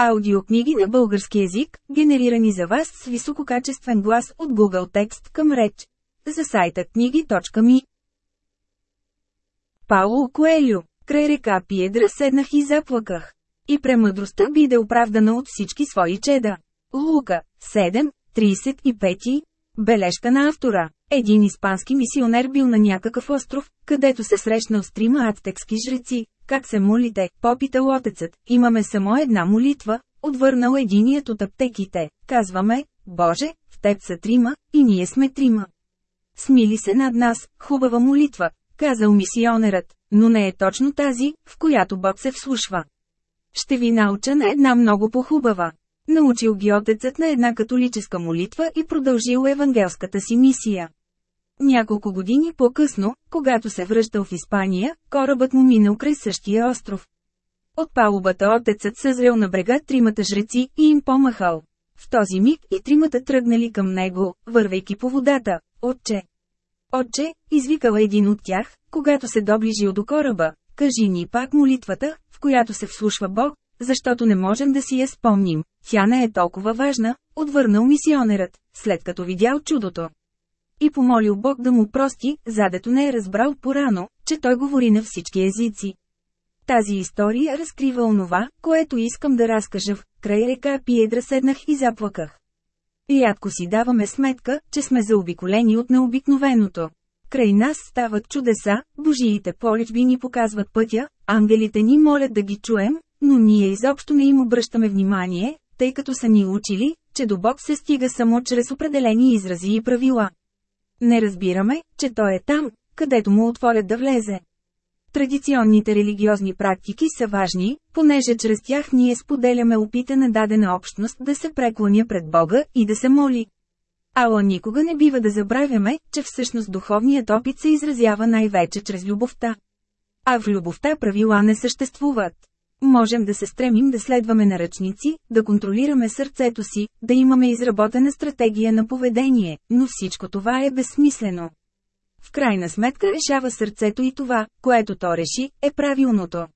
Аудиокниги на български език, генерирани за вас с висококачествен глас от Google Текст към реч. За сайта книги.ми Пауло Коелю, край река Пиедра седнах и заплаках. И премъдростта биде оправдана от всички свои чеда. Лука, 7, 35. Бележка на автора. Един испански мисионер бил на някакъв остров, където се срещнал с трима ацтекски жреци, как се молите, попитал отецът, имаме само една молитва, отвърнал единият от аптеките, казваме, Боже, в теб са трима, и ние сме трима. Смили се над нас, хубава молитва, казал мисионерът, но не е точно тази, в която Бог се вслушва. Ще ви науча на една много по-хубава. Научил ги отецът на една католическа молитва и продължил евангелската си мисия. Няколко години по-късно, когато се връщал в Испания, корабът му минал край същия остров. От палубата отецът съзрел на брега тримата жреци и им помахал. В този миг и тримата тръгнали към него, вървейки по водата. Отче! Отче, извикал един от тях, когато се доближил до кораба, кажи ни пак молитвата, в която се вслушва Бог, защото не можем да си я спомним. Тя не е толкова важна, отвърнал мисионерът, след като видял чудото и помолил Бог да му прости, задето не е разбрал порано, че той говори на всички езици. Тази история разкрива онова, което искам да разкажа в край река Пиедра седнах и заплаках. Рядко си даваме сметка, че сме заобиколени от необикновеното. Край нас стават чудеса, божиите поличби ни показват пътя, ангелите ни молят да ги чуем, но ние изобщо не им обръщаме внимание, тъй като са ни учили, че до Бог се стига само чрез определени изрази и правила. Не разбираме, че той е там, където му отворят да влезе. Традиционните религиозни практики са важни, понеже чрез тях ние споделяме опита на дадена общност да се преклоня пред Бога и да се моли. Ала никога не бива да забравяме, че всъщност духовният опит се изразява най-вече чрез любовта. А в любовта правила не съществуват. Можем да се стремим да следваме наръчници, да контролираме сърцето си, да имаме изработена стратегия на поведение, но всичко това е безсмислено. В крайна сметка решава сърцето и това, което то реши, е правилното.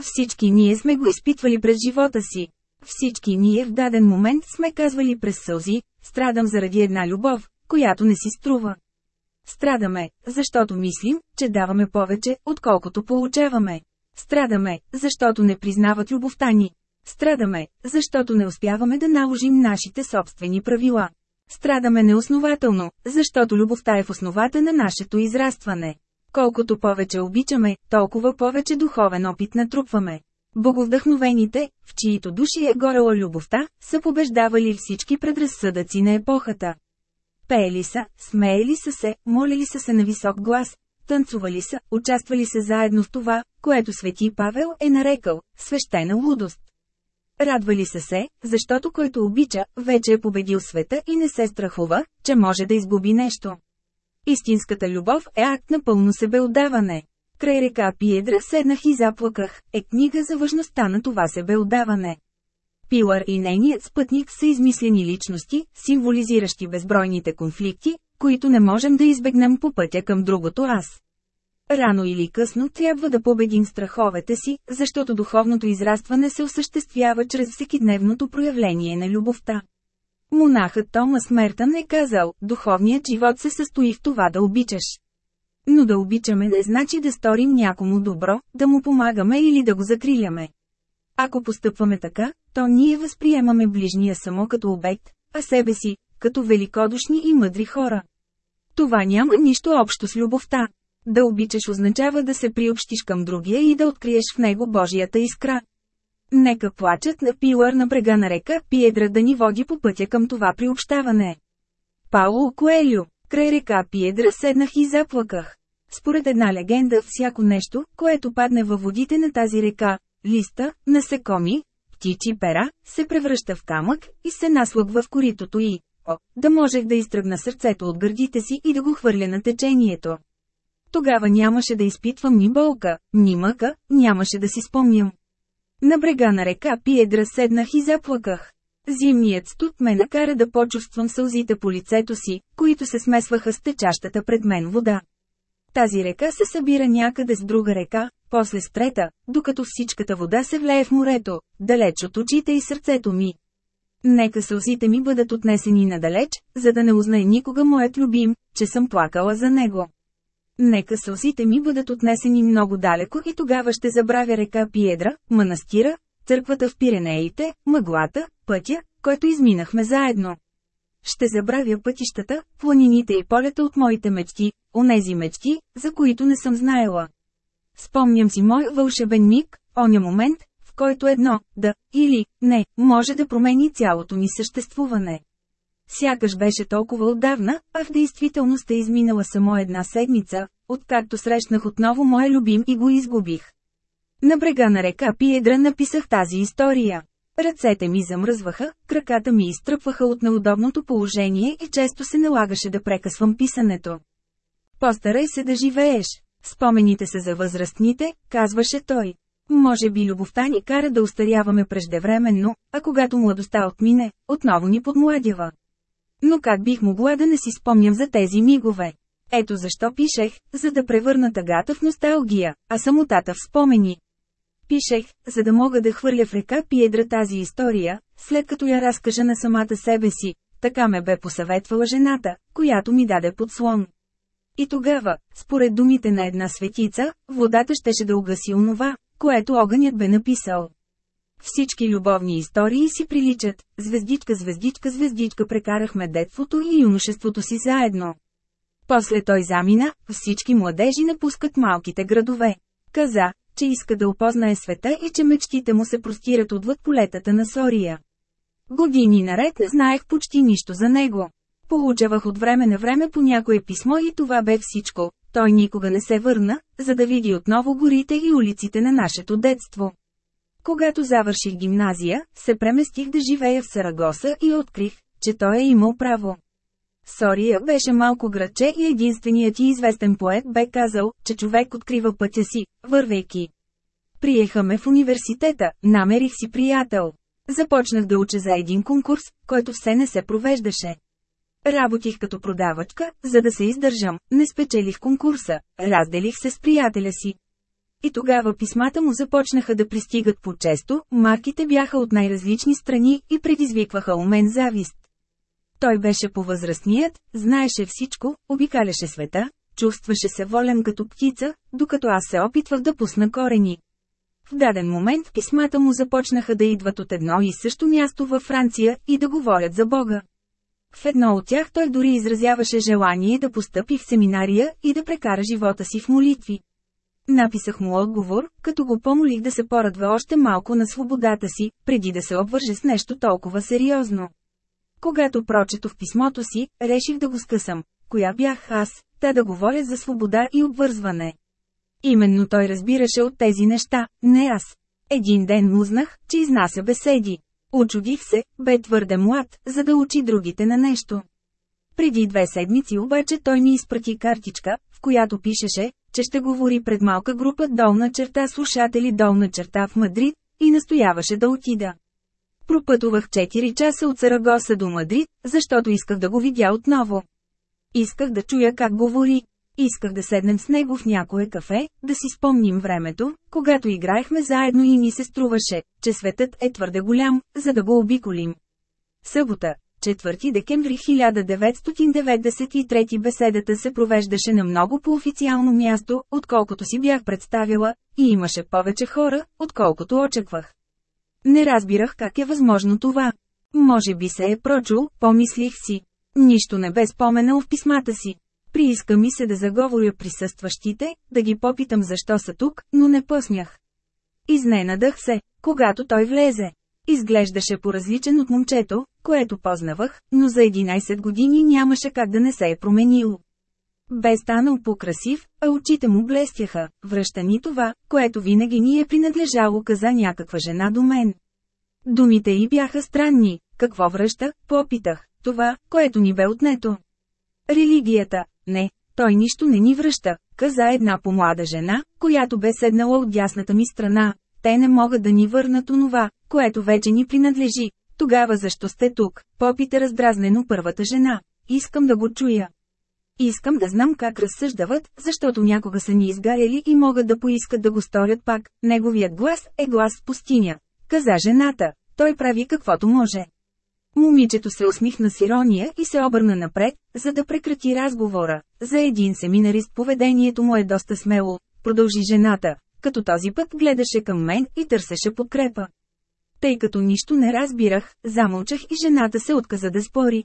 Всички ние сме го изпитвали през живота си. Всички ние в даден момент сме казвали през сълзи, страдам заради една любов, която не си струва. Страдаме, защото мислим, че даваме повече, отколкото получаваме. Страдаме, защото не признават любовта ни. Страдаме, защото не успяваме да наложим нашите собствени правила. Страдаме неоснователно, защото любовта е в основата на нашето израстване. Колкото повече обичаме, толкова повече духовен опит натрупваме. Боговдъхновените, в чието души е горела любовта, са побеждавали всички предразсъдъци на епохата. Пеели са, смеели са се, молили са се на висок глас, танцували са, участвали са заедно в това, което свети Павел е нарекал «свещена лудост». Радвали са се, защото който обича, вече е победил света и не се страхува, че може да изгуби нещо. Истинската любов е акт на пълно себеотдаване. Край река Пиедра седнах и заплаках, е книга за важността на това себеотдаване. Пилар и нейният спътник са измислени личности, символизиращи безбройните конфликти, които не можем да избегнем по пътя към другото аз. Рано или късно трябва да победим страховете си, защото духовното израстване се осъществява чрез всекидневното проявление на любовта. Монахът Томас Мертън е казал, духовният живот се състои в това да обичаш. Но да обичаме не значи да сторим някому добро, да му помагаме или да го закриляме. Ако постъпваме така, то ние възприемаме ближния само като обект, а себе си, като великодушни и мъдри хора. Това няма нищо общо с любовта. Да обичаш означава да се приобщиш към другия и да откриеш в него Божията искра. Нека плачат на пилър на брега на река Пиедра да ни води по пътя към това приобщаване. Пауло Коелю, край река Пиедра седнах и заплаках. Според една легенда, всяко нещо, което падне във водите на тази река, листа, насекоми, птичи пера, се превръща в камък и се наслъгва в коритото и, о, да можех да изтръгна сърцето от гърдите си и да го хвърля на течението. Тогава нямаше да изпитвам ни болка, ни мъка, нямаше да си спомням. На брега на река Пиедра седнах и заплаках. Зимният студ ме накара да почувствам сълзите по лицето си, които се смесваха с течащата пред мен вода. Тази река се събира някъде с друга река, после с трета, докато всичката вода се влее в морето, далеч от очите и сърцето ми. Нека сълзите ми бъдат отнесени надалеч, за да не узнае никога моят любим, че съм плакала за него. Нека сълзите ми бъдат отнесени много далеко и тогава ще забравя река Пиедра, манастира, църквата в Пиренеите, мъглата, пътя, който изминахме заедно. Ще забравя пътищата, планините и полета от моите мечти, онези мечти, за които не съм знаела. Спомням си мой вълшебен миг, оня момент, който едно, да, или, не, може да промени цялото ми съществуване. Сякаш беше толкова отдавна, а в действителност е изминала само една седмица, откакто срещнах отново моя любим и го изгубих. На брега на река Пиедра написах тази история. Ръцете ми замръзваха, краката ми изтръпваха от неудобното положение и често се налагаше да прекъсвам писането. Постарай се да живееш. Спомените се за възрастните, казваше той. Може би любовта ни кара да устаряваме преждевременно, а когато младостта отмине, отново ни подмладява. Но как бих могла да не си спомням за тези мигове? Ето защо пишех, за да превърна тъгата в носталгия, а самотата в спомени. Пишех, за да мога да хвърля в река Пиедра тази история, след като я разкажа на самата себе си. Така ме бе посъветвала жената, която ми даде подслон. И тогава, според думите на една светица, водата щеше да угаси онова, което огънят бе написал. Всички любовни истории си приличат, звездичка, звездичка, звездичка прекарахме детството и юношеството си заедно. После той замина, всички младежи напускат малките градове. Каза, че иска да опознае света и че мечтите му се простират отвъд полетата на Сория. Години наред не знаех почти нищо за него. Получавах от време на време по някое писмо и това бе всичко. Той никога не се върна, за да види отново горите и улиците на нашето детство. Когато завърших гимназия, се преместих да живея в Сарагоса и открих, че той е имал право. Сория беше малко градче и единственият ти известен поет бе казал, че човек открива пътя си, вървейки. Приехаме в университета, намерих си приятел. Започнах да уча за един конкурс, който все не се провеждаше. Работих като продавачка, за да се издържам, не спечелих конкурса, разделих се с приятеля си. И тогава писмата му започнаха да пристигат по-често, марките бяха от най-различни страни и предизвикваха у мен завист. Той беше по-възрастният, знаеше всичко, обикаляше света, чувстваше се волен като птица, докато аз се опитвах да пусна корени. В даден момент писмата му започнаха да идват от едно и също място във Франция и да говорят за Бога. В едно от тях той дори изразяваше желание да постъпи в семинария и да прекара живота си в молитви. Написах му отговор, като го помолих да се порадва още малко на свободата си, преди да се обвърже с нещо толкова сериозно. Когато прочетох писмото си, реших да го скъсам. Коя бях аз, та да говоря за свобода и обвързване. Именно той разбираше от тези неща, не аз. Един ден узнах, че изнася беседи. Очудих се, бе твърде млад, за да учи другите на нещо. Преди две седмици обаче той ми изпрати картичка, в която пишеше, че ще говори пред малка група долна черта слушатели долна черта в Мадрид, и настояваше да отида. Пропътувах 4 часа от Сарагоса до Мадрид, защото исках да го видя отново. Исках да чуя как говори. Исках да седнем с него в някое кафе, да си спомним времето, когато играехме заедно и ни се струваше, че светът е твърде голям, за да го обиколим. Събота, 4 декември 1993 беседата се провеждаше на много по-официално място, отколкото си бях представила, и имаше повече хора, отколкото очаквах. Не разбирах как е възможно това. Може би се е прочул, помислих си. Нищо не бе споменал в писмата си. Прииска ми се да заговоря присъстващите, да ги попитам защо са тук, но не пъснях. Изненадах се, когато той влезе. Изглеждаше по-различен от момчето, което познавах, но за 11 години нямаше как да не се е променил. Бе станал по-красив, а очите му блестяха, връща ни това, което винаги ни е принадлежало каза някаква жена до мен. Думите й бяха странни, какво връща, попитах, това, което ни бе отнето. Религията, не, той нищо не ни връща, каза една помлада жена, която бе седнала от дясната ми страна. Те не могат да ни върнат онова, което вече ни принадлежи. Тогава защо сте тук? Попита раздразнено първата жена. Искам да го чуя. Искам да знам как разсъждават, защото някога са ни изгаряли и могат да поискат да го сторят пак. Неговият глас е глас в пустиня. Каза жената. Той прави каквото може. Момичето се усмихна с ирония и се обърна напред, за да прекрати разговора. За един семинарист поведението му е доста смело, продължи жената, като този път гледаше към мен и търсеше подкрепа. Тъй като нищо не разбирах, замълчах и жената се отказа да спори.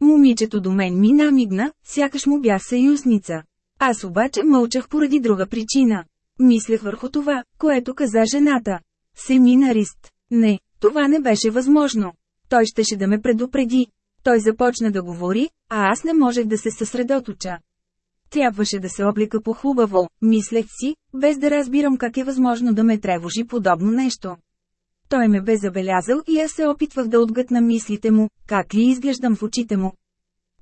Момичето до мен ми намигна, сякаш му бях съюзница. Аз обаче мълчах поради друга причина. Мислех върху това, което каза жената. Семинарист. Не, това не беше възможно. Той щеше да ме предупреди. Той започна да говори, а аз не можех да се съсредоточа. Трябваше да се облика по-хубаво, мислех си, без да разбирам как е възможно да ме тревожи подобно нещо. Той ме бе забелязал и аз се опитвах да отгътна мислите му, как ли изглеждам в очите му.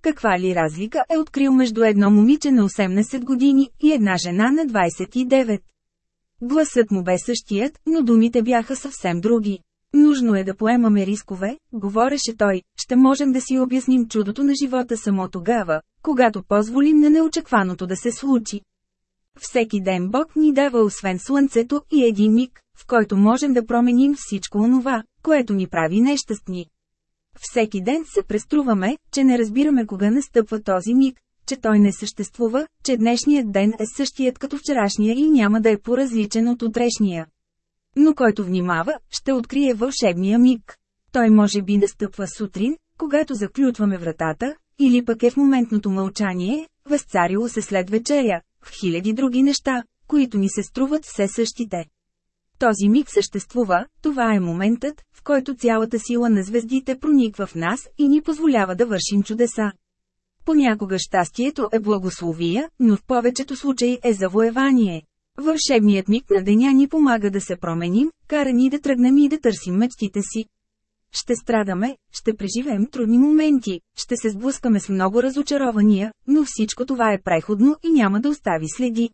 Каква ли разлика е открил между едно момиче на 18 години и една жена на 29? Гласът му бе същият, но думите бяха съвсем други. Нужно е да поемаме рискове, говореше той, ще можем да си обясним чудото на живота само тогава, когато позволим на неочакваното да се случи. Всеки ден Бог ни дава освен слънцето и един миг, в който можем да променим всичко онова, което ни прави нещастни. Всеки ден се преструваме, че не разбираме кога настъпва този миг, че той не съществува, че днешният ден е същият като вчерашния и няма да е по-различен от утрешния. Но който внимава, ще открие вълшебния миг. Той може би настъпва сутрин, когато заключваме вратата, или пък е в моментното мълчание, възцарило се след вечеря, в хиляди други неща, които ни се струват все същите. Този миг съществува, това е моментът, в който цялата сила на звездите прониква в нас и ни позволява да вършим чудеса. Понякога щастието е благословия, но в повечето случаи е завоевание. Вълшебният миг на деня ни помага да се променим, кара ни да тръгнем и да търсим мечтите си. Ще страдаме, ще преживеем трудни моменти, ще се сблъскаме с много разочарования, но всичко това е преходно и няма да остави следи.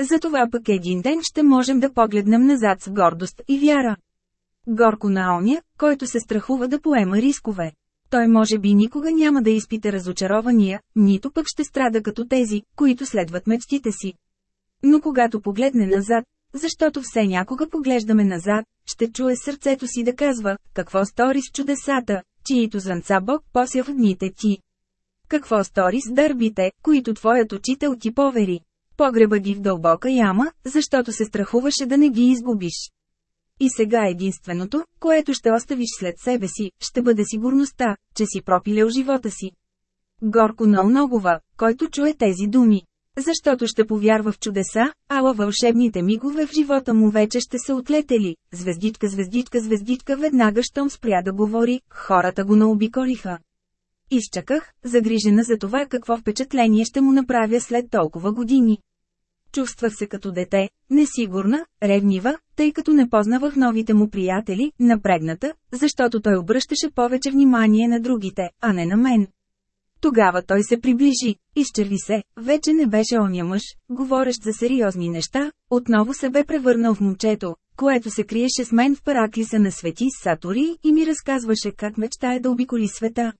Затова пък един ден ще можем да погледнем назад с гордост и вяра. Горко на оня, който се страхува да поема рискове. Той може би никога няма да изпита разочарования, нито пък ще страда като тези, които следват мечтите си. Но когато погледне назад, защото все някога поглеждаме назад, ще чуе сърцето си да казва, какво стори с чудесата, чието зранца Бог пося в дните ти. Какво стори с дърбите, които твоят учител ти повери. Погреба ги в дълбока яма, защото се страхуваше да не ги изгубиш. И сега единственото, което ще оставиш след себе си, ще бъде сигурността, че си пропилял живота си. Горко на Оногова, който чуе тези думи. Защото ще повярва в чудеса, ала вълшебните мигове в живота му вече ще са отлетели. Звездичка, звездичка, звездичка веднага щом спря да говори, хората го наобиколиха. Изчаках, загрижена за това какво впечатление ще му направя след толкова години. Чувствах се като дете, несигурна, ревнива, тъй като не познавах новите му приятели, напрегната, защото той обръщаше повече внимание на другите, а не на мен. Тогава той се приближи, изчерви се, вече не беше оня мъж, говорещ за сериозни неща, отново се бе превърнал в момчето, което се криеше с мен в параклиса на свети Сатори и ми разказваше как мечтае да обиколи света.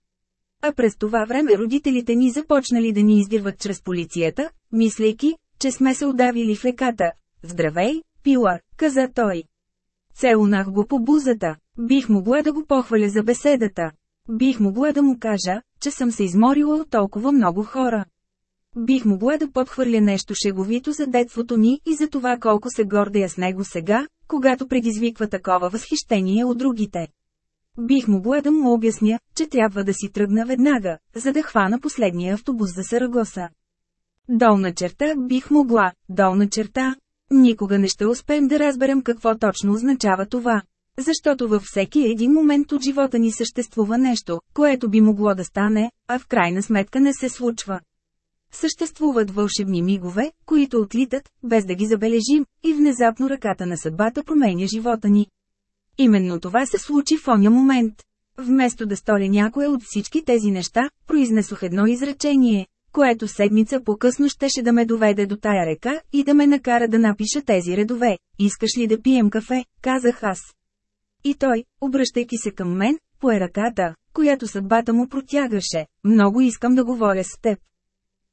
А през това време родителите ни започнали да ни издирват чрез полицията, мислейки, че сме се удавили в реката. Здравей, пила, каза той. Целунах го по бузата. Бих могла да го похваля за беседата. Бих могла да му кажа, че съм се изморила от толкова много хора. Бих могла да подхвърля нещо шеговито за детството ни и за това колко се гордея с него сега, когато предизвиква такова възхищение от другите. Бих могла да му обясня, че трябва да си тръгна веднага, за да хвана последния автобус за Сарагоса. Долна черта бих могла, долна черта. Никога не ще успеем да разберем какво точно означава това. Защото във всеки един момент от живота ни съществува нещо, което би могло да стане, а в крайна сметка не се случва. Съществуват вълшебни мигове, които отлитат, без да ги забележим, и внезапно ръката на съдбата променя живота ни. Именно това се случи в оня момент. Вместо да сторя някое от всички тези неща, произнесох едно изречение, което седмица по-късно щеше да ме доведе до тая река и да ме накара да напиша тези редове. Искаш ли да пием кафе, казах аз. И той, обръщайки се към мен, пое ръката, която съдбата му протягаше. Много искам да говоря с теб.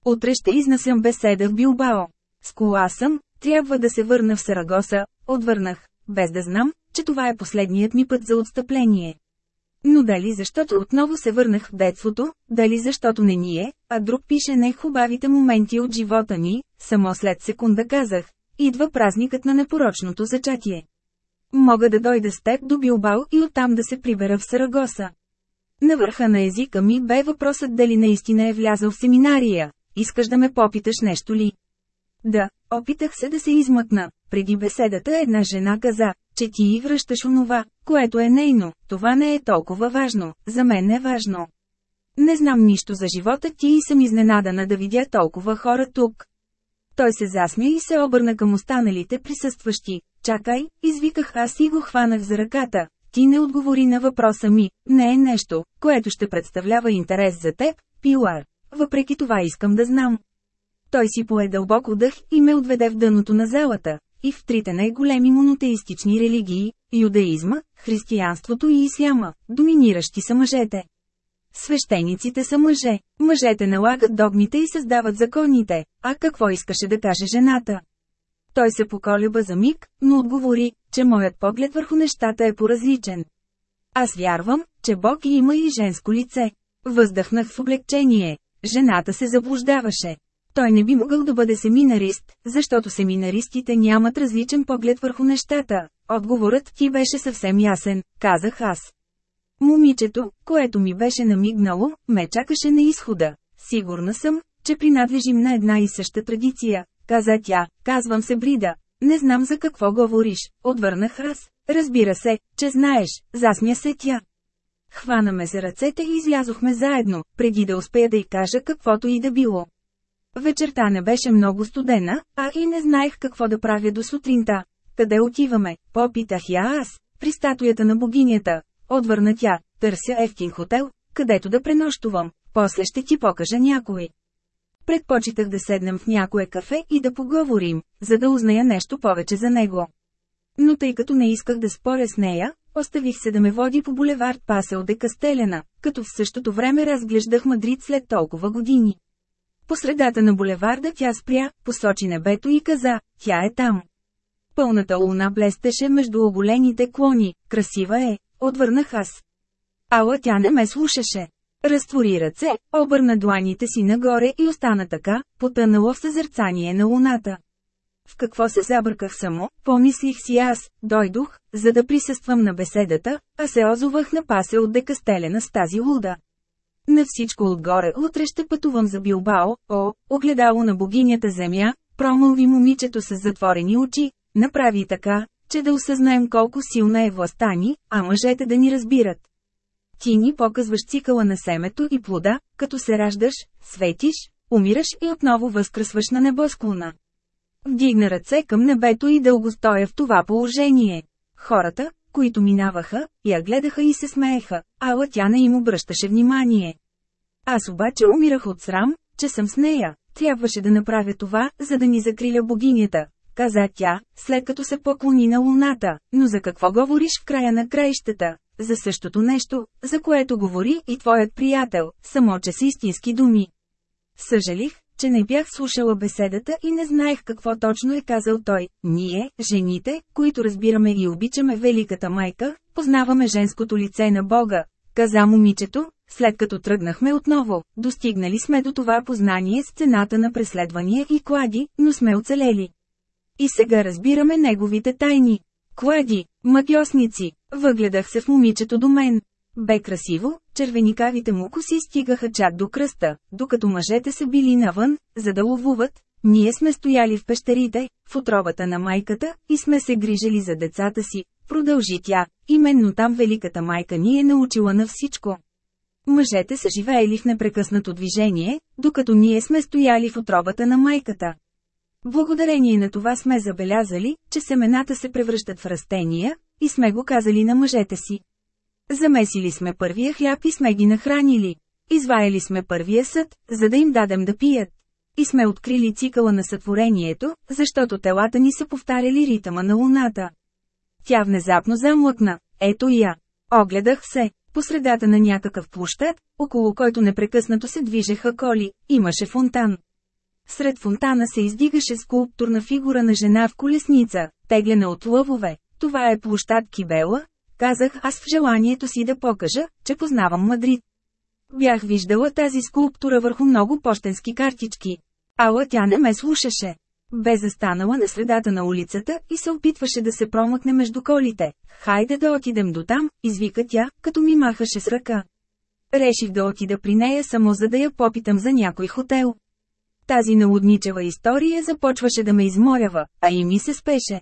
Утре ще изнасям беседа в Билбао. С кола съм, трябва да се върна в Сарагоса, отвърнах, без да знам, че това е последният ми път за отстъпление. Но дали защото отново се върнах в детството, дали защото не ние, а друг пише не хубавите моменти от живота ни, само след секунда казах, идва празникът на непорочното зачатие. Мога да дойда с теб до Билбао и оттам да се прибера в Сарагоса. На върха на езика ми бе въпросът дали наистина е влязъл в семинария. Искаш да ме попиташ нещо ли? Да, опитах се да се измъкна. Преди беседата една жена каза, че ти и връщаш онова, което е нейно. Това не е толкова важно, за мен е важно. Не знам нищо за живота ти и съм изненадана да видя толкова хора тук. Той се засмя и се обърна към останалите присъстващи. Чакай, извиках аз и го хванах за ръката. Ти не отговори на въпроса ми, не е нещо, което ще представлява интерес за теб, Пилар. Въпреки това искам да знам. Той си пое дълбоко дъх и ме отведе в дъното на залата, и в трите най-големи монотеистични религии – юдаизма, християнството и исляма, доминиращи са мъжете. Свещениците са мъже, мъжете налагат догмите и създават законите, а какво искаше да каже жената? Той се поколеба за миг, но отговори, че моят поглед върху нещата е поразличен. Аз вярвам, че Бог има и женско лице. Въздъхнах в облегчение. Жената се заблуждаваше. Той не би могъл да бъде семинарист, защото семинаристите нямат различен поглед върху нещата. Отговорът ти беше съвсем ясен, казах аз. Момичето, което ми беше намигнало, ме чакаше на изхода. Сигурна съм, че принадлежим на една и съща традиция, каза тя, казвам се Брида. Не знам за какво говориш, отвърнах аз. Разбира се, че знаеш, засмя се тя. Хванаме се ръцете и излязохме заедно, преди да успея да й кажа каквото и да било. Вечерта не беше много студена, а и не знаех какво да правя до сутринта. Къде отиваме? Попитах я аз, при статуята на богинята. Отвърна тя, търся ефтин хотел, където да пренощувам, после ще ти покажа някой. Предпочитах да седнем в някое кафе и да поговорим, за да узная нещо повече за него. Но тъй като не исках да споря с нея, оставих се да ме води по булевард Пасел де Кастелена, като в същото време разглеждах Мадрид след толкова години. По средата на булеварда тя спря, посочи небето и каза, тя е там. Пълната луна блестеше между оголените клони, красива е, отвърнах аз. Ала тя не ме слушаше. Разтвори ръце, обърна дланите си нагоре и остана така, потънала в съзерцание на луната. В какво се забърках само, помислих си аз, дойдох, за да присъствам на беседата, а се озовах на пасе от декастелена с тази луда. На всичко отгоре утре ще пътувам за Билбао, о, огледало на богинята земя, промълви момичето с затворени очи, направи така, че да осъзнаем колко силна е властта ни, а мъжете да ни разбират. Ти ни показваш цикъла на семето и плода, като се раждаш, светиш, умираш и отново възкръсваш на небосклона. Вдигна ръце към небето и дълго стоя в това положение. Хората, които минаваха, я гледаха и се смееха, ала тя не им обръщаше внимание. Аз обаче умирах от срам, че съм с нея. Трябваше да направя това, за да ни закриля богинята, каза тя, след като се поклони на луната. Но за какво говориш в края на краищата? За същото нещо, за което говори и твоят приятел, само че с истински думи. Съжалих, че не бях слушала беседата и не знаех какво точно е казал той. Ние, жените, които разбираме и обичаме Великата майка, познаваме женското лице на Бога, каза момичето, след като тръгнахме отново. Достигнали сме до това познание с цената на преследвания и клади, но сме оцелели. И сега разбираме неговите тайни. Клади, магиосници, въгледах се в момичето до мен. Бе красиво, червеникавите му коси стигаха чак до кръста, докато мъжете са били навън, за да ловуват. Ние сме стояли в пещерите, в отробата на майката, и сме се грижили за децата си, продължи тя. Именно там великата майка ни е научила на всичко. Мъжете са живеели в непрекъснато движение, докато ние сме стояли в отробата на майката. Благодарение на това сме забелязали, че семената се превръщат в растения, и сме го казали на мъжете си. Замесили сме първия хляб и сме ги нахранили. Изваяли сме първия съд, за да им дадем да пият. И сме открили цикъла на сътворението, защото телата ни са повтаряли ритъма на луната. Тя внезапно замлъкна. Ето я. Огледах се. По средата на някакъв площад, около който непрекъснато се движеха коли, имаше фонтан. Сред фонтана се издигаше скулптурна фигура на жена в колесница, теглена от лъвове. Това е площад Кибела, казах аз в желанието си да покажа, че познавам Мадрид. Бях виждала тази скулптура върху много почтенски картички. Ала тя не ме слушаше. Бе застанала на средата на улицата и се опитваше да се промъкне между колите. Хайде да отидем до там, извика тя, като ми махаше с ръка. Реших да отида при нея само за да я попитам за някой хотел. Тази налудничева история започваше да ме изморява, а и ми се спеше.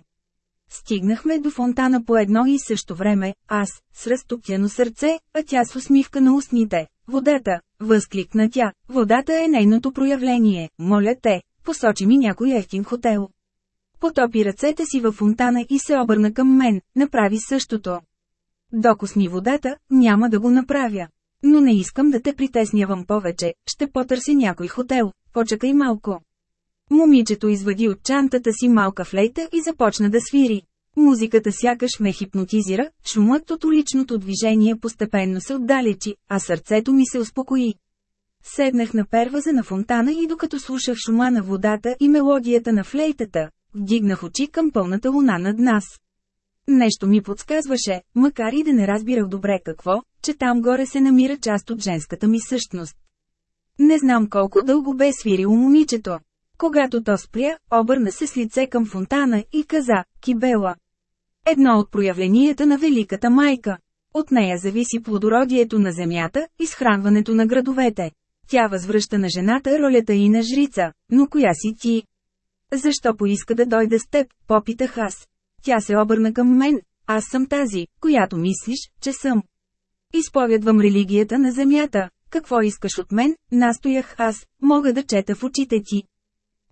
Стигнахме до фонтана по едно и също време, аз, с разтоптяно сърце, а тя с усмивка на устните. Водата, възкликна тя, водата е нейното проявление, моля те, посочи ми някой ефтин хотел. Потопи ръцете си във фонтана и се обърна към мен, направи същото. Докосни водата, няма да го направя. Но не искам да те притеснявам повече, ще потърси някой хотел, почакай малко. Момичето извади от чантата си малка флейта и започна да свири. Музиката сякаш ме хипнотизира, шумът от уличното движение постепенно се отдалечи, а сърцето ми се успокои. Седнах на перваза на фонтана и докато слушах шума на водата и мелодията на флейтата, вдигнах очи към пълната луна над нас. Нещо ми подсказваше, макар и да не разбирах добре какво, че там горе се намира част от женската ми същност. Не знам колко дълго бе свирило момичето. Когато то спря, обърна се с лице към фонтана и каза, Кибела. Едно от проявленията на Великата майка. От нея зависи плодородието на земята, изхранването на градовете. Тя възвръща на жената ролята и на жрица, но коя си ти? Защо поиска да дойде с теб, попитах аз. Тя се обърна към мен, аз съм тази, която мислиш, че съм. Изповядвам религията на земята. Какво искаш от мен? Настоях аз, мога да чета в очите ти.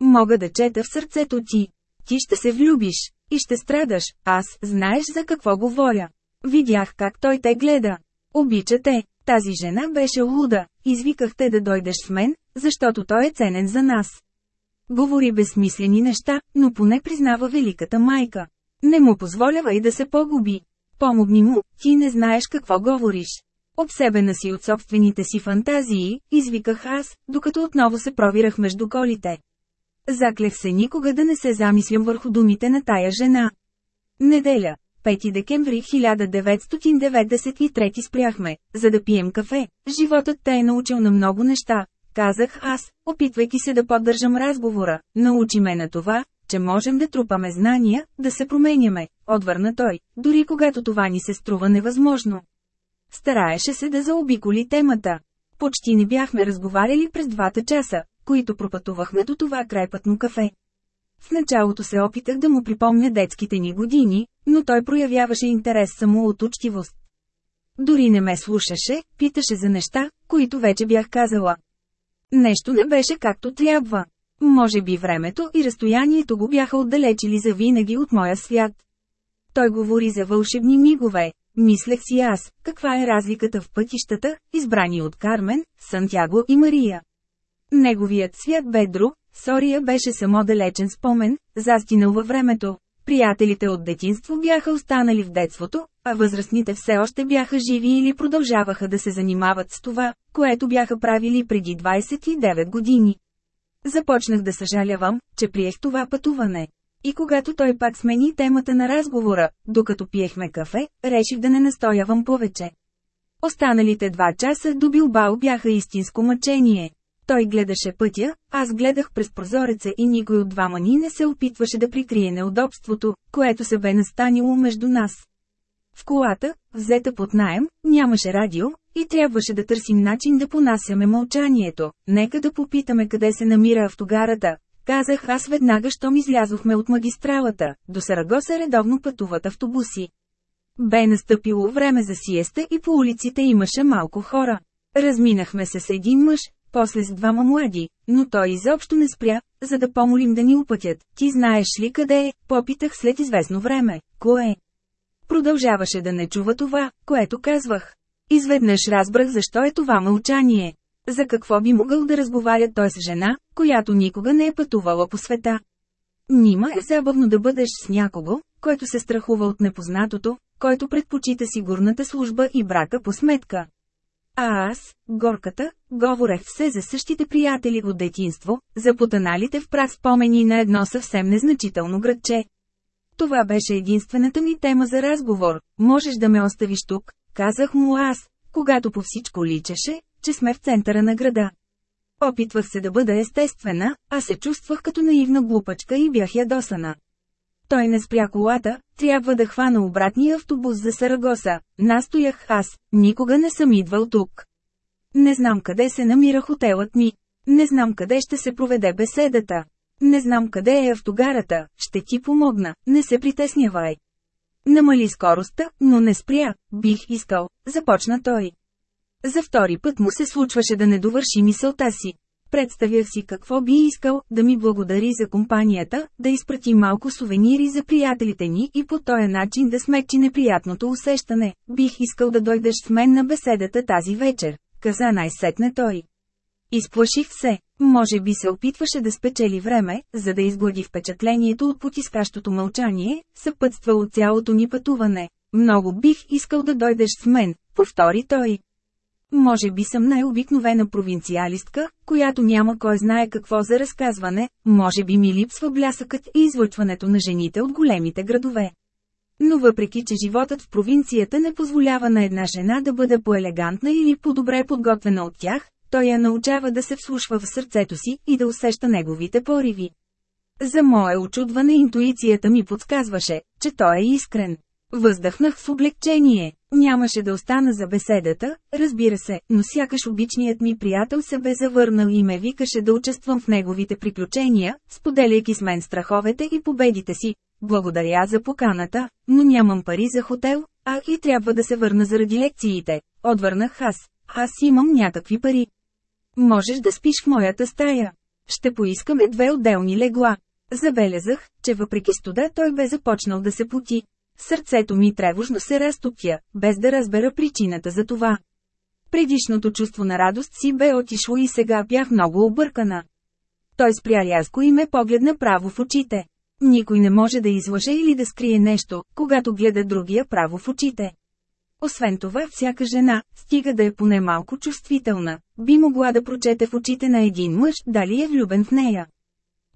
Мога да чета в сърцето ти. Ти ще се влюбиш. И ще страдаш, аз, знаеш за какво говоря. Видях как той те гледа. Обича те. Тази жена беше луда. Извикахте да дойдеш с мен, защото той е ценен за нас. Говори безсмислени неща, но поне признава великата майка. Не му позволява и да се погуби. Помогни му, ти не знаеш какво говориш. Обсебена си от собствените си фантазии, извиках аз, докато отново се провирах между колите. Заклех се никога да не се замислям върху думите на тая жена. Неделя, 5 декември 1993 спряхме, за да пием кафе. Животът те е научил на много неща, казах аз, опитвайки се да поддържам разговора. Научи ме на това, че можем да трупаме знания, да се променяме, отвърна той, дори когато това ни се струва невъзможно. Стараеше се да заобиколи темата. Почти не бяхме разговаряли през двата часа, които пропътувахме до това крайпътно кафе. В началото се опитах да му припомня детските ни години, но той проявяваше интерес само от учтивост. Дори не ме слушаше, питаше за неща, които вече бях казала. Нещо не беше както трябва. Може би времето и разстоянието го бяха отдалечили за винаги от моя свят. Той говори за вълшебни мигове. Мислех си аз, каква е разликата в пътищата, избрани от Кармен, Сантяго и Мария. Неговият свят бе друг, Сория беше само далечен спомен, застинал във времето. Приятелите от детинство бяха останали в детството, а възрастните все още бяха живи или продължаваха да се занимават с това, което бяха правили преди 29 години. Започнах да съжалявам, че приех това пътуване. И когато той пак смени темата на разговора, докато пиехме кафе, реших да не настоявам повече. Останалите два часа до Билбао бяха истинско мъчение. Той гледаше пътя, аз гледах през прозореца и никой от двама ни не се опитваше да прикрие неудобството, което се бе настанило между нас. В колата, взета под наем, нямаше радио, и трябваше да търсим начин да понасяме мълчанието. Нека да попитаме къде се намира автогарата. Казах аз веднага, щом излязохме от магистралата. До Сарагоса редовно пътуват автобуси. Бе настъпило време за сиеста и по улиците имаше малко хора. Разминахме се с един мъж, после с двама млади, но той изобщо не спря, за да помолим да ни упътят. Ти знаеш ли къде е? Попитах след известно време. Кое? Продължаваше да не чува това, което казвах. Изведнъж разбрах защо е това мълчание. За какво би могъл да разговаря той с жена, която никога не е пътувала по света? Нима е забавно да бъдеш с някого, който се страхува от непознатото, който предпочита сигурната служба и брака по сметка. А аз, горката, говорех все за същите приятели от детинство, за потаналите в прах спомени на едно съвсем незначително градче. Това беше единствената ми тема за разговор. Можеш да ме оставиш тук, казах му аз, когато по всичко личеше, че сме в центъра на града. Опитвах се да бъда естествена, а се чувствах като наивна глупачка и бях ядосана. Той не спря колата, трябва да хвана обратния автобус за Сарагоса. Настоях аз, никога не съм идвал тук. Не знам къде се намира хотелът ми. Не знам къде ще се проведе беседата. Не знам къде е автогарата, ще ти помогна, не се притеснявай. Намали скоростта, но не спря, бих искал, започна той. За втори път му се случваше да не довърши мисълта си. Представях си какво би искал, да ми благодари за компанията, да изпрати малко сувенири за приятелите ни и по този начин да смекчи неприятното усещане. Бих искал да дойдеш с мен на беседата тази вечер, каза най-сетне той. Изплаших се. Може би се опитваше да спечели време, за да изглади впечатлението от потискащото мълчание, съпътствало цялото ни пътуване. Много бих искал да дойдеш с мен, повтори той. Може би съм най-обикновена провинциалистка, която няма кой знае какво за разказване, може би ми липсва блясъкът и излъчването на жените от големите градове. Но въпреки, че животът в провинцията не позволява на една жена да бъде по-елегантна или по-добре подготвена от тях, той я научава да се вслушва в сърцето си и да усеща неговите пориви. За мое очудване интуицията ми подсказваше, че той е искрен. Въздъхнах с облегчение. Нямаше да остана за беседата, разбира се, но сякаш обичният ми приятел се бе завърнал и ме викаше да участвам в неговите приключения, споделяйки с мен страховете и победите си. Благодаря за поканата, но нямам пари за хотел, а и трябва да се върна заради лекциите. Отвърнах аз. Аз имам някакви пари. Можеш да спиш в моята стая. Ще поискаме две отделни легла. Забелязах, че въпреки студа той бе започнал да се поти. Сърцето ми тревожно се разтопя, без да разбера причината за това. Предишното чувство на радост си бе отишло и сега бях много объркана. Той спря рязко и ме погледна право в очите. Никой не може да излъже или да скрие нещо, когато гледа другия право в очите. Освен това, всяка жена, стига да е поне малко чувствителна, би могла да прочете в очите на един мъж, дали е влюбен в нея.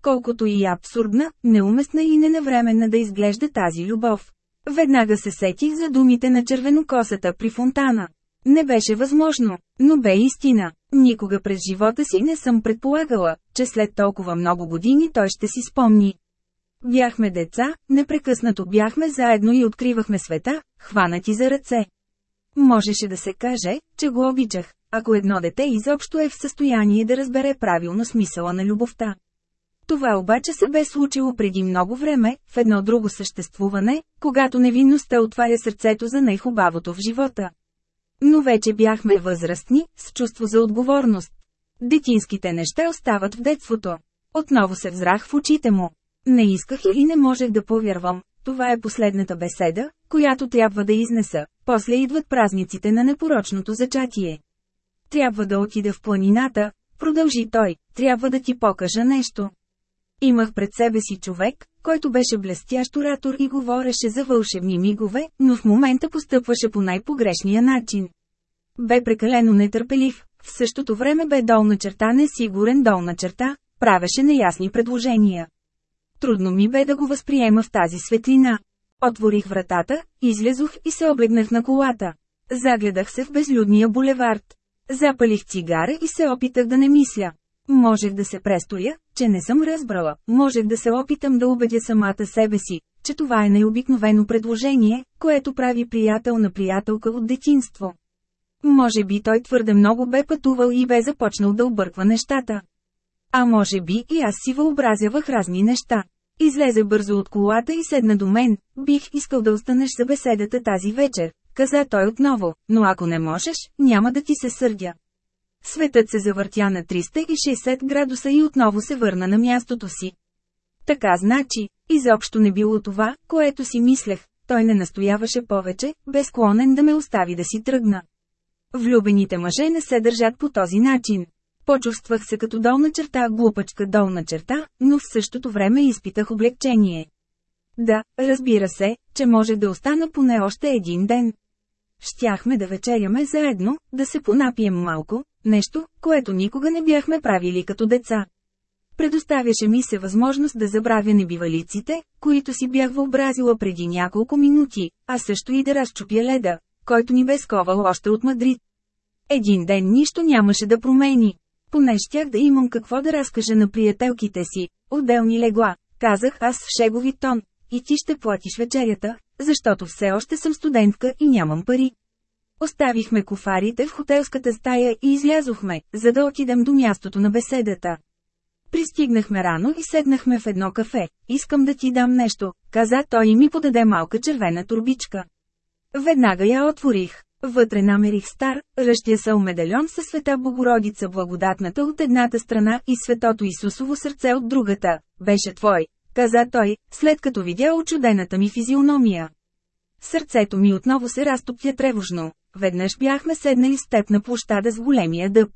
Колкото и абсурдна, неуместна и ненавременна да изглежда тази любов. Веднага се сетих за думите на червенокосата при фонтана. Не беше възможно, но бе истина. Никога през живота си не съм предполагала, че след толкова много години той ще си спомни. Бяхме деца, непрекъснато бяхме заедно и откривахме света, хванати за ръце. Можеше да се каже, че го обичах, ако едно дете изобщо е в състояние да разбере правилно смисъла на любовта. Това обаче се бе случило преди много време, в едно друго съществуване, когато невинността отваря сърцето за най-хубавото в живота. Но вече бяхме възрастни, с чувство за отговорност. Детинските неща остават в детството. Отново се взрах в очите му. Не исках или не можех да повярвам. Това е последната беседа, която трябва да изнеса. После идват празниците на непорочното зачатие. Трябва да отида в планината, продължи той, трябва да ти покажа нещо. Имах пред себе си човек, който беше блестящ оратор и говореше за вълшебни мигове, но в момента постъпваше по най-погрешния начин. Бе прекалено нетърпелив, в същото време бе долна черта несигурен долна черта, правеше неясни предложения. Трудно ми бе да го възприема в тази светлина. Отворих вратата, излезох и се облегнах на колата. Загледах се в безлюдния булевард. Запалих цигара и се опитах да не мисля. Можех да се престоя, че не съм разбрала, можех да се опитам да убедя самата себе си, че това е най-обикновено предложение, което прави приятел на приятелка от детинство. Може би той твърде много бе пътувал и бе започнал да обърква нещата. А може би и аз си въобразявах разни неща. Излезе бързо от колата и седна до мен, бих искал да останеш за беседата тази вечер, каза той отново, но ако не можеш, няма да ти се сърдя. Светът се завъртя на 360 градуса и отново се върна на мястото си. Така значи, изобщо не било това, което си мислех, той не настояваше повече, бе склонен да ме остави да си тръгна. Влюбените мъже не се държат по този начин. Почувствах се като долна черта, глупачка долна черта, но в същото време изпитах облегчение. Да, разбира се, че може да остана поне още един ден. щяхме да вечеряме заедно, да се понапием малко, нещо, което никога не бяхме правили като деца. Предоставяше ми се възможност да забравя небивалиците, които си бях въобразила преди няколко минути, а също и да разчупя леда, който ни бе сковал още от Мадрид. Един ден нищо нямаше да промени. Поне щях да имам какво да разкажа на приятелките си, отделни легла, казах аз в шегови тон, и ти ще платиш вечерята, защото все още съм студентка и нямам пари. Оставихме кофарите в хотелската стая и излязохме, за да отидем до мястото на беседата. Пристигнахме рано и седнахме в едно кафе. Искам да ти дам нещо, каза той и ми подаде малка червена турбичка. Веднага я отворих. Вътре намерих стар, ръщия медальон със света Богородица благодатната от едната страна и светото Исусово сърце от другата. Беше твой, каза той, след като видя очудената ми физиономия. Сърцето ми отново се разтопля тревожно. Веднъж бяхме седнали с теб на площада с големия дъб.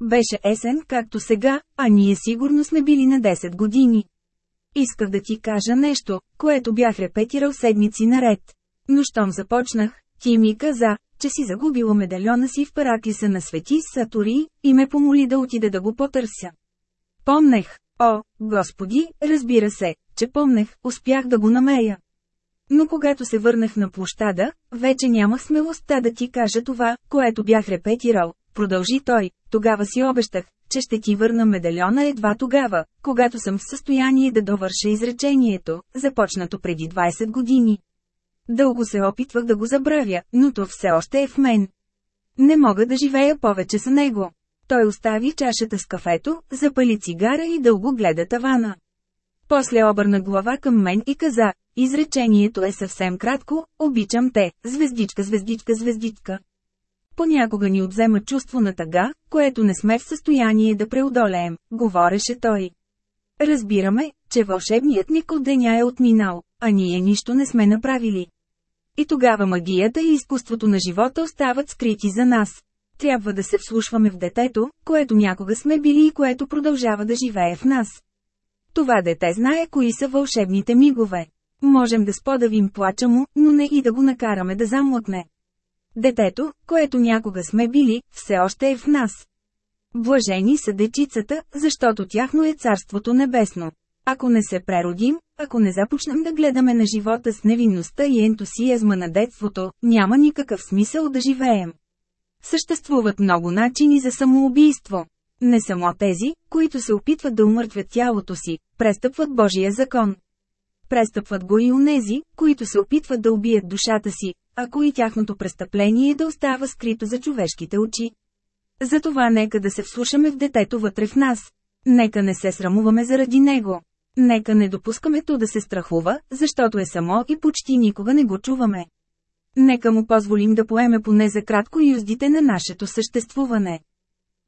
Беше есен, както сега, а ние сигурно сме били на 10 години. Исках да ти кажа нещо, което бях репетирал седмици наред. Но щом започнах, ти ми каза, че си загубила медальона си в параклиса на свети Сатори, и ме помоли да отида да го потърся. Помнех, о, господи, разбира се, че помнех, успях да го намеря. Но когато се върнах на площада, вече нямах смелостта да ти кажа това, което бях репетирал, продължи той, тогава си обещах, че ще ти върна медальона едва тогава, когато съм в състояние да довърша изречението, започнато преди 20 години. Дълго се опитвах да го забравя, но то все още е в мен. Не мога да живея повече с него. Той остави чашата с кафето, запали цигара и дълго гледа тавана. После обърна глава към мен и каза, изречението е съвсем кратко, обичам те, звездичка, звездичка, звездичка. Понякога ни отзема чувство на тъга, което не сме в състояние да преодолеем, говореше той. Разбираме, че вълшебният ни деня е отминал, а ние нищо не сме направили. И тогава магията и изкуството на живота остават скрити за нас. Трябва да се вслушваме в детето, което някога сме били и което продължава да живее в нас. Това дете знае кои са вълшебните мигове. Можем да сподавим плача му, но не и да го накараме да замлъкне. Детето, което някога сме били, все още е в нас. Блажени са дечицата, защото тяхно е Царството Небесно. Ако не се преродим, ако не започнем да гледаме на живота с невинността и ентусиазма на детството, няма никакъв смисъл да живеем. Съществуват много начини за самоубийство. Не само тези, които се опитват да умъртвят тялото си, престъпват Божия закон. Престъпват го и унези, които се опитват да убият душата си, ако и тяхното престъпление да остава скрито за човешките очи. Затова нека да се вслушаме в детето вътре в нас. Нека не се срамуваме заради него. Нека не допускаме то да се страхува, защото е само и почти никога не го чуваме. Нека му позволим да поеме поне за кратко юздите на нашето съществуване.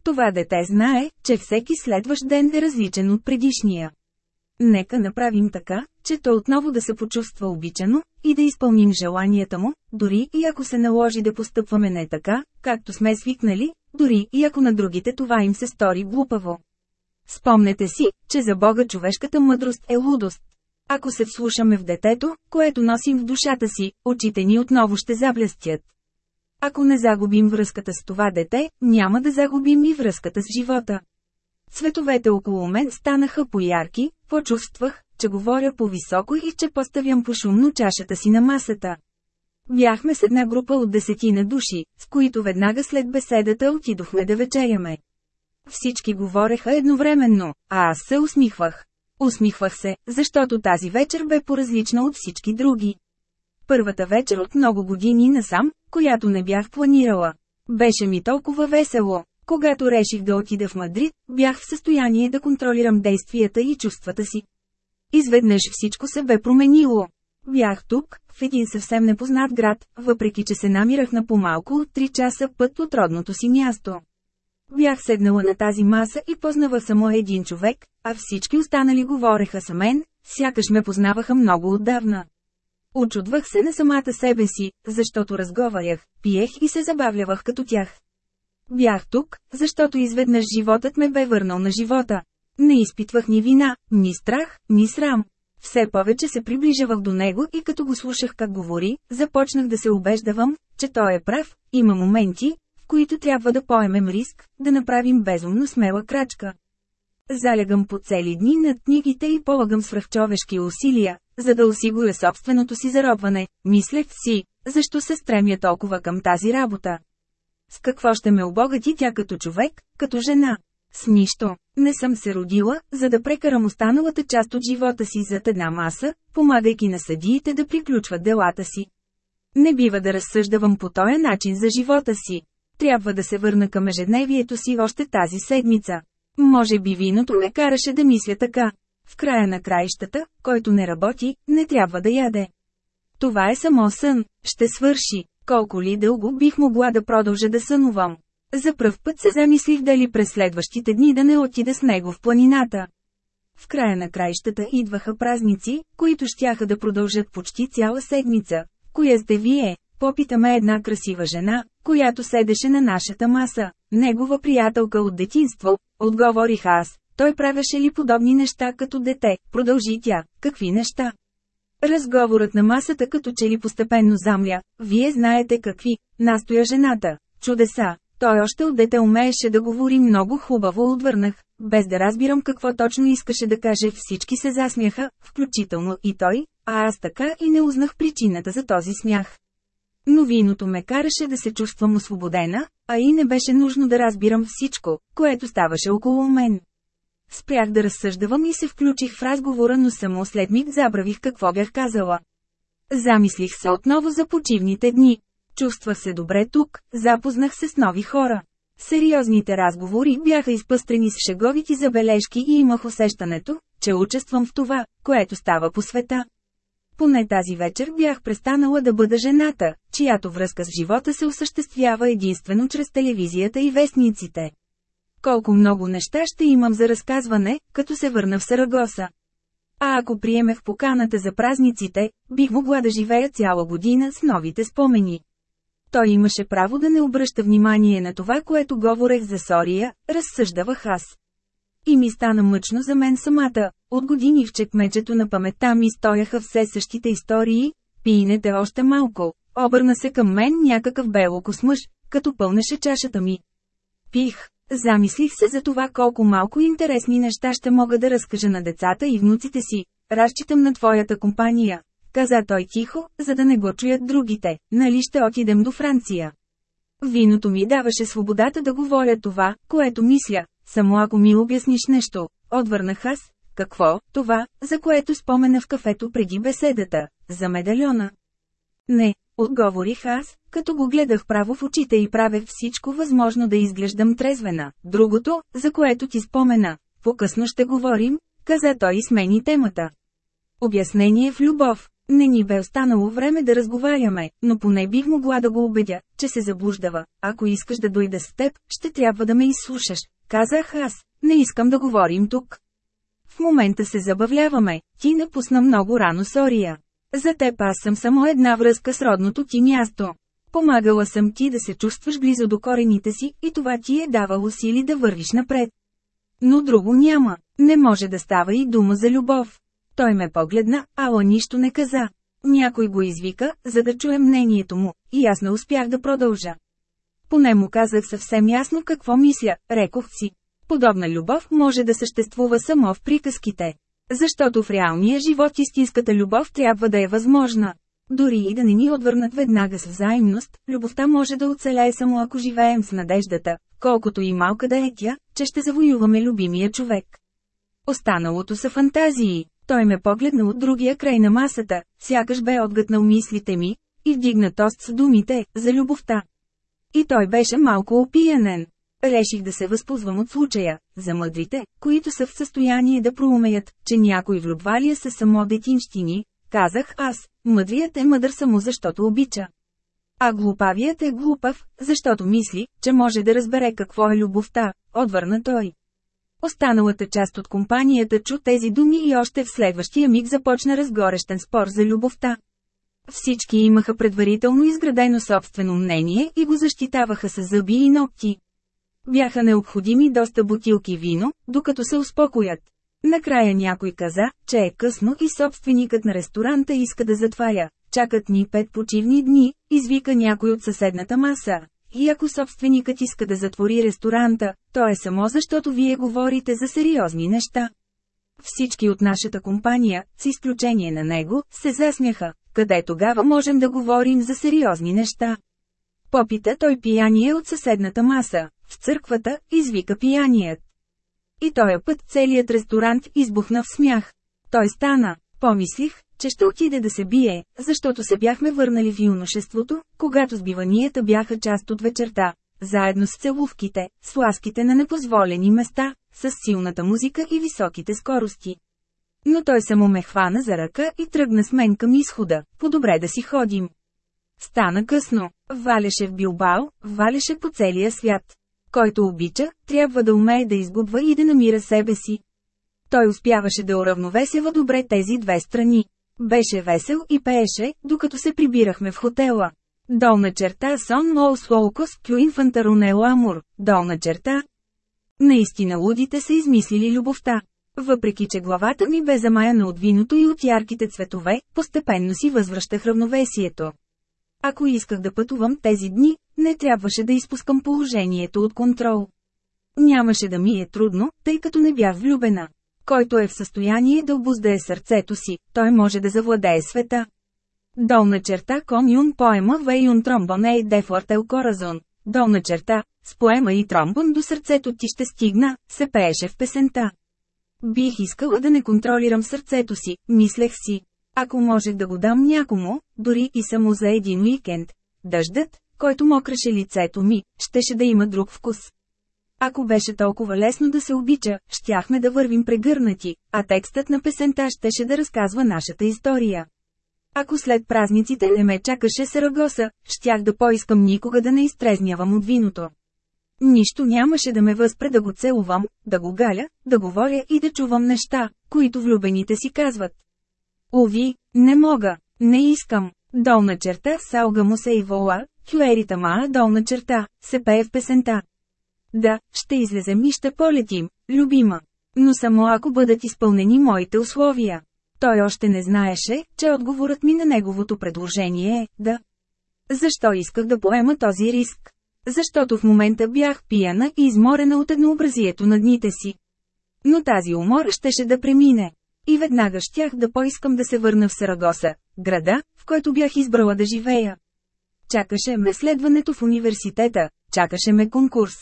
Това дете знае, че всеки следващ ден е различен от предишния. Нека направим така, че то отново да се почувства обичано, и да изпълним желанията му, дори и ако се наложи да постъпваме не така, както сме свикнали, дори и ако на другите това им се стори глупаво. Спомнете си, че за Бога човешката мъдрост е лудост. Ако се вслушаме в детето, което носим в душата си, очите ни отново ще заблестят. Ако не загубим връзката с това дете, няма да загубим и връзката с живота. Цветовете около мен станаха поярки, почувствах, че говоря по-високо и че поставям пошумно чашата си на масата. Бяхме с една група от десетина души, с които веднага след беседата отидохме да вечеряме. Всички говореха едновременно, а аз се усмихвах. Усмихвах се, защото тази вечер бе по-различна от всички други. Първата вечер от много години насам, която не бях планирала. Беше ми толкова весело. Когато реших да отида в Мадрид, бях в състояние да контролирам действията и чувствата си. Изведнъж всичко се бе променило. Бях тук, в един съвсем непознат град, въпреки че се намирах на по-малко от 3 часа път от родното си място. Бях седнала на тази маса и познава само един човек, а всички останали говореха са мен, сякаш ме познаваха много отдавна. Очудвах се на самата себе си, защото разговарях, пиех и се забавлявах като тях. Бях тук, защото изведнъж животът ме бе върнал на живота. Не изпитвах ни вина, ни страх, ни срам. Все повече се приближавах до него и като го слушах как говори, започнах да се убеждавам, че той е прав, има моменти, в които трябва да поемем риск, да направим безумно смела крачка. Залягам по цели дни над книгите и полагам свръхчовешки усилия, за да осигуря собственото си заробване, мислех си, защо се стремя толкова към тази работа. С какво ще ме обогати тя като човек, като жена? С нищо. Не съм се родила, за да прекарам останалата част от живота си зад една маса, помагайки на съдиите да приключват делата си. Не бива да разсъждавам по този начин за живота си. Трябва да се върна към ежедневието си още тази седмица. Може би виното ме караше да мисля така. В края на краищата, който не работи, не трябва да яде. Това е само сън, ще свърши. Колко ли дълго бих могла да продължа да сънувам? За пръв път се замислих дали през следващите дни да не отида с него в планината. В края на краищата идваха празници, които щяха да продължат почти цяла седмица. Коя сте вие? Попитаме една красива жена, която седеше на нашата маса. Негова приятелка от детинство, отговорих аз. Той правеше ли подобни неща като дете, продължи тя. Какви неща? Разговорът на масата като че ли постепенно замля. Вие знаете какви, настоя жената. Чудеса. Той още от дете умееше да говори много хубаво отвърнах, без да разбирам какво точно искаше да каже всички се засмяха, включително и той, а аз така и не узнах причината за този смях. Но виното ме караше да се чувствам освободена, а и не беше нужно да разбирам всичко, което ставаше около мен. Спрях да разсъждавам и се включих в разговора, но само след миг забравих какво бях казала. Замислих се отново за почивните дни. Чувствах се добре тук, запознах се с нови хора. Сериозните разговори бяха изпъстрени с шеговити забележки и имах усещането, че участвам в това, което става по света. Поне тази вечер бях престанала да бъда жената, чиято връзка с живота се осъществява единствено чрез телевизията и вестниците. Колко много неща ще имам за разказване, като се върна в Сарагоса. А ако приемех поканата за празниците, бих могла да живея цяла година с новите спомени. Той имаше право да не обръща внимание на това, което говорех за Сория, разсъждавах аз. И ми стана мъчно за мен самата. От години в чекмечето на паметта ми стояха все същите истории, пиенете още малко. Обърна се към мен някакъв белокос мъж, като пълнеше чашата ми. Пих. Замислих се за това колко малко интересни неща ще мога да разкажа на децата и внуците си. Разчитам на твоята компания, каза той тихо, за да не го чуят другите, нали ще отидем до Франция. Виното ми даваше свободата да говоря това, което мисля, само ако ми обясниш нещо. Отвърнах аз, какво, това, за което спомена в кафето преди беседата, за медальона. Не, отговорих аз, като го гледах право в очите и правех всичко възможно да изглеждам трезвена. Другото, за което ти спомена, по-късно ще говорим, каза той и смени темата. Обяснение в любов. Не ни бе останало време да разговаряме, но поне бих могла да го убедя, че се заблуждава. Ако искаш да дойда с теб, ще трябва да ме изслушаш. Казах аз, не искам да говорим тук. В момента се забавляваме, ти напусна много рано Сория. За теб аз съм само една връзка с родното ти място. Помагала съм ти да се чувстваш близо до корените си и това ти е давало сили да вървиш напред. Но друго няма, не може да става и дума за любов. Той ме погледна, ала нищо не каза. Някой го извика, за да чуе мнението му, и аз не успях да продължа. Поне му казах съвсем ясно какво мисля, рекох си. Подобна любов може да съществува само в приказките. Защото в реалния живот истинската любов трябва да е възможна. Дори и да не ни отвърнат веднага с взаимност, любовта може да оцелее само ако живеем с надеждата, колкото и малка да е тя, че ще завоюваме любимия човек. Останалото са фантазии. Той ме погледна от другия край на масата, сякаш бе отгътнал мислите ми, и вдигна тост с думите, за любовта. И той беше малко опиянен. Реших да се възползвам от случая, за мъдрите, които са в състояние да проумеят, че някой влюбвалия са само детинщини, казах аз, мъдрият е мъдър само защото обича. А глупавият е глупав, защото мисли, че може да разбере какво е любовта, отвърна той. Останалата част от компанията чу тези думи и още в следващия миг започна разгорещен спор за любовта. Всички имаха предварително изградено собствено мнение и го защитаваха с зъби и ногти. Бяха необходими доста бутилки вино, докато се успокоят. Накрая някой каза, че е късно и собственикът на ресторанта иска да затваря. чакат ни пет почивни дни, извика някой от съседната маса. И ако собственикът иска да затвори ресторанта, то е само защото вие говорите за сериозни неща. Всички от нашата компания, с изключение на него, се засмяха. Къде тогава можем да говорим за сериозни неща? Попита той пияния от съседната маса. В църквата, извика пияният. И този път целият ресторант избухна в смях. Той стана. Помислих, че ще отиде да се бие, защото се бяхме върнали в юношеството, когато сбиванията бяха част от вечерта, заедно с целувките, с ласките на непозволени места, с силната музика и високите скорости. Но той само ме хвана за ръка и тръгна с мен към изхода, по-добре да си ходим. Стана късно, валеше в Билбао, валеше по целия свят. Който обича, трябва да умее да изгубва и да намира себе си. Той успяваше да уравновесява добре тези две страни. Беше весел и пееше, докато се прибирахме в хотела. Долна черта Сон Лоус Лоукос Кю Инфантаронел Амур, долна черта. Наистина лудите са измислили любовта. Въпреки че главата ми бе замаяна от виното и от ярките цветове, постепенно си възвръщах равновесието. Ако исках да пътувам тези дни, не трябваше да изпускам положението от контрол. Нямаше да ми е трудно, тъй като не бях влюбена. Който е в състояние да обуздае сърцето си, той може да завладее света. Долна черта кон юн поема ве юн тромбон ей дефлартел коразон. Долна черта, с поема и тромбон до сърцето ти ще стигна, се пееше в песента. Бих искала да не контролирам сърцето си, мислех си. Ако можех да го дам някому, дори и само за един уикенд, дъждът, който мокраше лицето ми, щеше да има друг вкус. Ако беше толкова лесно да се обича, щяхме да вървим прегърнати, а текстът на песента щеше да разказва нашата история. Ако след празниците не ме чакаше Сарагоса, щях да поискам никога да не изтрезнявам от виното. Нищо нямаше да ме възпре да го целувам, да го галя, да говоря и да чувам неща, които влюбените си казват. Ови, не мога, не искам. Долна черта салга му хюерита маа долна черта, се пее в песента. Да, ще излезем и ще полетим, любима. Но само ако бъдат изпълнени моите условия. Той още не знаеше, че отговорът ми на неговото предложение е «да». Защо исках да поема този риск? Защото в момента бях пияна и изморена от еднообразието на дните си. Но тази умора щеше да премине. И веднага щях да поискам да се върна в Сарагоса, града, в който бях избрала да живея. Чакаше ме следването в университета, чакаше ме конкурс.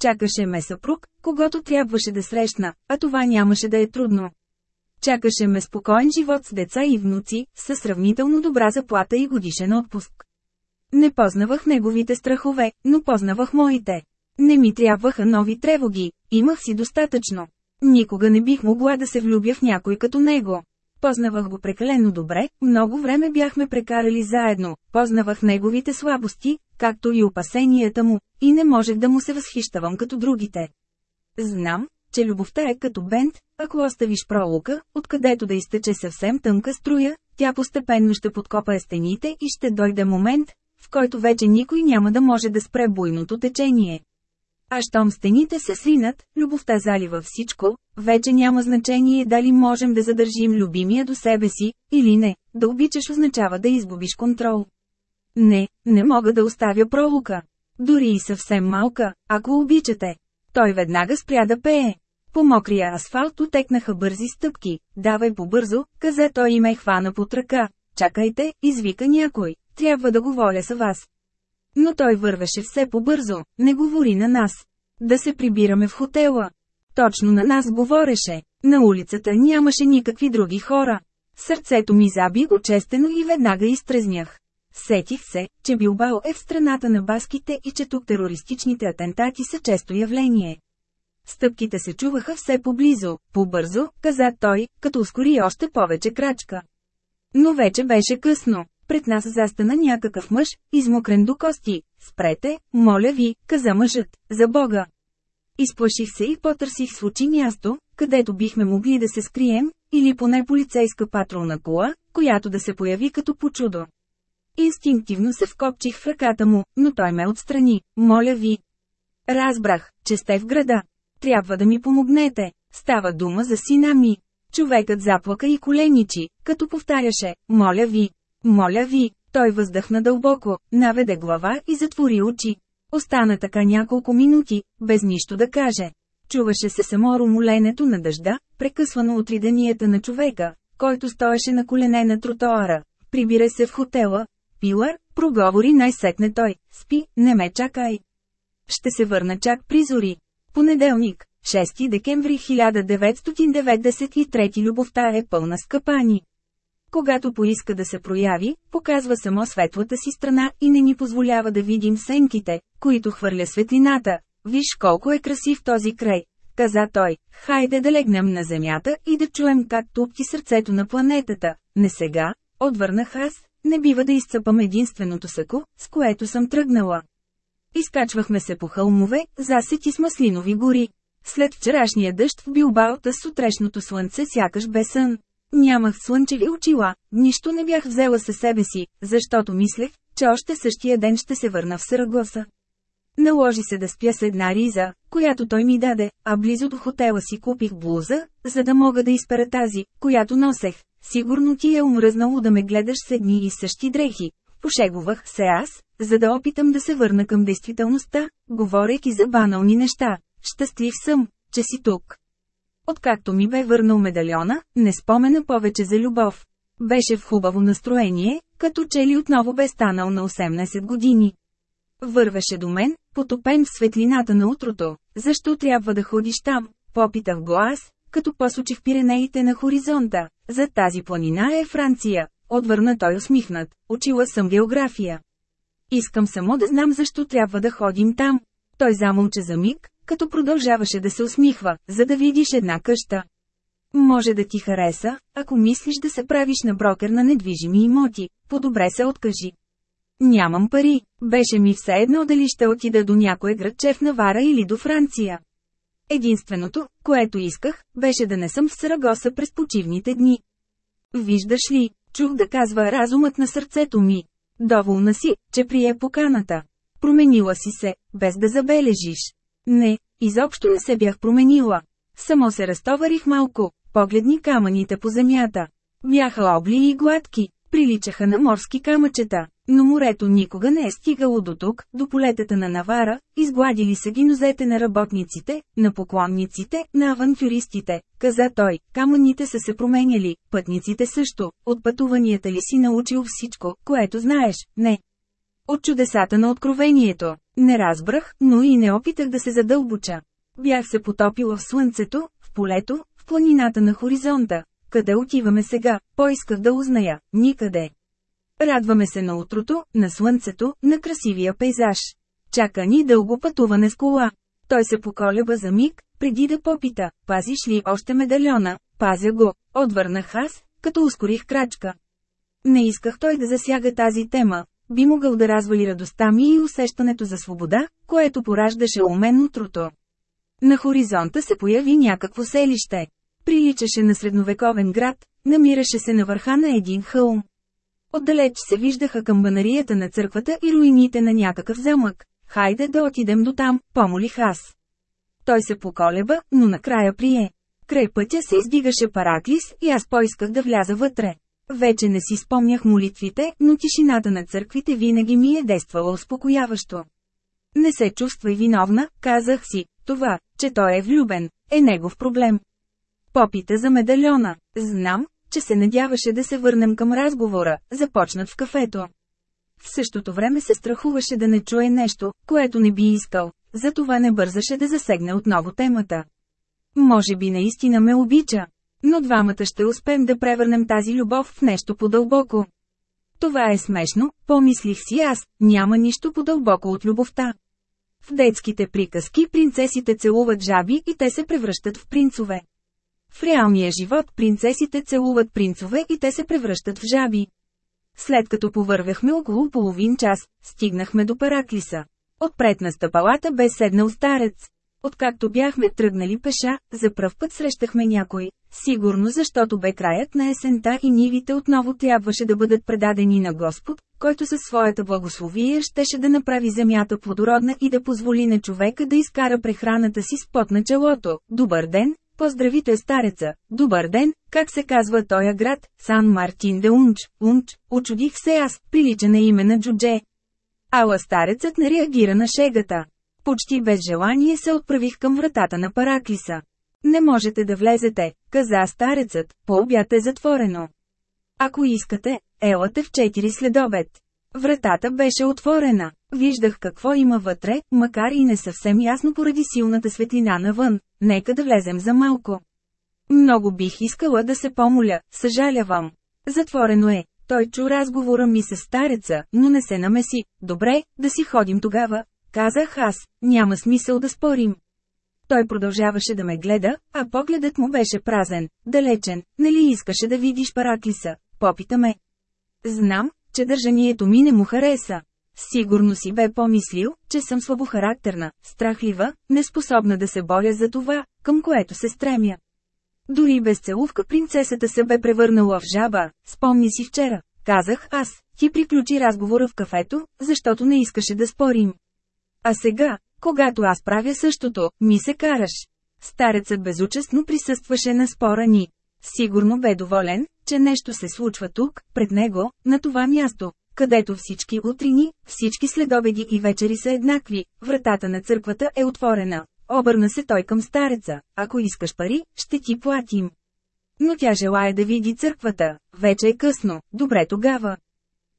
Чакаше ме съпруг, когато трябваше да срещна, а това нямаше да е трудно. Чакаше ме спокоен живот с деца и внуци, със сравнително добра заплата и годишен отпуск. Не познавах неговите страхове, но познавах моите. Не ми трябваха нови тревоги, имах си достатъчно. Никога не бих могла да се влюбя в някой като него. Познавах го прекалено добре, много време бяхме прекарали заедно, познавах неговите слабости, както и опасенията му, и не можех да му се възхищавам като другите. Знам, че любовта е като бент, ако оставиш пролука, откъдето да изтече съвсем тънка струя, тя постепенно ще подкопа стените и ще дойде момент, в който вече никой няма да може да спре буйното течение. А щом стените се сринат, любовта залива всичко, вече няма значение дали можем да задържим любимия до себе си, или не, да обичаш означава да изгубиш контрол. Не, не мога да оставя пролука. Дори и съвсем малка, ако обичате. Той веднага спря да пее. По мокрия асфалт отекнаха бързи стъпки. Давай побързо, каза той и ме хвана под ръка. Чакайте, извика някой. Трябва да говоря с вас. Но той вървеше все по-бързо, не говори на нас. Да се прибираме в хотела. Точно на нас говореше. На улицата нямаше никакви други хора. Сърцето ми заби очестено и веднага изтрезнях. Сетих се, че Билбао е в страната на баските и че тук терористичните атентати са често явление. Стъпките се чуваха все поблизо, по-бързо, каза той, като ускори още повече крачка. Но вече беше късно. Пред нас застана някакъв мъж, измокрен до кости. Спрете, моля ви, каза мъжът, за Бога. Изплаших се и потърсих с очи място, където бихме могли да се скрием, или поне полицейска патрулна кола, която да се появи като по чудо. Инстинктивно се вкопчих в ръката му, но той ме отстрани. Моля ви. Разбрах, че сте в града. Трябва да ми помогнете. Става дума за сина ми. Човекът заплака и коленичи, като повтаряше, моля ви. Моля ви, той въздъхна дълбоко, наведе глава и затвори очи. Остана така няколко минути, без нищо да каже. Чуваше се само румоленето на дъжда, прекъсвано от риданията на човека, който стоеше на колене на тротоара. Прибира се в хотела. Пилър, проговори най-сетне той. Спи, не ме чакай. Ще се върна чак при зори. Понеделник, 6 декември 1993 любовта е пълна скъпани. Когато поиска да се прояви, показва само светлата си страна и не ни позволява да видим сенките, които хвърля светлината. Виж колко е красив този край, каза той. Хайде да легнем на земята и да чуем как тупки сърцето на планетата. Не сега, отвърнах аз, не бива да изцъпам единственото сако, с което съм тръгнала. Изкачвахме се по хълмове, засети с маслинови гори. След вчерашния дъжд в Билбаота с утрешното слънце сякаш бе сън. Нямах слънчеви очила, нищо не бях взела със себе си, защото мислех, че още същия ден ще се върна в Сарагоса. Наложи се да спя с една риза, която той ми даде, а близо до хотела си купих блуза, за да мога да изпера тази, която носех. Сигурно ти е умръзнало да ме гледаш с едни и същи дрехи. Пошегувах се аз, за да опитам да се върна към действителността, говорейки за банални неща. Щастлив съм, че си тук. Откакто ми бе върнал медальона, не спомена повече за любов. Беше в хубаво настроение, като че ли отново бе станал на 18 години. Вървеше до мен, потопен в светлината на утрото. Защо трябва да ходиш там? Попитах го аз, като посочих пиренеите на хоризонта. За тази планина е Франция. Отвърна той усмихнат. Учила съм география. Искам само да знам защо трябва да ходим там. Той замълча за миг, като продължаваше да се усмихва, за да видиш една къща. Може да ти хареса, ако мислиш да се правиш на брокер на недвижими имоти, по-добре се откажи. Нямам пари, беше ми все едно дали ще отида до някое градче в Навара или до Франция. Единственото, което исках, беше да не съм в Сарагоса през почивните дни. Виждаш ли, чух да казва разумът на сърцето ми. Доволна си, че прие поканата. Променила си се, без да забележиш. Не, изобщо не се бях променила. Само се разтоварих малко, погледни камъните по земята. Бяха обли и гладки, приличаха на морски камъчета, но морето никога не е стигало до тук, до полетата на Навара, изгладили са ги нозете на работниците, на поклонниците, на авантюристите, каза той, камъните са се променяли, пътниците също, от пътуванията ли си научил всичко, което знаеш, не. От чудесата на откровението. Не разбрах, но и не опитах да се задълбоча. Бях се потопила в слънцето, в полето, в планината на хоризонта. Къде отиваме сега, поисках да узная, никъде. Радваме се на утрото, на слънцето, на красивия пейзаж. Чака ни дълго пътуване с кола. Той се поколеба за миг, преди да попита, пазиш ли още медальона, пазя го, отвърнах аз, като ускорих крачка. Не исках той да засяга тази тема, би могъл да развали радостта ми и усещането за свобода, което пораждаше у мен утрото. На хоризонта се появи някакво селище. Приличаше на средновековен град, намираше се на върха на един хълм. Отдалеч се виждаха камбанарията на църквата и руините на някакъв замък. Хайде да отидем до там, помолих аз. Той се поколеба, но накрая прие. Край пътя се издигаше параклис и аз поисках да вляза вътре. Вече не си спомнях молитвите, но тишината на църквите винаги ми е действала успокояващо. Не се чувствай виновна, казах си, това, че той е влюбен, е негов проблем. Попита за медальона. Знам, че се надяваше да се върнем към разговора, започнат в кафето. В същото време се страхуваше да не чуе нещо, което не би искал, затова не бързаше да засегне отново темата. Може би наистина ме обича, но двамата ще успеем да превърнем тази любов в нещо по-дълбоко. Това е смешно, помислих си аз, няма нищо по-дълбоко от любовта. В детските приказки принцесите целуват жаби и те се превръщат в принцове. В реалния живот принцесите целуват принцове и те се превръщат в жаби. След като повървяхме около половин час, стигнахме до Параклиса. Отпред на стъпалата бе седнал старец. Откакто бяхме тръгнали пеша, за пръв път срещахме някой. Сигурно защото бе краят на есента и нивите отново трябваше да бъдат предадени на Господ, който със своята благословие щеше да направи земята плодородна и да позволи на човека да изкара прехраната си с пот на челото. Добър ден, поздравите стареца, добър ден, Как се казва тоя град? Сан Мартин де Унч, Унч, очудих се аз, прилича на име на Джудже. Ала старецът не реагира на шегата. Почти без желание се отправих към вратата на Параклиса. Не можете да влезете, каза старецът, по обяд е затворено. Ако искате, елате в 4 следобед. Вратата беше отворена. Виждах какво има вътре, макар и не съвсем ясно поради силната светлина навън. Нека да влезем за малко. Много бих искала да се помоля, съжалявам. Затворено е. Той чу разговора ми с стареца, но не се намеси. Добре, да си ходим тогава, казах аз, няма смисъл да спорим. Той продължаваше да ме гледа, а погледът му беше празен, далечен, нали искаше да видиш Параклиса, попита ме. Знам, че държанието ми не му хареса. Сигурно си бе помислил, че съм слабохарактерна, страхлива, неспособна да се боря за това, към което се стремя. Дори без целувка принцесата се бе превърнала в жаба, спомни си вчера. Казах аз, ти приключи разговора в кафето, защото не искаше да спорим. А сега, когато аз правя същото, ми се караш. Старецът безучастно присъстваше на спора ни. Сигурно бе доволен, че нещо се случва тук, пред него, на това място, където всички утрини, всички следобеди и вечери са еднакви, вратата на църквата е отворена. Обърна се той към стареца, ако искаш пари, ще ти платим. Но тя желая да види църквата, вече е късно, добре тогава.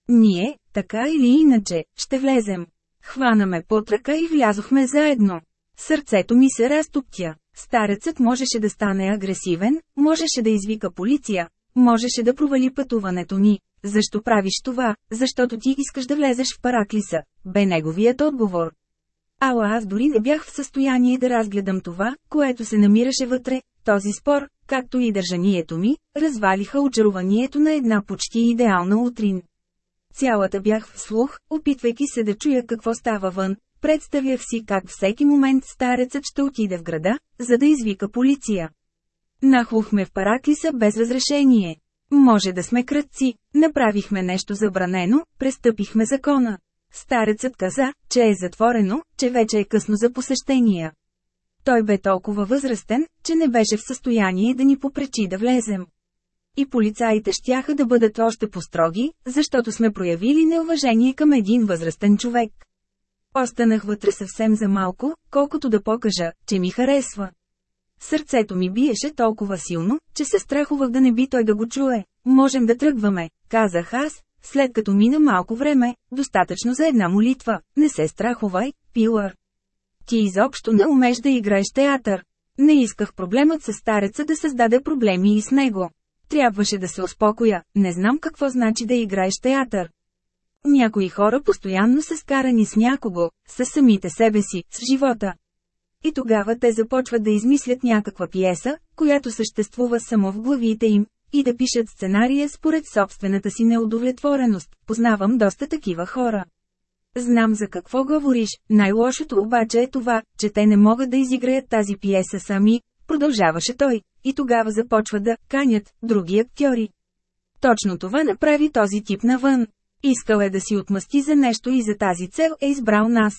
Ние, така или иначе, ще влезем. Хванаме под ръка и влязохме заедно. Сърцето ми се разтоптя. Старецът можеше да стане агресивен, можеше да извика полиция, можеше да провали пътуването ни. Защо правиш това? Защото ти искаш да влезеш в Параклиса, бе неговият отговор. Ала аз дори не бях в състояние да разгледам това, което се намираше вътре, този спор, както и държанието ми, развалиха очарованието на една почти идеална утрин. Цялата бях в слух, опитвайки се да чуя какво става вън, представях си как всеки момент старецът ще отиде в града, за да извика полиция. Нахлухме в Параклиса без разрешение. Може да сме кръци, направихме нещо забранено, престъпихме закона. Старецът каза, че е затворено, че вече е късно за посещения. Той бе толкова възрастен, че не беше в състояние да ни попречи да влезем. И полицаите щяха да бъдат още по-строги, защото сме проявили неуважение към един възрастен човек. Останах вътре съвсем за малко, колкото да покажа, че ми харесва. Сърцето ми биеше толкова силно, че се страхувах да не би той да го чуе. Можем да тръгваме, казах аз, след като мина малко време, достатъчно за една молитва. Не се страхувай, Пилър. Ти изобщо не умеш да играеш театър. Не исках проблемът с стареца да създаде проблеми и с него. Трябваше да се успокоя, не знам какво значи да играеш театър. Някои хора постоянно са скарани с някого, с самите себе си, с живота. И тогава те започват да измислят някаква пиеса, която съществува само в главите им, и да пишат сценария според собствената си неудовлетвореност. Познавам доста такива хора. Знам за какво говориш, най-лошото обаче е това, че те не могат да изиграят тази пиеса сами, продължаваше той, и тогава започват да канят други актьори. Точно това направи този тип навън. Искал е да си отмъсти за нещо и за тази цел е избрал нас.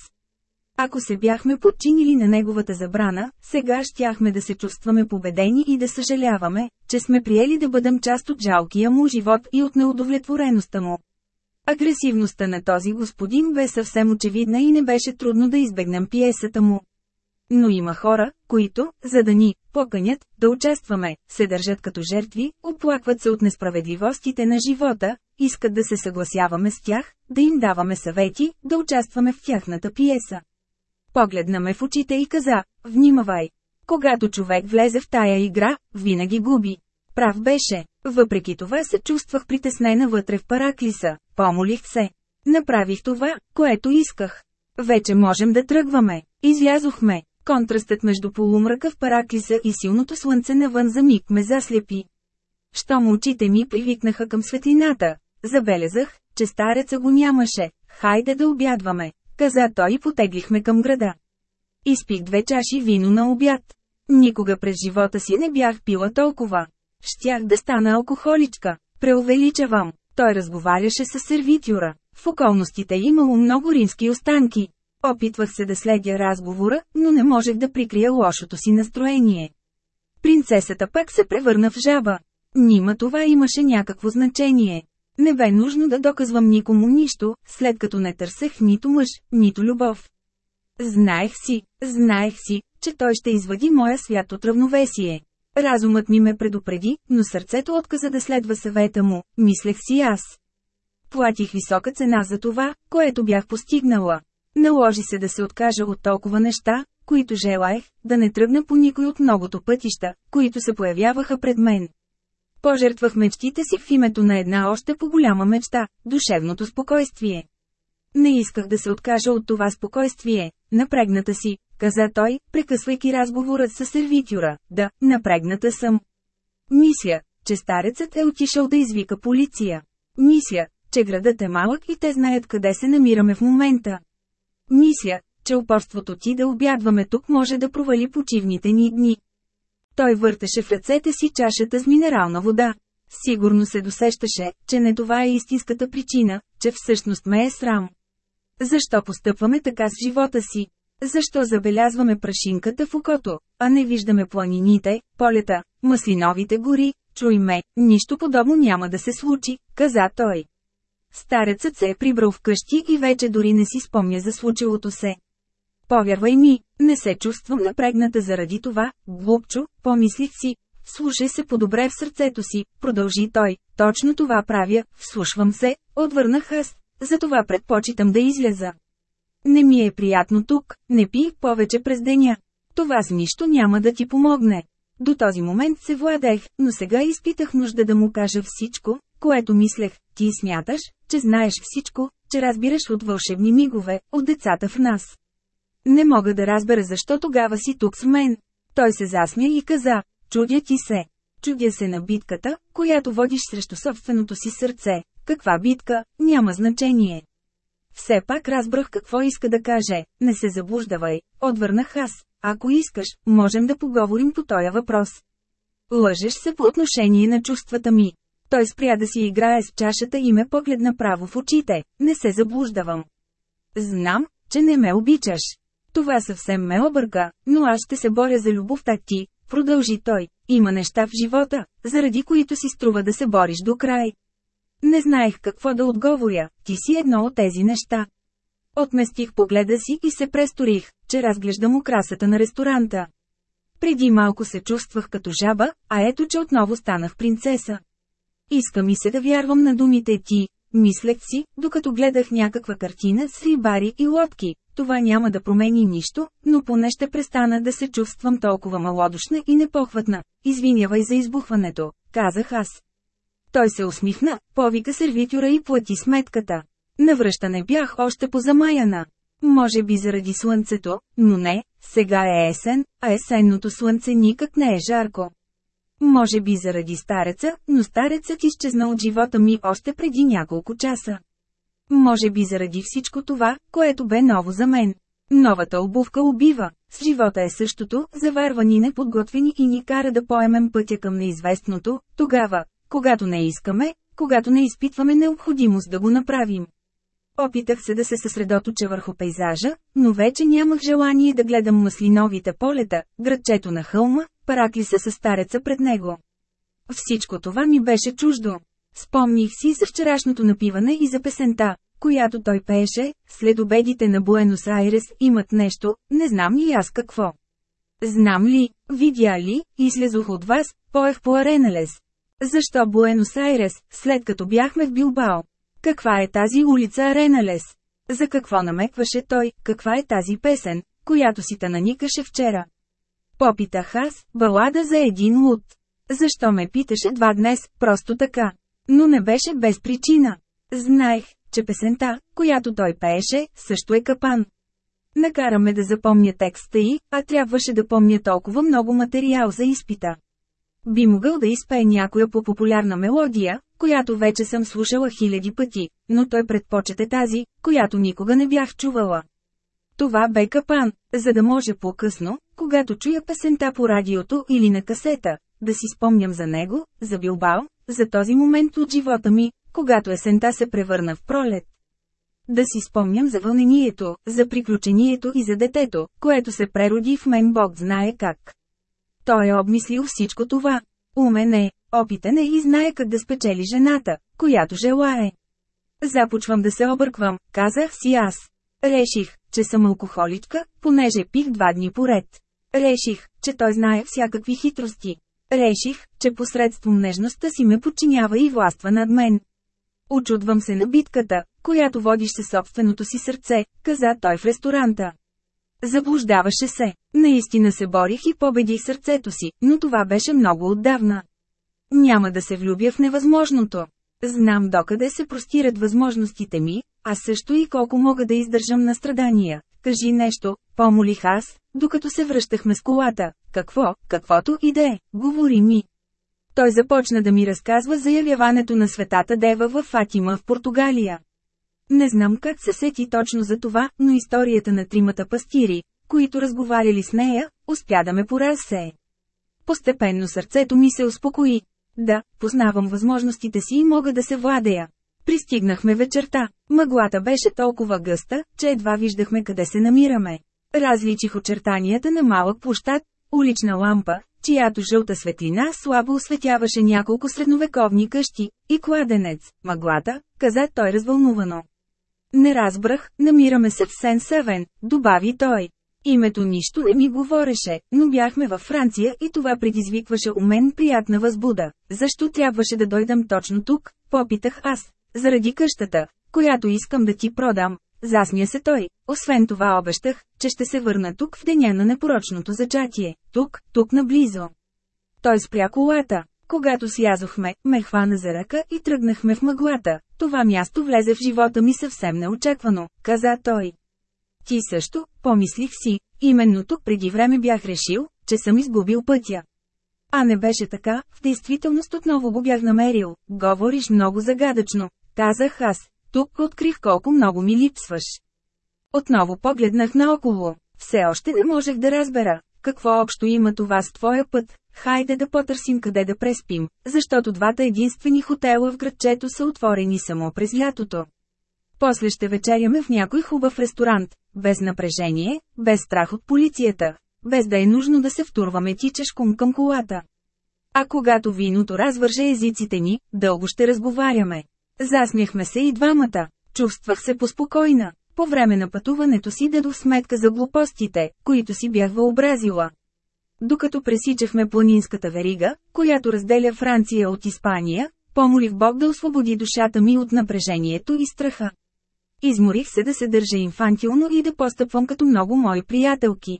Ако се бяхме подчинили на неговата забрана, сега щяхме да се чувстваме победени и да съжаляваме, че сме приели да бъдем част от жалкия му живот и от неудовлетвореността му. Агресивността на този господин бе съвсем очевидна и не беше трудно да избегнем пиесата му. Но има хора, които, за да ни поканят да участваме, се държат като жертви, оплакват се от несправедливостите на живота, искат да се съгласяваме с тях, да им даваме съвети, да участваме в тяхната пиеса. Погледна ме в очите и каза, внимавай. Когато човек влезе в тая игра, винаги губи. Прав беше. Въпреки това се чувствах притеснена вътре в параклиса. Помолих се. Направих това, което исках. Вече можем да тръгваме. Излязохме. Контрастът между полумръка в параклиса и силното слънце навън за миг ме заслепи. Щом очите ми привикнаха към светлината, забелязах, че стареца го нямаше. Хайде да обядваме каза той и потеглихме към града. Изпих две чаши вино на обяд. Никога през живота си не бях пила толкова. Щях да стана алкохоличка. Преувеличавам. Той разговаряше с сервитюра. В околностите имало много римски останки. Опитвах се да следя разговора, но не можех да прикрия лошото си настроение. Принцесата пак се превърна в жаба. Нима това имаше някакво значение. Не бе нужно да доказвам никому нищо, след като не търсех нито мъж, нито любов. Знаех си, знаех си, че той ще извади моя свят от равновесие. Разумът ми ме предупреди, но сърцето отказа да следва съвета му, мислех си аз. Платих висока цена за това, което бях постигнала. Наложи се да се откажа от толкова неща, които желаех, да не тръгна по никой от многото пътища, които се появяваха пред мен. Пожертвах мечтите си в името на една още по-голяма мечта – душевното спокойствие. Не исках да се откажа от това спокойствие, напрегната си, каза той, прекъсвайки разговорът с сервитюра, да, напрегната съм. Мисля, че старецът е отишъл да извика полиция. Мисля, че градът е малък и те знаят къде се намираме в момента. Мисля, че упорството ти да обядваме тук може да провали почивните ни дни. Той въртеше в ръцете си чашата с минерална вода. Сигурно се досещаше, че не това е истинската причина, че всъщност ме е срам. Защо постъпваме така с живота си? Защо забелязваме прашинката в окото, а не виждаме планините, полета, маслиновите гори? Чуй ме, нищо подобно няма да се случи, каза той. Старецът се е прибрал вкъщи и вече дори не си спомня за случилото се. Повярвай ми, не се чувствам напрегната заради това, глупчо, помислих си. Слушай се по-добре в сърцето си, продължи той. Точно това правя, вслушвам се, отвърнах аз. Затова предпочитам да изляза. Не ми е приятно тук, не пи повече през деня. Това с нищо няма да ти помогне. До този момент се владех, но сега изпитах нужда да му кажа всичко, което мислех. Ти смяташ, че знаеш всичко, че разбираш от вълшебни мигове, от децата в нас. Не мога да разбера защо тогава си тук с мен. Той се засмя и каза, чудя ти се. Чудя се на битката, която водиш срещу собственото си сърце. Каква битка, няма значение. Все пак разбрах какво иска да каже, не се заблуждавай, отвърнах аз. Ако искаш, можем да поговорим по този въпрос. Лъжеш се по отношение на чувствата ми. Той спря да си играе с чашата и ме погледна право в очите, не се заблуждавам. Знам, че не ме обичаш. Това съвсем ме обърка, но аз ще се боря за любовта ти, продължи той. Има неща в живота, заради които си струва да се бориш до край. Не знаех какво да отговоря, ти си едно от тези неща. Отместих погледа си и се престорих, че разглеждам украсата на ресторанта. Преди малко се чувствах като жаба, а ето че отново станах принцеса. Иска ми се да вярвам на думите ти, мислех си, докато гледах някаква картина с рибари и лодки. Това няма да промени нищо, но поне ще престана да се чувствам толкова малодушна и непохватна. Извинявай за избухването, казах аз. Той се усмихна, повика сервитюра и плати сметката. Навръщане бях още позамаяна. Може би заради слънцето, но не, сега е есен, а есенното слънце никак не е жарко. Може би заради стареца, но старецът изчезна от живота ми още преди няколко часа. Може би заради всичко това, което бе ново за мен. Новата обувка убива. С живота е същото, заварва ни неподготвени и ни кара да поемем пътя към неизвестното, тогава, когато не искаме, когато не изпитваме необходимост да го направим. Опитах се да се съсредоточа върху пейзажа, но вече нямах желание да гледам маслиновите полета, градчето на хълма, параклиса със стареца пред него. Всичко това ми беше чуждо. Спомних си за вчерашното напиване и за песента, която той пееше, след обедите на Буенос Айрес имат нещо, не знам и аз какво. Знам ли, видя ли, излезох от вас, поех по Аренелес. Защо Буенос Айрес, след като бяхме в Билбао? Каква е тази улица Ареналес? За какво намекваше той, каква е тази песен, която си та наникаше вчера? Попитах аз, балада за един луд. Защо ме питаше два днес, просто така? Но не беше без причина. Знаех, че песента, която той пееше, също е капан. Накараме да запомня текста и, а трябваше да помня толкова много материал за изпита. Би могъл да изпее някоя по-популярна мелодия, която вече съм слушала хиляди пъти, но той предпочете тази, която никога не бях чувала. Това бе капан, за да може по-късно, когато чуя песента по радиото или на касета, да си спомням за него, за Билбао, за този момент от живота ми, когато есента се превърна в пролет. Да си спомням за вълнението, за приключението и за детето, което се прероди в мен Бог знае как. Той е обмислил всичко това. Умен е, опитен е и знае как да спечели жената, която желае. Започвам да се обърквам, казах си аз. Реших, че съм алкохоличка, понеже пих два дни поред. Реших, че той знае всякакви хитрости. Реших, че посредством нежността си ме подчинява и властва над мен. Очудвам се на битката, която водиш със собственото си сърце, каза той в ресторанта. Заблуждаваше се. Наистина се борих и победих сърцето си, но това беше много отдавна. Няма да се влюбя в невъзможното. Знам докъде се простират възможностите ми, а също и колко мога да издържам на страдания. Кажи нещо, помолих аз, докато се връщахме с колата. Какво, каквото и да е, говори ми. Той започна да ми разказва за явяването на светата Дева в Фатима в Португалия. Не знам как се сети точно за това, но историята на тримата пастири, които разговаряли с нея, успя да ме поразсее. Постепенно сърцето ми се успокои. Да, познавам възможностите си и мога да се владея. Пристигнахме вечерта. Мъглата беше толкова гъста, че едва виждахме къде се намираме. Различих очертанията на малък площад, улична лампа, чиято жълта светлина слабо осветяваше няколко средновековни къщи, и кладенец, мъглата, каза той развълнувано. Не разбрах, намираме се в Сен-Севен, добави той. Името нищо не ми говореше, но бяхме във Франция и това предизвикваше у мен приятна възбуда. Защо трябваше да дойдам точно тук, попитах аз. Заради къщата, която искам да ти продам. Засмя се той. Освен това обещах, че ще се върна тук в деня на непорочното зачатие. Тук, тук наблизо. Той спря колата. Когато слязохме, ме хвана за ръка и тръгнахме в мъглата. Това място влезе в живота ми съвсем неочаквано, каза той. Ти също, помислих си, именно тук преди време бях решил, че съм изгубил пътя. А не беше така, в действителност отново го бях намерил, говориш много загадъчно, казах аз, тук открих колко много ми липсваш. Отново погледнах наоколо, все още не можех да разбера, какво общо има това с твоя път, хайде да потърсим къде да преспим, защото двата единствени хотела в градчето са отворени само през лятото. После ще вечеряме в някой хубав ресторант, без напрежение, без страх от полицията, без да е нужно да се втурваме тичешком към колата. А когато виното развърже езиците ни, дълго ще разговаряме. Засмяхме се и двамата. Чувствах се поспокойна. По време на пътуването си дадох сметка за глупостите, които си бях въобразила. Докато пресичахме планинската верига, която разделя Франция от Испания, помолих Бог да освободи душата ми от напрежението и страха. Изморих се да се държа инфантилно и да постъпвам като много мои приятелки.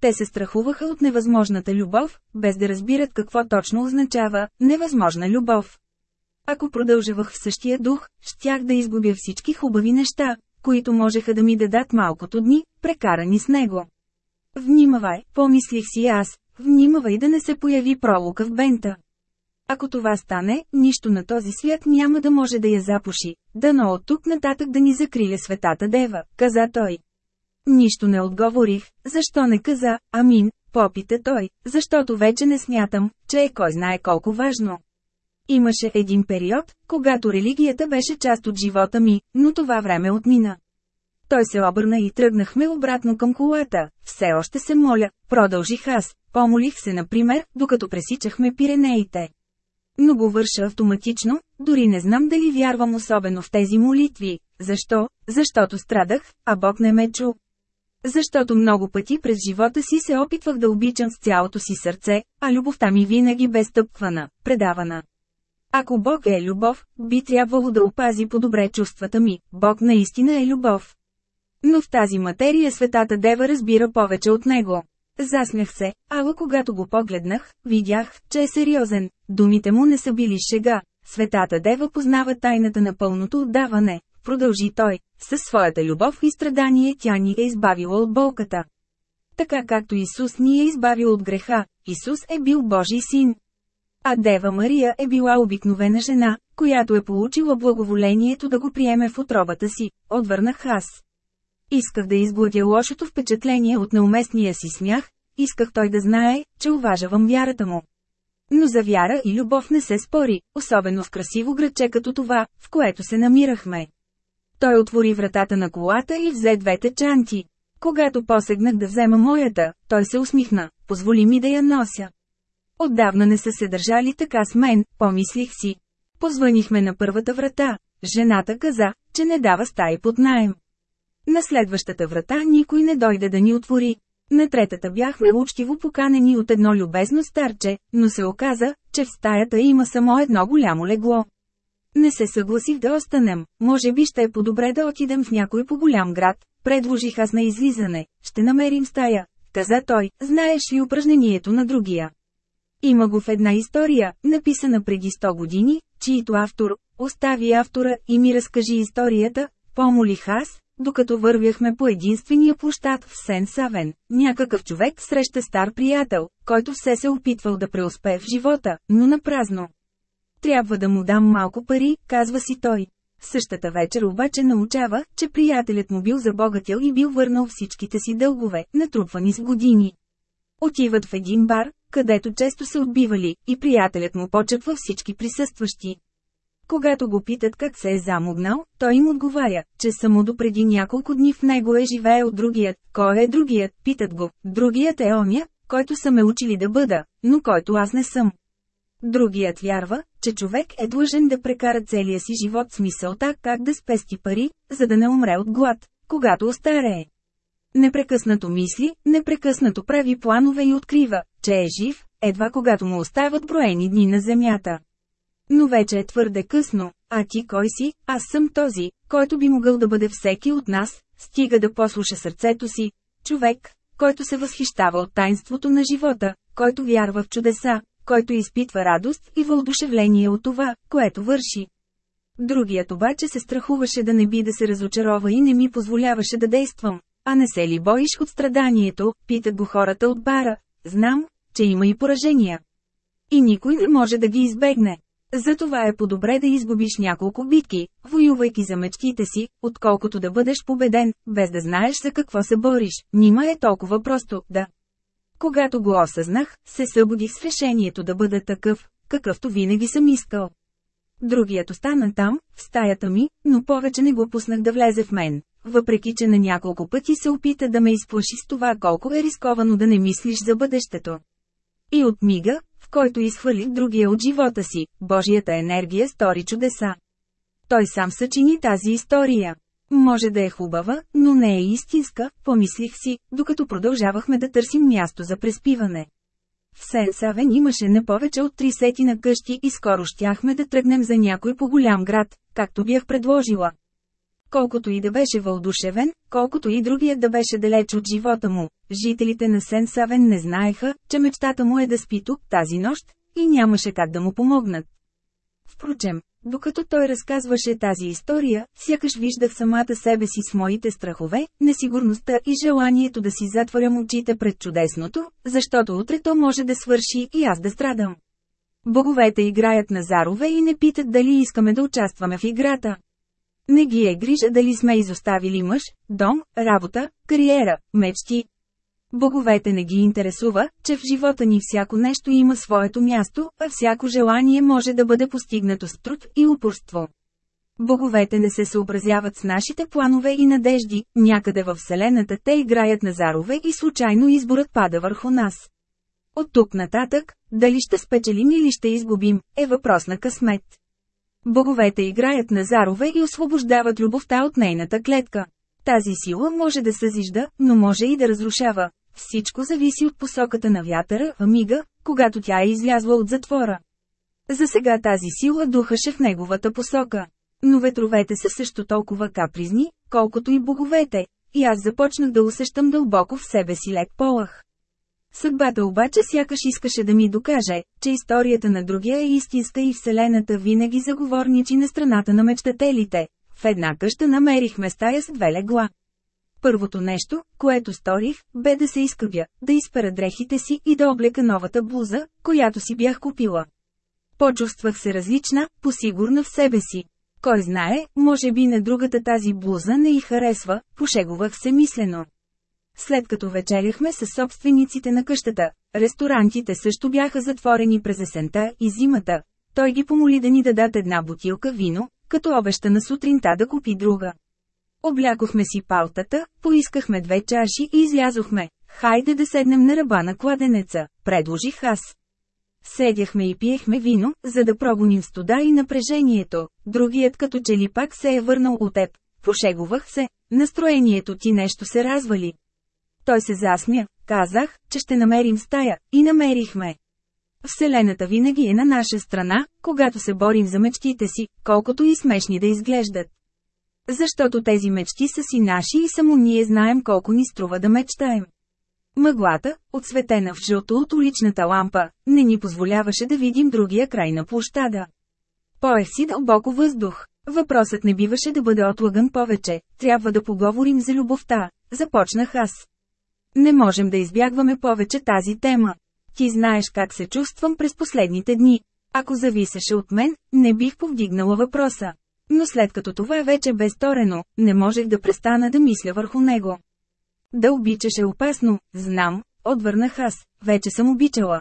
Те се страхуваха от невъзможната любов, без да разбират какво точно означава невъзможна любов. Ако продължавах в същия дух, щях да изгубя всички хубави неща, които можеха да ми дадат малкото дни, прекарани с него. Внимавай, помислих си аз, внимавай да не се появи пролука в бента. Ако това стане, нищо на този свят няма да може да я запуши, дано от тук нататък да ни закриля светата дева, каза той. Нищо не отговорих, защо не каза, амин, попита той, защото вече не смятам, че е кой знае колко важно. Имаше един период, когато религията беше част от живота ми, но това време отмина. Той се обърна и тръгнахме обратно към колата. Все още се моля, продължих аз. Помолих се, например, докато пресичахме Пиренеите. Но го върша автоматично, дори не знам дали вярвам особено в тези молитви. Защо? Защото страдах, а Бог не ме чу. Защото много пъти през живота си се опитвах да обичам с цялото си сърце, а любовта ми винаги бе стъпвана, предавана. Ако Бог е любов, би трябвало да опази по-добре чувствата ми. Бог наистина е любов. Но в тази материя светата дева разбира повече от него. Засмях се, ала когато го погледнах, видях, че е сериозен. Думите му не са били шега. Светата дева познава тайната на пълното отдаване. Продължи той, със своята любов и страдание тя ни е избавила от болката. Така както Исус ни е избавил от греха, Исус е бил Божий син. А Дева Мария е била обикновена жена, която е получила благоволението да го приеме в отробата си, отвърнах аз. Исках да изгладя лошото впечатление от неуместния си смях, исках той да знае, че уважавам вярата му. Но за вяра и любов не се спори, особено в красиво градче като това, в което се намирахме. Той отвори вратата на колата и взе двете чанти. Когато посегнах да взема моята, той се усмихна, позволи ми да я нося. Отдавна не са се държали така с мен, помислих си. Позванихме на първата врата. Жената каза, че не дава стаи под наем. На следващата врата никой не дойде да ни отвори. На третата бяхме учтиво поканени от едно любезно старче, но се оказа, че в стаята има само едно голямо легло. Не се съгласих да останем, може би ще е по-добре да отидем в някой по-голям град, предложих аз на излизане, ще намерим стая, каза той, знаеш ли упражнението на другия. Има го в една история, написана преди 100 години, чието автор, остави автора и ми разкажи историята, помолих аз, докато вървяхме по единствения площад в Сен Савен, някакъв човек среща стар приятел, който все се опитвал да преуспее в живота, но на празно. Трябва да му дам малко пари, казва си той. Същата вечер обаче научава, че приятелят му бил забогател и бил върнал всичките си дългове, натрупвани с години. Отиват в един бар, където често се отбивали, и приятелят му почепва всички присъстващи. Когато го питат как се е замогнал, той им отговаря, че само до преди няколко дни в него е живеел другият. Кой е другият? Питат го. Другият е оня, който са ме учили да бъда, но който аз не съм. Другият вярва, че човек е длъжен да прекара целия си живот с мисълта как да спести пари, за да не умре от глад, когато остарее. Непрекъснато мисли, непрекъснато прави планове и открива, че е жив, едва когато му остават броени дни на земята. Но вече е твърде късно, а ти кой си, аз съм този, който би могъл да бъде всеки от нас, стига да послуша сърцето си, човек, който се възхищава от тайнството на живота, който вярва в чудеса, който изпитва радост и въодушевление от това, което върши. Другият обаче се страхуваше да не би да се разочарова и не ми позволяваше да действам. А не се ли боиш от страданието, питат го хората от бара. Знам, че има и поражения. И никой не може да ги избегне. Затова е по-добре да изгубиш няколко битки, воювайки за мечтите си, отколкото да бъдеш победен, без да знаеш за какво се бориш. Нима е толкова просто, да. Когато го осъзнах, се събудих с решението да бъда такъв, какъвто винаги съм искал. Другият остана там, в стаята ми, но повече не го пуснах да влезе в мен, въпреки че на няколко пъти се опита да ме изплаши с това колко е рисковано да не мислиш за бъдещето. И от мига, в който изхвърлих другия от живота си, Божията енергия стори чудеса. Той сам съчини тази история. Може да е хубава, но не е истинска, помислих си, докато продължавахме да търсим място за преспиване. В Сен-Савен имаше не повече от три сети на къщи и скоро щяхме да тръгнем за някой по-голям град, както бях предложила. Колкото и да беше вълдушевен, колкото и другият да беше далеч от живота му, жителите на Сен-Савен не знаеха, че мечтата му е да спи тук тази нощ, и нямаше как да му помогнат. Впрочем, докато той разказваше тази история, сякаш виждах самата себе си с моите страхове, несигурността и желанието да си затворям очите пред чудесното, защото утре то може да свърши и аз да страдам. Боговете играят на зарове и не питат дали искаме да участваме в играта. Не ги е грижа дали сме изоставили мъж, дом, работа, кариера, мечти. Боговете не ги интересува, че в живота ни всяко нещо има своето място, а всяко желание може да бъде постигнато с труд и упорство. Боговете не се съобразяват с нашите планове и надежди, някъде във Вселената те играят на зарове и случайно изборът пада върху нас. От тук нататък, дали ще спечелим или ще изгубим, е въпрос на късмет. Боговете играят на зарове и освобождават любовта от нейната клетка. Тази сила може да съзижда, но може и да разрушава. Всичко зависи от посоката на вятъра, а мига, когато тя е излязла от затвора. За сега тази сила духаше в неговата посока. Но ветровете са също толкова капризни, колкото и боговете, и аз започнах да усещам дълбоко в себе си лек полах. Съдбата обаче сякаш искаше да ми докаже, че историята на другия е истинска и Вселената винаги заговорничи на страната на мечтателите. В една къща намерихме стая с две легла. Първото нещо, което сторих, бе да се изкъпя, да изпера дрехите си и да облека новата блуза, която си бях купила. Почувствах се различна, посигурна в себе си. Кой знае, може би на другата тази блуза не й харесва, пошегувах се мислено. След като вечеряхме с собствениците на къщата, ресторантите също бяха затворени през есента и зимата. Той ги помоли да ни дадат една бутилка вино, като обеща на сутринта да купи друга. Облякохме си палтата, поискахме две чаши и излязохме. Хайде да седнем на ръба на кладенеца, предложих аз. Седяхме и пиехме вино, за да прогоним студа и напрежението, другият като че ли пак се е върнал от теб. Пошегувах се, настроението ти нещо се развали. Той се засмя, казах, че ще намерим стая, и намерихме. Вселената винаги е на наша страна, когато се борим за мечтите си, колкото и смешни да изглеждат. Защото тези мечти са си наши и само ние знаем колко ни струва да мечтаем. Мъглата, отсветена в жълто от уличната лампа, не ни позволяваше да видим другия край на площада. Поех си дълбоко въздух. Въпросът не биваше да бъде отлаган повече, трябва да поговорим за любовта, започнах аз. Не можем да избягваме повече тази тема. Ти знаеш как се чувствам през последните дни. Ако зависеше от мен, не бих повдигнала въпроса. Но след като това вече бе сторено, не можех да престана да мисля върху него. Да обичаш е опасно, знам, отвърнах аз, вече съм обичала.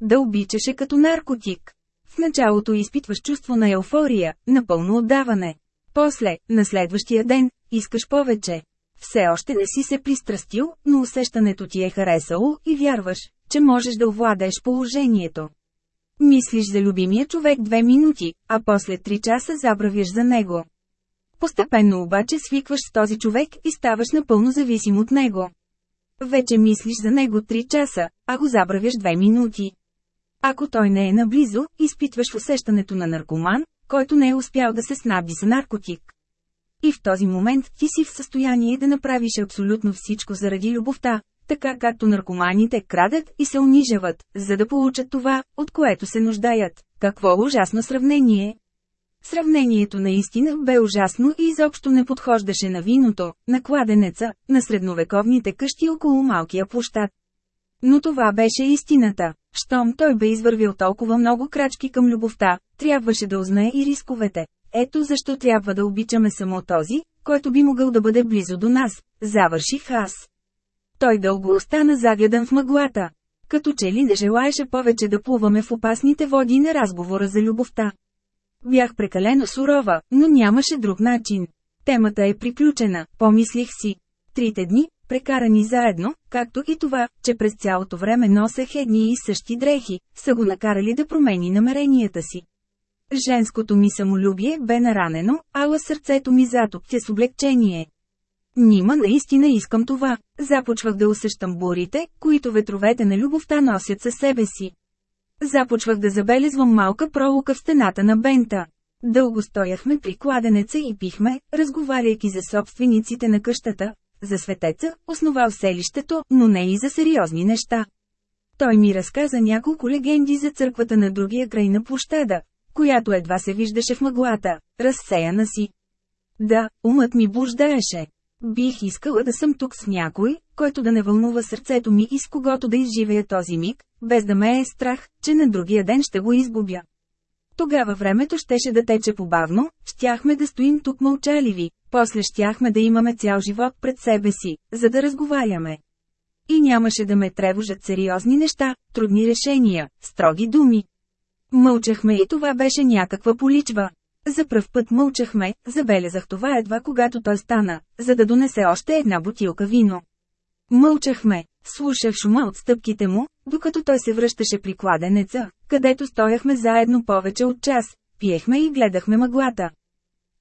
Да обичаше като наркотик. В началото изпитваш чувство на еуфория, напълно отдаване. После, на следващия ден, искаш повече. Все още не си се пристрастил, но усещането ти е харесало и вярваш, че можеш да овладееш положението. Мислиш за любимия човек две минути, а после три часа забравяш за него. Постепенно обаче свикваш с този човек и ставаш напълно зависим от него. Вече мислиш за него три часа, а го забравяш две минути. Ако той не е наблизо, изпитваш усещането на наркоман, който не е успял да се снаби с наркотик. И в този момент ти си в състояние да направиш абсолютно всичко заради любовта, така както наркоманите крадат и се унижават, за да получат това, от което се нуждаят. Какво ужасно сравнение! Сравнението наистина бе ужасно и изобщо не подхождаше на виното, на кладенеца, на средновековните къщи около малкия площад. Но това беше истината. Щом той бе извървил толкова много крачки към любовта, трябваше да узнае и рисковете. Ето защо трябва да обичаме само този, който би могъл да бъде близо до нас, завърших аз. Той дълго остана загледан в мъглата. Като че ли не желаеше повече да плуваме в опасните води на разговора за любовта. Бях прекалено сурова, но нямаше друг начин. Темата е приключена, помислих си. Трите дни, прекарани заедно, както и това, че през цялото време носех едни и същи дрехи, са го накарали да промени намеренията си. Женското ми самолюбие бе наранено, ала сърцето ми затоптя с облегчение. Нима наистина искам това. Започвах да усещам бурите, които ветровете на любовта носят със себе си. Започвах да забелезвам малка пролука в стената на бента. Дълго стояхме при кладенеца и пихме, разговаряйки за собствениците на къщата, за светеца, основал селището, но не и за сериозни неща. Той ми разказа няколко легенди за църквата на другия край на площада, която едва се виждаше в мъглата, разсеяна си. Да, умът ми буждаеше. Бих искала да съм тук с някой, който да не вълнува сърцето ми и с когото да изживея този миг, без да ме е страх, че на другия ден ще го изгубя. Тогава времето щеше да тече побавно, щяхме да стоим тук мълчаливи, после щяхме да имаме цял живот пред себе си, за да разговаряме. И нямаше да ме тревожат сериозни неща, трудни решения, строги думи. Мълчахме и това беше някаква поличва. За пръв път мълчахме, забелязах това едва когато той стана, за да донесе още една бутилка вино. Мълчахме, слушах шума от стъпките му, докато той се връщаше при кладенеца, където стояхме заедно повече от час, пиехме и гледахме мъглата.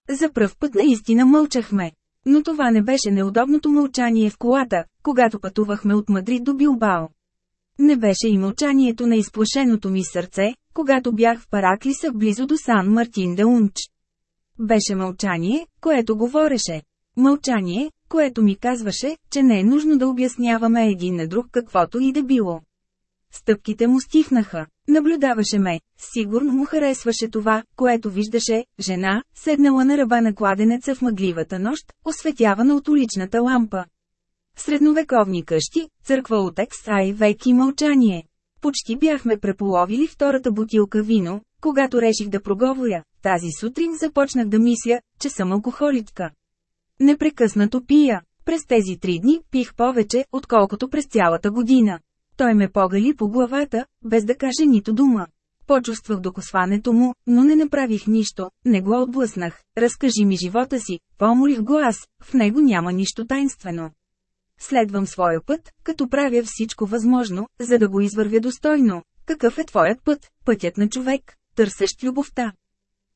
За пръв път наистина мълчахме. Но това не беше неудобното мълчание в колата, когато пътувахме от Мадрид до Билбао. Не беше и мълчанието на изплашеното ми сърце, когато бях в Параклиса близо до Сан Мартин де Унч. Беше мълчание, което говореше. Мълчание, което ми казваше, че не е нужно да обясняваме един на друг каквото и да било. Стъпките му стихнаха. Наблюдаваше ме. Сигурно му харесваше това, което виждаше, жена, седнала на ръба на кладенеца в мъгливата нощ, осветявана от уличната лампа. Средновековни къщи, църква от екса и век и мълчание. Почти бяхме преполовили втората бутилка вино, когато реших да проговоря. Тази сутрин започнах да мисля, че съм алкохоличка. Непрекъснато пия. През тези три дни пих повече, отколкото през цялата година. Той ме погали по главата, без да каже нито дума. Почувствах докосването му, но не направих нищо, не го отблъснах. Разкажи ми живота си, помолих го аз, в него няма нищо тайнствено. Следвам своя път, като правя всичко възможно, за да го извървя достойно, какъв е твоят път, пътят на човек, търсещ любовта.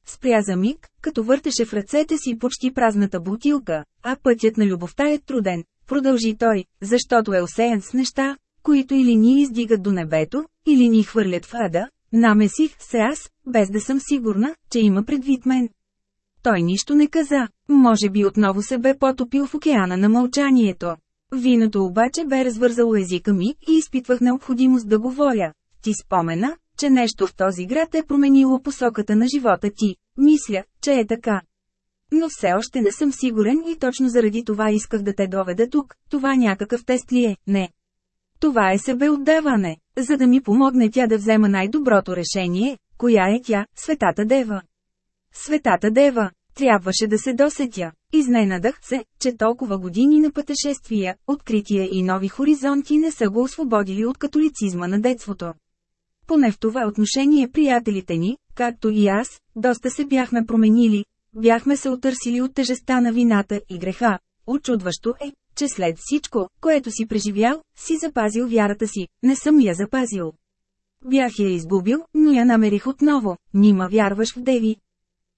Спря за миг, като въртеше в ръцете си почти празната бутилка, а пътят на любовта е труден, продължи той, защото е осеян с неща, които или ни издигат до небето, или ни хвърлят в ада, намесих се аз, без да съм сигурна, че има предвид мен. Той нищо не каза, може би отново се бе потопил в океана на мълчанието. Виното обаче бе развързало езика ми и изпитвах необходимост да говоря. Ти спомена, че нещо в този град е променило посоката на живота ти. Мисля, че е така. Но все още не съм сигурен и точно заради това исках да те доведа тук. Това някакъв тест ли е? Не. Това е себеотдаване, за да ми помогне тя да взема най-доброто решение, коя е тя, Светата Дева. Светата Дева, трябваше да се досетя. Изненадах се, че толкова години на пътешествия, открития и нови хоризонти не са го освободили от католицизма на детството. Поне в това отношение приятелите ни, както и аз, доста се бяхме променили, бяхме се отърсили от тежеста на вината и греха. Очудващо е, че след всичко, което си преживял, си запазил вярата си, не съм я запазил. Бях я изгубил, но я намерих отново, нима вярваш в деви.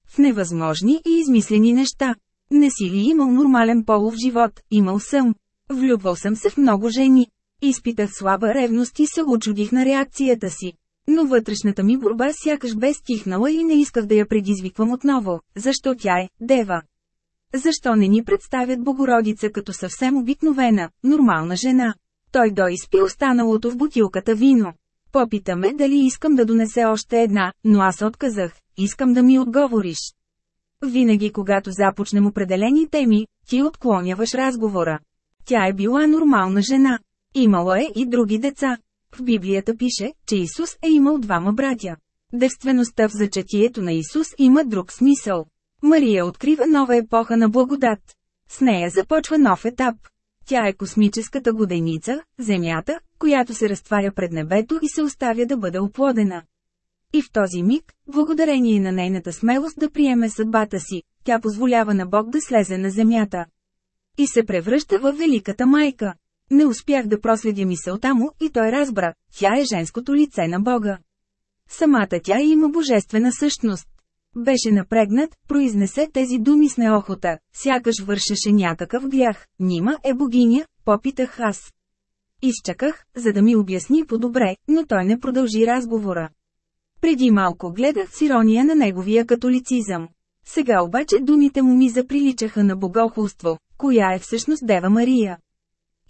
В невъзможни и измислени неща. Не си ли имал нормален полов живот, имал съм. Влюбвал съм се в много жени. Изпитах слаба ревност и се очудих на реакцията си. Но вътрешната ми борба сякаш бе стихнала и не исках да я предизвиквам отново, защо тя е дева. Защо не ни представят Богородица като съвсем обикновена, нормална жена? Той доизпи останалото в бутилката вино. Попитаме дали искам да донесе още една, но аз отказах, искам да ми отговориш. Винаги когато започнем определени теми, ти отклоняваш разговора. Тя е била нормална жена. Имала е и други деца. В Библията пише, че Исус е имал двама братя. Девствеността в зачатието на Исус има друг смисъл. Мария открива нова епоха на благодат. С нея започва нов етап. Тя е космическата годеница, Земята, която се разтваря пред небето и се оставя да бъде оплодена. И в този миг, благодарение на нейната смелост да приеме съдбата си, тя позволява на Бог да слезе на земята. И се превръща в Великата майка. Не успях да проследя мисълта му и той разбра, тя е женското лице на Бога. Самата тя има божествена същност. Беше напрегнат, произнесе тези думи с неохота, сякаш вършеше някакъв грях. Нима е богиня, попитах аз. Изчаках, за да ми обясни по-добре, но той не продължи разговора. Преди малко гледах с ирония на неговия католицизъм. Сега обаче думите му ми заприличаха на богохулство, коя е всъщност Дева Мария.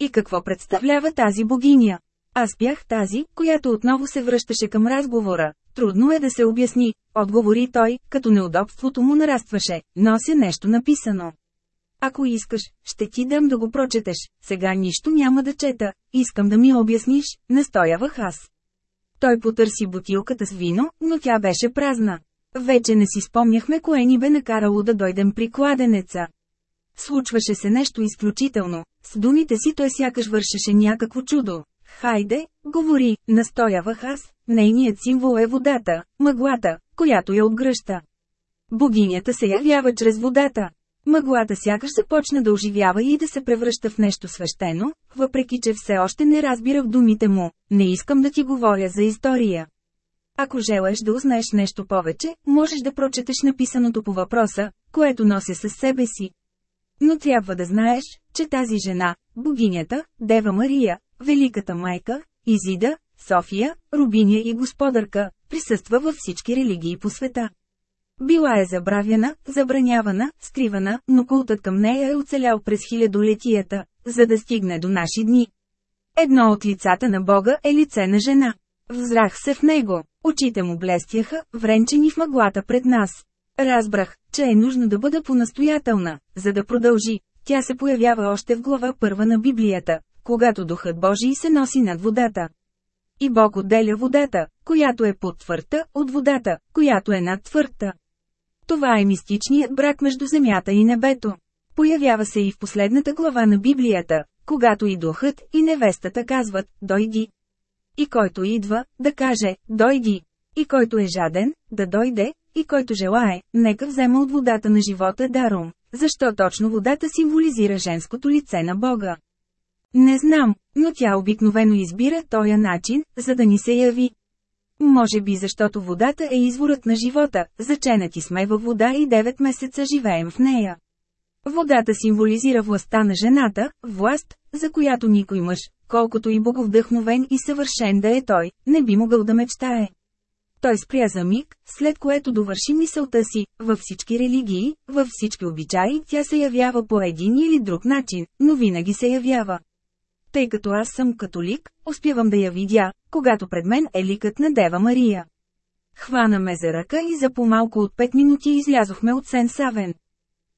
И какво представлява тази богиня? Аз бях тази, която отново се връщаше към разговора. Трудно е да се обясни, отговори той, като неудобството му нарастваше, нося нещо написано. Ако искаш, ще ти дам да го прочетеш, сега нищо няма да чета, искам да ми обясниш, настоявах аз. Той потърси бутилката с вино, но тя беше празна. Вече не си спомняхме кое ни бе накарало да дойдем при кладенеца. Случваше се нещо изключително, с думите си той сякаш вършеше някакво чудо. Хайде, говори, настоявах аз, нейният символ е водата, мъглата, която я отгръща. Богинята се явява чрез водата. Мъглата сякаш започна да оживява и да се превръща в нещо свещено, въпреки че все още не разбира в думите му, не искам да ти говоря за история. Ако желаеш да узнаеш нещо повече, можеш да прочетеш написаното по въпроса, което нося със себе си. Но трябва да знаеш, че тази жена, богинята, Дева Мария, Великата майка, Изида, София, Рубиня и господарка, присъства във всички религии по света. Била е забравяна, забранявана, скривана, но култът към нея е оцелял през хилядолетията, за да стигне до наши дни. Едно от лицата на Бога е лице на жена. Взрах се в него, очите му блестяха, вренчени в мъглата пред нас. Разбрах, че е нужно да бъда понастоятелна, за да продължи. Тя се появява още в глава първа на Библията, когато Духът Божий се носи над водата. И Бог отделя водата, която е под твърта, от водата, която е над твърта. Това е мистичният брак между земята и небето. Появява се и в последната глава на Библията, когато и духът, и невестата казват «Дойди». И който идва, да каже «Дойди». И който е жаден, да дойде, и който желае, нека взема от водата на живота даром. Защо точно водата символизира женското лице на Бога? Не знам, но тя обикновено избира този начин, за да ни се яви. Може би защото водата е изворът на живота, заченати сме във вода и 9 месеца живеем в нея. Водата символизира властта на жената, власт, за която никой мъж, колкото и боговдъхновен и съвършен да е той, не би могъл да мечтае. Той спря за миг, след което довърши мисълта си, във всички религии, във всички обичаи тя се явява по един или друг начин, но винаги се явява. Тъй като аз съм католик, успявам да я видя, когато пред мен е ликът на Дева Мария. Хвана ме за ръка и за по-малко от 5 минути излязохме от Сен Савен.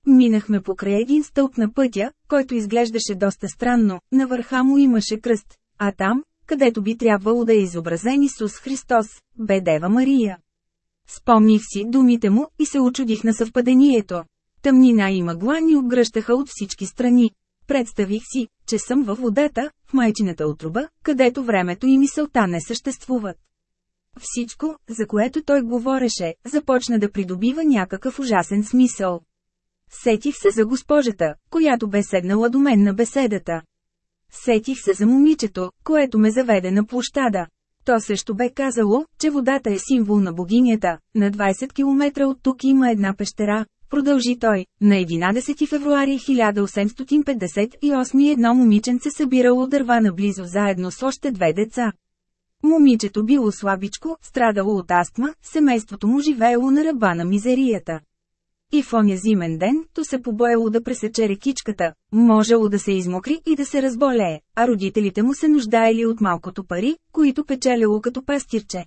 Минахме покрай един стълб на пътя, който изглеждаше доста странно, на върха му имаше кръст, а там, където би трябвало да е изобразен Исус Христос, бе Дева Мария. Спомних си думите му и се очудих на съвпадението. Тъмнина и мъгла ни обгръщаха от всички страни. Представих си, че съм във водата, в майчината отруба, където времето и мисълта не съществуват. Всичко, за което той говореше, започна да придобива някакъв ужасен смисъл. Сетих се за госпожата, която бе седнала до мен на беседата. Сетих се за момичето, което ме заведе на площада. То също бе казало, че водата е символ на богинята. На 20 км от тук има една пещера, продължи той. На 11 февруари 1858 едно момиченце събирало дърва наблизо заедно с още две деца. Момичето било слабичко, страдало от астма, семейството му живеело на ръба на мизерията. И в оня зимен ден, то се побояло да пресече рекичката, можело да се измокри и да се разболее, а родителите му се нуждаели от малкото пари, които печеляло като пастирче.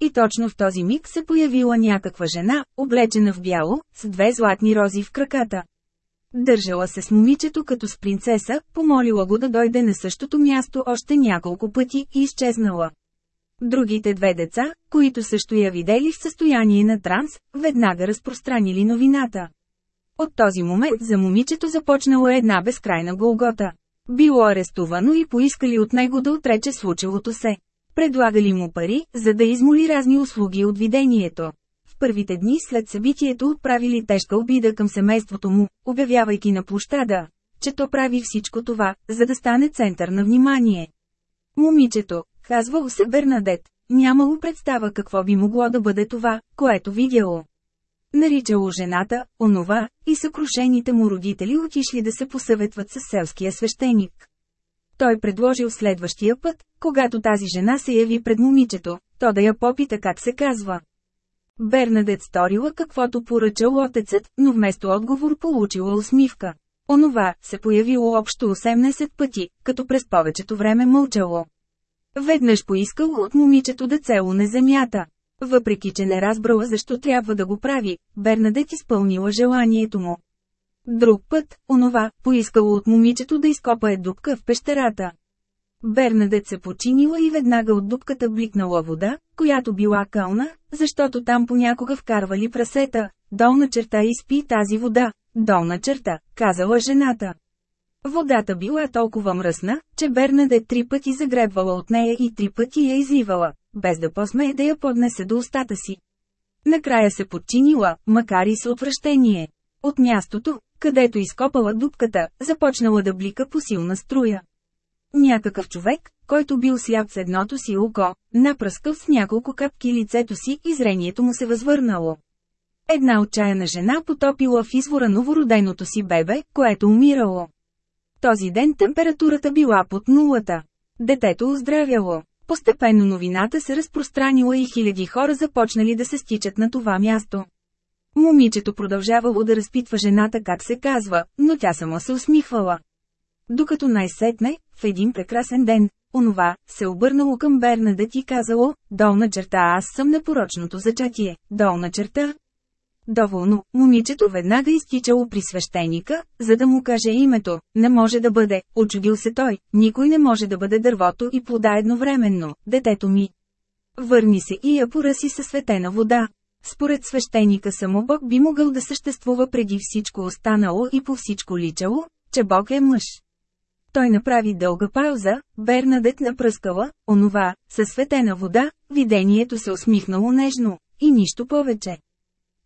И точно в този миг се появила някаква жена, облечена в бяло, с две златни рози в краката. Държала се с момичето като с принцеса, помолила го да дойде на същото място още няколко пъти и изчезнала. Другите две деца, които също я видели в състояние на транс, веднага разпространили новината. От този момент за момичето започнала една безкрайна голгота. Било арестувано и поискали от него да отрече случилото се. Предлагали му пари, за да измоли разни услуги от видението. В първите дни след събитието отправили тежка обида към семейството му, обявявайки на площада, че то прави всичко това, за да стане център на внимание. Момичето, казвал се Бернадет, нямало представа какво би могло да бъде това, което видяло. Наричало жената, онова, и съкрушените му родители отишли да се посъветват с селския свещеник. Той предложил следващия път, когато тази жена се яви пред момичето, то да я попита как се казва. Бернадет сторила каквото поръчал отецът, но вместо отговор получила усмивка. Онова се появило общо 18 пъти, като през повечето време мълчало. Веднъж поискал от момичето да целуне земята. Въпреки, че не разбрала защо трябва да го прави, Бернадет изпълнила желанието му. Друг път, онова, поискало от момичето да изкопае дупка в пещерата. Бернадет се починила и веднага от дупката бликнала вода, която била кълна, защото там понякога вкарвали прасета. Долна черта изпи тази вода. Долна черта, казала жената. Водата била толкова мръсна, че Бернадет три пъти загребвала от нея и три пъти я изливала, без да посмее да я поднесе до устата си. Накрая се подчинила, макар и с отвращение. От мястото, където изкопала дупката, започнала да блика по силна струя. Някакъв човек, който бил сляп с едното си око, напръскал с няколко капки лицето си и зрението му се възвърнало. Една отчаяна жена потопила в извора новороденото си бебе, което умирало. Този ден температурата била под нулата. Детето оздравяло. Постепенно новината се разпространила и хиляди хора започнали да се стичат на това място. Момичето продължавало да разпитва жената как се казва, но тя само се усмихвала. Докато най-сетне, в един прекрасен ден, онова, се обърнало към Бернадет и казало, долна черта аз съм непорочното зачатие, долна черта, Доволно, момичето веднага изтичало при свещеника, за да му каже името. Не може да бъде, очудил се той, никой не може да бъде дървото и плода едновременно, детето ми. Върни се и я поръси със светена вода. Според свещеника само Бог би могъл да съществува преди всичко останало и по всичко личало, че Бог е мъж. Той направи дълга пауза, Бернадет напръскала, онова, със светена вода, видението се усмихнало нежно, и нищо повече.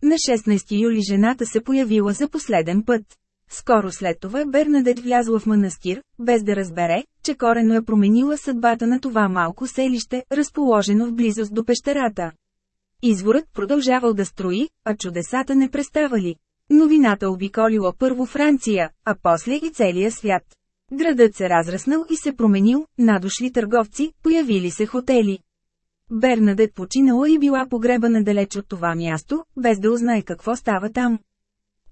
На 16 юли жената се появила за последен път. Скоро след това Бернадет влязла в манастир, без да разбере, че корено е променила съдбата на това малко селище, разположено в близост до пещерата. Изворът продължавал да строи, а чудесата не преставали. Новината обиколила първо Франция, а после и целия свят. Градът се разраснал и се променил, надошли търговци, появили се хотели. Бернадет починала и била погребана далеч от това място, без да узнае какво става там.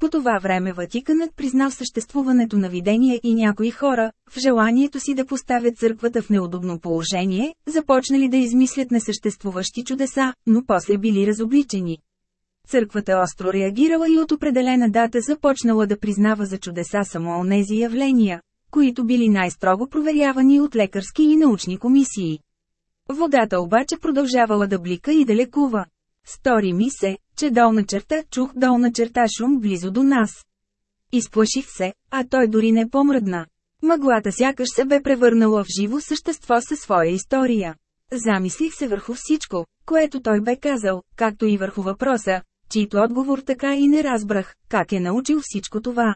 По това време Ватиканът признал съществуването на видения и някои хора, в желанието си да поставят църквата в неудобно положение, започнали да измислят несъществуващи чудеса, но после били разобличени. Църквата остро реагирала и от определена дата започнала да признава за чудеса само онези явления, които били най-строго проверявани от лекарски и научни комисии. Водата обаче продължавала да блика и да лекува. Стори ми се, че долна черта чух долна черта шум близо до нас. Изплаших се, а той дори не помръдна. Мъглата сякаш се бе превърнала в живо същество със своя история. Замислих се върху всичко, което той бе казал, както и върху въпроса, чийто отговор така и не разбрах, как е научил всичко това.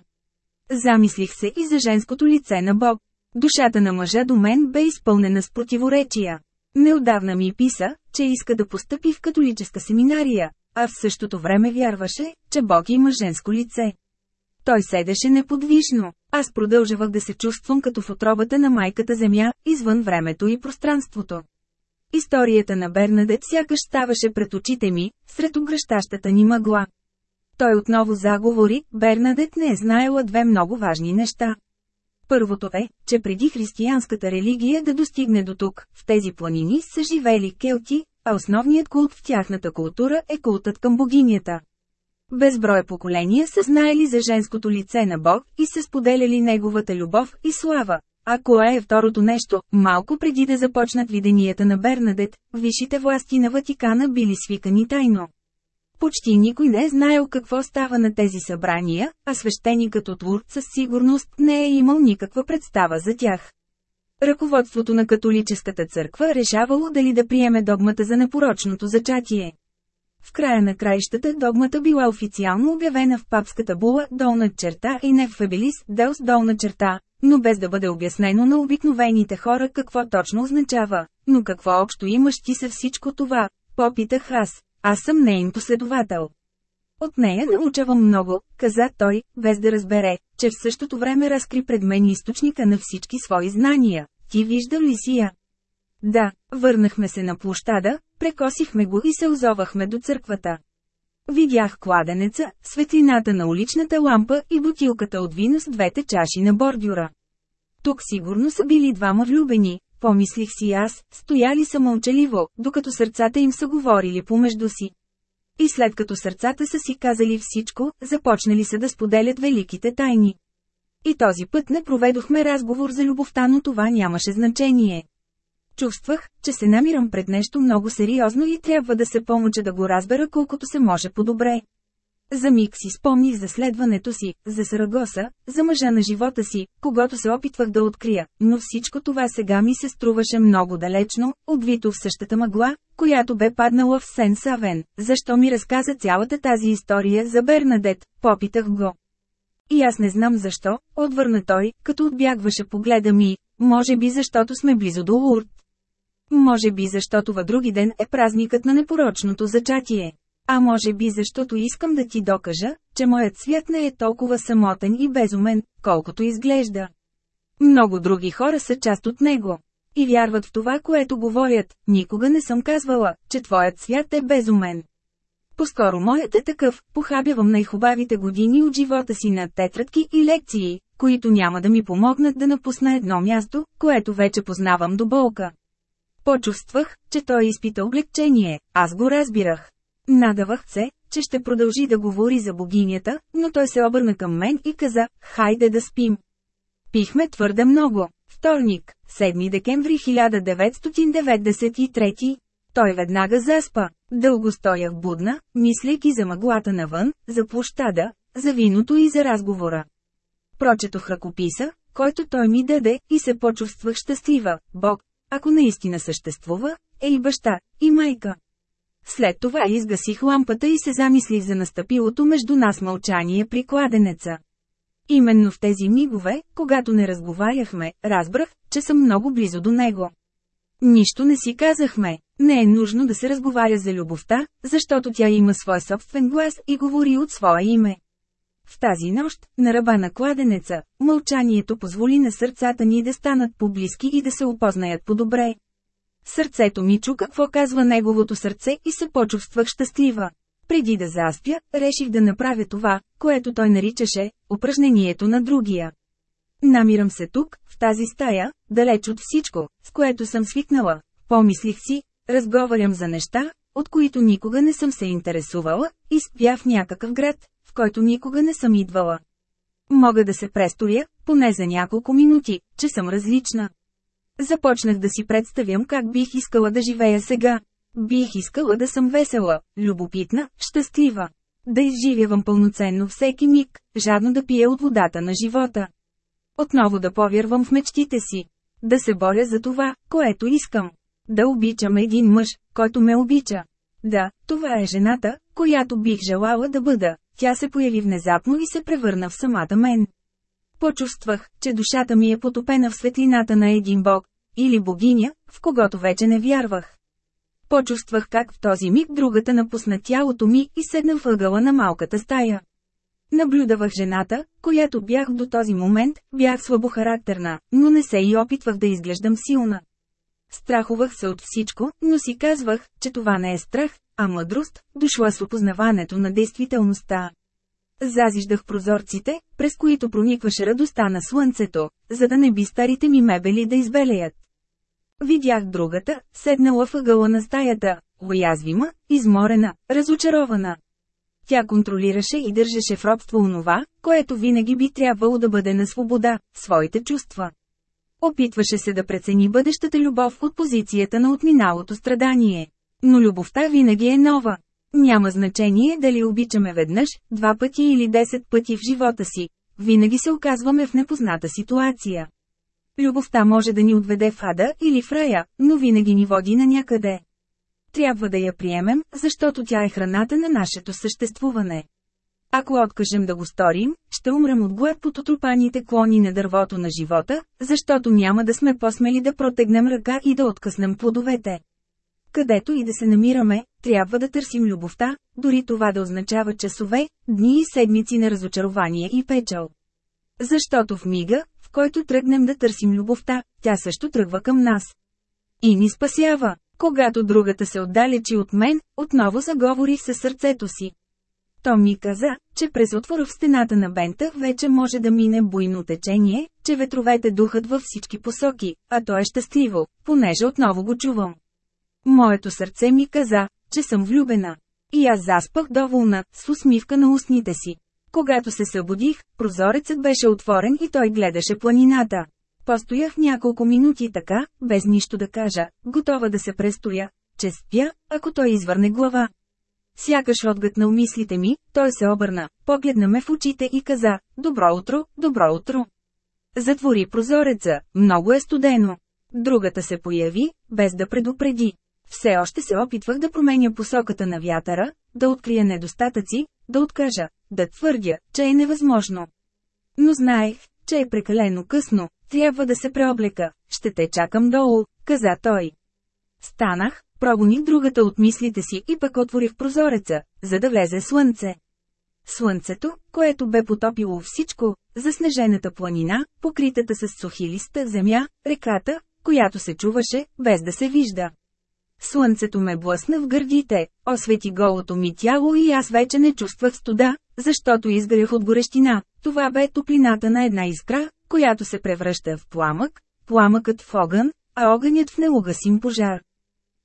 Замислих се и за женското лице на Бог. Душата на мъжа до мен бе изпълнена с противоречия. Неодавна ми писа, че иска да постъпи в католическа семинария, а в същото време вярваше, че Бог има женско лице. Той седеше неподвижно, аз продължавах да се чувствам като в отробата на майката земя, извън времето и пространството. Историята на Бернадет сякаш ставаше пред очите ми, сред огръщащата ни мъгла. Той отново заговори, Бернадет не е знаела две много важни неща. Първото е, че преди християнската религия да достигне до тук, в тези планини са живели келти, а основният култ в тяхната култура е култът към богинята. Безброй поколения са знаели за женското лице на Бог и са споделяли неговата любов и слава. А кое е второто нещо, малко преди да започнат виденията на Бернадет, висшите власти на Ватикана били свикани тайно. Почти никой не е знаел какво става на тези събрания, а свещеникът от Лурд със сигурност не е имал никаква представа за тях. Ръководството на католическата църква решавало дали да приеме догмата за непорочното зачатие. В края на краищата догмата била официално обявена в папската була долна черта и не в Фабелис Делс долна черта, но без да бъде обяснено на обикновените хора какво точно означава. Но какво общо имаш ти се всичко това? Попитах аз. Аз съм нейн последовател. От нея научавам много, каза той, без да разбере, че в същото време разкри пред мен източника на всички свои знания. Ти си я? Да, върнахме се на площада, прекосихме го и се озовахме до църквата. Видях кладенеца, светлината на уличната лампа и бутилката от вино с двете чаши на бордюра. Тук сигурно са били двама влюбени, помислих си аз, стояли са мълчаливо, докато сърцата им са говорили помежду си. И след като сърцата са си казали всичко, започнали са да споделят великите тайни. И този път не проведохме разговор за любовта, но това нямаше значение. Чувствах, че се намирам пред нещо много сериозно и трябва да се помоча да го разбера колкото се може по-добре. За миг си спомних за следването си, за Сарагоса, за мъжа на живота си, когато се опитвах да открия, но всичко това сега ми се струваше много далечно, обвито в същата мъгла, която бе паднала в Сен Савен. Защо ми разказа цялата тази история за Бернадет, попитах го. И аз не знам защо, отвърна той, като отбягваше погледа ми, може би защото сме близо до Лурд. Може би защото във други ден е празникът на непорочното зачатие. А може би защото искам да ти докажа, че моят свят не е толкова самотен и безумен, колкото изглежда. Много други хора са част от него. И вярват в това, което говорят. Никога не съм казвала, че твоят свят е безумен. По-скоро моят е такъв, похабявам най-хубавите години от живота си на тетрадки и лекции, които няма да ми помогнат да напусна едно място, което вече познавам до болка. Почувствах, че той изпита облегчение, аз го разбирах. Надавах се, че ще продължи да говори за богинята, но той се обърна към мен и каза, хайде да спим. Пихме твърде много. Вторник, 7 декември 1993. Той веднага заспа. Дълго стоях будна, мислейки за мъглата навън, за площада, за виното и за разговора. Прочетох ръкописа, който той ми даде, и се почувствах щастлива. Бог, ако наистина съществува, е и баща, и майка. След това изгасих лампата и се замислих за настъпилото между нас мълчание при кладенеца. Именно в тези мигове, когато не разговаряхме, разбрах, че съм много близо до него. Нищо не си казахме. Не е нужно да се разговаря за любовта, защото тя има свой собствен глас и говори от своя име. В тази нощ, на ръба на кладенеца, мълчанието позволи на сърцата ни да станат поблизки и да се опознаят по-добре. Сърцето ми чу какво казва неговото сърце и се почувствах щастлива. Преди да заспя, реших да направя това, което той наричаше упражнението на другия. Намирам се тук, в тази стая, далеч от всичко, с което съм свикнала. Помислих си, разговарям за неща, от които никога не съм се интересувала, и спя в някакъв град, в който никога не съм идвала. Мога да се престоря, поне за няколко минути, че съм различна. Започнах да си представям как бих искала да живея сега. Бих искала да съм весела, любопитна, щастлива. Да изживявам пълноценно всеки миг, жадно да пия от водата на живота. Отново да повярвам в мечтите си. Да се боря за това, което искам. Да обичам един мъж, който ме обича. Да, това е жената, която бих желала да бъда. Тя се появи внезапно и се превърна в самата мен. Почувствах, че душата ми е потопена в светлината на един бог, или богиня, в когото вече не вярвах. Почувствах как в този миг другата напусна тялото ми и седна въгъла на малката стая. Наблюдавах жената, която бях до този момент, бях слабохарактерна, но не се и опитвах да изглеждам силна. Страхувах се от всичко, но си казвах, че това не е страх, а мъдрост, дошла с опознаването на действителността. Зазиждах прозорците, през които проникваше радостта на слънцето, за да не би старите ми мебели да избелеят. Видях другата, седнала въгъла на стаята, уязвима, изморена, разочарована. Тя контролираше и държеше в робство онова, което винаги би трябвало да бъде на свобода – своите чувства. Опитваше се да прецени бъдещата любов от позицията на отминалото страдание. Но любовта винаги е нова. Няма значение дали обичаме веднъж, два пъти или десет пъти в живота си. Винаги се оказваме в непозната ситуация. Любовта може да ни отведе в ада или в рая, но винаги ни води на някъде. Трябва да я приемем, защото тя е храната на нашето съществуване. Ако откажем да го сторим, ще умрем от глад под отрупаните клони на дървото на живота, защото няма да сме посмели да протегнем ръка и да откъснем плодовете. Където и да се намираме, трябва да търсим любовта, дори това да означава часове, дни и седмици на разочарование и печал. Защото в мига, в който тръгнем да търсим любовта, тя също тръгва към нас. И ни спасява. Когато другата се отдалечи от мен, отново заговорих със сърцето си. То ми каза, че през отвора в стената на бента вече може да мине буйно течение, че ветровете духат във всички посоки, а то е щастливо, понеже отново го чувам. Моето сърце ми каза, че съм влюбена. И аз заспах доволна, с усмивка на устните си. Когато се събудих, прозорецът беше отворен и той гледаше планината. Постоях няколко минути така, без нищо да кажа, готова да се престоя, че спя, ако той извърне глава. Сякаш отгътнал мислите ми, той се обърна, погледна ме в очите и каза, «Добро утро, добро утро». Затвори прозореца, много е студено. Другата се появи, без да предупреди. Все още се опитвах да променя посоката на вятъра, да открия недостатъци, да откажа, да твърдя, че е невъзможно. Но знаех, че е прекалено късно, трябва да се преоблека, ще те чакам долу, каза той. Станах, прогоних другата от мислите си и пък отворих прозореца, за да влезе слънце. Слънцето, което бе потопило всичко, заснежената планина, покритата с сухилиста земя, реката, която се чуваше, без да се вижда. Слънцето ме блъсна в гърдите, освети голото ми тяло и аз вече не чувствах студа, защото изгарях от горещина. Това бе топлината на една искра, която се превръща в пламък, пламъкът в огън, а огънят в неугасим пожар.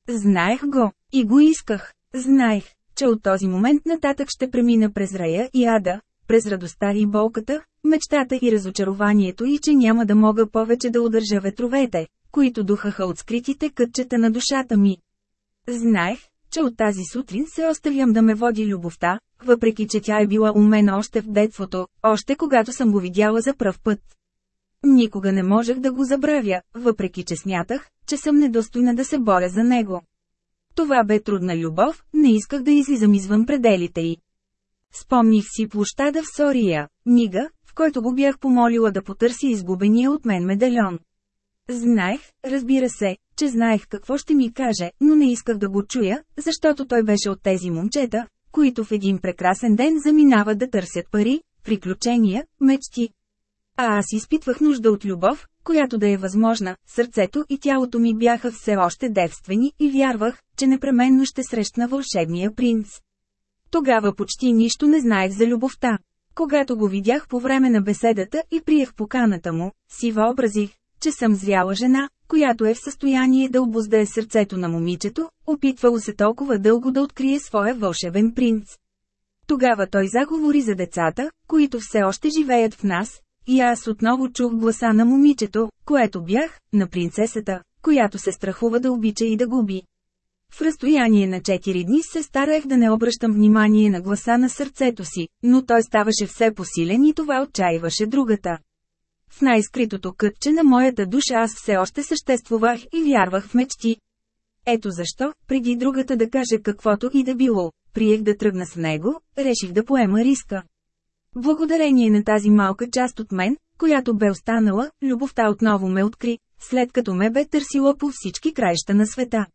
Знаех го, и го исках. Знаех, че от този момент нататък ще премина през рая и ада, през радостта и болката, мечтата и разочарованието и че няма да мога повече да удържа ветровете, които духаха от скритите кътчета на душата ми. Знаех, че от тази сутрин се оставям да ме води любовта, въпреки че тя е била у мен още в детството, още когато съм го видяла за пръв път. Никога не можех да го забравя, въпреки че смятах, че съм недостойна да се боря за него. Това бе трудна любов, не исках да излизам извън пределите й. Спомних си площада в Сория, мига, в който го бях помолила да потърси изгубения от мен медальон. Знаех, разбира се, че знаех какво ще ми каже, но не исках да го чуя, защото той беше от тези момчета, които в един прекрасен ден заминават да търсят пари, приключения, мечти. А аз изпитвах нужда от любов, която да е възможна, сърцето и тялото ми бяха все още девствени и вярвах, че непременно ще срещна вълшебния принц. Тогава почти нищо не знаех за любовта. Когато го видях по време на беседата и приех поканата му, си въобразих, че съм зряла жена, която е в състояние да обоздае сърцето на момичето, опитвало се толкова дълго да открие своя вълшебен принц. Тогава той заговори за децата, които все още живеят в нас, и аз отново чух гласа на момичето, което бях, на принцесата, която се страхува да обича и да губи. В разстояние на 4 дни се стараех да не обръщам внимание на гласа на сърцето си, но той ставаше все посилен и това отчаиваше другата. В най-скритото кътче на моята душа аз все още съществувах и вярвах в мечти. Ето защо, преди другата да каже каквото и да било, приех да тръгна с него, реших да поема риска. Благодарение на тази малка част от мен, която бе останала, любовта отново ме откри, след като ме бе търсила по всички краища на света.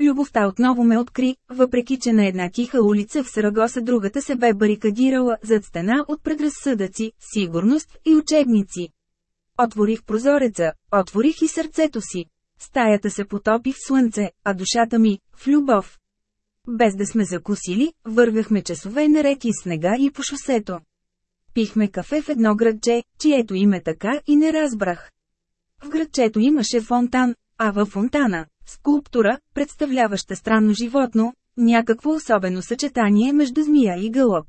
Любовта отново ме откри, въпреки че на една тиха улица в Сарагоса другата се бе барикадирала зад стена от предразсъдъци, сигурност и учебници. Отворих прозореца, отворих и сърцето си. Стаята се потопи в слънце, а душата ми – в любов. Без да сме закусили, вървяхме часове наред и снега и по шосето. Пихме кафе в едно градче, чието име така и не разбрах. В градчето имаше фонтан, а във фонтана – скулптура, представляваща странно животно, някакво особено съчетание между змия и гълъб.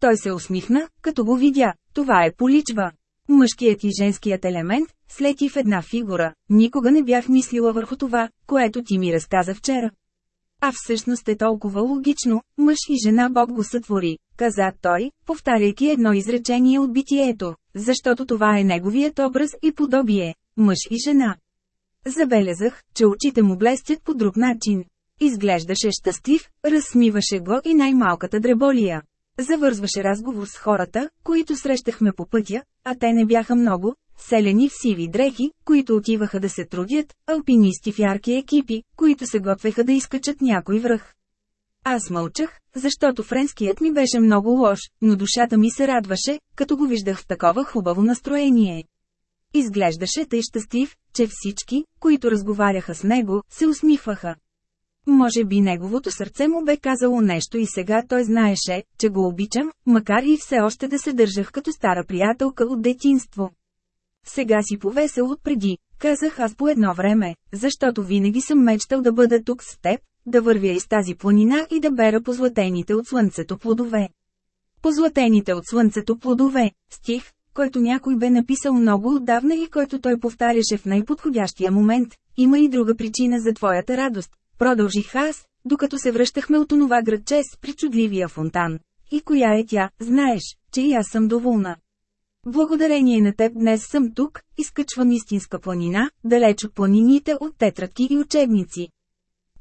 Той се усмихна, като го видя, това е поличва. Мъжкият и женският елемент, слети в една фигура, никога не бях мислила върху това, което ти ми разказа вчера. А всъщност е толкова логично, мъж и жена Бог го сътвори, каза той, повтаряйки едно изречение от битието, защото това е неговият образ и подобие – мъж и жена. Забелязах, че очите му блестят по друг начин. Изглеждаше щастлив, разсмиваше го и най-малката дреболия. Завързваше разговор с хората, които срещахме по пътя, а те не бяха много, селени в сиви дрехи, които отиваха да се трудят, алпинисти в ярки екипи, които се готвеха да изкачат някой връх. Аз мълчах, защото френският ми беше много лош, но душата ми се радваше, като го виждах в такова хубаво настроение. Изглеждаше тъй щастлив, че всички, които разговаряха с него, се усмихваха. Може би неговото сърце му бе казало нещо и сега той знаеше, че го обичам, макар и все още да се държах като стара приятелка от детинство. Сега си повесел от преди, казах аз по едно време, защото винаги съм мечтал да бъда тук с теб, да вървя из тази планина и да бера позлатените от слънцето плодове. Позлатените от слънцето плодове, стих, който някой бе написал много отдавна и който той повтаряше в най-подходящия момент, има и друга причина за твоята радост, продължих аз, докато се връщахме от онова градче с причудливия фонтан. И коя е тя, знаеш, че и аз съм доволна. Благодарение на теб днес съм тук, изкачвам истинска планина, далеч от планините от тетрадки и учебници.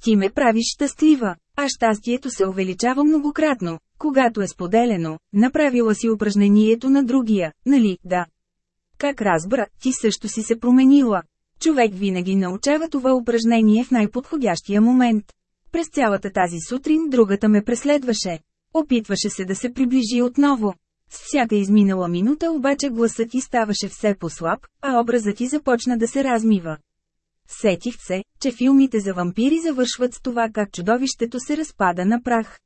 Ти ме правиш щастлива, а щастието се увеличава многократно, когато е споделено, направила си упражнението на другия, нали, да. Как разбра, ти също си се променила. Човек винаги научава това упражнение в най-подходящия момент. През цялата тази сутрин другата ме преследваше. Опитваше се да се приближи отново. С всяка изминала минута обаче гласът ти ставаше все по-слаб, а образът ти започна да се размива. Сетих се, че филмите за вампири завършват с това как чудовището се разпада на прах.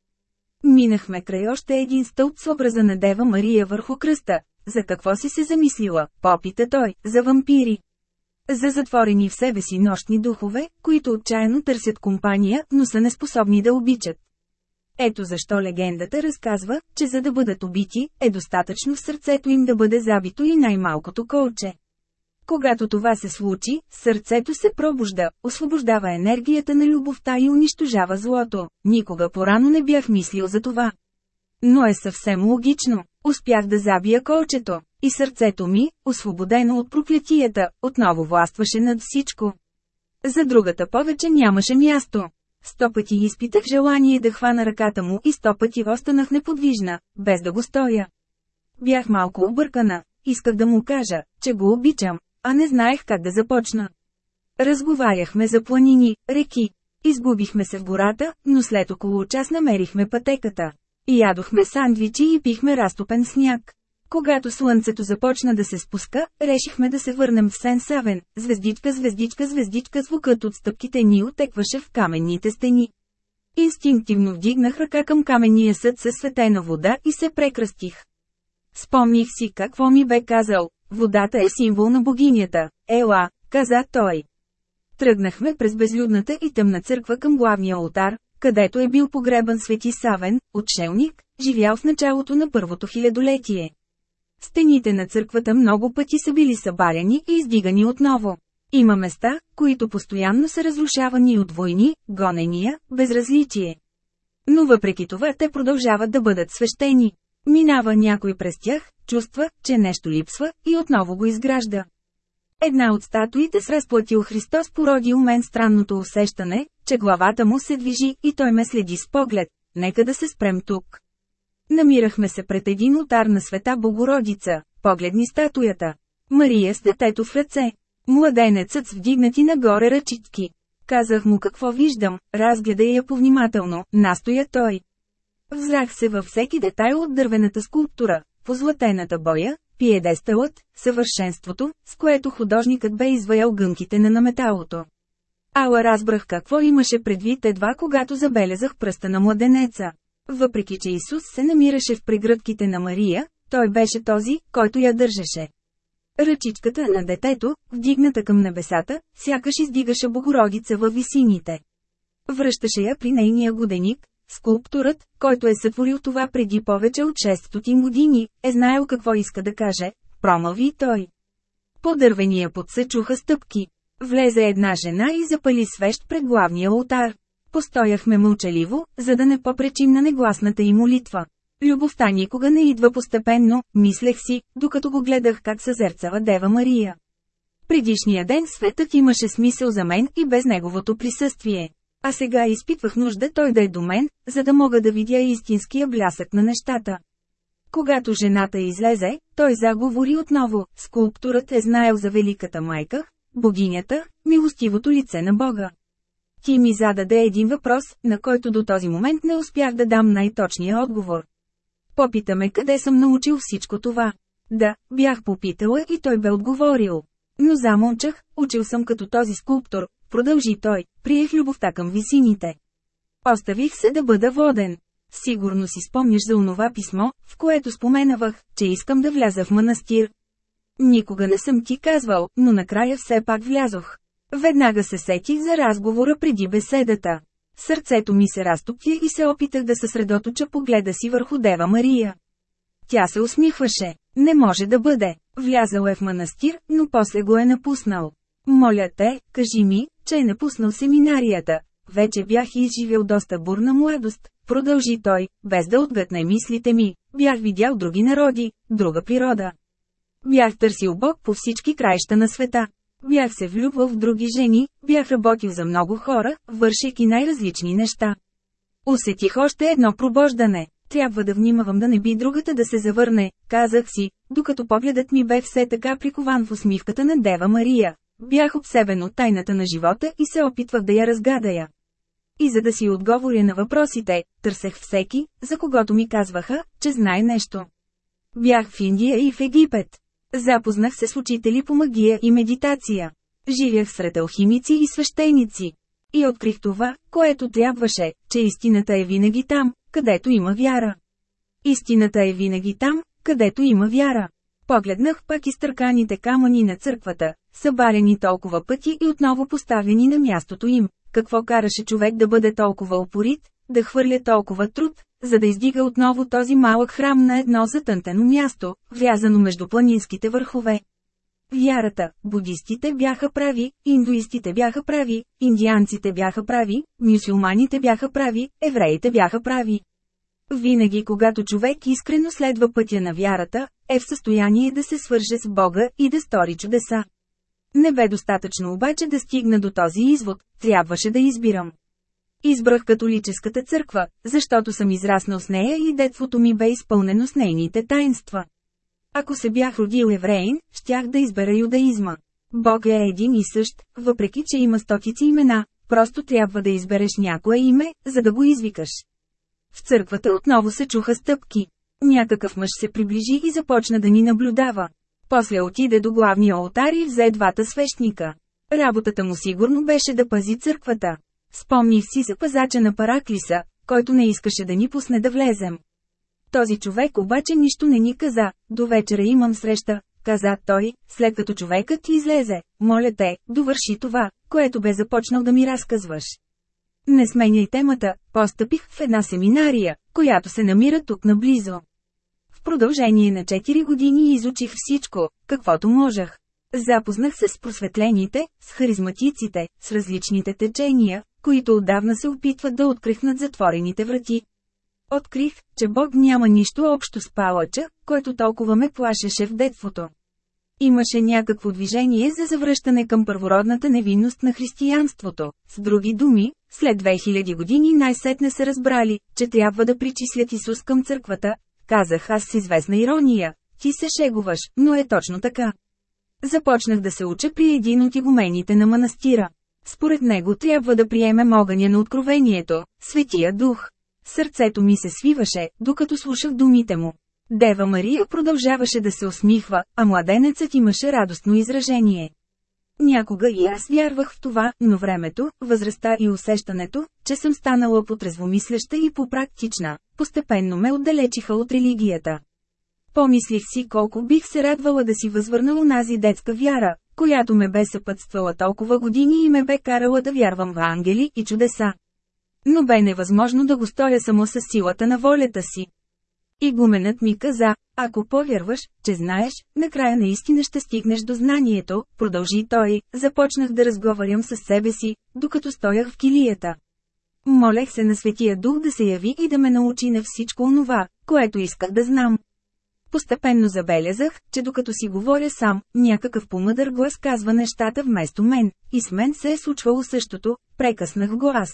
Минахме край още един стълб с образа на Дева Мария върху кръста. За какво си се замислила, попита той, за вампири. За затворени в себе си нощни духове, които отчаяно търсят компания, но са неспособни да обичат. Ето защо легендата разказва, че за да бъдат убити, е достатъчно в сърцето им да бъде забито и най-малкото колче. Когато това се случи, сърцето се пробужда, освобождава енергията на любовта и унищожава злото. Никога порано не бях мислил за това. Но е съвсем логично. Успях да забия колчето, и сърцето ми, освободено от проклятията, отново властваше над всичко. За другата повече нямаше място. Сто пъти изпитах желание да хвана ръката му и сто пъти останах неподвижна, без да го стоя. Бях малко объркана. Исках да му кажа, че го обичам, а не знаех как да започна. Разговаряхме за планини, реки. Изгубихме се в гората, но след около час намерихме пътеката. И ядохме сандвичи и пихме разтопен сняг. Когато слънцето започна да се спуска, решихме да се върнем в Сен Савен. Звездичка, звездичка, звездичка, звукът от стъпките ни отекваше в каменните стени. Инстинктивно вдигнах ръка към каменния съд със светена вода и се прекръстих. Спомних си какво ми бе казал. Водата е символ на богинята. Ела, каза той. Тръгнахме през безлюдната и тъмна църква към главния алтар, където е бил погребан Свети Савен, отшелник, живял в началото на първото хилядолетие. Стените на църквата много пъти са били събаряни и издигани отново. Има места, които постоянно са разрушавани от войни, гонения, безразличие. Но въпреки това те продължават да бъдат свещени. Минава някой през тях, чувства, че нещо липсва и отново го изгражда. Една от статуите с разплатил Христос породи у мен странното усещане, че главата му се движи и той ме следи с поглед. Нека да се спрем тук. Намирахме се пред един отар на света Богородица, погледни статуята. Мария с детето в ръце. Младенецът с вдигнати нагоре ръчички. Казах му какво виждам, разгледай я повнимателно, настоя той. Взрах се във всеки детайл от дървената скулптура, позлатената боя, пиедесталът, съвършенството, с което художникът бе изваял гънките на наметалото. Ала разбрах какво имаше предвид едва когато забелязах пръста на младенеца. Въпреки че Исус се намираше в прегръдките на Мария, той беше този, който я държеше. Ръчичката на детето, вдигната към небесата, сякаш издигаше Богородица във висините. Връщаше я при нейния годеник, скулптурът, който е сътворил това преди повече от 600 години, е знаел какво иска да каже, промълви той. По дървения пот се чуха стъпки. Влезе една жена и запали свещ пред главния алтар. Постояхме мълчаливо, за да не попречим на негласната и молитва. Любовта никога не идва постепенно, мислех си, докато го гледах как съзерцава Дева Мария. Предишния ден светът имаше смисъл за мен и без неговото присъствие. А сега изпитвах нужда той да е до мен, за да мога да видя истинския блясък на нещата. Когато жената излезе, той заговори отново, скулптурът е знаел за Великата майка, богинята, милостивото лице на Бога. Ти ми зададе един въпрос, на който до този момент не успях да дам най-точния отговор. Попитаме къде съм научил всичко това. Да, бях попитала и той бе отговорил. Но замълчах, учил съм като този скулптор, продължи той, приех любовта към висините. Оставих се да бъда воден. Сигурно си спомняш за онова писмо, в което споменавах, че искам да вляза в манастир. Никога не съм ти казвал, но накрая все пак влязох. Веднага се сетих за разговора преди беседата. Сърцето ми се разтопя и се опитах да съсредоточа погледа си върху Дева Мария. Тя се усмихваше. Не може да бъде. Влязал е в манастир, но после го е напуснал. Моля те, кажи ми, че е напуснал семинарията. Вече бях изживел доста бурна младост, продължи той, без да отгътне мислите ми. Бях видял други народи, друга природа. Бях търсил Бог по всички краища на света. Бях се влюбвал в други жени, бях работил за много хора, вършейки най-различни неща. Усетих още едно пробождане. Трябва да внимавам да не би другата да се завърне, казах си, докато погледът ми бе все така прикован в усмивката на Дева Мария. Бях обсебен от тайната на живота и се опитвах да я разгадая. И за да си отговоря на въпросите, търсех всеки, за когото ми казваха, че знае нещо. Бях в Индия и в Египет. Запознах се с учители по магия и медитация. Живях сред алхимици и свещеници. И открих това, което трябваше, че истината е винаги там, където има вяра. Истината е винаги там, където има вяра. Погледнах пак изтърканите камъни на църквата, събарени толкова пъти и отново поставени на мястото им. Какво караше човек да бъде толкова опорит, да хвърля толкова труд, за да издига отново този малък храм на едно затънтено място, врязано между планинските върхове. Вярата, будистите бяха прави, индуистите бяха прави, индианците бяха прави, мюсюлманите бяха прави, евреите бяха прави. Винаги когато човек искрено следва пътя на вярата, е в състояние да се свърже с Бога и да стори чудеса. Не бе достатъчно обаче да стигна до този извод, трябваше да избирам. Избрах католическата църква, защото съм израснал с нея и детството ми бе изпълнено с нейните таинства. Ако се бях родил евреин, щях да избера юдаизма. Бог е един и същ, въпреки че има стотици имена, просто трябва да избереш някое име, за да го извикаш. В църквата отново се чуха стъпки. Някакъв мъж се приближи и започна да ни наблюдава. После отиде до главния алтар и взе двата свещника. Работата му сигурно беше да пази църквата. Спомних си за пазача на Параклиса, който не искаше да ни пусне да влезем. Този човек обаче нищо не ни каза, до вечера имам среща, каза той, след като човекът излезе, моля те, довърши това, което бе започнал да ми разказваш. Не сменяй темата, постъпих в една семинария, която се намира тук наблизо. В продължение на 4 години изучих всичко, каквото можех. Запознах се с просветлените, с харизматиците, с различните течения, които отдавна се опитват да открихнат затворените врати. Открих, че Бог няма нищо общо с палача, който толкова ме плашеше в детството. Имаше някакво движение за завръщане към първородната невинност на християнството. С други думи, след 2000 години най-сетне се разбрали, че трябва да причислят Исус към църквата. Казах аз с известна ирония. Ти се шегуваш, но е точно така. Започнах да се уча при един от игумените на манастира. Според него трябва да приемем огъня на откровението, Светия Дух. Сърцето ми се свиваше, докато слушах думите му. Дева Мария продължаваше да се усмихва, а младенецът имаше радостно изражение. Някога и аз вярвах в това, но времето, възрастта и усещането, че съм станала потрезвомисляща и попрактична, постепенно ме отдалечиха от религията. Помислих си колко бих се радвала да си възвърна унази детска вяра, която ме бе съпътствала толкова години и ме бе карала да вярвам в ангели и чудеса. Но бе невъзможно да го стоя само с силата на волята си. Игуменът ми каза, ако повярваш, че знаеш, накрая наистина ще стигнеш до знанието, продължи той, започнах да разговарям с себе си, докато стоях в килията. Молех се на Светия Дух да се яви и да ме научи на всичко онова, което исках да знам. Постепенно забелязах, че докато си говоря сам, някакъв помъдър глас казва нещата вместо мен, и с мен се е случвало същото, прекъснах го аз.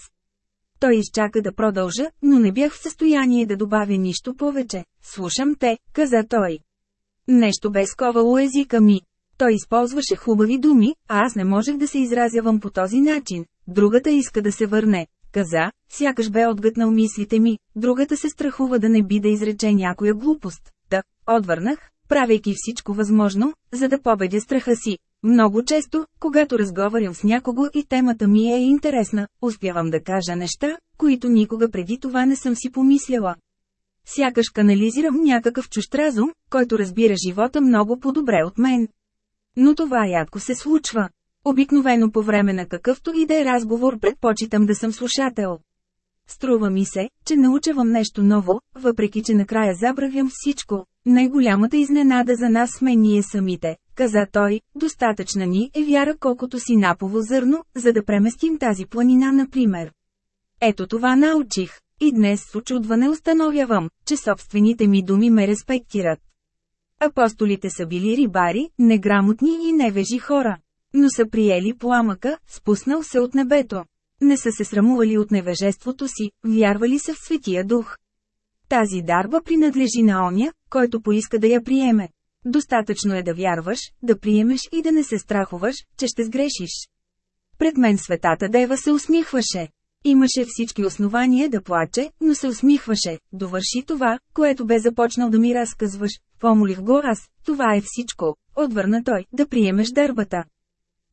Той изчака да продължа, но не бях в състояние да добавя нищо повече. Слушам те, каза той. Нещо бе сковало езика ми. Той използваше хубави думи, а аз не можех да се изразявам по този начин. Другата иска да се върне. Каза, сякаш бе отгътнал мислите ми, другата се страхува да не би да изрече някоя глупост. Да, отвърнах, правейки всичко възможно, за да победя страха си. Много често, когато разговарям с някого и темата ми е интересна, успявам да кажа неща, които никога преди това не съм си помисляла. Сякаш канализирам някакъв чужд разум, който разбира живота много по-добре от мен. Но това рядко се случва. Обикновено по време на какъвто и да е разговор предпочитам да съм слушател. Струва ми се, че научавам нещо ново, въпреки че накрая забравям всичко. Най-голямата изненада за нас сме ние самите, каза той, достатъчна ни е вяра колкото си напово зърно, за да преместим тази планина например. Ето това научих, и днес с очудване установявам, че собствените ми думи ме респектират. Апостолите са били рибари, неграмотни и невежи хора. Но са приели пламъка, спуснал се от небето. Не са се срамували от невежеството си, вярвали са в Светия Дух. Тази дарба принадлежи на оня, който поиска да я приеме. Достатъчно е да вярваш, да приемеш и да не се страхуваш, че ще сгрешиш. Пред мен светата дева се усмихваше. Имаше всички основания да плаче, но се усмихваше. Довърши това, което бе започнал да ми разказваш. Помолих го аз, това е всичко. Отвърна той, да приемеш дърбата.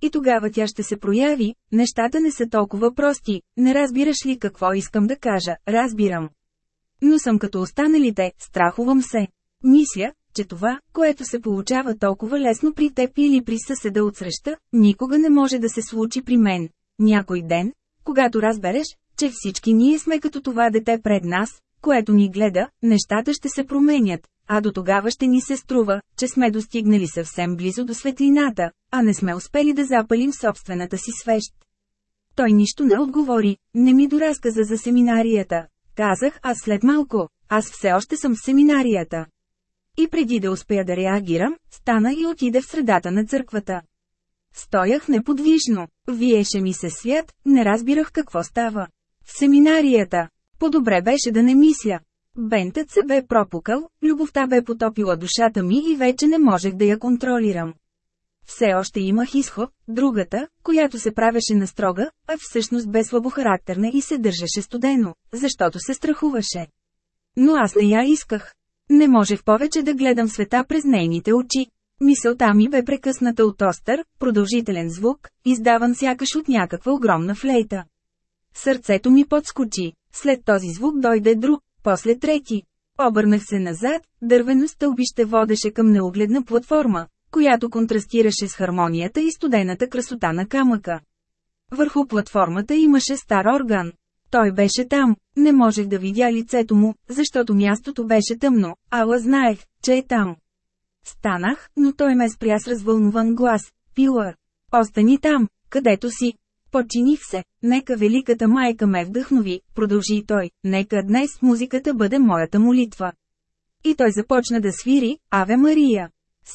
И тогава тя ще се прояви, нещата не са толкова прости, не разбираш ли какво искам да кажа, разбирам. Но съм като останалите, страхувам се. Мисля, че това, което се получава толкова лесно при теб или при съседа отсреща, никога не може да се случи при мен. Някой ден, когато разбереш, че всички ние сме като това дете пред нас, което ни гледа, нещата ще се променят, а до тогава ще ни се струва, че сме достигнали съвсем близо до светлината, а не сме успели да запалим собствената си свещ. Той нищо не отговори, не ми доразказа за семинарията. Казах аз след малко, аз все още съм в семинарията. И преди да успея да реагирам, стана и отиде в средата на църквата. Стоях неподвижно, виеше ми се свят, не разбирах какво става. В семинарията. По-добре беше да не мисля. Бентът се бе пропукал, любовта бе потопила душата ми и вече не можех да я контролирам. Все още имах изход, другата, която се правеше на строга, а всъщност бе слабохарактерна и се държеше студено, защото се страхуваше. Но аз не я исках. Не можех повече да гледам света през нейните очи. Мисълта ми бе прекъсната от остър, продължителен звук, издаван сякаш от някаква огромна флейта. Сърцето ми подскочи. След този звук дойде друг, после трети. Обърнах се назад, дървено стълбище водеше към неогледна платформа, която контрастираше с хармонията и студената красота на камъка. Върху платформата имаше стар орган. Той беше там, не можех да видя лицето му, защото мястото беше тъмно, ала знаех, че е там. Станах, но той ме спря с развълнуван глас. Пилър. Остани там, където си. Починих се, нека великата майка ме вдъхнови, продължи той, нека днес музиката бъде моята молитва. И той започна да свири, Аве Мария.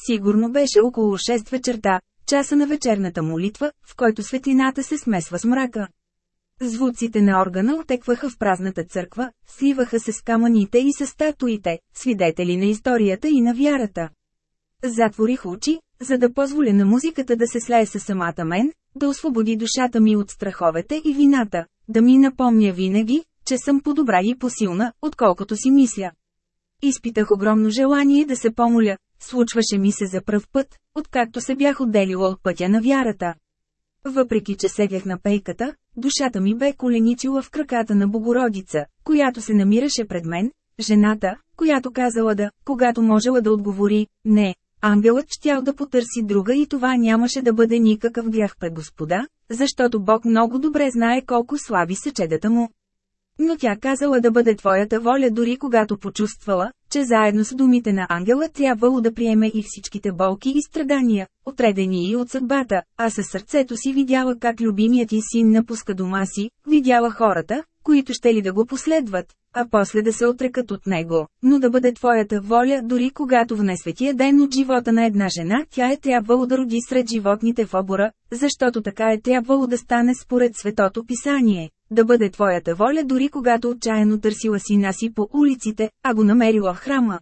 Сигурно беше около 6 вечерта, часа на вечерната молитва, в който светлината се смесва с мрака. Звуците на органа отекваха в празната църква, сливаха се с камъните и с статуите, свидетели на историята и на вярата. Затворих очи, за да позволя на музиката да се слее със самата мен, да освободи душата ми от страховете и вината, да ми напомня винаги, че съм по-добра и посилна, отколкото си мисля. Изпитах огромно желание да се помоля, случваше ми се за пръв път, откакто се бях отделила от пътя на вярата. Въпреки че седях на пейката, душата ми бе коленичила в краката на Богородица, която се намираше пред мен, жената, която казала да, когато можела да отговори, не, ангелът щял да потърси друга и това нямаше да бъде никакъв грях пред Господа, защото Бог много добре знае колко слаби са чедата му. Но тя казала да бъде твоята воля дори когато почувствала, че заедно с думите на ангела трябвало да приеме и всичките болки и страдания, отредени и от съдбата, а със сърцето си видяла как любимият ти син напуска дома си, видяла хората, които ще ли да го последват, а после да се отрекат от него, но да бъде твоята воля дори когато в несветия ден от живота на една жена тя е трябвало да роди сред животните в обора, защото така е трябвало да стане според светото писание да бъде твоята воля дори когато отчаяно търсила сина си по улиците, а го намерила в храма.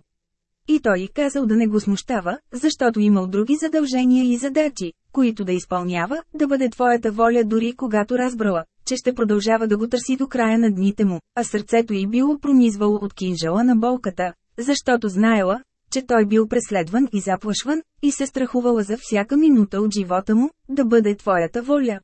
И той й казал да не го смущава, защото имал други задължения и задачи, които да изпълнява, да бъде твоята воля дори когато разбрала, че ще продължава да го търси до края на дните му, а сърцето й било пронизвало от кинжала на болката, защото знаела, че той бил преследван и заплашван, и се страхувала за всяка минута от живота му, да бъде твоята воля.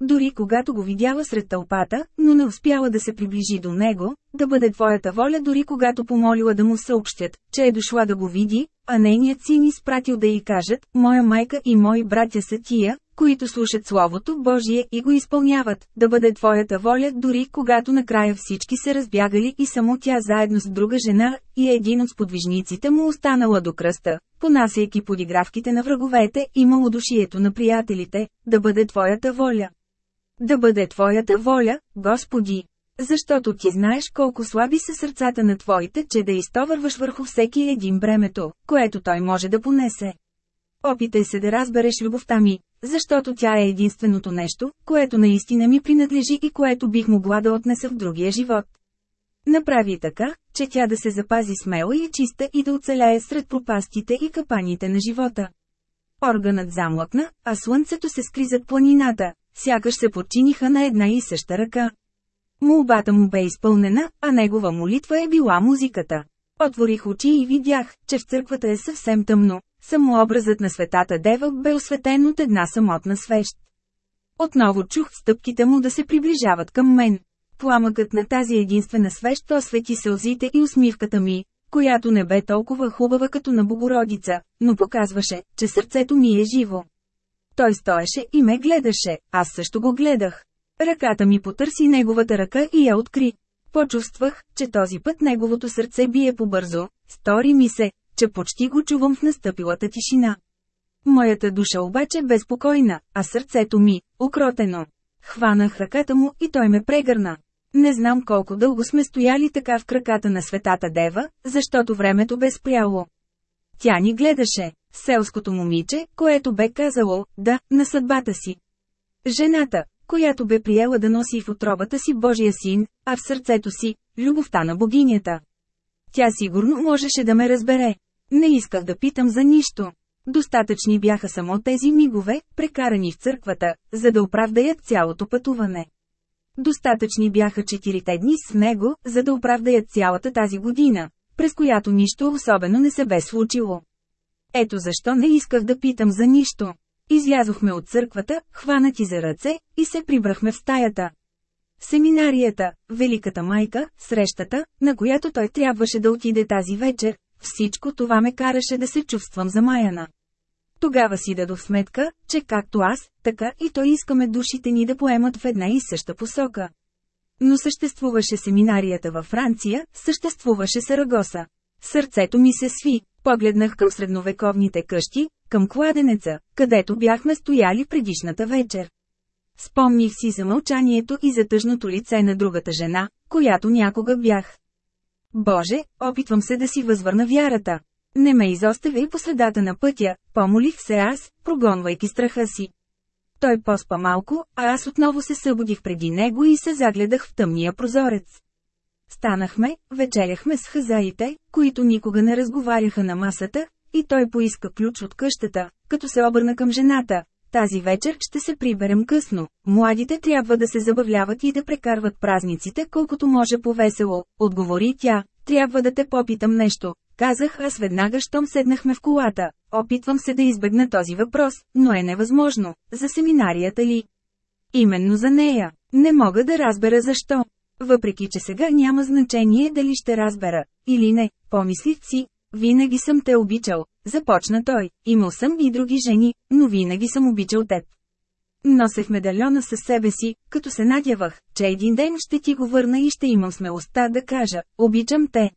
Дори когато го видяла сред тълпата, но не успяла да се приближи до него, да бъде твоята воля дори когато помолила да му съобщят, че е дошла да го види, а нейният син изпратил да й кажат, моя майка и мои братя са тия, които слушат Словото Божие и го изпълняват, да бъде твоята воля дори когато накрая всички се разбягали и само тя заедно с друга жена и един от сподвижниците му останала до кръста, понасяйки подигравките на враговете и малодушието на приятелите, да бъде твоята воля. Да бъде Твоята воля, Господи. Защото ти знаеш колко слаби са сърцата на Твоите, че да изтовърваш върху всеки един бремето, което Той може да понесе. Опитай се да разбереш любовта ми, защото тя е единственото нещо, което наистина ми принадлежи и което бих могла да отнеса в другия живот. Направи така, че тя да се запази смела и чиста и да оцеляе сред пропастите и капаните на живота. Органът замлъкна, а слънцето се скри зад планината, сякаш се подчиниха на една и съща ръка. Молбата му бе изпълнена, а негова молитва е била музиката. Отворих очи и видях, че в църквата е съвсем тъмно. Само образът на светата дева бе осветен от една самотна свещ. Отново чух стъпките му да се приближават към мен. Пламъкът на тази единствена свещ освети сълзите и усмивката ми, която не бе толкова хубава като на Богородица, но показваше, че сърцето ми е живо. Той стоеше и ме гледаше, аз също го гледах. Ръката ми потърси неговата ръка и я откри. Почувствах, че този път неговото сърце бие побързо, стори ми се, че почти го чувам в настъпилата тишина. Моята душа обаче бе спокойна, а сърцето ми – укротено. Хванах ръката му и той ме прегърна. Не знам колко дълго сме стояли така в краката на светата дева, защото времето бе спряло. Тя ни гледаше, селското момиче, което бе казало «да» на съдбата си. Жената, която бе приела да носи в отробата си Божия син, а в сърцето си – любовта на богинята. Тя сигурно можеше да ме разбере. Не исках да питам за нищо. Достатъчни бяха само тези мигове, прекарани в църквата, за да оправдаят цялото пътуване. Достатъчни бяха четирите дни с него, за да оправдаят цялата тази година, през която нищо особено не се бе случило. Ето защо не исках да питам за нищо. Излязохме от църквата, хванати за ръце, и се прибрахме в стаята. Семинарията, Великата майка, срещата, на която той трябваше да отиде тази вечер, всичко това ме караше да се чувствам замаяна. Тогава си дадох сметка, че както аз, така и той искаме душите ни да поемат в една и съща посока. Но съществуваше семинарията във Франция, съществуваше Сарагоса. Сърцето ми се сви, погледнах към средновековните къщи, към кладенеца, където бяхме стояли предишната вечер. Спомних си за мълчанието и за тъжното лице на другата жена, която някога бях. Боже, опитвам се да си възвърна вярата. Не ме изоставяй по средата на пътя, помолих се аз, прогонвайки страха си. Той поспа малко, а аз отново се събудих преди него и се загледах в тъмния прозорец. Станахме, вечеряхме с хазаите, които никога не разговаряха на масата, и той поиска ключ от къщата, като се обърна към жената. Тази вечер ще се приберем късно. Младите трябва да се забавляват и да прекарват празниците колкото може повесело, отговори тя. Трябва да те попитам нещо. Казах аз веднага, щом седнахме в колата. Опитвам се да избегна този въпрос, но е невъзможно. За семинарията ли? Именно за нея. Не мога да разбера защо. Въпреки, че сега няма значение дали ще разбера, или не, помислих си, винаги съм те обичал, започна той, имал съм и други жени, но винаги съм обичал теб. Носех медальона със себе си, като се надявах, че един ден ще ти го върна и ще имам смелостта да кажа, обичам те.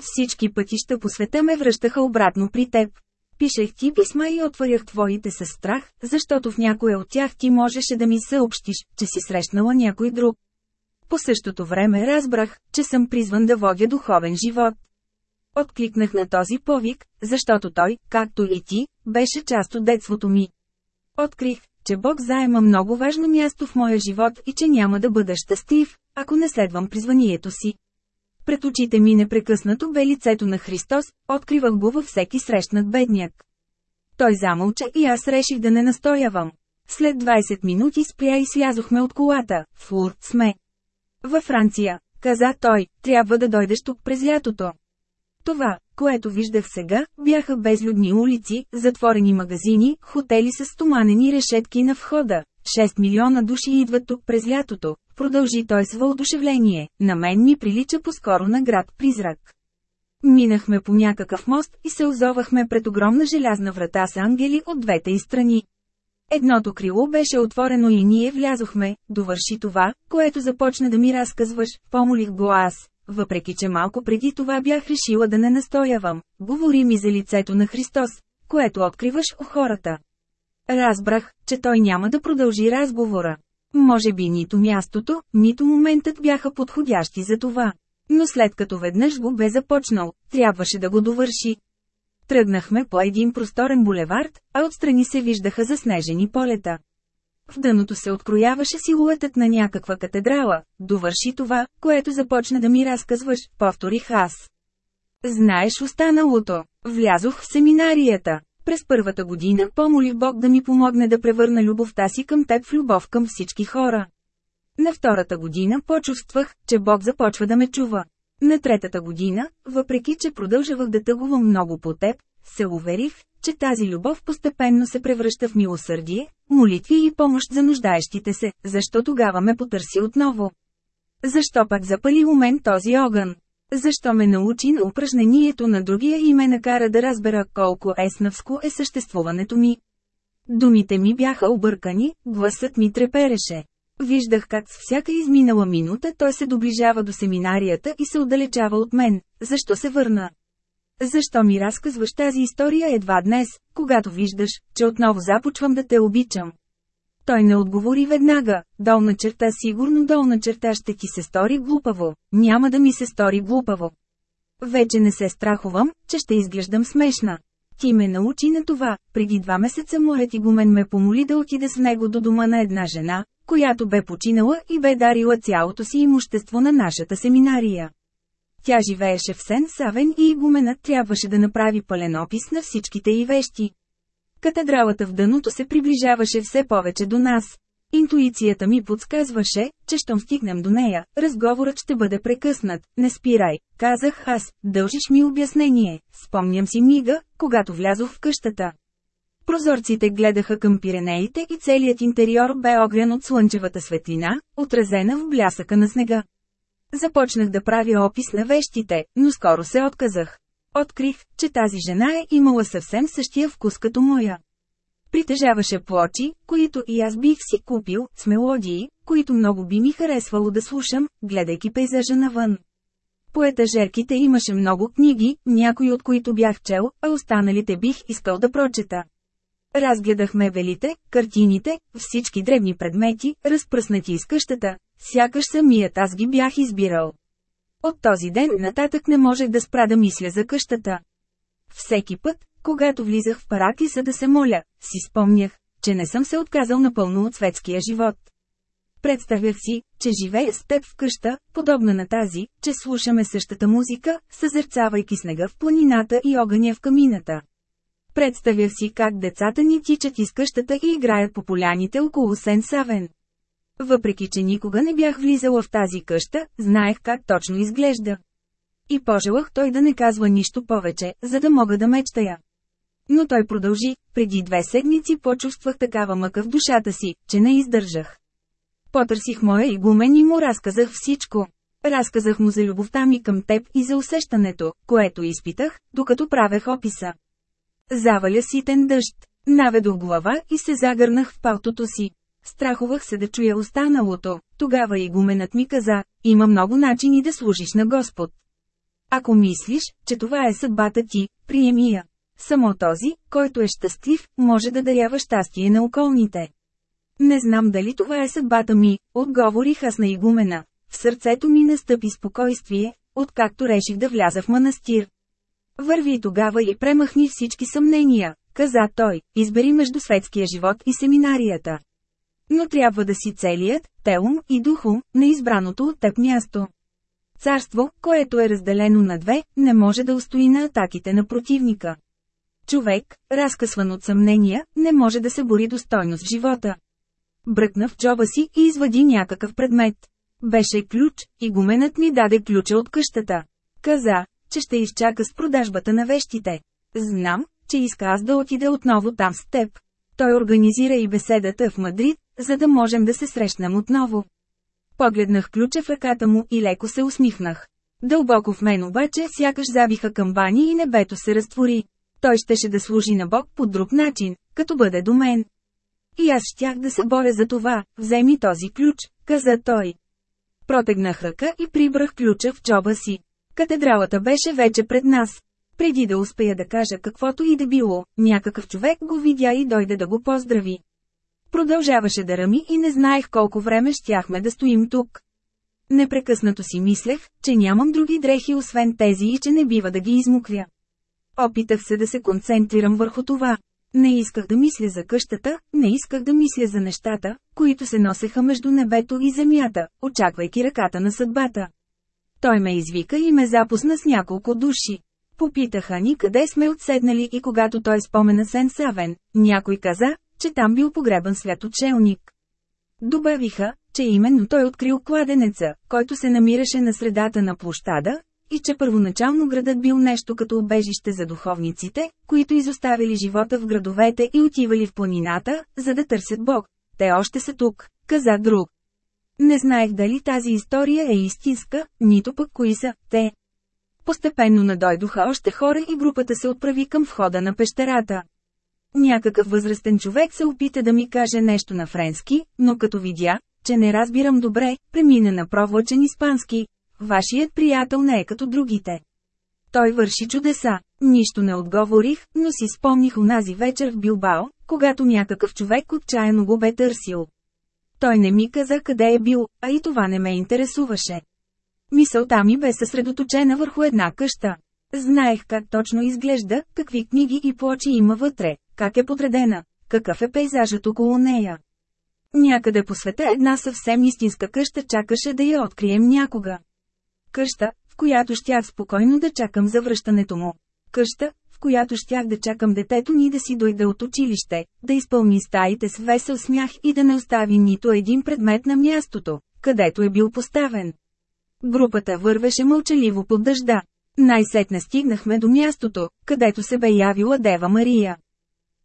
Всички пътища по света ме връщаха обратно при теб. Пишех ти писма и отварях твоите със страх, защото в някоя от тях ти можеше да ми съобщиш, че си срещнала някой друг. По същото време разбрах, че съм призван да водя духовен живот. Откликнах на този повик, защото той, както и ти, беше част от детството ми. Открих, че Бог заема много важно място в моя живот и че няма да бъда щастлив, ако не следвам призванието си. Пред очите ми непрекъснато бе лицето на Христос, откривах го във всеки срещнат бедняк. Той замълча и аз реших да не настоявам. След 20 минути спря и слязохме от колата, в Лурд сме. Във Франция, каза той, трябва да дойдеш тук през лятото. Това, което виждах сега, бяха безлюдни улици, затворени магазини, хотели с стоманени решетки на входа. 6 милиона души идват тук през лятото, продължи той с въодушевление, на мен ми прилича по-скоро на град Призрак. Минахме по някакъв мост и се озовахме пред огромна желязна врата с ангели от двете и страни. Едното крило беше отворено и ние влязохме, довърши това, което започна да ми разказваш, помолих го аз. Въпреки че малко преди това бях решила да не настоявам, говори ми за лицето на Христос, което откриваш у хората. Разбрах, че той няма да продължи разговора. Може би нито мястото, нито моментът бяха подходящи за това. Но след като веднъж го бе започнал, трябваше да го довърши. Тръгнахме по един просторен булевард, а отстрани се виждаха заснежени полета. В дъното се открояваше силуетът на някаква катедрала. Довърши това, което започна да ми разказваш, повторих аз. Знаеш останалото. Влязох в семинарията. През първата година помолих Бог да ми помогне да превърна любовта си към теб в любов към всички хора. На втората година почувствах, че Бог започва да ме чува. На третата година, въпреки че продължавах да тъгувам много по теб, се уверих, че тази любов постепенно се превръща в милосърдие, молитви и помощ за нуждаещите се, защо тогава ме потърси отново. Защо пак запали у мен този огън? Защо ме научи на упражнението на другия и ме накара да разбера колко еснавско е съществуването ми? Думите ми бяха объркани, гласът ми трепереше. Виждах как с всяка изминала минута той се доближава до семинарията и се отдалечава от мен. Защо се върна? Защо ми разказваш тази история едва днес, когато виждаш, че отново започвам да те обичам? Той не отговори веднага, долна черта сигурно долна черта ще ти се стори глупаво, няма да ми се стори глупаво. Вече не се страхувам, че ще изглеждам смешна. Ти ме научи на това, преди два месеца морет и Гумен ме помоли да отида с него до дома на една жена, която бе починала и бе дарила цялото си имущество на нашата семинария. Тя живееше в Сен Савен и игуменът трябваше да направи пълен опис на всичките й вещи. Катедралата в дъното се приближаваше все повече до нас. Интуицията ми подсказваше, че щом стигнем до нея, разговорът ще бъде прекъснат. Не спирай, казах аз, дължиш ми обяснение. Спомням си мига, когато влязох в къщата. Прозорците гледаха към Пиренеите и целият интериор бе огрян от слънчевата светлина, отразена в блясъка на снега. Започнах да правя опис на вещите, но скоро се отказах. Открих, че тази жена е имала съвсем същия вкус като моя. Притежаваше плочи, които и аз бих си купил, с мелодии, които много би ми харесвало да слушам, гледайки пейзажа навън. По етажерките имаше много книги, някои от които бях чел, а останалите бих искал да прочета. Разгледах мебелите, картините, всички дребни предмети, разпръснати из къщата, сякаш самият аз ги бях избирал. От този ден нататък не можех да спра да мисля за къщата. Всеки път, когато влизах в параклиса да се моля, си спомнях, че не съм се отказал напълно от светския живот. Представях си, че живея с теб в къща, подобна на тази, че слушаме същата музика, съзерцавайки снега в планината и огъня в камината. Представях си как децата ни тичат из къщата и играят по поляните около Сен Савен. Въпреки, че никога не бях влизала в тази къща, знаех как точно изглежда. И пожелах той да не казва нищо повече, за да мога да мечтая. Но той продължи, преди две седмици почувствах такава мъка в душата си, че не издържах. Потърсих моя игумен и му разказах всичко. Разказах му за любовта ми към теб и за усещането, което изпитах, докато правех описа. Заваля ситен дъжд. Наведох глава и се загърнах в палтото си. Страхувах се да чуя останалото. Тогава игуменът ми каза, има много начини да служиш на Господ. Ако мислиш, че това е съдбата ти, приеми я. Само този, който е щастлив, може да дарява щастие на околните. Не знам дали това е съдбата ми, отговорих аз на игумена. В сърцето ми настъпи спокойствие, откакто реших да вляза в манастир. Върви тогава и премахни всички съмнения, каза той, избери между светския живот и семинарията. Но трябва да си целият, телом и духом, на избраното от теб място. Царство, което е разделено на две, не може да устои на атаките на противника. Човек, разкъсван от съмнения, не може да се бори достойно с живота. Бръкна в джоба си и извади някакъв предмет. Беше ключ, и гуменът ми даде ключа от къщата. Каза, че ще изчака с продажбата на вещите. Знам, че иска аз да отида отново там с теб. Той организира и беседата в Мадрид, за да можем да се срещнем отново. Погледнах ключа в ръката му и леко се усмихнах. Дълбоко в мен обаче сякаш завиха камбани и небето се разтвори. Той щеше да служи на Бог по друг начин, като бъде до мен. И аз щях да се боря за това, вземи този ключ, каза той. Протегнах ръка и прибрах ключа в джоба си. Катедралата беше вече пред нас. Преди да успея да кажа каквото и да било, някакъв човек го видя и дойде да го поздрави. Продължаваше да рами и не знаех колко време щяхме да стоим тук. Непрекъснато си мислех, че нямам други дрехи освен тези и че не бива да ги измуквя. Опитах се да се концентрирам върху това. Не исках да мисля за къщата, не исках да мисля за нещата, които се носеха между небето и земята, очаквайки ръката на съдбата. Той ме извика и ме запусна с няколко души. Попитаха ни къде сме отседнали и когато той спомена Сен Савен, някой каза, че там бил погребан святочелник. Добавиха, че именно той открил кладенеца, който се намираше на средата на площада, и че първоначално градът бил нещо като убежище за духовниците, които изоставили живота в градовете и отивали в планината, за да търсят Бог. Те още са тук, каза друг. Не знаех дали тази история е истинска, нито пък кои са те. Постепенно надойдоха още хора и групата се отправи към входа на пещерата. Някакъв възрастен човек се опита да ми каже нещо на френски, но като видя, че не разбирам добре, премина на провлачен испански. Вашият приятел не е като другите. Той върши чудеса. Нищо не отговорих, но си спомних унази вечер в Билбао, когато някакъв човек отчаяно го бе търсил. Той не ми каза къде е бил, а и това не ме интересуваше. Мисълта ми бе съсредоточена върху една къща. Знаех как точно изглежда, какви книги и плочи има вътре, как е подредена, какъв е пейзажът около нея. Някъде по света една съвсем истинска къща чакаше да я открием някога. Къща, в която щях спокойно да чакам завръщането му. Къща, в която щях да чакам детето ни да си дойде от училище, да изпълни стаите с весел смях и да не остави нито един предмет на мястото, където е бил поставен. Групата вървеше мълчаливо под дъжда. Най-сетне стигнахме до мястото, където се бе явила Дева Мария.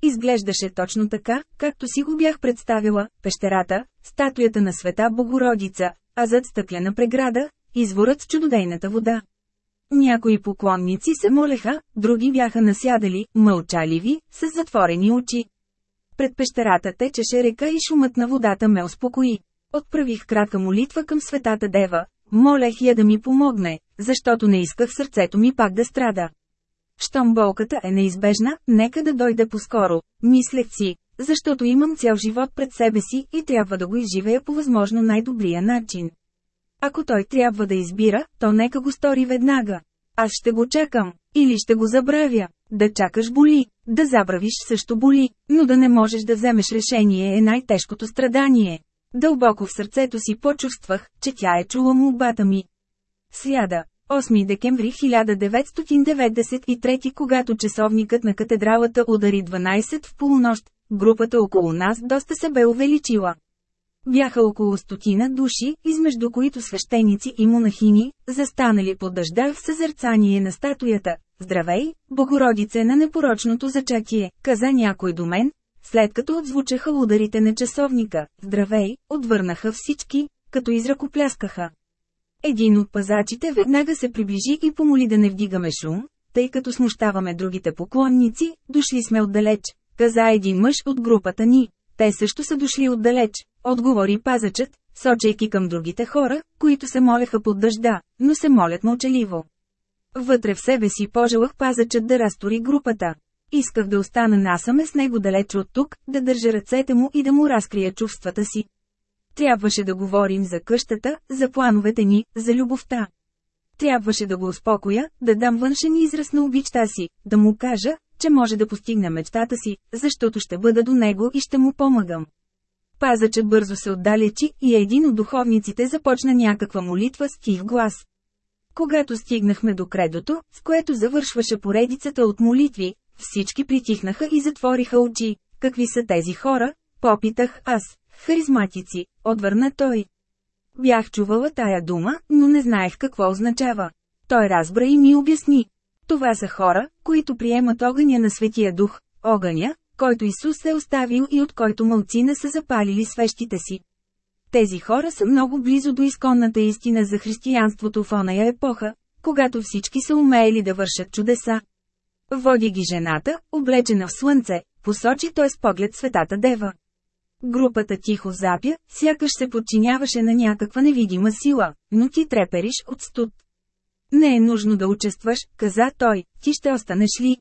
Изглеждаше точно така, както си го бях представила, пещерата, статуята на света Богородица, а зад стъклена преграда, изворът с чудодейната вода. Някои поклонници се молеха, други бяха насядали, мълчаливи, с затворени очи. Пред пещерата течеше река и шумът на водата ме успокои. Отправих кратка молитва към светата дева, молех я да ми помогне, защото не исках сърцето ми пак да страда. Щом болката е неизбежна, нека да дойде по-скоро, мислех си, защото имам цял живот пред себе си и трябва да го изживея по възможно най-добрия начин. Ако той трябва да избира, то нека го стори веднага. Аз ще го чакам, или ще го забравя. Да чакаш боли, да забравиш също боли, но да не можеш да вземеш решение е най-тежкото страдание. Дълбоко в сърцето си почувствах, че тя е чула молбата ми. Сряда, 8 декември 1993 когато часовникът на катедралата удари 12 в полунощ, групата около нас доста се бе увеличила. Бяха около стотина души, измежду които свещеници и монахини, застанали под дъжда в съзерцание на статуята. Здравей, Богородице на непорочното зачатие, каза някой до мен, след като отзвучаха ударите на часовника. Здравей, отвърнаха всички, като изракопляскаха. Един от пазачите веднага се приближи и помоли да не вдигаме шум, тъй като смущаваме другите поклонници, дошли сме отдалеч, каза един мъж от групата ни. Те също са дошли отдалеч, отговори пазачът, сочейки към другите хора, които се молеха под дъжда, но се молят мълчаливо. Вътре в себе си пожелах пазачът да разтори групата. Исках да остана насаме с него далеч от тук, да държа ръцете му и да му разкрия чувствата си. Трябваше да говорим за къщата, за плановете ни, за любовта. Трябваше да го успокоя, да дам външен израз на обичта си, да му кажа, че може да постигне мечтата си, защото ще бъда до него и ще му помагам. Пазачът бързо се отдалечи и един от духовниците започна някаква молитва с тих глас. Когато стигнахме до кредото, с което завършваше поредицата от молитви, всички притихнаха и затвориха очи. Какви са тези хора? Попитах аз. Харизматици, отвърна той. Бях чувала тая дума, но не знаех какво означава. Той разбра и ми обясни. Това са хора, които приемат огъня на Светия Дух, огъня, който Исус е оставил и от който мълцина са запалили свещите си. Тези хора са много близо до изконната истина за християнството в оная епоха, когато всички са умеели да вършат чудеса. Води ги жената, облечена в слънце, посочи той с поглед светата дева. Групата тихо запя, сякаш се подчиняваше на някаква невидима сила, но ти трепериш от студ. Не е нужно да участваш, каза той, ти ще останеш ли?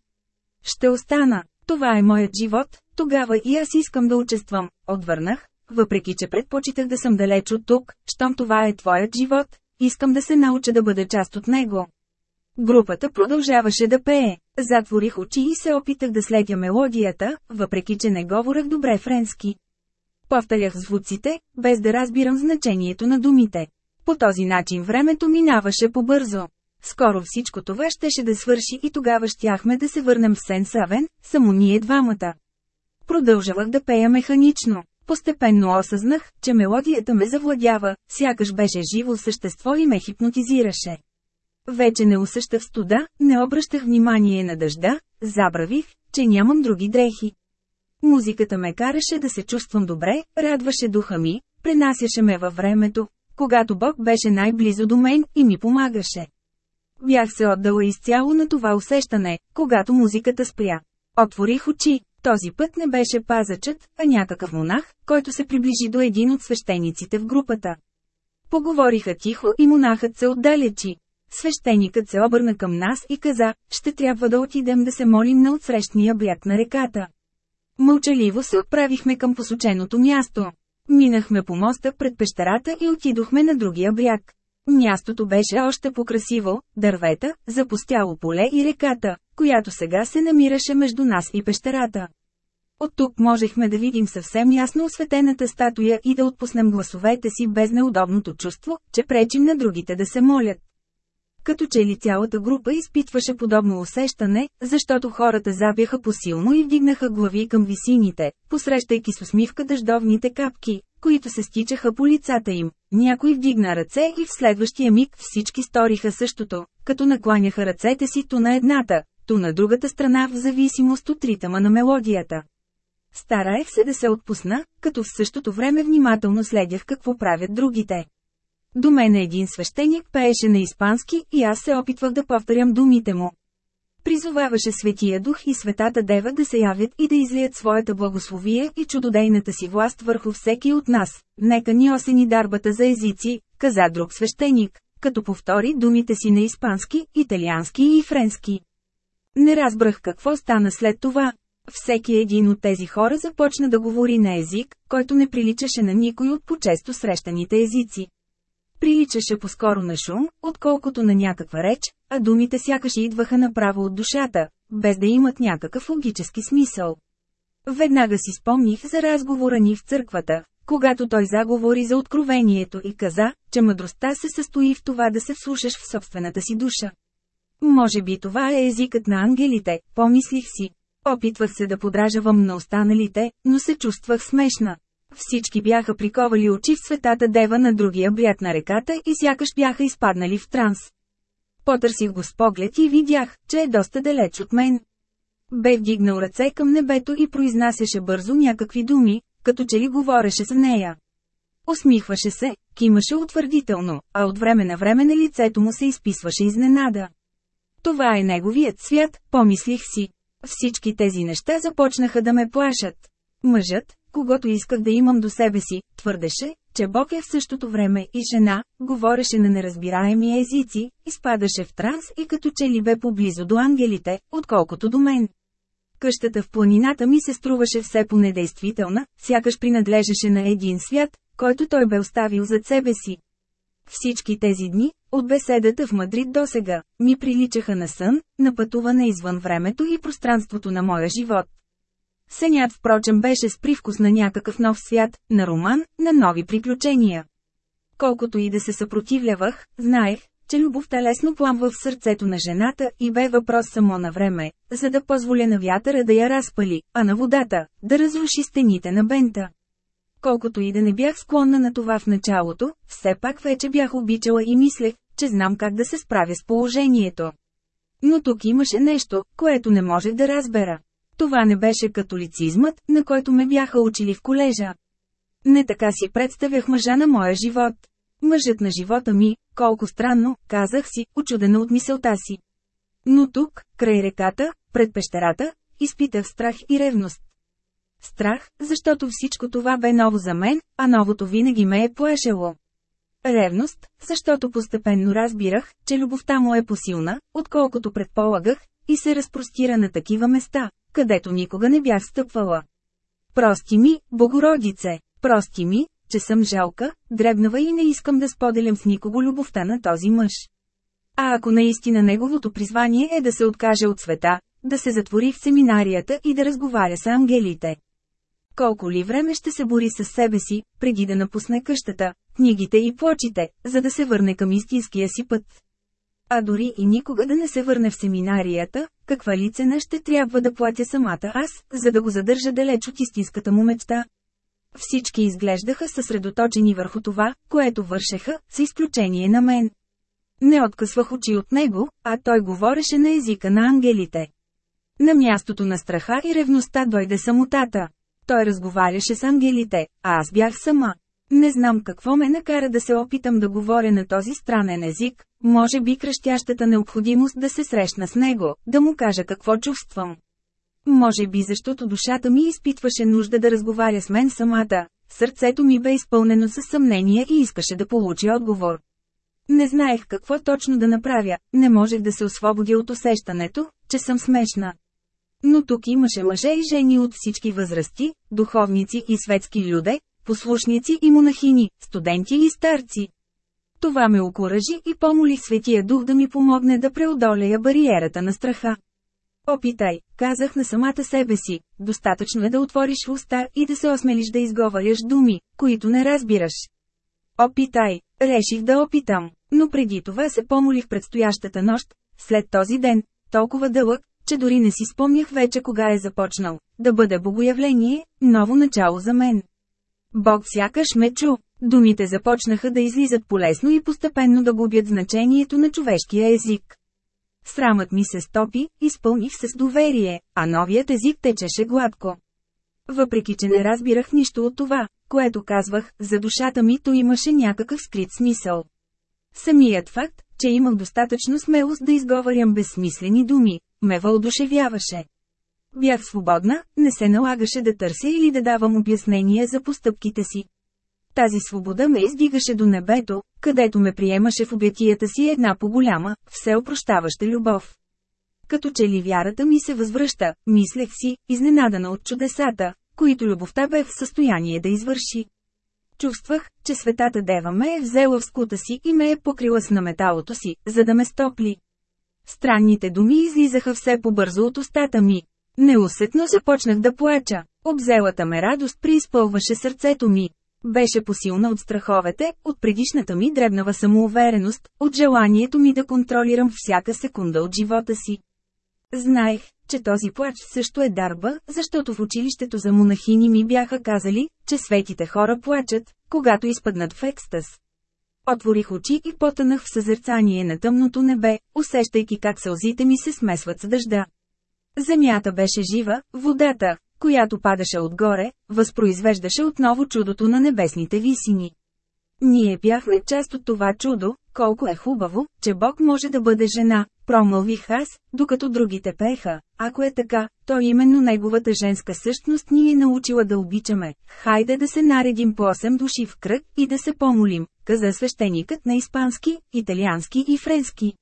Ще остана, това е моят живот, тогава и аз искам да участвам, отвърнах, въпреки че предпочитах да съм далеч от тук, щом това е твоят живот, искам да се науча да бъда част от него. Групата продължаваше да пее. Затворих очи и се опитах да следя мелодията, въпреки че не говорех добре френски. Повтарях звуците, без да разбирам значението на думите. По този начин времето минаваше побързо. Скоро всичко това щеше да свърши и тогава щяхме да се върнем в Сен Савен, само ние двамата. Продължавах да пея механично. Постепенно осъзнах, че мелодията ме завладява, сякаш беше живо същество и ме хипнотизираше. Вече не усещах студа, не обръщах внимание на дъжда, забравих, че нямам други дрехи. Музиката ме караше да се чувствам добре, радваше духа ми, пренасяше ме във времето, когато Бог беше най-близо до мен и ми помагаше. Бях се отдала изцяло на това усещане, когато музиката спря. Отворих очи. Този път не беше пазачът, а някакъв монах, който се приближи до един от свещениците в групата. Поговориха тихо и монахът се отдалечи. Свещеникът се обърна към нас и каза, ще трябва да отидем да се молим на отсрещния бряг на реката. Мълчаливо се отправихме към посоченото място. Минахме по моста пред пещерата и отидохме на другия бряг. Мястото беше още покрасиво, дървета, запустяло поле и реката, която сега се намираше между нас и пещерата. От тук можехме да видим съвсем ясно осветената статуя и да отпуснем гласовете си без неудобното чувство, че пречим на другите да се молят. Като че ли цялата група изпитваше подобно усещане, защото хората забяха посилно и вдигнаха глави към висините, посрещайки с усмивка дъждовните капки, които се стичаха по лицата им. Някой вдигна ръце и в следващия миг всички сториха същото, като накланяха ръцете си то на едната, то на другата страна в зависимост от ритъма на мелодията. Стараех се да се отпусна, като в същото време внимателно следях какво правят другите. До мен един свещеник пееше на испански и аз се опитвах да повторям думите му. Призоваваше Светия Дух и Светата Дева да се явят и да излият своята благословие и чудодейната си власт върху всеки от нас. Нека ни осени дарбата за езици, каза друг свещеник, като повтори думите си на испански, италиански и френски. Не разбрах какво стана след това. Всеки един от тези хора започна да говори на език, който не приличаше на никой от по-често срещаните езици. Приличаше по-скоро на шум, отколкото на някаква реч, а думите сякаш идваха направо от душата, без да имат някакъв логически смисъл. Веднага си спомних за разговора ни в църквата, когато той заговори за откровението и каза, че мъдростта се състои в това да се вслушаш в собствената си душа. Може би това е езикът на ангелите, помислих си. Опитвах се да подражавам на останалите, но се чувствах смешна. Всички бяха приковали очи в светата дева на другия бряг на реката и сякаш бяха изпаднали в транс. Потърсих го с поглед и видях, че е доста далеч от мен. Бе вдигнал ръце към небето и произнасяше бързо някакви думи, като че ли говореше с нея. Усмихваше се, кимаше утвърдително, а от време на време на лицето му се изписваше изненада. Това е неговият свят, помислих си. Всички тези неща започнаха да ме плашат. Мъжът, когато исках да имам до себе си, твърдеше, че Бог е в същото време и жена, говореше на неразбираеми езици, изпадаше в транс и като че ли бе поблизо до ангелите, отколкото до мен. Къщата в планината ми се струваше все по-недействителна, сякаш принадлежеше на един свят, който той бе оставил зад себе си. Всички тези дни, от беседата в Мадрид до сега, ми приличаха на сън, на пътуване извън времето и пространството на моя живот. Сенят впрочем беше с привкус на някакъв нов свят, на роман, на нови приключения. Колкото и да се съпротивлявах, знаех, че любовта лесно пламва в сърцето на жената и бе въпрос само на време, за да позволя на вятъра да я разпали, а на водата – да разруши стените на бента. Колкото и да не бях склонна на това в началото, все пак вече бях обичала и мислех, че знам как да се справя с положението. Но тук имаше нещо, което не можех да разбера. Това не беше католицизмът, на който ме бяха учили в колежа. Не така си представях мъжа на моя живот. Мъжът на живота ми, колко странно, казах си, очудена от мисълта си. Но тук, край реката, пред пещерата, изпитах страх и ревност. Страх, защото всичко това бе ново за мен, а новото винаги ме е плашело. Ревност, защото постепенно разбирах, че любовта му е посилна, отколкото предполагах, и се разпростира на такива места, където никога не бях стъпвала. Прости ми, Богородице, прости ми, че съм жалка, дребнава и не искам да споделям с никого любовта на този мъж. А ако наистина неговото призвание е да се откаже от света, да се затвори в семинарията и да разговаря с ангелите. Колко ли време ще се бори с себе си, преди да напусне къщата, книгите и плочите, за да се върне към истинския си път? А дори и никога да не се върне в семинарията, каква ли цена ще трябва да платя самата аз, за да го задържа далеч от истинската му мечта? Всички изглеждаха съсредоточени върху това, което вършеха, с изключение на мен. Не откъсвах очи от него, а той говореше на езика на ангелите. На мястото на страха и ревността дойде самотата. Той разговаряше с ангелите, а аз бях сама. Не знам какво ме накара да се опитам да говоря на този странен език, може би кръщящата необходимост да се срещна с него, да му кажа какво чувствам. Може би защото душата ми изпитваше нужда да разговаря с мен самата, сърцето ми бе изпълнено със съмнение и искаше да получи отговор. Не знаех какво точно да направя, не можех да се освободя от усещането, че съм смешна. Но тук имаше мъже и жени от всички възрасти, духовници и светски люде, послушници и монахини, студенти и старци. Това ме окоръжи и помолих Светия Дух да ми помогне да преодолея бариерата на страха. Опитай, казах на самата себе си, достатъчно е да отвориш уста и да се осмелиш да изговаряш думи, които не разбираш. Опитай, реших да опитам, но преди това се помолих предстоящата нощ, след този ден, толкова дълъг, че дори не си спомнях вече кога е започнал, да бъде богоявление, ново начало за мен. Бог сякаш ме чу. Думите започнаха да излизат полесно и постепенно да губят значението на човешкия език. Срамът ми се стопи, изпълних се с доверие, а новият език течеше гладко. Въпреки, че не разбирах нищо от това, което казвах, за душата ми то имаше някакъв скрит смисъл. Самият факт, че имах достатъчно смелост да изговарям безсмислени думи, ме въодушевяваше. Бях свободна, не се налагаше да търся или да давам обяснение за постъпките си. Тази свобода ме издигаше до небето, където ме приемаше в обятията си една по-голяма, всеопрощаваща любов. Като че ли вярата ми се възвръща, мислех си, изненадана от чудесата, които любовта бе в състояние да извърши. Чувствах, че светата дева ме е взела в скута си и ме е покрила с наметалото си, за да ме стопли. Странните думи излизаха все по-бързо от устата ми. Неусетно започнах да плача. Обзелата ме радост преизпълваше сърцето ми. Беше посилна от страховете, от предишната ми дребнава самоувереност, от желанието ми да контролирам всяка секунда от живота си. Знаех, че този плач също е дарба, защото в училището за монахини ми бяха казали, че светите хора плачат, когато изпаднат в екстаз. Отворих очи и потънах в съзерцание на тъмното небе, усещайки как сълзите ми се смесват с дъжда. Земята беше жива, водата, която падаше отгоре, възпроизвеждаше отново чудото на небесните висини. Ние бяхме част от това чудо, колко е хубаво, че Бог може да бъде жена, промълвих аз, докато другите пеха. Ако е така, то именно неговата женска същност ни е научила да обичаме. Хайде да се наредим по 8 души в кръг и да се помолим, каза свещеникът на испански, италиански и френски.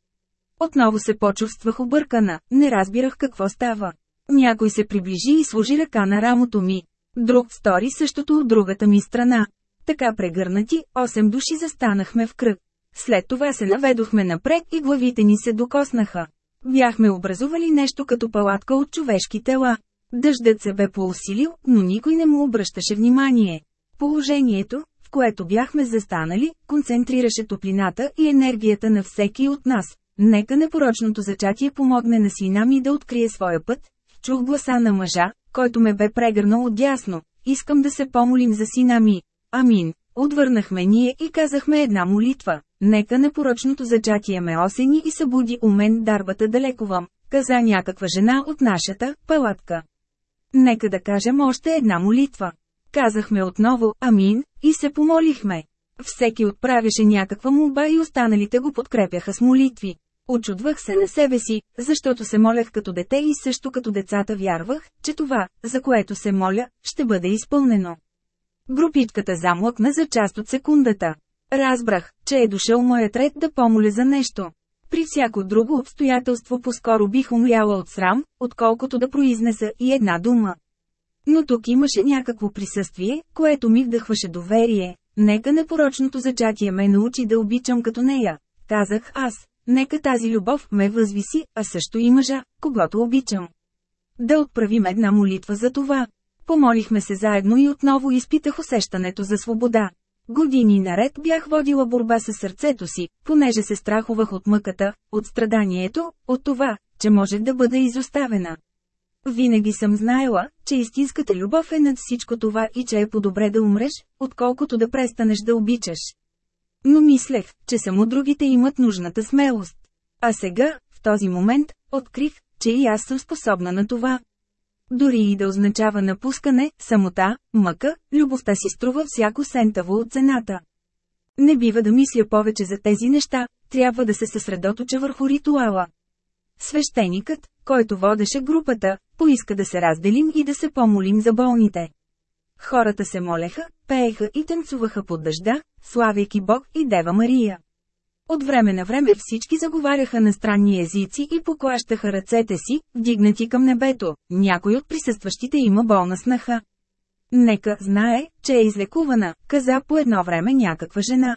Отново се почувствах объркана, не разбирах какво става. Някой се приближи и сложи ръка на рамото ми. Друг стори същото от другата ми страна. Така прегърнати, 8 души застанахме в кръг. След това се наведохме напред и главите ни се докоснаха. Бяхме образували нещо като палатка от човешки тела. Дъждът се бе поусилил, но никой не му обръщаше внимание. Положението, в което бяхме застанали, концентрираше топлината и енергията на всеки от нас. Нека непорочното зачатие помогне на сина ми да открие своя път. Чух гласа на мъжа, който ме бе прегърнал отдясно. Искам да се помолим за сина ми. Амин. Отвърнахме ние и казахме една молитва. Нека непорочното зачатие ме осени и събуди у мен дарбата да лекувам, каза някаква жена от нашата палатка. Нека да кажем още една молитва. Казахме отново «Амин» и се помолихме. Всеки отправяше някаква молба и останалите го подкрепяха с молитви. Очудвах се на себе си, защото се молях като дете и също като децата вярвах, че това, за което се моля, ще бъде изпълнено. Групичката замлъкна за част от секундата. Разбрах, че е дошъл моят ред да помоля за нещо. При всяко друго обстоятелство по-скоро бих умряла от срам, отколкото да произнеса и една дума. Но тук имаше някакво присъствие, което ми вдъхваше доверие. Нека непорочното зачатие ме научи да обичам като нея, казах аз. Нека тази любов ме възвиси, а също и мъжа, когато обичам. Да отправим една молитва за това. Помолихме се заедно и отново изпитах усещането за свобода. Години наред бях водила борба със сърцето си, понеже се страхувах от мъката, от страданието, от това, че можех да бъда изоставена. Винаги съм знаела, че истинската любов е над всичко това и че е по-добре да умреш, отколкото да престанеш да обичаш. Но мислех, че само другите имат нужната смелост. А сега, в този момент, открих, че и аз съм способна на това. Дори и да означава напускане, самота, мъка, любовта си струва всяко сентаво от цената. Не бива да мисля повече за тези неща, трябва да се съсредоточа върху ритуала. Свещеникът, който водеше групата, поиска да се разделим и да се помолим за болните. Хората се молеха, пееха и танцуваха под дъжда, славяйки Бог и Дева Мария. От време на време всички заговаряха на странни езици и поклащаха ръцете си, вдигнати към небето. Някой от присъстващите има болна снаха. Нека знае, че е излекувана, каза по едно време някаква жена.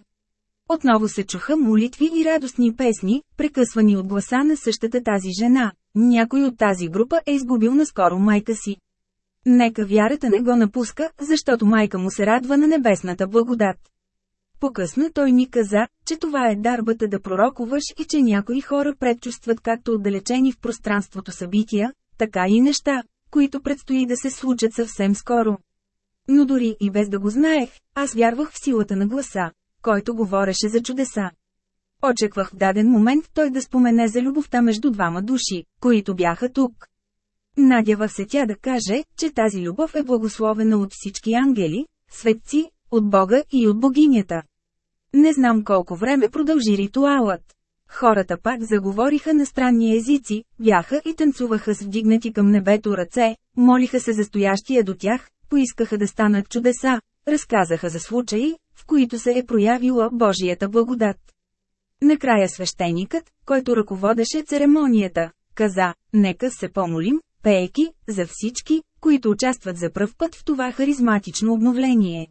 Отново се чуха молитви и радостни песни, прекъсвани от гласа на същата тази жена. Някой от тази група е изгубил наскоро майка си. Нека вярата не го напуска, защото майка му се радва на небесната благодат. По-късно той ми каза, че това е дарбата да пророкуваш и че някои хора предчувстват както отдалечени в пространството събития, така и неща, които предстои да се случат съвсем скоро. Но дори и без да го знаех, аз вярвах в силата на гласа, който говореше за чудеса. Очаквах в даден момент той да спомене за любовта между двама души, които бяха тук. Надява се тя да каже, че тази любов е благословена от всички ангели, светци, от Бога и от богинята. Не знам колко време продължи ритуалът. Хората пак заговориха на странни езици, бяха и танцуваха с вдигнати към небето ръце, молиха се за стоящия до тях, поискаха да станат чудеса, разказаха за случаи, в които се е проявила Божията благодат. Накрая свещеникът, който ръководеше церемонията, каза, нека се помолим, пееки, за всички, които участват за пръв път в това харизматично обновление.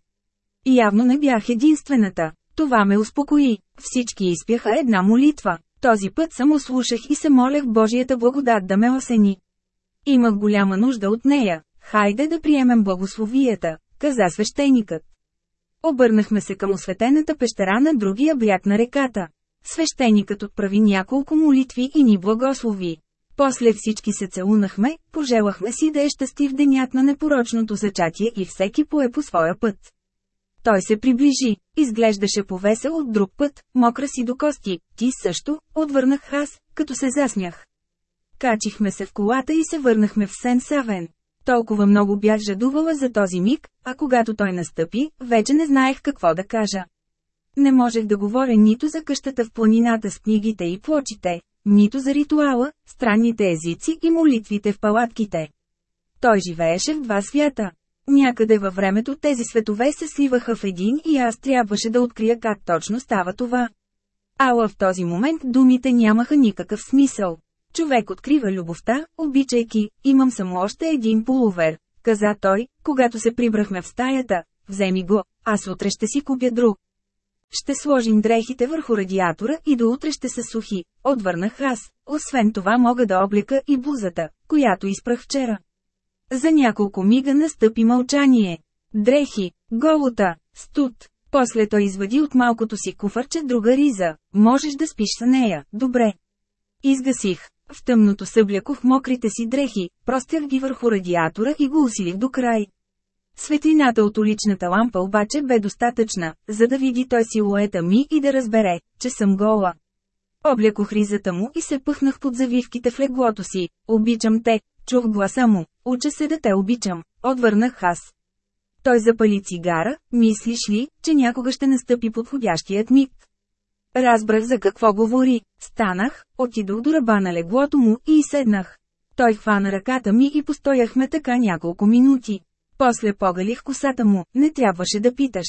Явно не бях единствената. Това ме успокои. Всички изпяха една молитва. Този път само слушах и се молех Божията благодат да ме осени. Имах голяма нужда от нея. Хайде да приемем благословията, каза свещеникът. Обърнахме се към осветената пещера на другия бряг на реката. Свещеникът отправи няколко молитви и ни благослови. После всички се целунахме, пожелахме си да е щастлив денят на непорочното зачатие и всеки пое по своя път. Той се приближи, изглеждаше повесел от друг път, мокра си до кости, ти също, отвърнах аз, като се засмях. Качихме се в колата и се върнахме в Сен Савен. Толкова много бях жадувала за този миг, а когато той настъпи, вече не знаех какво да кажа. Не можех да говоря нито за къщата в планината с книгите и плочите, нито за ритуала, странните езици и молитвите в палатките. Той живееше в два свята. Някъде във времето тези светове се сливаха в един и аз трябваше да открия как точно става това. Ала в този момент думите нямаха никакъв смисъл. Човек открива любовта, обичайки, имам само още един полувер, каза той, когато се прибрахме в стаята, вземи го, аз утре ще си купя друг. Ще сложим дрехите върху радиатора и до утре ще са сухи, отвърнах аз, освен това мога да облека и бузата, която изпрах вчера. За няколко мига настъпи мълчание. Дрехи, голота, студ. После той извади от малкото си куфарче друга риза. Можеш да спиш с нея, добре. Изгасих. В тъмното съблякох мокрите си дрехи, простях ги върху радиатора и го усилих до край. Светлината от уличната лампа обаче бе достатъчна, за да види той силуета ми и да разбере, че съм гола. Облякох ризата му и се пъхнах под завивките в леглото си. Обичам те, чух гласа му, уча се да те обичам, отвърнах аз. Той запали цигара, мислиш ли, че някога ще настъпи подходящият миг? Разбрах за какво говори, станах, отидох до ръба на леглото му и седнах. Той хвана ръката ми и постояхме така няколко минути. После погалих косата му, не трябваше да питаш.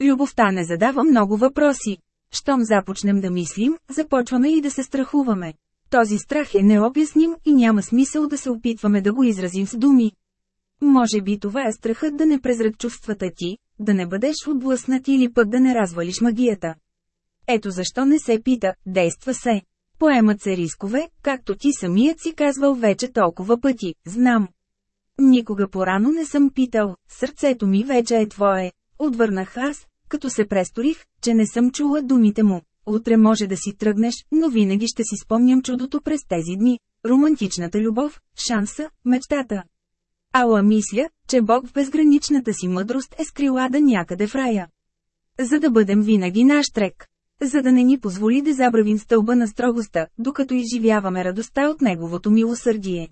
Любовта не задава много въпроси. Щом започнем да мислим, започваме и да се страхуваме. Този страх е необясним и няма смисъл да се опитваме да го изразим с думи. Може би това е страхът да не презрат чувствата ти, да не бъдеш отблъснат или пък да не развалиш магията. Ето защо не се пита, действа се. Поемат се рискове, както ти самият си казвал вече толкова пъти, знам. Никога порано не съм питал, сърцето ми вече е твое. Отвърнах аз, като се престорих, че не съм чула думите му. Утре може да си тръгнеш, но винаги ще си спомням чудото през тези дни. Романтичната любов, шанса, мечтата. Ала мисля, че Бог в безграничната си мъдрост е скрила да някъде в рая. За да бъдем винаги наш трек. За да не ни позволи да забравим стълба на строгостта, докато изживяваме радостта от неговото милосърдие.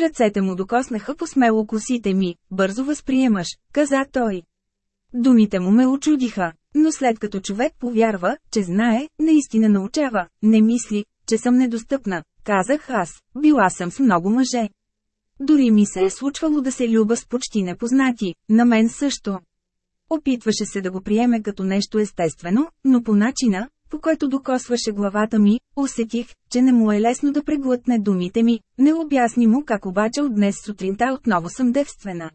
Ръцете му докоснаха по смело косите ми, бързо възприемаш, каза той. Думите му ме очудиха, но след като човек повярва, че знае, наистина научава, не мисли, че съм недостъпна, казах аз, била съм с много мъже. Дори ми се е случвало да се люба с почти непознати, на мен също. Опитваше се да го приеме като нещо естествено, но по начина, по който докосваше главата ми, усетих, че не му е лесно да преглътне думите ми, не обясни му как обаче от днес сутринта отново съм девствена.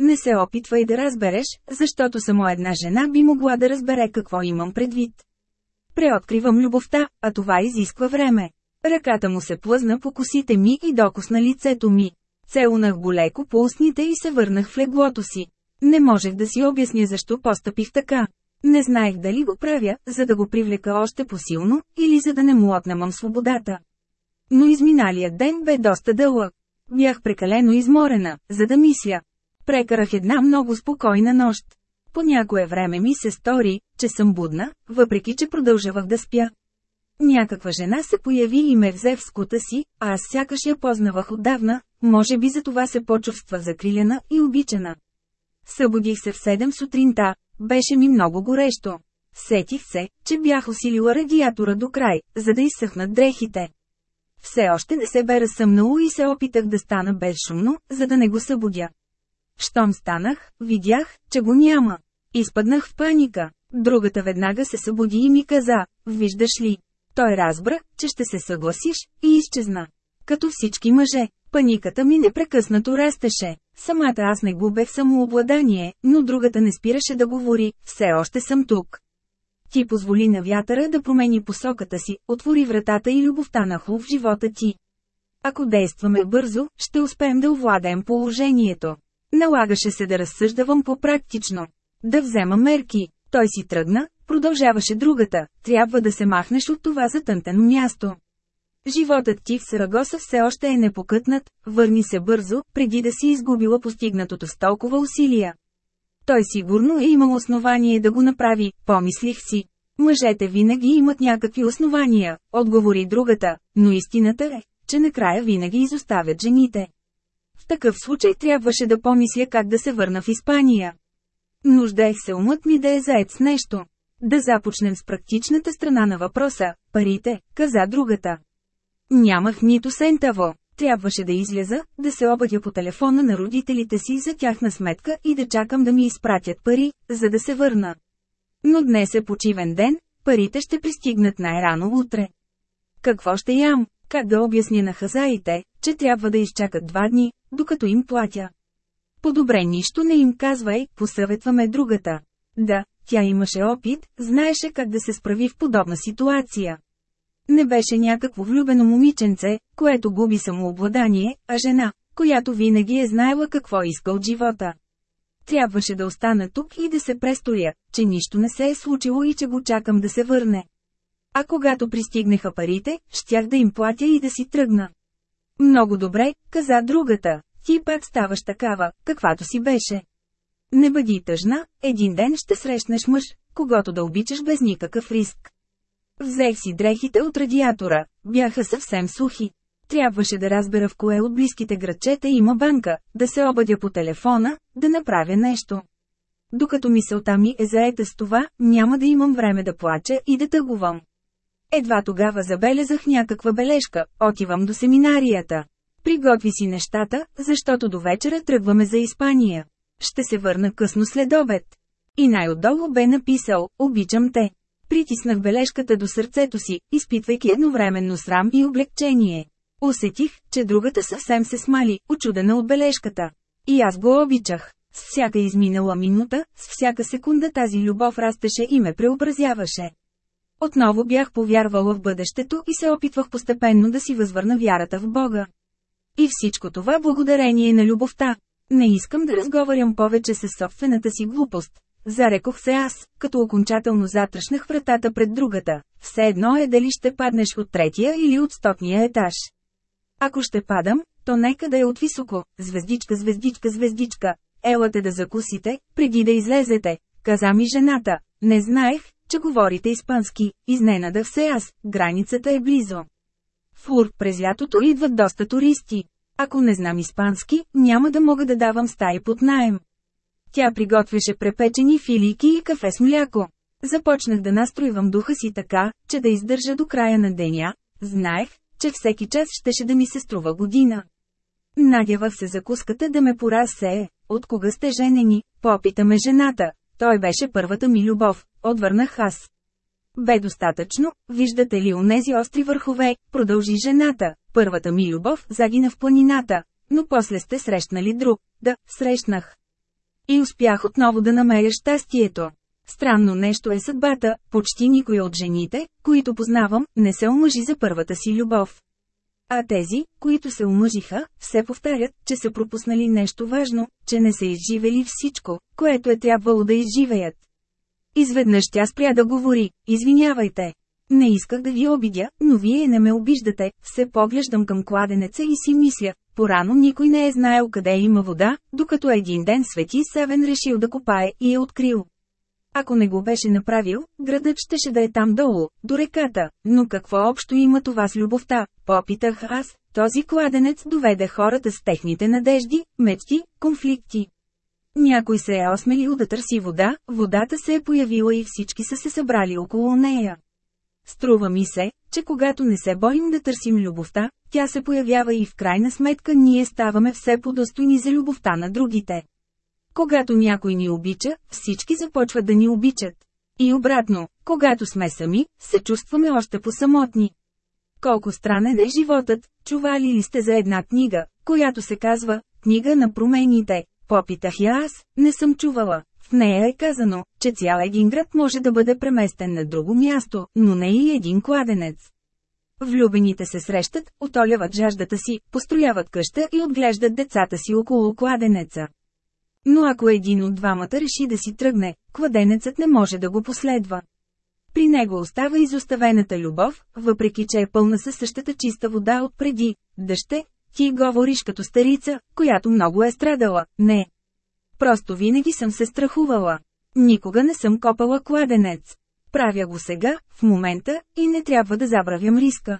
Не се опитвай да разбереш, защото само една жена би могла да разбере какво имам предвид. Преоткривам любовта, а това изисква време. Ръката му се плъзна по косите ми и докосна лицето ми. Целунах го леко по устните и се върнах в леглото си. Не можех да си обясня защо постъпих така. Не знаех дали го правя, за да го привлека още посилно, или за да не му отнемам свободата. Но изминалият ден бе доста дълъг. Бях прекалено изморена, за да мисля. Прекарах една много спокойна нощ. По някое време ми се стори, че съм будна, въпреки че продължавах да спя. Някаква жена се появи и ме взе в скута си, а аз сякаш я познавах отдавна, може би за това се почувства закрилена и обичана. Събудих се в 7 сутринта, беше ми много горещо. Сетих се, че бях усилила радиатора до край, за да изсъхнат дрехите. Все още не се бе разсъмнало и се опитах да стана безшумно, за да не го събудя. Щом станах, видях, че го няма. Изпаднах в паника. Другата веднага се събуди и ми каза, виждаш ли. Той разбра, че ще се съгласиш, и изчезна. Като всички мъже, паниката ми непрекъснато растеше. Самата аз не губех самообладание, но другата не спираше да говори, все още съм тук. Ти позволи на вятъра да промени посоката си, отвори вратата и любовта на хуб в живота ти. Ако действаме бързо, ще успеем да овладеем положението. Налагаше се да разсъждавам по-практично. Да взема мерки. Той си тръгна, продължаваше другата, трябва да се махнеш от това затънтено място. Животът ти в Сарагоса все още е непокътнат, върни се бързо, преди да си изгубила постигнатото с толкова усилия. Той сигурно е имал основание да го направи, помислих си. Мъжете винаги имат някакви основания, отговори другата, но истината е, че накрая винаги изоставят жените. В такъв случай трябваше да помисля как да се върна в Испания. Нуждаех се умът ми да е заед с нещо. Да започнем с практичната страна на въпроса – парите, каза другата. Нямах нито сентаво. Трябваше да изляза, да се обадя по телефона на родителите си за тяхна сметка и да чакам да ми изпратят пари, за да се върна. Но днес е почивен ден, парите ще пристигнат най-рано утре. Какво ще ям? Как да обясня на хазаите, че трябва да изчакат два дни, докато им платя? По-добре нищо не им казвай, посъветваме другата. Да, тя имаше опит, знаеше как да се справи в подобна ситуация. Не беше някакво влюбено момиченце, което губи самообладание, а жена, която винаги е знаела какво иска от живота. Трябваше да остана тук и да се престоя, че нищо не се е случило и че го чакам да се върне. А когато пристигнаха парите, щях да им платя и да си тръгна. Много добре, каза другата, ти пак ставаш такава, каквато си беше. Не бъди тъжна, един ден ще срещнеш мъж, когато да обичаш без никакъв риск. Взех си дрехите от радиатора, бяха съвсем сухи. Трябваше да разбера в кое от близките градчета има банка, да се обадя по телефона, да направя нещо. Докато мисълта ми е заета с това, няма да имам време да плача и да тъгувам. Едва тогава забелязах някаква бележка, отивам до семинарията. Приготви си нещата, защото до вечера тръгваме за Испания. Ще се върна късно след обед. И най-отдолу бе написал, обичам те. Притиснах бележката до сърцето си, изпитвайки едновременно срам и облегчение. Усетих, че другата съвсем се смали, очудена от бележката. И аз го обичах. С всяка изминала минута, с всяка секунда тази любов растеше и ме преобразяваше. Отново бях повярвала в бъдещето и се опитвах постепенно да си възвърна вярата в Бога. И всичко това благодарение на любовта. Не искам да разговарям повече с собствената си глупост. Зарекох се аз, като окончателно затръшнах вратата пред другата. Все едно е дали ще паднеш от третия или от стотния етаж. Ако ще падам, то нека да е от високо, звездичка, звездичка, звездичка. Елате да закусите, преди да излезете, каза ми жената. Не знаех, че говорите испански, изненадах се аз, границата е близо. Фур, през лятото идват доста туристи. Ако не знам испански, няма да мога да давам стаи под найем. Тя приготвяше препечени филийки и кафе с мляко. Започнах да настроивам духа си така, че да издържа до края на деня. Знаех, че всеки час щеше да ми се струва година. Надявах се закуската да ме поразсее. От кога сте женени? Попитаме жената. Той беше първата ми любов, отвърнах аз. Бе достатъчно, виждате ли онези остри върхове, продължи жената. Първата ми любов загина в планината, но после сте срещнали друг. Да, срещнах. И успях отново да намеря щастието. Странно нещо е съдбата, почти никой от жените, които познавам, не се омъжи за първата си любов. А тези, които се омъжиха, все повтарят, че са пропуснали нещо важно, че не са изживели всичко, което е трябвало да изживеят. Изведнъж тя спря да говори, извинявайте. Не исках да ви обидя, но вие не ме обиждате, се поглеждам към кладенеца и си мисля, порано никой не е знаел къде има вода, докато един ден Свети Савен решил да копае и е открил. Ако не го беше направил, градът щеше да е там долу, до реката, но какво общо има това с любовта, попитах аз, този кладенец доведе хората с техните надежди, мечти, конфликти. Някой се е осмелил да търси вода, водата се е появила и всички са се събрали около нея. Струва ми се, че когато не се боим да търсим любовта, тя се появява и в крайна сметка ние ставаме все по-достойни за любовта на другите. Когато някой ни обича, всички започват да ни обичат. И обратно, когато сме сами, се чувстваме още по-самотни. Колко странен е животът, чували ли сте за една книга, която се казва «Книга на промените», попитах я аз, не съм чувала. В нея е казано, че цял един град може да бъде преместен на друго място, но не и един кладенец. Влюбените се срещат, отоляват жаждата си, построяват къща и отглеждат децата си около кладенеца. Но ако един от двамата реши да си тръгне, кладенецът не може да го последва. При него остава изоставената любов, въпреки че е пълна със същата чиста вода от преди. Дъще, ти говориш като старица, която много е страдала, не. Просто винаги съм се страхувала. Никога не съм копала кладенец. Правя го сега, в момента, и не трябва да забравям риска.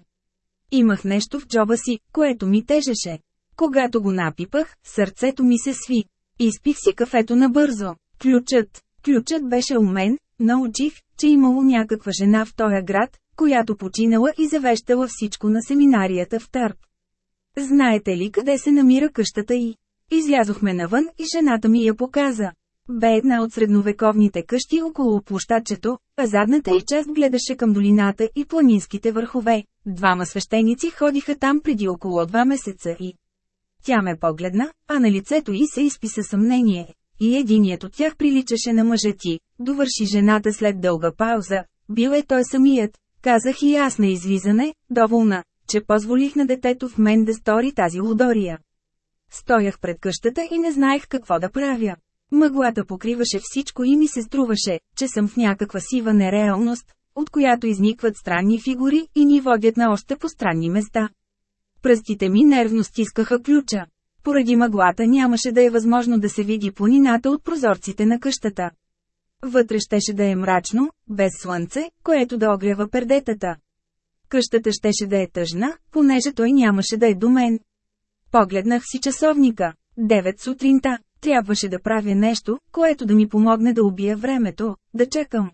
Имах нещо в джоба си, което ми тежеше. Когато го напипах, сърцето ми се сви. Изпих си кафето набързо. Ключът. Ключът беше у мен, научих, че имало някаква жена в този град, която починала и завещала всичко на семинарията в Търп. Знаете ли къде се намира къщата й? Излязохме навън и жената ми я показа. Бе една от средновековните къщи около площадчето, а задната й част гледаше към долината и планинските върхове. Двама свещеници ходиха там преди около два месеца и... Тя ме погледна, а на лицето й се изписа съмнение. И единият от тях приличаше на мъжа ти, довърши жената след дълга пауза. Бил е той самият. Казах и аз на излизане, доволна, че позволих на детето в мен да стори тази лудория. Стоях пред къщата и не знаех какво да правя. Мъглата покриваше всичко и ми се струваше, че съм в някаква сива нереалност, от която изникват странни фигури и ни водят на още по странни места. Пръстите ми нервно стискаха ключа. Поради мъглата нямаше да е възможно да се види планината от прозорците на къщата. Вътре щеше да е мрачно, без слънце, което да огрява пердетата. Къщата щеше да е тъжна, понеже той нямаше да е до мен. Погледнах си часовника. Девет сутринта. Трябваше да правя нещо, което да ми помогне да убия времето, да чакам.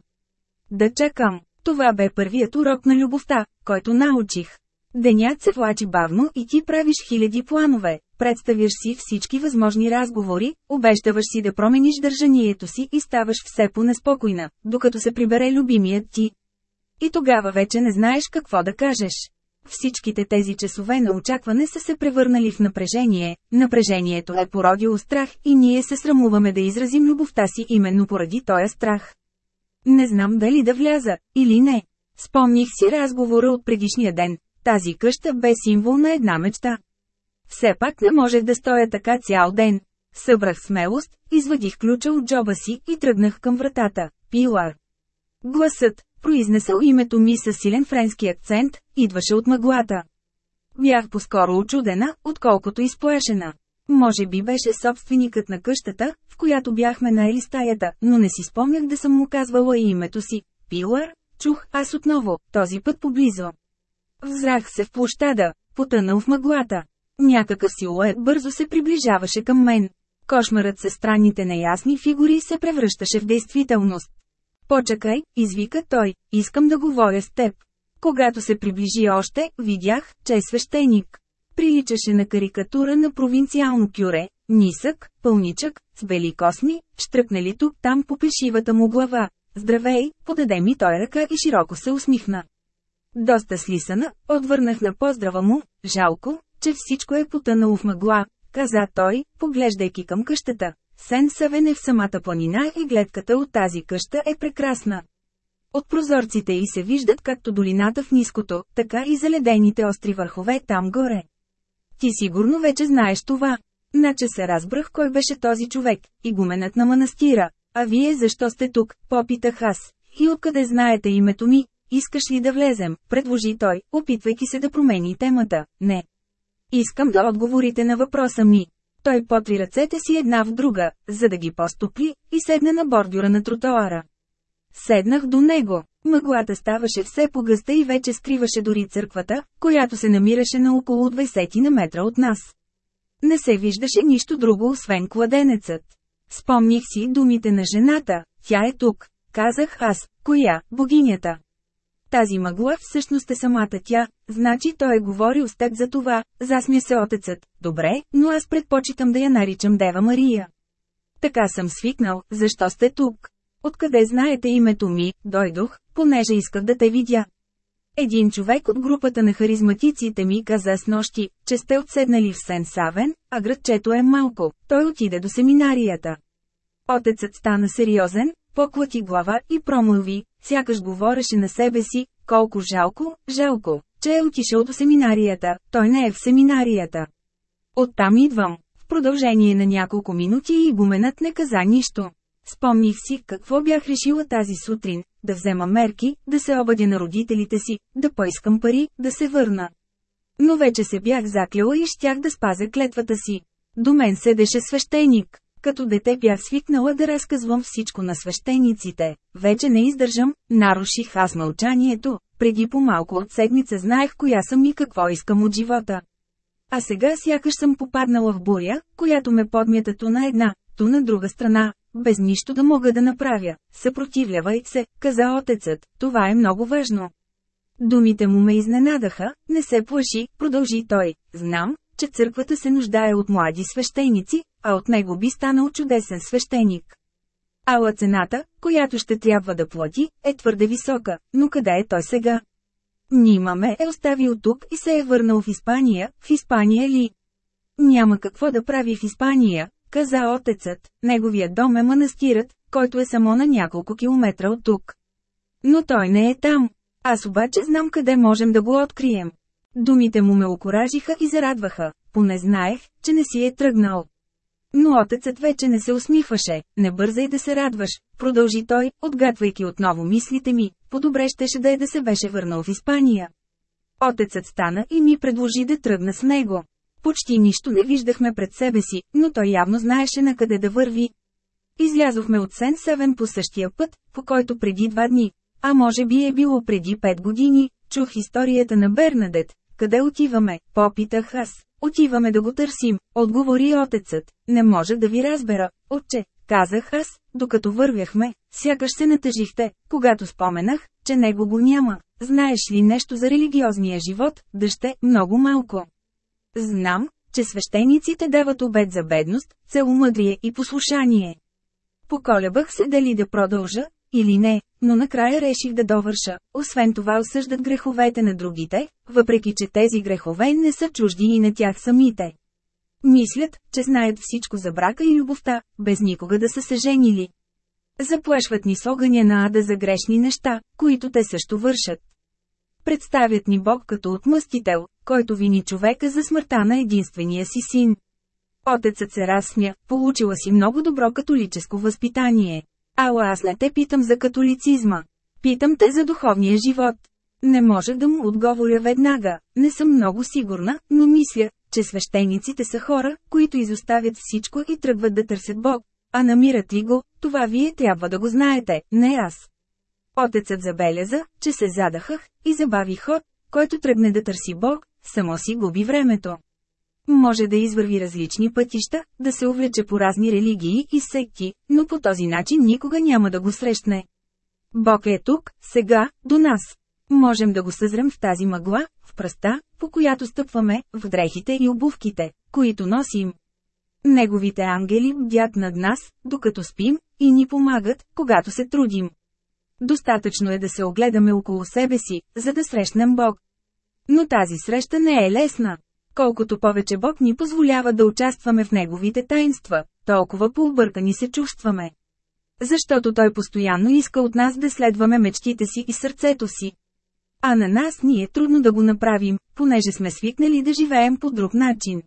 Да чакам. Това бе първият урок на любовта, който научих. Денят се влачи бавно и ти правиш хиляди планове, представяш си всички възможни разговори, обещаваш си да промениш държанието си и ставаш все по-неспокойна, докато се прибере любимият ти. И тогава вече не знаеш какво да кажеш. Всичките тези часове на очакване са се превърнали в напрежение, напрежението е породило страх и ние се срамуваме да изразим любовта си именно поради този страх. Не знам дали да вляза, или не. Спомних си разговора от предишния ден, тази къща бе символ на една мечта. Все пак не можех да стоя така цял ден. Събрах смелост, извадих ключа от джоба си и тръгнах към вратата. Пилар. Гласът, произнесъл името ми със силен френски акцент, идваше от мъглата. Бях по-скоро очудена, отколкото изплашена. Може би беше собственикът на къщата, в която бяхме наели стаята, но не си спомнях да съм му казвала името си. Пилар, чух аз отново, този път поблизо. Взрах се в площада, потънал в мъглата. Някакъв силует бързо се приближаваше към мен. Кошмарът с странните неясни фигури се превръщаше в действителност. Почакай, извика той, искам да говоря с теб. Когато се приближи още, видях, че е свещеник. Приличаше на карикатура на провинциално кюре, нисък, пълничък, с бели косми, штръкнали тук-там по пешивата му глава. Здравей, подаде ми той ръка и широко се усмихна. Доста слисана, отвърнах на поздрава му, жалко, че всичко е потънало в мъгла, каза той, поглеждайки към къщата. Сен Съвен е в самата планина и гледката от тази къща е прекрасна. От прозорците й се виждат както долината в ниското, така и заледените остри върхове там горе. Ти сигурно вече знаеш това. Наче се разбрах кой беше този човек, игуменът на манастира. А вие защо сте тук, попитах аз. И откъде знаете името ми? Искаш ли да влезем? Предложи той, опитвайки се да промени темата. Не. Искам да отговорите на въпроса ми. Той потри ръцете си една в друга, за да ги постопли, и седна на бордюра на тротоара. Седнах до него. Мъглата ставаше все по-гъста и вече скриваше дори църквата, която се намираше на около 20 на метра от нас. Не се виждаше нищо друго освен кладенецът. Спомних си думите на жената, тя е тук. Казах аз, коя, богинята. Тази мъгла всъщност е самата тя, значи той е говорил с теб за това, засмя се отецът. Добре, но аз предпочитам да я наричам Дева Мария. Така съм свикнал, защо сте тук? Откъде знаете името ми, дойдох, понеже исках да те видя. Един човек от групата на харизматиците ми каза с нощи, че сте отседнали в Сен Савен, а градчето е малко, той отиде до семинарията. Отецът стана сериозен, поклати глава и промълви, сякаш говореше на себе си, колко жалко, жалко, че е отишъл до семинарията, той не е в семинарията. Оттам идвам. В продължение на няколко минути и гуменът не каза нищо. Спомних си какво бях решила тази сутрин, да взема мерки, да се обадя на родителите си, да поискам пари, да се върна. Но вече се бях закляла и щях да спазя клетвата си. До мен седеше свещеник. Като дете бях свикнала да разказвам всичко на свещениците. Вече не издържам, наруших аз мълчанието. Преди по-малко от седмица знаех коя съм и какво искам от живота. А сега сякаш съм попаднала в буря, която ме подмята ту на една, ту на друга страна, без нищо да мога да направя. Съпротивлявай се, каза отецът, това е много важно. Думите му ме изненадаха, не се плаши, продължи той. Знам, че църквата се нуждае от млади свещеници, а от него би станал чудесен свещеник. Ала цената, която ще трябва да плати, е твърде висока, но къде е той сега? Нима ме е оставил тук и се е върнал в Испания, в Испания ли? Няма какво да прави в Испания, каза отецът, неговия дом е манастирът, който е само на няколко километра от тук. Но той не е там. Аз обаче знам къде можем да го открием. Думите му ме окоражиха и зарадваха, поне знаех, че не си е тръгнал. Но отецът вече не се усмихваше, не бързай да се радваш, продължи той, отгадвайки отново мислите ми, по-добре щеше да е да се беше върнал в Испания. Отецът стана и ми предложи да тръгна с него. Почти нищо не виждахме пред себе си, но той явно знаеше на къде да върви. Излязохме от Сен Севен по същия път, по който преди два дни, а може би е било преди пет години, чух историята на Бернадет. Къде отиваме? Попитах аз. Отиваме да го търсим, отговори отецът. Не може да ви разбера, отче, казах аз, докато вървяхме, сякаш се натъжихте, когато споменах, че него го няма. Знаеш ли нещо за религиозния живот, дъще, много малко. Знам, че свещениците дават обед за бедност, целомъдрие и послушание. Поколебах се дали да продължа, или не, но накрая реших да довърша. Освен това осъждат греховете на другите, въпреки че тези грехове не са чужди и на тях самите. Мислят, че знаят всичко за брака и любовта, без никога да са се женили. Заплашват ни с огъня на ада за грешни неща, които те също вършат. Представят ни Бог като отмъстител, който вини човека за смъртта на единствения си син. Отецът се разсмя, получила си много добро католическо възпитание. Ала аз не те питам за католицизма. Питам те за духовния живот. Не може да му отговоря веднага, не съм много сигурна, но мисля, че свещениците са хора, които изоставят всичко и тръгват да търсят Бог. А намират ли го, това вие трябва да го знаете, не аз. Отецът забеляза, че се задахах, и забави ход, който тръгне да търси Бог, само си губи времето. Може да извърви различни пътища, да се увлече по разни религии и секти, но по този начин никога няма да го срещне. Бог е тук, сега, до нас. Можем да го съзрем в тази мъгла, в пръста, по която стъпваме, в дрехите и обувките, които носим. Неговите ангели бдят над нас, докато спим, и ни помагат, когато се трудим. Достатъчно е да се огледаме около себе си, за да срещнем Бог. Но тази среща не е лесна. Колкото повече Бог ни позволява да участваме в Неговите таинства, толкова пообъркани се чувстваме. Защото Той постоянно иска от нас да следваме мечтите си и сърцето си. А на нас ни е трудно да го направим, понеже сме свикнали да живеем по друг начин.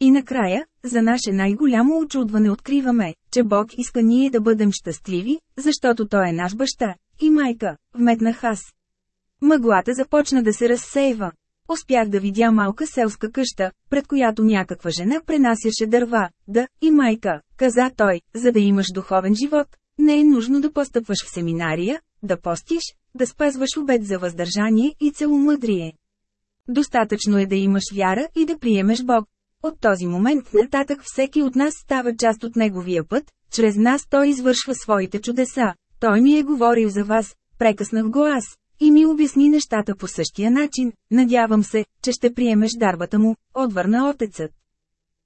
И накрая, за наше най-голямо очудване откриваме, че Бог иска ние да бъдем щастливи, защото Той е наш баща и майка, вметнах аз. Мъглата започна да се разсейва. Успях да видя малка селска къща, пред която някаква жена пренасяше дърва. Да, и майка, каза той, за да имаш духовен живот, не е нужно да постъпваш в семинария, да постиш, да спазваш обед за въздържание и целомъдрие. Достатъчно е да имаш вяра и да приемеш Бог. От този момент нататък всеки от нас става част от Неговия път, чрез нас Той извършва своите чудеса. Той ми е говорил за вас, прекъснах го аз, и ми обясни нещата по същия начин, надявам се, че ще приемеш дарбата му, отвърна отецът.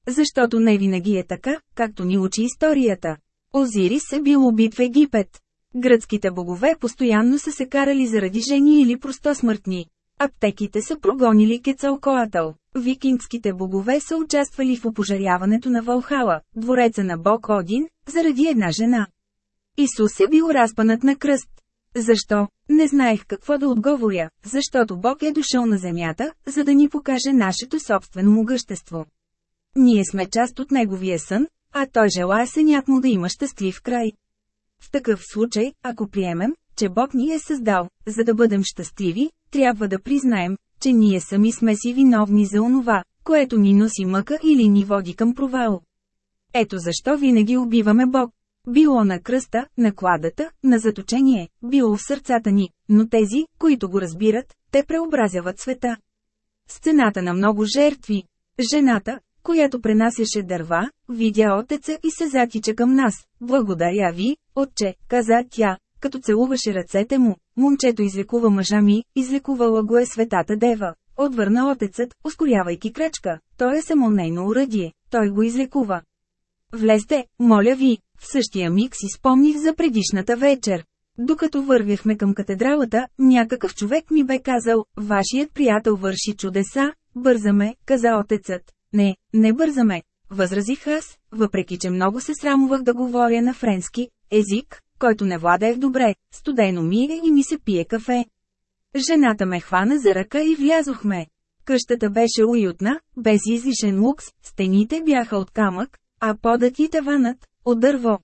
Защото не винаги е така, както ни учи историята. Озирис е бил убит в Египет. Гръцките богове постоянно са се карали заради жени или просто смъртни. Аптеките са прогонили Кецалкоатъл. Викингските богове са участвали в опожаряването на Валхала, двореца на бог Один, заради една жена. Исус е бил разпанат на кръст. Защо? Не знаех какво да отговоря, защото Бог е дошъл на земята, за да ни покаже нашето собствено могъщество. Ние сме част от Неговия сън, а Той желая се някому да има щастлив край. В такъв случай, ако приемем, че Бог ни е създал, за да бъдем щастливи, трябва да признаем, че ние сами сме си виновни за онова, което ни носи мъка или ни води към провал. Ето защо винаги убиваме Бог. Било на кръста, на кладата, на заточение, било в сърцата ни, но тези, които го разбират, те преобразяват света. Сцената на много жертви. Жената, която пренасяше дърва, видя отеца и се затича към нас. Благодаря ви, отче, каза тя, като целуваше ръцете му. Момчето излекува мъжа ми, излекувала го е светата дева. Отвърна отецът, ускорявайки крачка. Той е само нейно уръдие, той го излекува. Влезте, моля ви, в същия миг си спомних за предишната вечер. Докато вървяхме към катедралата, някакъв човек ми бе казал, вашият приятел върши чудеса, бързаме, каза отецът. Не, не бързаме, възразих аз, въпреки че много се срамувах да говоря на френски, език, който не владеех добре, студено ми е и ми се пие кафе. Жената ме хвана за ръка и влязохме. Къщата беше уютна, без излишен лукс, стените бяха от камък, а подът и таванът – от дърво.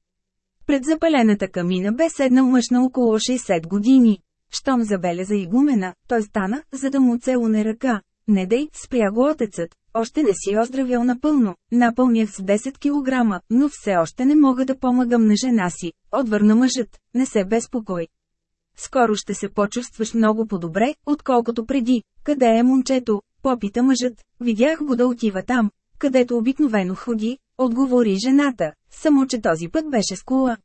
Пред запалената камина бе седнал мъж на около 60 години. Щом забеляза игумена, той стана, за да му целуне ръка. Не дай, спря го отецът, още не си оздравял напълно, напълнях с 10 кг, но все още не мога да помагам на жена си, отвърна мъжът, не се безпокой. Скоро ще се почувстваш много по-добре, отколкото преди. Къде е момчето? Попита мъжът. Видях го да отива там, където обикновено ходи, отговори жената, само че този път беше с кола.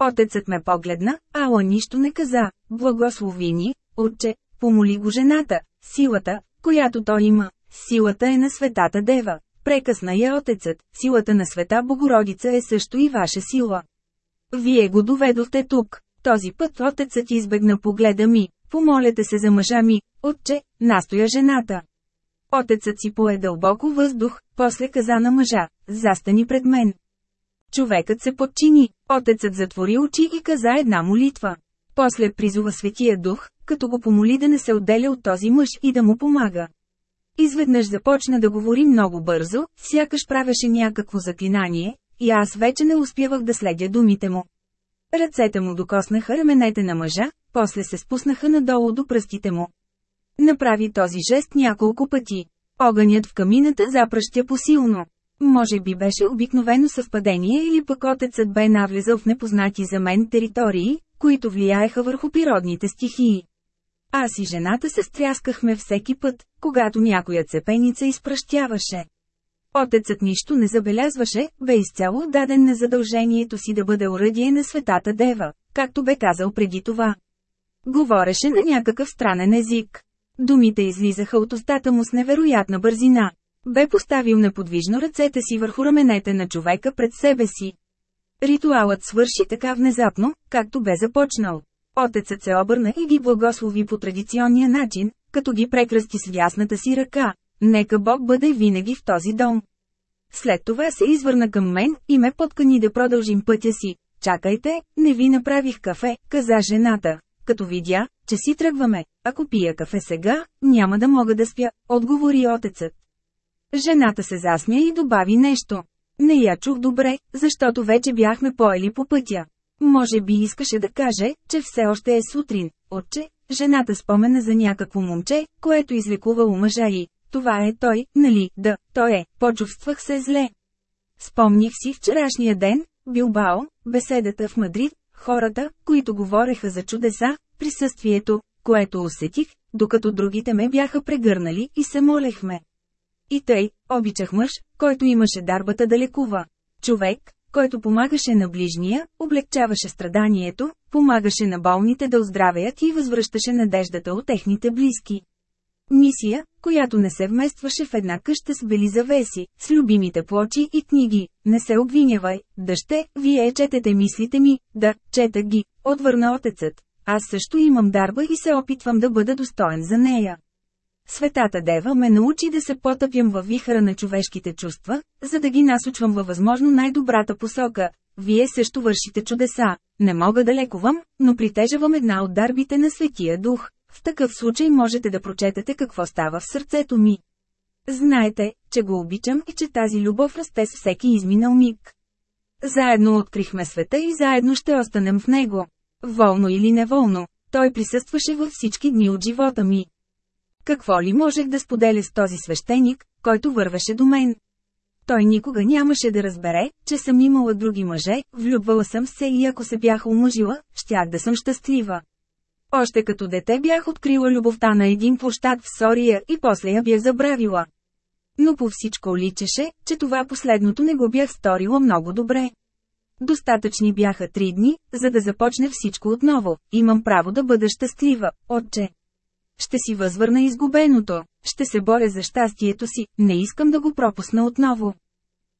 Отецът ме погледна, ала нищо не каза. Благослови ни, отче, помоли го жената. Силата, която той има, силата е на светата дева. Прекъсна я отецът, силата на света Богородица е също и ваша сила. Вие го доведохте тук. Този път отецът избегна погледа ми. Помолете се за мъжа ми, отче, настоя жената. Отецът си пое дълбоко въздух, после каза на мъжа, застани пред мен. Човекът се подчини, отецът затвори очи и каза една молитва. После призова Светия Дух, като го помоли да не се отделя от този мъж и да му помага. Изведнъж започна да говори много бързо, сякаш правеше някакво заклинание, и аз вече не успявах да следя думите му. Ръцете му докоснаха раменете на мъжа, после се спуснаха надолу до пръстите му. Направи този жест няколко пъти. Огънят в камината запръщя посилно. Може би беше обикновено съвпадение или пък отецът бе навлезал в непознати за мен територии, които влияеха върху природните стихии. Аз и жената се стряскахме всеки път, когато някоя цепеница изпръщяваше. Отецът нищо не забелязваше, бе изцяло даден на задължението си да бъде оръдие на светата дева, както бе казал преди това. Говореше на някакъв странен език. Думите излизаха от устата му с невероятна бързина. Бе поставил неподвижно ръцете си върху раменете на човека пред себе си. Ритуалът свърши така внезапно, както бе започнал. Отецът се обърна и ги благослови по традиционния начин, като ги прекръсти с вясната си ръка. Нека Бог бъде винаги в този дом. След това се извърна към мен и ме подкани да продължим пътя си. Чакайте, не ви направих кафе, каза жената. Като видя, че си тръгваме, ако пия кафе сега, няма да мога да спя, отговори отецът. Жената се засмя и добави нещо. Не я чух добре, защото вече бяхме поели по пътя. Може би искаше да каже, че все още е сутрин. Отче, жената спомена за някакво момче, което извлекувало мъжа и. Това е той, нали, да, той е, почувствах се зле. Спомних си вчерашния ден, Билбао, беседата в Мадрид, хората, които говореха за чудеса, присъствието, което усетих, докато другите ме бяха прегърнали и се молехме. И тъй, обичах мъж, който имаше дарбата да лекува. Човек, който помагаше на ближния, облегчаваше страданието, помагаше на болните да оздравеят и възвръщаше надеждата от техните близки. Мисия, която не се вместваше в една къща с бели завеси, с любимите плочи и книги. Не се обвинявай, дъще, вие четете мислите ми, да, чета ги, отвърна отецът. Аз също имам дарба и се опитвам да бъда достоен за нея. Светата Дева ме научи да се потъпям във вихара на човешките чувства, за да ги насочвам във възможно най-добрата посока. Вие също вършите чудеса. Не мога да лекувам, но притежавам една от дарбите на Светия Дух. В такъв случай можете да прочетете какво става в сърцето ми. Знаете, че го обичам и че тази любов расте с всеки изминал миг. Заедно открихме света и заедно ще останем в него. Волно или неволно, той присъстваше във всички дни от живота ми. Какво ли можех да споделя с този свещеник, който вървеше до мен? Той никога нямаше да разбере, че съм имала други мъже, влюбвала съм се и ако се бях омъжила, щях да съм щастлива. Още като дете бях открила любовта на един площад в Сория и после я бях забравила. Но по всичко личеше, че това последното не го бях сторила много добре. Достатъчни бяха три дни, за да започне всичко отново. Имам право да бъда щастлива, отче. Ще си възвърна изгубеното. Ще се боря за щастието си, не искам да го пропусна отново.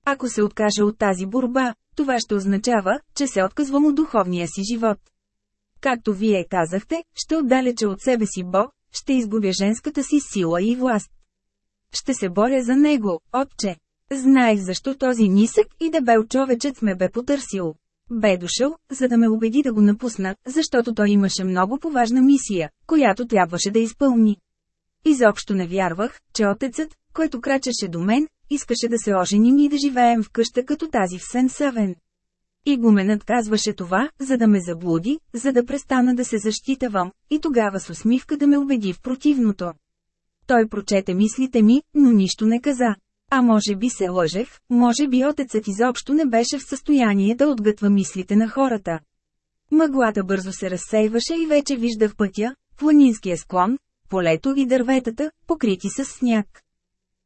Ако се откажа от тази борба, това ще означава, че се отказвам от духовния си живот. Както вие казахте, ще отдалеча от себе си Бог, ще изгубя женската си сила и власт. Ще се боря за него, отче. Знаех защо този нисък и дебел човечец ме бе потърсил. Бе дошъл, за да ме убеди да го напусна, защото той имаше много поважна мисия, която трябваше да изпълни. Изобщо не вярвах, че отецът, който крачеше до мен, искаше да се оженим и да живеем в къща като тази в Сен-Съвен. Игуменът казваше това, за да ме заблуди, за да престана да се защитавам, и тогава с усмивка да ме убеди в противното. Той прочете мислите ми, но нищо не каза. А може би се лъжех, може би отецът изобщо не беше в състояние да отгътва мислите на хората. Мъглата бързо се разсейваше и вече виждах пътя, планинския склон, полето и дърветата, покрити с сняг.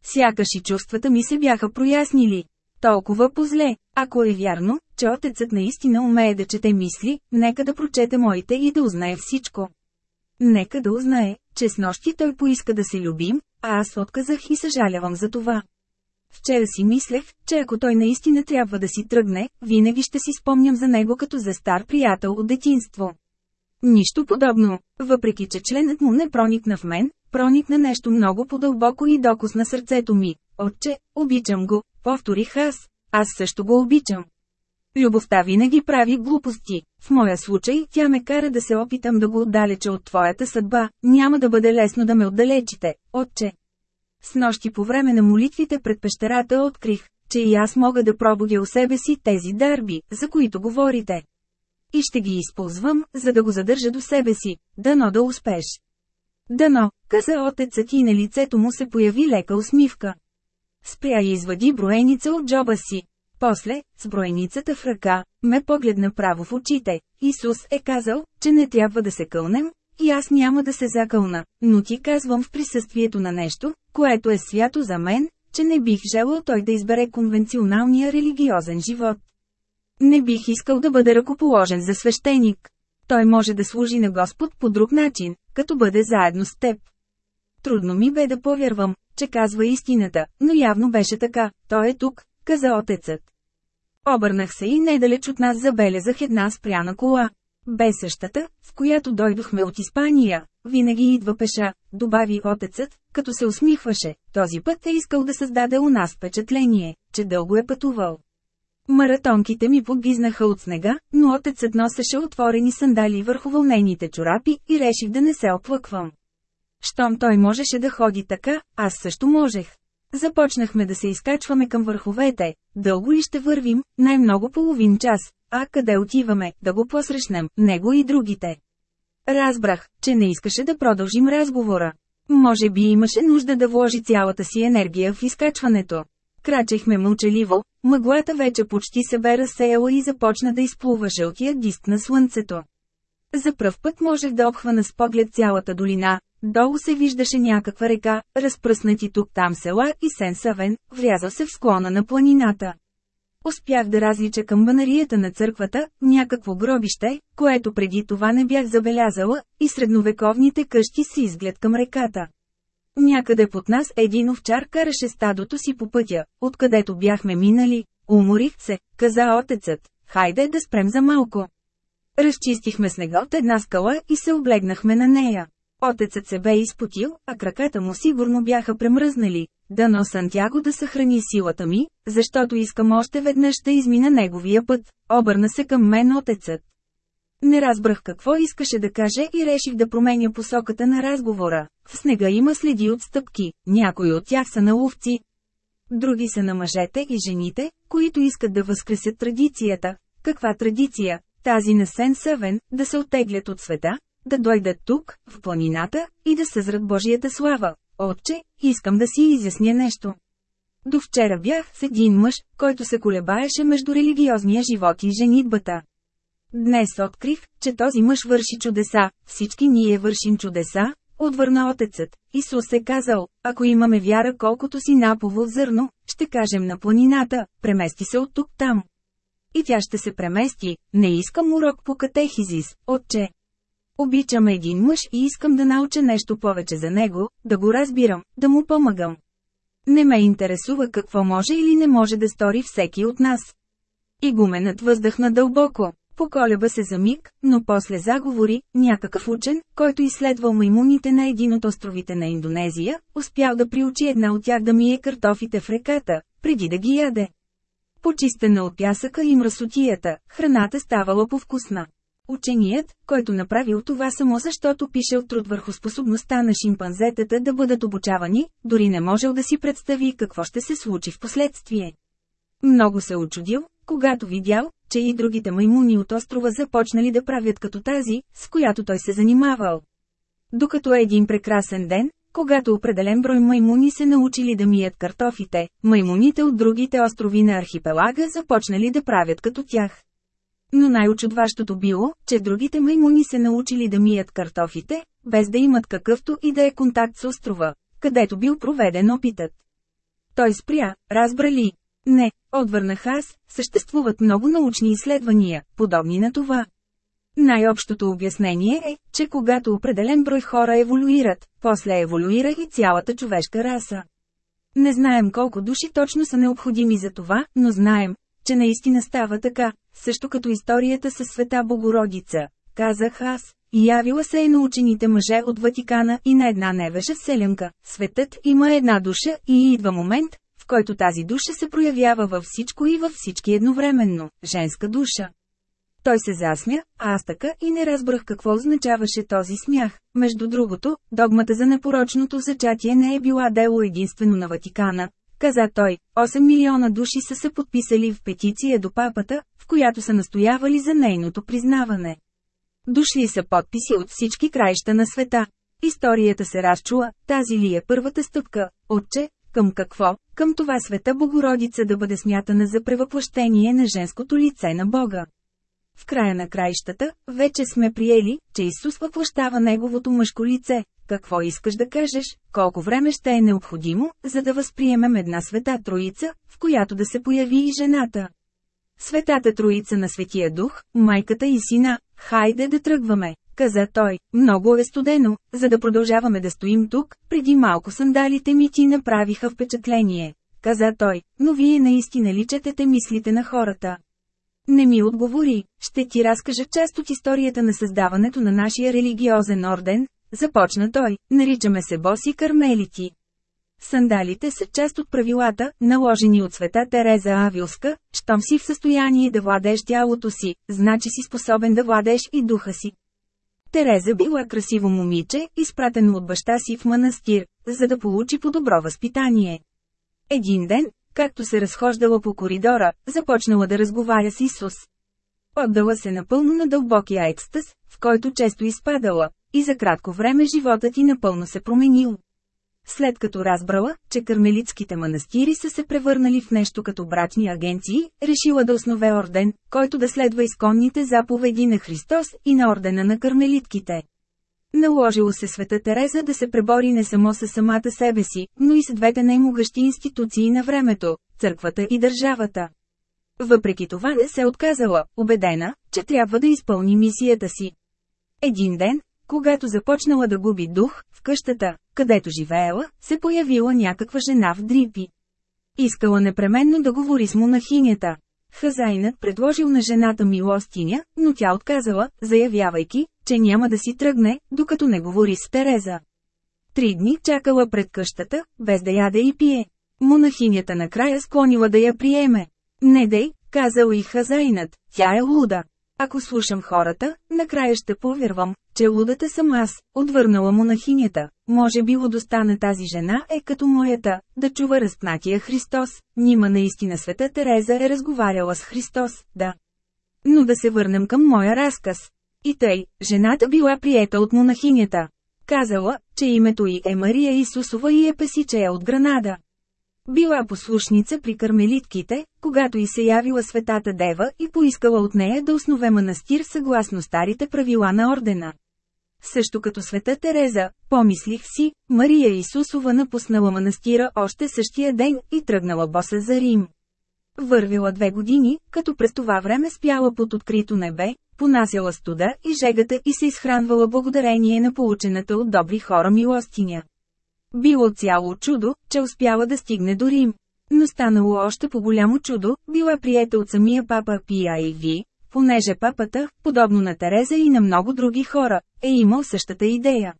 Сякаш и чувствата ми се бяха прояснили. Толкова позле, ако е вярно, че отецът наистина умее да чете мисли, нека да прочете моите и да узнае всичко. Нека да узнае, че с нощи той поиска да се любим, а аз отказах и съжалявам за това. Вчера си мислех, че ако той наистина трябва да си тръгне, винаги ще си спомням за него като за стар приятел от детинство. Нищо подобно, въпреки че членът му не проникна в мен, проникна нещо много по-дълбоко и докосна сърцето ми. Отче, обичам го, повторих аз. Аз също го обичам. Любовта винаги прави глупости. В моя случай, тя ме кара да се опитам да го отдалеча от твоята съдба. Няма да бъде лесно да ме отдалечите, отче. С нощи по време на молитвите пред пещерата открих, че и аз мога да пробудя у себе си тези дарби, за които говорите. И ще ги използвам, за да го задържа до себе си, дано да успеш. Дано, каза отецът и на лицето му се появи лека усмивка. Спря и извади броеница от джоба си. После, с броеницата в ръка, ме погледна право в очите. Исус е казал, че не трябва да се кълнем, и аз няма да се закълна, но ти казвам в присъствието на нещо, което е свято за мен, че не бих желал той да избере конвенционалния религиозен живот. Не бих искал да бъде ръкоположен за свещеник. Той може да служи на Господ по друг начин, като бъде заедно с теб. Трудно ми бе да повярвам, че казва истината, но явно беше така, той е тук, каза отецът. Обърнах се и недалеч от нас забелязах една спряна кола. Бе същата, в която дойдохме от Испания, винаги идва пеша, добави отецът, като се усмихваше, този път е искал да създаде у нас впечатление, че дълго е пътувал. Маратонките ми подгизнаха от снега, но отецът носеше отворени сандали върху вълнените чорапи и реших да не се оплъквам. Щом той можеше да ходи така, аз също можех. Започнахме да се изкачваме към върховете. Дълго ли ще вървим? Най-много половин час. А къде отиваме? Да го посрещнем, него и другите. Разбрах, че не искаше да продължим разговора. Може би имаше нужда да вложи цялата си енергия в изкачването. Крачехме мълчаливо, мъглата вече почти се бе разсеяла и започна да изплува жълтия диск на слънцето. За пръв път можех да обхвана с поглед цялата долина, долу се виждаше някаква река, разпръснати тук-там села и Сен Савен, врязал се в склона на планината. Успях да различа към банарията на църквата, някакво гробище, което преди това не бях забелязала, и средновековните къщи си изглед към реката. Някъде под нас един овчар караше стадото си по пътя, откъдето бяхме минали. Уморих се, каза отецът. Хайде да спрем за малко. Разчистихме снега от една скала и се облегнахме на нея. Отецът се бе изпотил, а краката му сигурно бяха премръзнали. Дано Сантяго да съхрани силата ми, защото искам още веднъж да измина неговия път. Обърна се към мен отецът. Не разбрах какво искаше да каже и реших да променя посоката на разговора. В снега има следи от стъпки, някои от тях са на ловци. Други са на мъжете и жените, които искат да възкресят традицията. Каква традиция? Тази на Сен Съвен, да се оттеглят от света, да дойдат тук, в планината, и да съзрат Божията слава. Отче, искам да си изясня нещо. До вчера бях с един мъж, който се колебаеше между религиозния живот и женитбата. Днес открих, че този мъж върши чудеса, всички ние вършим чудеса, отвърна отецът. Исус е казал, ако имаме вяра колкото си напово зърно, ще кажем на планината, премести се от тук там. И тя ще се премести, не искам урок по катехизис, отче. Обичам един мъж и искам да науча нещо повече за него, да го разбирам, да му помагам. Не ме интересува какво може или не може да стори всеки от нас. Игуменът въздъхна дълбоко. Поколеба се за миг, но после заговори, някакъв учен, който изследвал маймуните на един от островите на Индонезия, успял да приучи една от тях да мие картофите в реката, преди да ги яде. Почистена от пясъка и мръсотията, храната ставала повкусна. Ученият, който направил това само защото пишел труд върху способността на шимпанзетата да бъдат обучавани, дори не можел да си представи какво ще се случи в последствие. Много се очудил, когато видял, че и другите маймуни от острова започнали да правят като тази, с която той се занимавал. Докато е един прекрасен ден, когато определен брой маймуни се научили да мият картофите, маймуните от другите острови на архипелага започнали да правят като тях. Но най-очудващото било, че другите маймуни се научили да мият картофите, без да имат какъвто и да е контакт с острова, където бил проведен опитът. Той спря, разбра ли? Не, отвърнах аз, съществуват много научни изследвания, подобни на това. Най-общото обяснение е, че когато определен брой хора еволюират, после еволюира и цялата човешка раса. Не знаем колко души точно са необходими за това, но знаем, че наистина става така, също като историята със света Богородица, казах аз. Явила се е на учените мъже от Ватикана и на една невежа селенка. Светът има една душа и идва момент, в който тази душа се проявява във всичко и във всички едновременно – женска душа. Той се засмя, аз така и не разбрах какво означаваше този смях. Между другото, догмата за непорочното зачатие не е била дело единствено на Ватикана. Каза той, 8 милиона души са се подписали в петиция до папата, в която са настоявали за нейното признаване. Дошли са подписи от всички краища на света. Историята се разчула, тази ли е първата стъпка, отче, към какво? Към това света Богородица да бъде смятана за превъплъщение на женското лице на Бога. В края на краищата, вече сме приели, че Исус въплъщава неговото мъжко лице. Какво искаш да кажеш, колко време ще е необходимо, за да възприемем една света троица, в която да се появи и жената? Светата троица на Светия Дух, майката и сина, хайде да тръгваме каза той, много е студено, за да продължаваме да стоим тук, преди малко сандалите ми ти направиха впечатление. Каза той, но вие наистина ли четете мислите на хората. Не ми отговори, ще ти разкажа част от историята на създаването на нашия религиозен орден, започна той, наричаме се боси кармелити. Сандалите са част от правилата, наложени от света Тереза Авилска, щом си в състояние да владееш тялото си, значи си способен да владееш и духа си. Тереза била красиво момиче, изпратено от баща си в манастир, за да получи по-добро възпитание. Един ден, както се разхождала по коридора, започнала да разговаря с Исус. Отдала се напълно на дълбокия екстаз, в който често изпадала, и за кратко време животът ти напълно се променил. След като разбрала, че кармелитските манастири са се превърнали в нещо като брачни агенции, решила да основе орден, който да следва изконните заповеди на Христос и на ордена на кармелитките. Наложило се света Тереза да се пребори не само с самата себе си, но и с двете най-могъщи институции на времето – църквата и държавата. Въпреки това не се отказала, убедена, че трябва да изпълни мисията си. Един ден, когато започнала да губи дух, в къщата, където живеела, се появила някаква жена в дрипи. Искала непременно да говори с монахинята. Хазайнат предложил на жената милостиня, но тя отказала, заявявайки, че няма да си тръгне, докато не говори с Тереза. Три дни чакала пред къщата, без да яде и пие. Монахинята накрая склонила да я приеме. Не дей, казал и хазайнат, тя е луда. Ако слушам хората, накрая ще повярвам, че лудата съм аз, отвърнала монахинята. Може би лудостта на тази жена е като моята, да чува разпнатия Христос. Нима наистина света Тереза е разговаряла с Христос, да. Но да се върнем към моя разказ. И тъй, жената била приета от монахинята. Казала, че името й е Мария Исусова и е песичея от Гранада. Била послушница при кармелитките, когато й се явила светата дева и поискала от нея да основе манастир съгласно старите правила на ордена. Също като света Тереза, помислих си, Мария Исусова напуснала манастира още същия ден и тръгнала боса за Рим. Вървила две години, като през това време спяла под открито небе, понасяла студа и жегата и се изхранвала благодарение на получената от добри хора милостиня. Било цяло чудо, че успяла да стигне до Рим. Но станало още по-голямо чудо, била приета от самия папа Пи понеже папата, подобно на Тереза и на много други хора, е имал същата идея.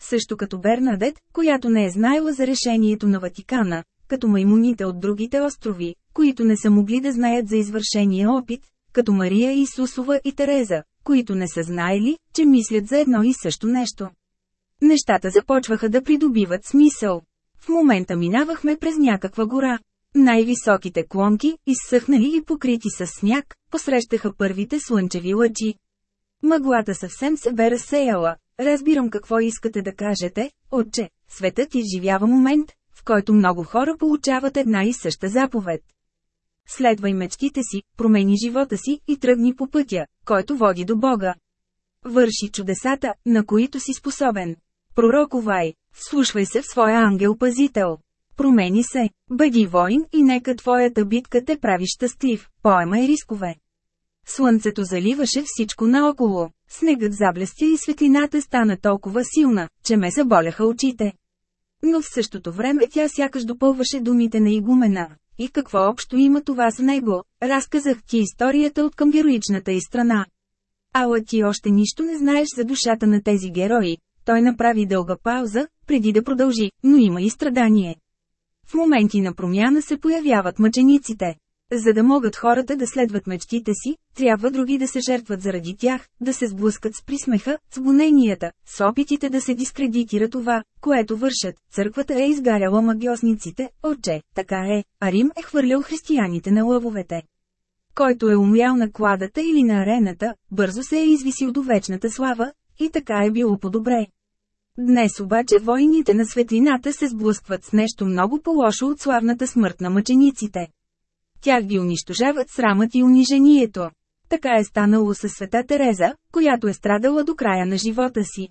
Също като Бернадет, която не е знаела за решението на Ватикана, като маймуните от другите острови, които не са могли да знаят за извършения опит, като Мария Исусова и Тереза, които не са знаели, че мислят за едно и също нещо. Нещата започваха да придобиват смисъл. В момента минавахме през някаква гора. Най-високите клонки, изсъхнали и покрити с сняг, посрещаха първите слънчеви лъчи. Мъглата съвсем се бе разсеяла. Разбирам какво искате да кажете, отче. Светът изживява момент, в който много хора получават една и съща заповед. Следвай мечтите си, промени живота си и тръгни по пътя, който води до Бога. Върши чудесата, на които си способен. Пророковай, вслушвай се в своя ангел-пазител. Промени се, бъди воин и нека твоята битка те прави щастлив, и рискове. Слънцето заливаше всичко наоколо, снегът заблестя и светлината стана толкова силна, че ме заболяха очите. Но в същото време тя сякаш допълваше думите на игумена. И какво общо има това с него, разказах ти историята от към героичната и страна. Ала ти още нищо не знаеш за душата на тези герои, той направи дълга пауза, преди да продължи, но има и страдание. В моменти на промяна се появяват мъчениците. За да могат хората да следват мечтите си, трябва други да се жертват заради тях, да се сблъскат с присмеха, с гоненията, с опитите да се дискредитира това, което вършат. Църквата е изгаряла магиосниците, отче, така е, а Рим е хвърлял християните на лъвовете. Който е умрял на кладата или на арената, бързо се е извисил до вечната слава, и така е било по-добре. Днес обаче войните на светлината се сблъскват с нещо много по-лошо от славната смърт на мъчениците. Тях ги унищожават срамът и унижението. Така е станало със света Тереза, която е страдала до края на живота си.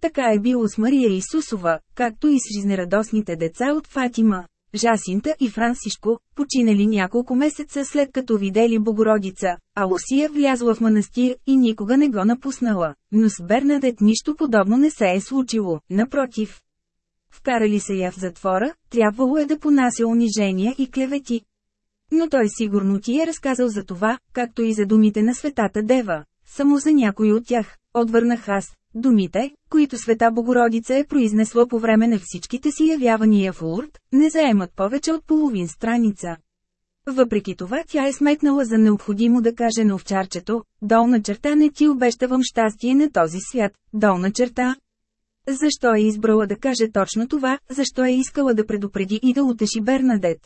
Така е било с Мария Исусова, както и с жизнерадостните деца от Фатима. Жасинта и Франсишко, починали няколко месеца след като видели Богородица, а Лусия влязла в манастир и никога не го напуснала, но с Бернадет нищо подобно не се е случило, напротив. Вкарали се я в затвора, трябвало е да понася унижения и клевети. Но той сигурно ти е разказал за това, както и за думите на светата Дева. Само за някой от тях, отвърнах аз, Думите, които света Богородица е произнесла по време на всичките си явявания в Лурд, не заемат повече от половин страница. Въпреки това тя е сметнала за необходимо да каже на овчарчето, долна черта не ти обещавам щастие на този свят, долна черта. Защо е избрала да каже точно това, защо е искала да предупреди и да утеши Бернадет?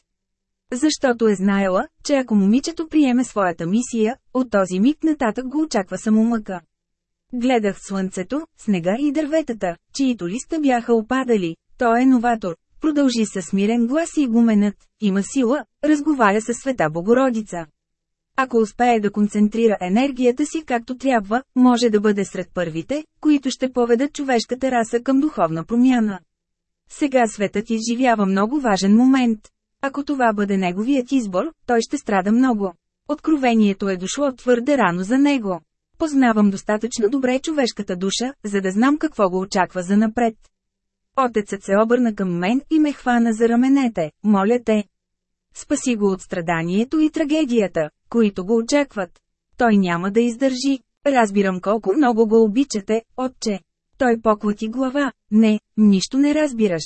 Защото е знаела, че ако момичето приеме своята мисия, от този миг нататък го очаква само мъка. Гледах слънцето, снега и дърветата, чието листа бяха опадали. Той е новатор. Продължи със смирен глас и гуменът. Има сила, разговаря със света Богородица. Ако успее да концентрира енергията си както трябва, може да бъде сред първите, които ще поведат човешката раса към духовна промяна. Сега светът изживява много важен момент. Ако това бъде неговият избор, той ще страда много. Откровението е дошло твърде рано за него. Познавам достатъчно добре човешката душа, за да знам какво го очаква за напред. Отецът се обърна към мен и ме хвана за раменете, моля те. Спаси го от страданието и трагедията, които го очакват. Той няма да издържи. Разбирам колко много го обичате, отче. Той поклати глава. Не, нищо не разбираш.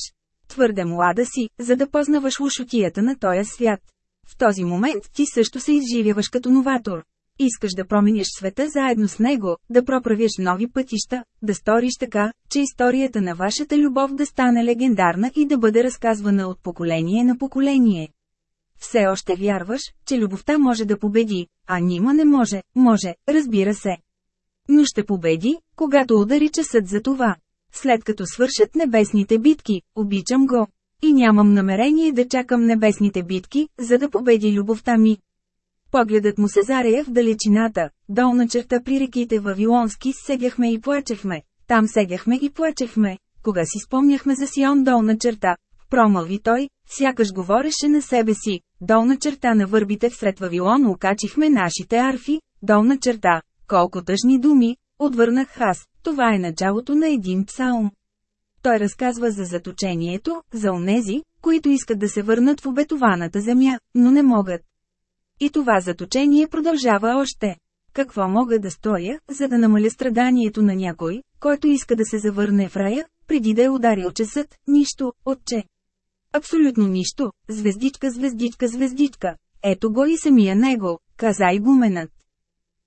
Твърде млада си, за да познаваш лошотията на този свят. В този момент ти също се изживяваш като новатор. Искаш да промениш света заедно с него, да проправиш нови пътища, да сториш така, че историята на вашата любов да стане легендарна и да бъде разказвана от поколение на поколение. Все още вярваш, че любовта може да победи, а нима не може, може, разбира се. Но ще победи, когато удари часът за това. След като свършат небесните битки, обичам го. И нямам намерение да чакам небесните битки, за да победи любовта ми. Погледът му се зарея в далечината, долна черта при реките Вавилонски седяхме и плачехме, там седяхме и плачехме, кога си спомняхме за Сион долна черта, промълви той, сякаш говореше на себе си, долна черта на върбите всред Вавилон окачихме нашите арфи, долна черта, колко тъжни думи, отвърнах аз, това е началото на един псалм. Той разказва за заточението, за онези, които искат да се върнат в обетованата земя, но не могат. И това заточение продължава още. Какво мога да стоя, за да намаля страданието на някой, който иска да се завърне в рая, преди да е ударил часът, нищо, отче. Абсолютно нищо, звездичка, звездичка, звездичка. Ето го и самия него, каза и гуменът.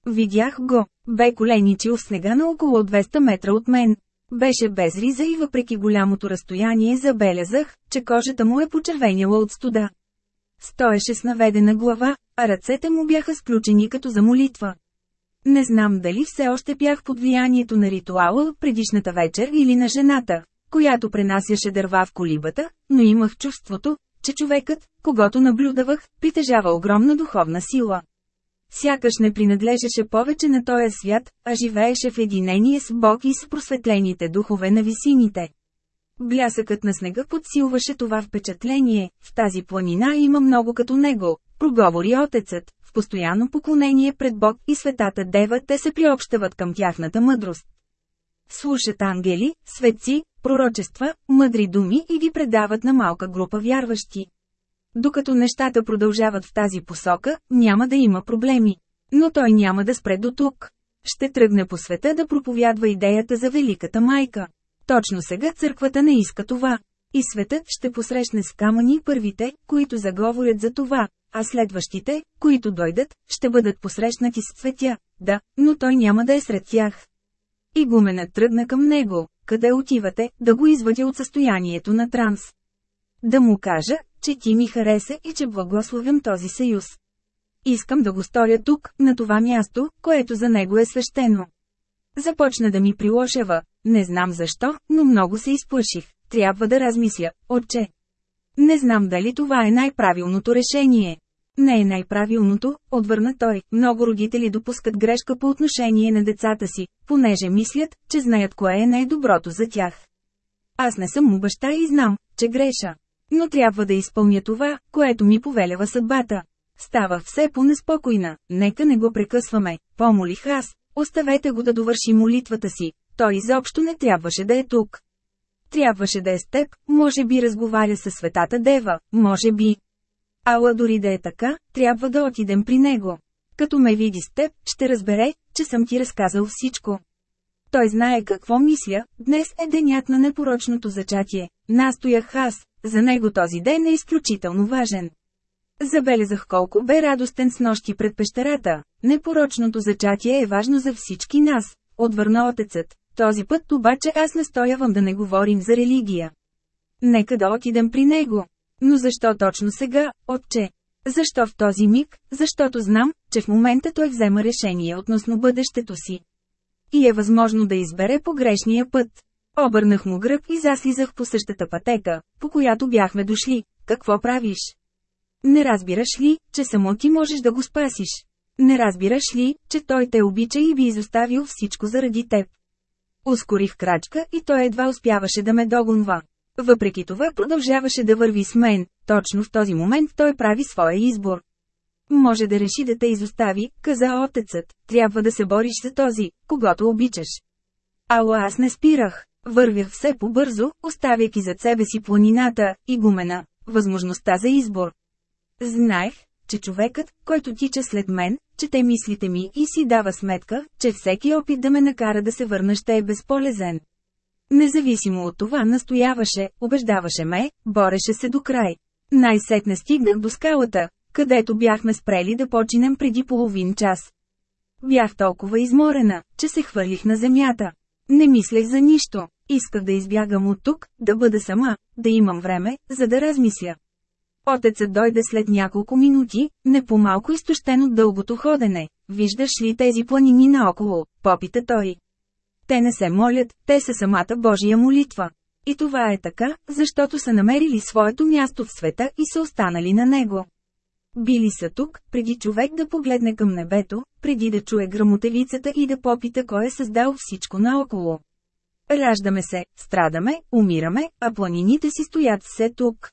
Видях го, бе коленичил в снега на около 200 метра от мен. Беше без риза и въпреки голямото разстояние забелязах, че кожата му е почервеняла от студа. Стоеше с наведена глава, а ръцете му бяха сключени като за молитва. Не знам дали все още бях под влиянието на ритуала предишната вечер или на жената, която пренасяше дърва в колибата, но имах чувството, че човекът, когато наблюдавах, притежава огромна духовна сила. Сякаш не принадлежеше повече на този свят, а живееше в единение с Бог и с просветлените духове на висините. Блясъкът на снега подсилваше това впечатление, в тази планина има много като него, проговори отецът, в постоянно поклонение пред Бог и светата дева те се приобщават към тяхната мъдрост. Слушат ангели, светци, пророчества, мъдри думи и ги предават на малка група вярващи. Докато нещата продължават в тази посока, няма да има проблеми. Но той няма да спре до тук. Ще тръгне по света да проповядва идеята за Великата майка. Точно сега църквата не иска това. И светът ще посрещне с камъни първите, които заговорят за това, а следващите, които дойдат, ще бъдат посрещнати с цветя. Да, но той няма да е сред тях. Игуменът тръгна към него. Къде отивате, да го извадя от състоянието на транс? Да му кажа, че ти ми хареса и че благословям този съюз. Искам да го сторя тук, на това място, което за него е свещено. Започна да ми прилошева, не знам защо, но много се изплаших. Трябва да размисля, отче. Не знам дали това е най-правилното решение. Не е най-правилното, отвърна той. Много родители допускат грешка по отношение на децата си, понеже мислят, че знаят кое е най-доброто за тях. Аз не съм му баща и знам, че греша. Но трябва да изпълня това, което ми повелява съдбата. Става все по-неспокойна, нека не го прекъсваме, помолих аз, оставете го да довърши молитвата си, той изобщо не трябваше да е тук. Трябваше да е с теб, може би разговаря със светата дева, може би. Ала дори да е така, трябва да отидем при него. Като ме види с теб, ще разбере, че съм ти разказал всичко. Той знае какво мисля, днес е денят на непорочното зачатие. Настоях аз, за него този ден е изключително важен. Забелязах колко бе радостен с нощи пред пещерата. Непорочното зачатие е важно за всички нас, отвърна отецът. Този път обаче аз настоявам да не говорим за религия. Нека да отидем при него. Но защо точно сега, отче? Защо в този миг? Защото знам, че в момента той взема решение относно бъдещето си. И е възможно да избере погрешния път. Обърнах му гръб и заслизах по същата пътека, по която бяхме дошли. Какво правиш? Не разбираш ли, че само ти можеш да го спасиш? Не разбираш ли, че той те обича и би изоставил всичко заради теб? Ускорих крачка и той едва успяваше да ме догонва. Въпреки това продължаваше да върви с мен, точно в този момент той прави своя избор. Може да реши да те изостави, каза отецът, трябва да се бориш за този, когато обичаш. Ало аз не спирах, вървях все по-бързо, оставяйки зад себе си планината, и гумена, възможността за избор. Знаех, че човекът, който тича след мен, чете мислите ми и си дава сметка, че всеки опит да ме накара да се върна ще е безполезен. Независимо от това настояваше, убеждаваше ме, бореше се до край. Най-сетне стигнах до скалата, където бяхме спрели да починем преди половин час. Бях толкова изморена, че се хвърлих на земята. Не мислех за нищо. Исках да избягам от тук, да бъда сама, да имам време, за да размисля. Отецът дойде след няколко минути, не по-малко изтощен от дългото ходене. Виждаш ли тези планини наоколо? Попита той. Те не се молят, те са самата Божия молитва. И това е така, защото са намерили своето място в света и са останали на него. Били са тук, преди човек да погледне към небето, преди да чуе грамотевицата и да попита кой е създал всичко наоколо. Раждаме се, страдаме, умираме, а планините си стоят все тук.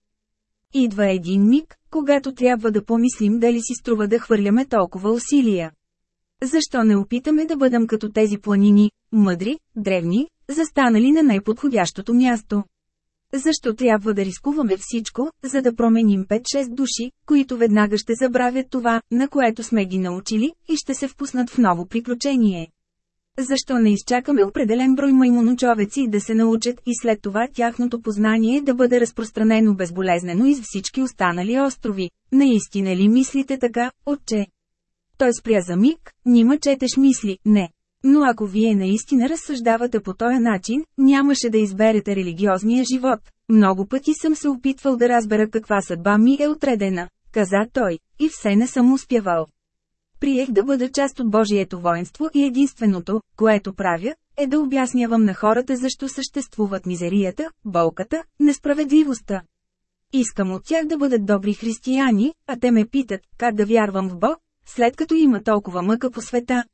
Идва един миг, когато трябва да помислим дали си струва да хвърляме толкова усилия. Защо не опитаме да бъдем като тези планини, мъдри, древни, застанали на най-подходящото място? Защо трябва да рискуваме всичко, за да променим 5-6 души, които веднага ще забравят това, на което сме ги научили, и ще се впуснат в ново приключение? Защо не изчакаме определен брой маймуночовеци да се научат и след това тяхното познание да бъде разпространено безболезнено из всички останали острови? Наистина ли мислите така, отче? Той спря за миг, нима четеш мисли, не. Но ако вие наистина разсъждавате по този начин, нямаше да изберете религиозния живот. Много пъти съм се опитвал да разбера каква съдба ми е отредена, каза той, и все не съм успявал. Приех да бъда част от Божието воинство и единственото, което правя, е да обяснявам на хората защо съществуват мизерията, болката, несправедливостта. Искам от тях да бъдат добри християни, а те ме питат, как да вярвам в Бог, след като има толкова мъка по света.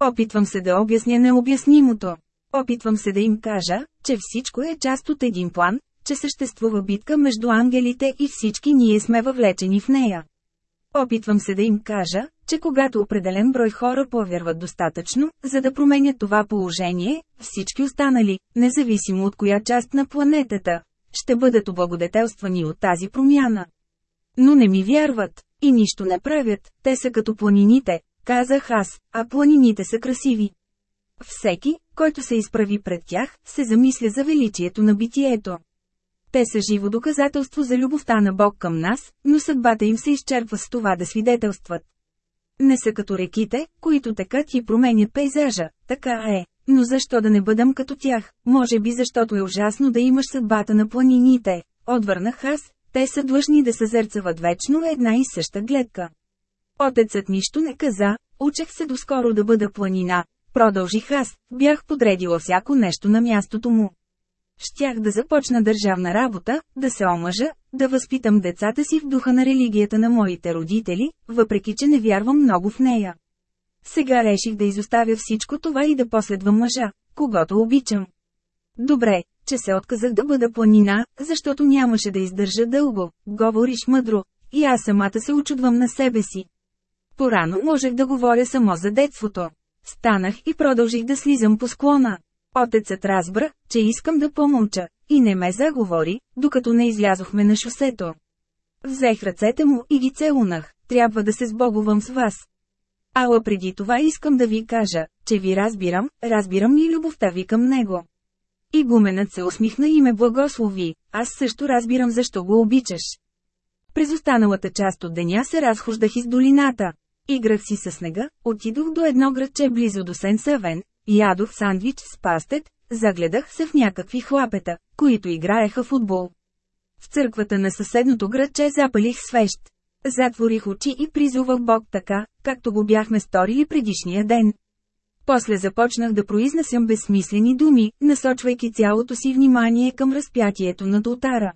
Опитвам се да обясня необяснимото. Опитвам се да им кажа, че всичко е част от един план, че съществува битка между ангелите и всички ние сме въвлечени в нея. Опитвам се да им кажа, че когато определен брой хора повярват достатъчно, за да променят това положение, всички останали, независимо от коя част на планетата, ще бъдат облагодетелствани от тази промяна. Но не ми вярват, и нищо не правят, те са като планините, казах аз, а планините са красиви. Всеки, който се изправи пред тях, се замисля за величието на битието. Те са живо доказателство за любовта на Бог към нас, но съдбата им се изчерпва с това да свидетелстват. Не са като реките, които така ти променят пейзажа, така е. Но защо да не бъдам като тях? Може би защото е ужасно да имаш съдбата на планините. Отвърнах аз, те са длъжни да съзерцават вечно една и съща гледка. Отецът нищо не каза, учех се доскоро да бъда планина. Продължих аз, бях подредила всяко нещо на мястото му. Щях да започна държавна работа, да се омъжа, да възпитам децата си в духа на религията на моите родители, въпреки че не вярвам много в нея. Сега реших да изоставя всичко това и да последвам мъжа, когато обичам. Добре, че се отказах да бъда планина, защото нямаше да издържа дълго, говориш мъдро, и аз самата се очудвам на себе си. Порано можех да говоря само за детството. Станах и продължих да слизам по склона. Отецът разбра, че искам да помълча, и не ме заговори, докато не излязохме на шосето. Взех ръцете му и ги целунах, трябва да се сбогувам с вас. Ала преди това искам да ви кажа, че ви разбирам, разбирам и любовта ви към него. И гуменът се усмихна и ме благослови, аз също разбирам защо го обичаш. През останалата част от деня се разхождах из долината. Играх си със снега, отидох до едно градче близо до Сен Савен, ядох сандвич с пастет, загледах се в някакви хлапета, които играеха футбол. В църквата на съседното градче запалих свещ. Затворих очи и призувах Бог така, както го бяхме сторили предишния ден. После започнах да произнасям безсмислени думи, насочвайки цялото си внимание към разпятието на Дотара.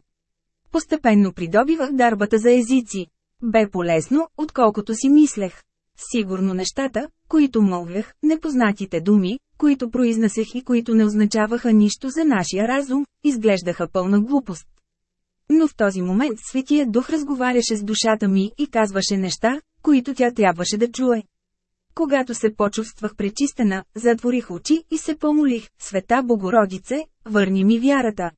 Постепенно придобивах дарбата за езици. Бе полезно, отколкото си мислех. Сигурно нещата, които мълвях, непознатите думи, които произнасях и които не означаваха нищо за нашия разум, изглеждаха пълна глупост. Но в този момент Светия Дух разговаряше с душата ми и казваше неща, които тя трябваше да чуе. Когато се почувствах пречистена, затворих очи и се помолих, Света Богородице, върни ми вярата.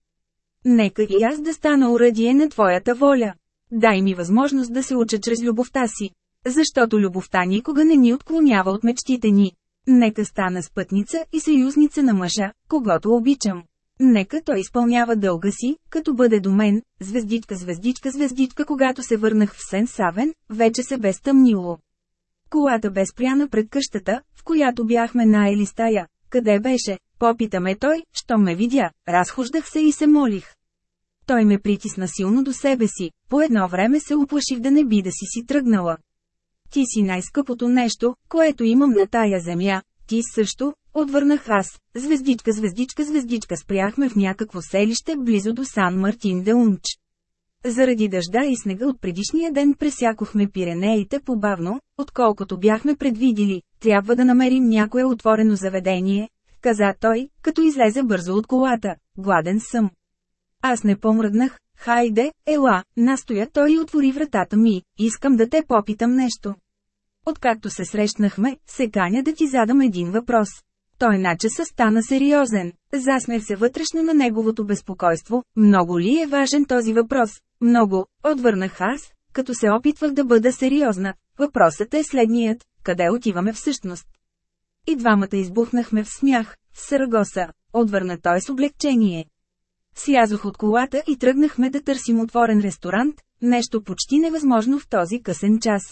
Нека и аз да стана уръдие на Твоята воля. Дай ми възможност да се уча чрез любовта си. Защото любовта никога не ни отклонява от мечтите ни. Нека стана спътница и съюзница на мъжа, когато обичам. Нека той изпълнява дълга си, като бъде до мен, звездичка, звездичка, звездичка, когато се върнах в Сен Савен, вече се бе стъмнило. Колата бе спряна пред къщата, в която бяхме наели стая. Къде беше? Попитаме той, що ме видя, разхождах се и се молих. Той ме притисна силно до себе си, по едно време се уплаших да не би да си си тръгнала. Ти си най-скъпото нещо, което имам на тая земя, ти също, отвърнах аз, звездичка, звездичка, звездичка спряхме в някакво селище близо до Сан Мартин де Унч. Заради дъжда и снега от предишния ден пресякохме Пиренеите побавно, отколкото бяхме предвидили, трябва да намерим някое отворено заведение, каза той, като излезе бързо от колата, гладен съм. Аз не помръднах, хайде, ела, настоя той и отвори вратата ми, искам да те попитам нещо. Откакто се срещнахме, се каня да ти задам един въпрос. Той начеса стана сериозен. Засмех се вътрешно на неговото безпокойство. Много ли е важен този въпрос? Много, отвърнах аз, като се опитвах да бъда сериозна. Въпросът е следният. Къде отиваме всъщност? И двамата избухнахме в смях. В Сарагоса, отвърна той с облегчение. Слязох от колата и тръгнахме да търсим отворен ресторант, нещо почти невъзможно в този късен час.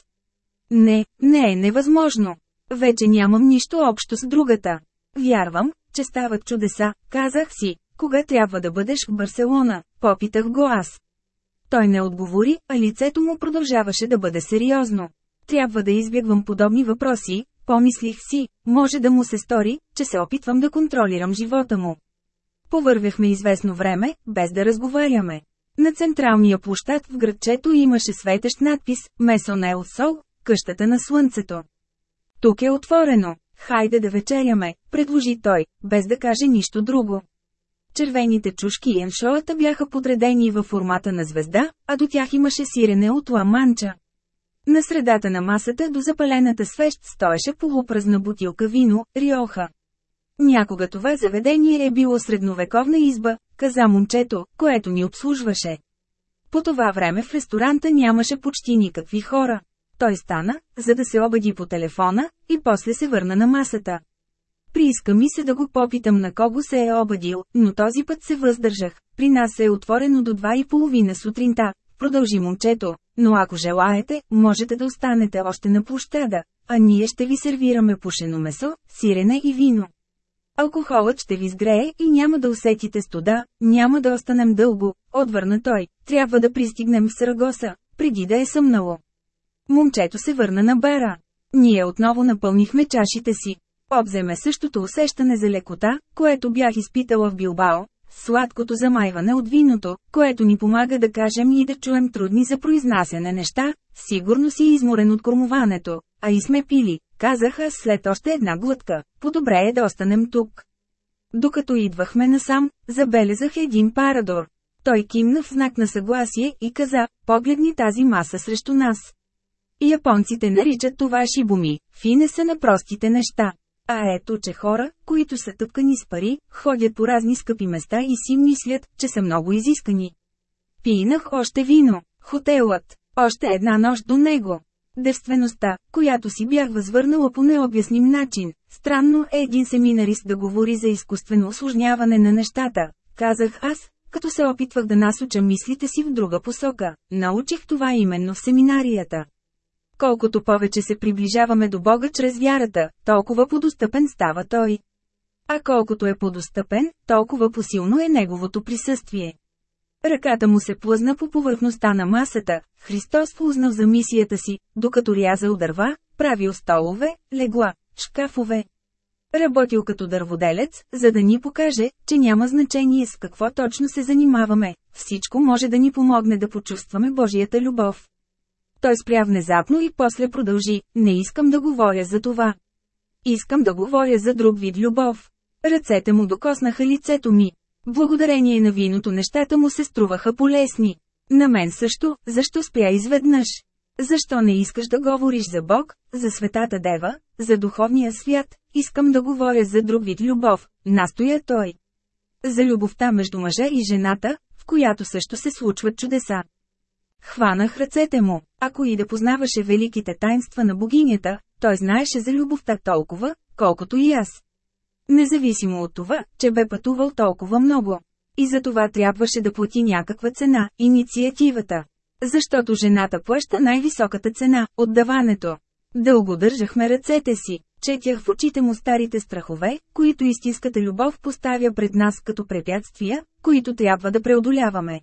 Не, не е невъзможно. Вече нямам нищо общо с другата. Вярвам, че стават чудеса, казах си, кога трябва да бъдеш в Барселона, попитах го аз. Той не отговори, а лицето му продължаваше да бъде сериозно. Трябва да избягвам подобни въпроси, помислих си, може да му се стори, че се опитвам да контролирам живота му. Повървяхме известно време, без да разговаряме. На централния площад в градчето имаше светещ надпис «Месон Ел Сол», къщата на слънцето. Тук е отворено. Хайде да вечеряме, предложи той, без да каже нищо друго. Червените чушки и еншоата бяха подредени във формата на звезда, а до тях имаше сирене от ламанча. На средата на масата до запалената свещ стоеше полупразна бутилка вино, риоха. Някога това заведение е било средновековна изба, каза момчето, което ни обслужваше. По това време в ресторанта нямаше почти никакви хора. Той стана, за да се обади по телефона, и после се върна на масата. Прииска ми се да го попитам на кого се е обадил, но този път се въздържах. При нас е отворено до два и половина сутринта. Продължи момчето, но ако желаете, можете да останете още на площада, а ние ще ви сервираме пушено месо, сирене и вино. Алкохолът ще ви сгрее и няма да усетите студа, няма да останем дълго, отвърна той, трябва да пристигнем в Сарагоса, преди да е съмнало. Момчето се върна на бара. Ние отново напълнихме чашите си. Обземе същото усещане за лекота, което бях изпитала в Билбао, сладкото замайване от виното, което ни помага да кажем и да чуем трудни за произнасяне неща, сигурно си изморен от кормуването, а и сме пили, казах аз след още една глътка, по-добре е да останем тук. Докато идвахме насам, забелязах един парадор. Той кимна в знак на съгласие и каза, погледни тази маса срещу нас. Японците наричат това шибуми, фине са на простите неща. А ето, че хора, които са тъпкани с пари, ходят по разни скъпи места и си мислят, че са много изискани. Пинах още вино, хотелът, още една нощ до него. Девствеността, която си бях възвърнала по необясним начин. Странно е един семинарист да говори за изкуствено осложняване на нещата, казах аз, като се опитвах да насоча мислите си в друга посока. Научих това именно в семинарията. Колкото повече се приближаваме до Бога чрез вярата, толкова подостъпен става Той. А колкото е подостъпен, толкова посилно е неговото присъствие. Ръката му се плъзна по повърхността на масата, Христос узнал за мисията си, докато рязал дърва, правил столове, легла, шкафове. Работил като дърводелец, за да ни покаже, че няма значение с какво точно се занимаваме, всичко може да ни помогне да почувстваме Божията любов. Той спря внезапно и после продължи, не искам да говоря за това. Искам да говоря за друг вид любов. Ръцете му докоснаха лицето ми. Благодарение на виното нещата му се струваха полезни. На мен също, защо спря изведнъж? Защо не искаш да говориш за Бог, за светата дева, за духовния свят, искам да говоря за друг вид любов, настоя той. За любовта между мъжа и жената, в която също се случват чудеса. Хванах ръцете му, ако и да познаваше великите тайнства на богинята, той знаеше за любовта толкова, колкото и аз. Независимо от това, че бе пътувал толкова много. И за това трябваше да плати някаква цена, инициативата. Защото жената плаща най-високата цена – отдаването. Дълго държахме ръцете си, четях в очите му старите страхове, които истинската любов поставя пред нас като препятствия, които трябва да преодоляваме.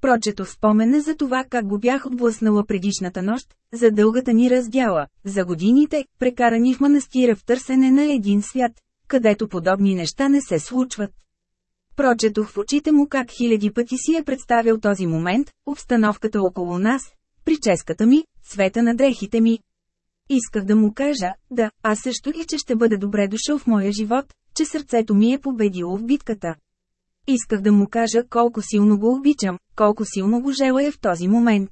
Прочетох спомена за това как го бях отблъснала предишната нощ, за дългата ни раздяла, за годините, прекарани в манастира в търсене на един свят, където подобни неща не се случват. Прочетох в очите му как хиляди пъти си е представил този момент, обстановката около нас, прическата ми, цвета на дрехите ми. Исках да му кажа, да, аз също и че ще бъде добре дошъл в моя живот, че сърцето ми е победило в битката. Исках да му кажа колко силно го обичам, колко силно го желая в този момент.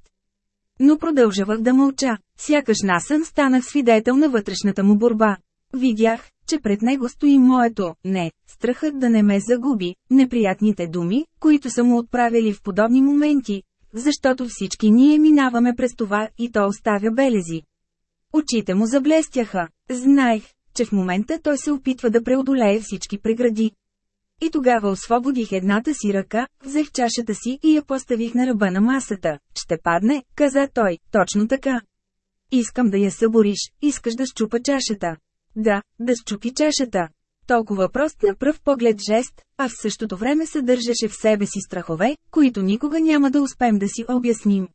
Но продължавах да мълча, сякаш насън станах свидетел на вътрешната му борба. Видях, че пред него стои моето, не, страхът да не ме загуби, неприятните думи, които са му отправили в подобни моменти, защото всички ние минаваме през това и то оставя белези. Очите му заблестяха. Знаех, че в момента той се опитва да преодолее всички прегради. И тогава освободих едната си ръка, взех чашата си и я поставих на ръба на масата. Ще падне, каза той, точно така. Искам да я събориш, искаш да щупа чашата. Да, да щупи чашата. Толкова прост на пръв поглед жест, а в същото време съдържаше в себе си страхове, които никога няма да успеем да си обясним.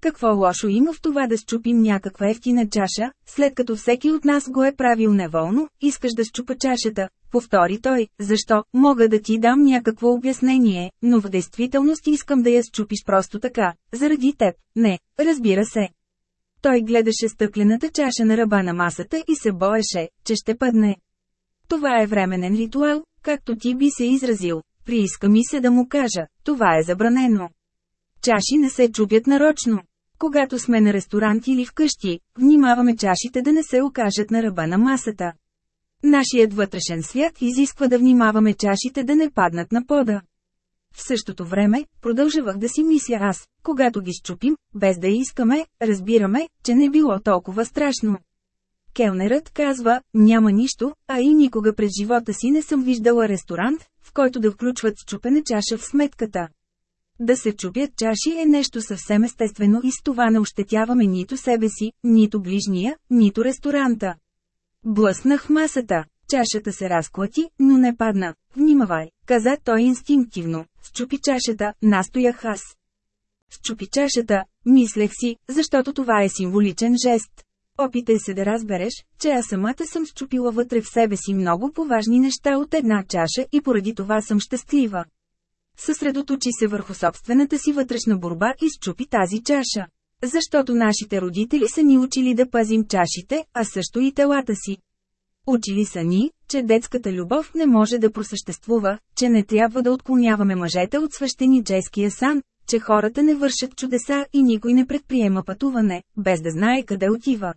Какво лошо има в това да щупим някаква ефтина чаша, след като всеки от нас го е правил неволно, искаш да щупа чашата, повтори той, защо, мога да ти дам някакво обяснение, но в действителност искам да я щупиш просто така, заради теб, не, разбира се. Той гледаше стъклената чаша на ръба на масата и се боеше, че ще падне. Това е временен ритуал, както ти би се изразил. Прииска ми се да му кажа, това е забранено. Чаши не се чупят нарочно. Когато сме на ресторант или вкъщи, внимаваме чашите да не се окажат на ръба на масата. Нашият вътрешен свят изисква да внимаваме чашите да не паднат на пода. В същото време, продължавах да си мисля аз, когато ги щупим, без да искаме, разбираме, че не било толкова страшно. Келнерът казва, няма нищо, а и никога през живота си не съм виждала ресторант, в който да включват щупена чаша в сметката. Да се чупят чаши е нещо съвсем естествено и с това не ощетяваме нито себе си, нито ближния, нито ресторанта. Блъснах масата. Чашата се разклати, но не падна. Внимавай, каза той инстинктивно. Счупи чашата, настоях аз. Счупи чашата, мислех си, защото това е символичен жест. Опитай се да разбереш, че аз самата съм счупила вътре в себе си много поважни неща от една чаша и поради това съм щастлива. Съсредоточи се върху собствената си вътрешна борба и счупи тази чаша. Защото нашите родители са ни учили да пазим чашите, а също и телата си. Учили са ни, че детската любов не може да просъществува, че не трябва да отклоняваме мъжете от свещеническия сан, че хората не вършат чудеса и никой не предприема пътуване, без да знае къде отива.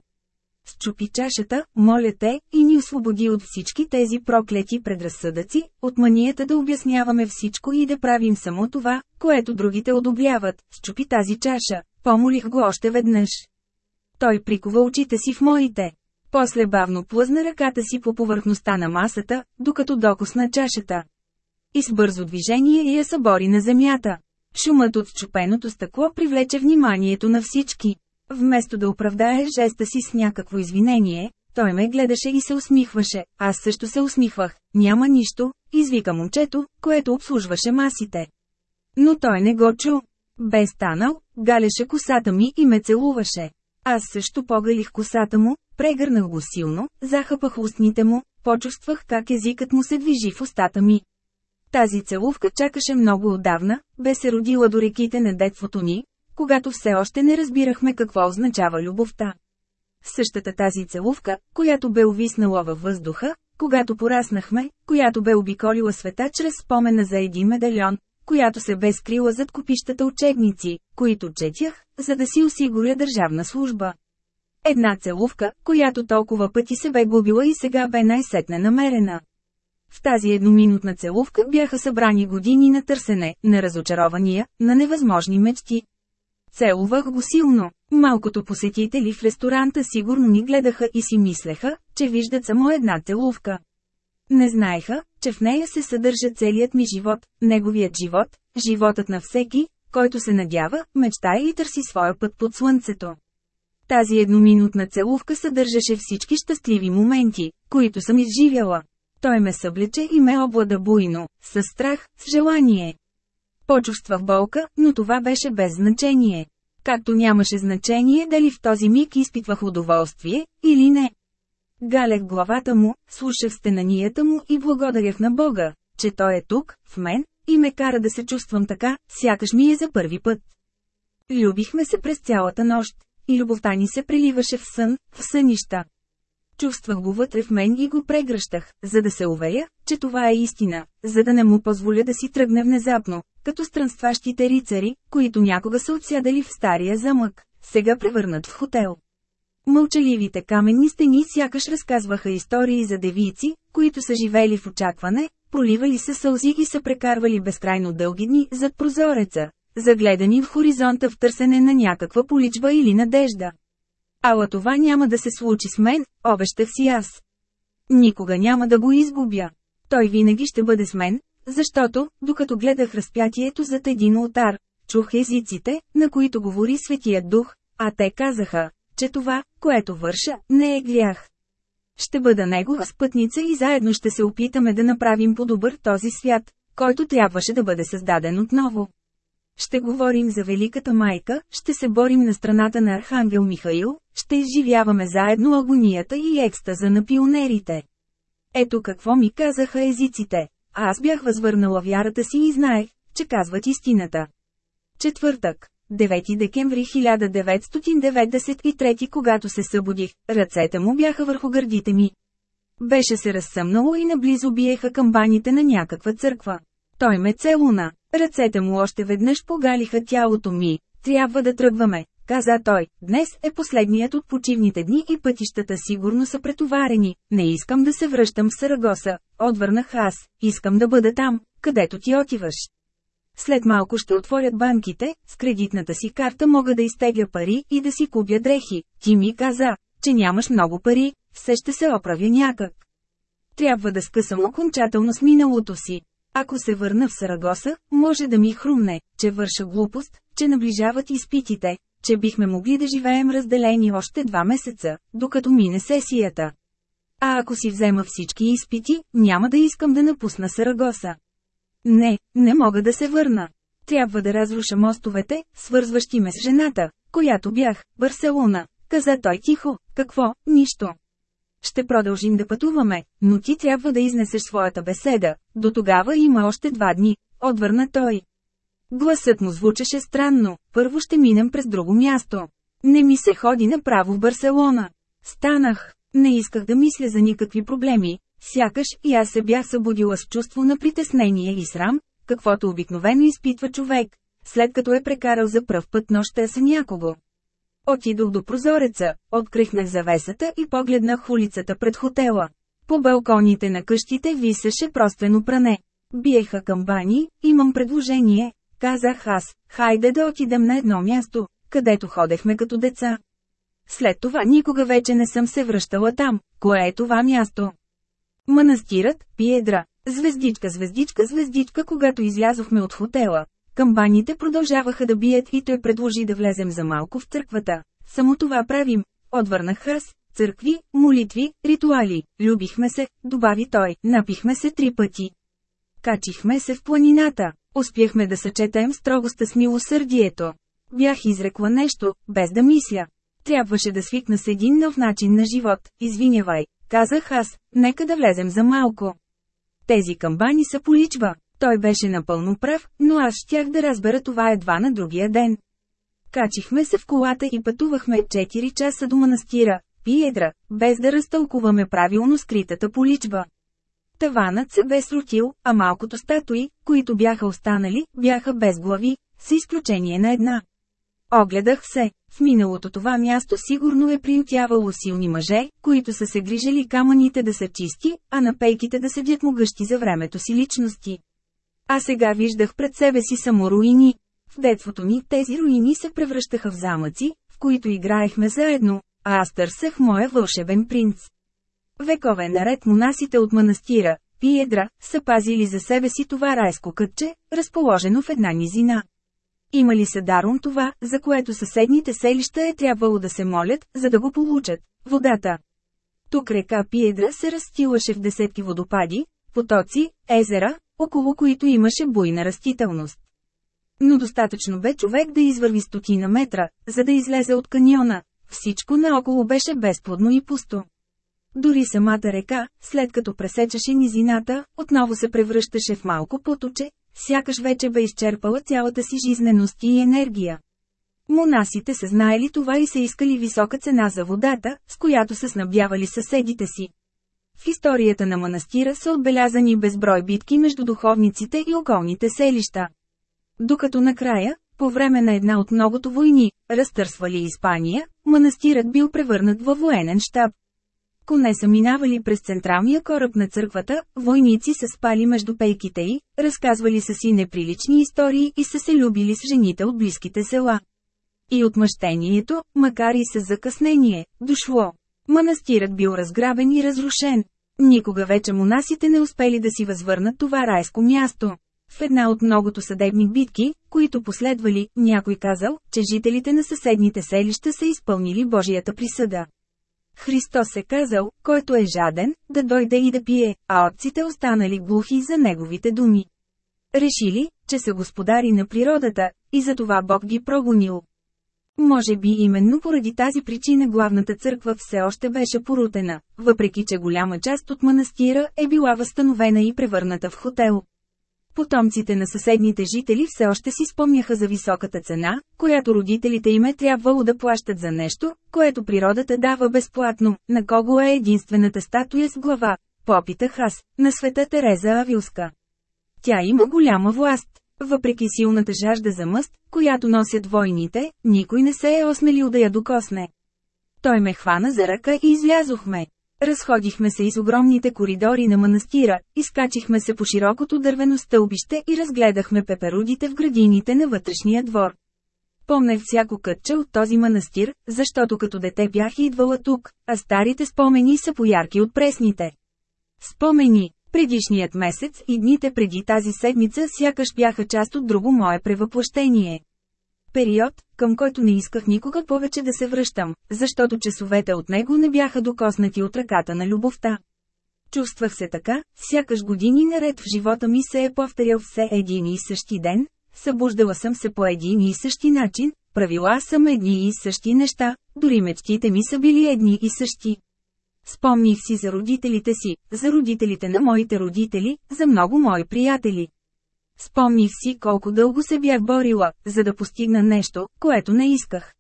Счупи чашата, моля те, и ни освободи от всички тези проклети предразсъдъци, от манията да обясняваме всичко и да правим само това, което другите одобряват. Счупи тази чаша, помолих го още веднъж. Той прикова очите си в моите. После бавно плъзна ръката си по повърхността на масата, докато докосна чашата. И с бързо движение я събори на земята. Шумът от чупеното стъкло привлече вниманието на всички. Вместо да оправдае жеста си с някакво извинение, Той ме гледаше и се усмихваше, аз също се усмихвах. Няма нищо, извика момчето, което обслужваше масите. Но той не го чу. Бе станал, галеше косата ми и ме целуваше. Аз също погалих косата му, прегърнах го силно, захапах устните му, почувствах как езикът му се движи в устата ми. Тази целувка чакаше много отдавна, бе се родила до реките на детството ни, когато все още не разбирахме какво означава любовта. Същата тази целувка, която бе увиснала във въздуха, когато пораснахме, която бе обиколила света чрез спомена за един медальон, която се бе скрила зад купищата учебници, които четях, за да си осигуря държавна служба. Една целувка, която толкова пъти се бе губила и сега бе най-сетне намерена. В тази едноминутна целувка бяха събрани години на търсене, на разочарования, на невъзможни мечти. Целувах го силно. Малкото посетители в ресторанта сигурно ни гледаха и си мислеха, че виждат само една целувка. Не знаеха, че в нея се съдържа целият ми живот, неговият живот, животът на всеки, който се надява, мечтае и търси своя път под слънцето. Тази едноминутна целувка съдържаше всички щастливи моменти, които съм изживяла. Той ме съблече и ме облада буйно, с страх, с желание. Почувствах болка, но това беше без значение. Както нямаше значение дали в този миг изпитвах удоволствие, или не. Галех главата му, слушах стенанията му и благодарях на Бога, че той е тук, в мен, и ме кара да се чувствам така, сякаш ми е за първи път. Любихме се през цялата нощ, и любовта ни се преливаше в сън, в сънища. Чувствах го вътре в мен и го прегръщах, за да се уверя, че това е истина, за да не му позволя да си тръгне внезапно, като странстващите рицари, които някога са отсядали в стария замък, сега превърнат в хотел. Мълчаливите каменни стени сякаш разказваха истории за девици, които са живели в очакване, проливали се сълзи и са прекарвали безкрайно дълги дни зад прозореца, загледани в хоризонта в търсене на някаква поличба или надежда. Ала това няма да се случи с мен, обещах си аз. Никога няма да го изгубя. Той винаги ще бъде с мен, защото, докато гледах разпятието зад един ултар, чух езиците, на които говори Светият Дух, а те казаха, че това, което върша, не е грях. Ще бъда негова спътница и заедно ще се опитаме да направим по-добър този свят, който трябваше да бъде създаден отново. Ще говорим за Великата майка, ще се борим на страната на Архангел Михаил, ще изживяваме заедно агонията и екстаза на пионерите. Ето какво ми казаха езиците, аз бях възвърнала вярата си и знаех, че казват истината. Четвъртък, 9 декември 1993 когато се събудих, ръцете му бяха върху гърдите ми. Беше се разсъмнало и наблизо биеха камбаните на някаква църква. Той ме целуна. Ръцете му още веднъж погалиха тялото ми. Трябва да тръгваме, каза той. Днес е последният от почивните дни и пътищата сигурно са претоварени. Не искам да се връщам в Сарагоса. Отвърнах аз. Искам да бъда там, където ти отиваш. След малко ще отворят банките, с кредитната си карта мога да изтегля пари и да си купя дрехи. Ти ми каза, че нямаш много пари, все ще се оправя някак. Трябва да скъсам окончателно с миналото си. Ако се върна в Сарагоса, може да ми хрумне, че върша глупост, че наближават изпитите, че бихме могли да живеем разделени още два месеца, докато мине сесията. А ако си взема всички изпити, няма да искам да напусна Сарагоса. Не, не мога да се върна. Трябва да разруша мостовете, свързващи ме с жената, която бях, Барселона. Каза той тихо, какво, нищо. Ще продължим да пътуваме, но ти трябва да изнесеш своята беседа, до тогава има още два дни, отвърна той. Гласът му звучеше странно, първо ще минем през друго място. Не ми се ходи направо в Барселона. Станах, не исках да мисля за никакви проблеми, сякаш и аз се бях събудила с чувство на притеснение и срам, каквото обикновено изпитва човек, след като е прекарал за пръв път нощта с някого. Отидох до прозореца, открихнах завесата и погледнах улицата пред хотела. По балконите на къщите висеше простено пране. Биеха камбани, имам предложение, казах аз, хайде да отидем на едно място, където ходехме като деца. След това никога вече не съм се връщала там, кое е това място. Манастирът, Пиедра, звездичка, звездичка, звездичка, когато излязохме от хотела, Камбаните продължаваха да бият и той предложи да влезем за малко в църквата. Само това правим, отвърнах аз, Църкви, молитви, ритуали, любихме се, добави той, напихме се три пъти. Качихме се в планината, успяхме да съчетаем строгостта с милосърдието. Бях изрекла нещо, без да мисля. Трябваше да свикна с един нов начин на живот, извинявай, казах аз, нека да влезем за малко. Тези камбани са поличва. Той беше напълно прав, но аз щях да разбера това едва на другия ден. Качихме се в колата и пътувахме 4 часа до манастира, Пиедра, без да разтълкуваме правилно скритата поличба. Таванът се бе срутил, а малкото статуи, които бяха останали, бяха без глави, с изключение на една. Огледах се. В миналото това място сигурно е приютявало силни мъже, които са се грижали камъните да са чисти, а на пейките да седят могъщи за времето си личности. А сега виждах пред себе си само руини. В детството ми тези руини се превръщаха в замъци, в които играехме заедно, а аз търсех моя вълшебен принц. Векове наред монасите от манастира, Пиедра, са пазили за себе си това райско кътче, разположено в една низина. Имали са даром това, за което съседните селища е трябвало да се молят, за да го получат – водата. Тук река Пиедра се разстилаше в десетки водопади, потоци, езера, около които имаше буйна растителност. Но достатъчно бе човек да извърви стотина метра, за да излезе от каньона. Всичко наоколо беше безплодно и пусто. Дори самата река, след като пресечеше низината, отново се превръщаше в малко поточе, сякаш вече бе изчерпала цялата си жизненост и енергия. Монасите са знаели това и са искали висока цена за водата, с която са снабдявали съседите си. В историята на манастира са отбелязани безброй битки между духовниците и околните селища. Докато накрая, по време на една от многото войни, разтърсвали Испания, манастирът бил превърнат във военен щаб. Коне са минавали през централния кораб на църквата, войници са спали между пейките й, разказвали са си неприлични истории и са се любили с жените от близките села. И отмъщението, макар и с закъснение, дошло. Манастирът бил разграбен и разрушен. Никога вече монасите не успели да си възвърнат това райско място. В една от многото съдебни битки, които последвали, някой казал, че жителите на съседните селища са изпълнили Божията присъда. Христос е казал, който е жаден, да дойде и да пие, а отците останали глухи за неговите думи. Решили, че са господари на природата, и затова Бог ги прогонил. Може би именно поради тази причина главната църква все още беше порутена, въпреки че голяма част от манастира е била възстановена и превърната в хотел. Потомците на съседните жители все още си спомняха за високата цена, която родителите им е трябвало да плащат за нещо, което природата дава безплатно, на кого е единствената статуя с глава, попитах аз, на света Тереза Авилска. Тя има голяма власт. Въпреки силната жажда за мъст, която носят войните, никой не се е осмелил да я докосне. Той ме хвана за ръка и излязохме. Разходихме се из огромните коридори на манастира, изкачихме се по широкото дървено стълбище и разгледахме пеперудите в градините на вътрешния двор. Помнех всяко кътче от този манастир, защото като дете бях идвала тук, а старите спомени са поярки от пресните. Спомени, предишният месец и дните преди тази седмица сякаш бяха част от друго мое превъплъщение. Период, към който не исках никога повече да се връщам, защото часовете от него не бяха докоснати от ръката на любовта. Чувствах се така, сякаш години наред в живота ми се е повторял все един и същи ден, събуждала съм се по един и същи начин, правила съм едни и същи неща, дори мечтите ми са били едни и същи. Спомних си за родителите си, за родителите на моите родители, за много мои приятели. Спомних си колко дълго се бях борила, за да постигна нещо, което не исках.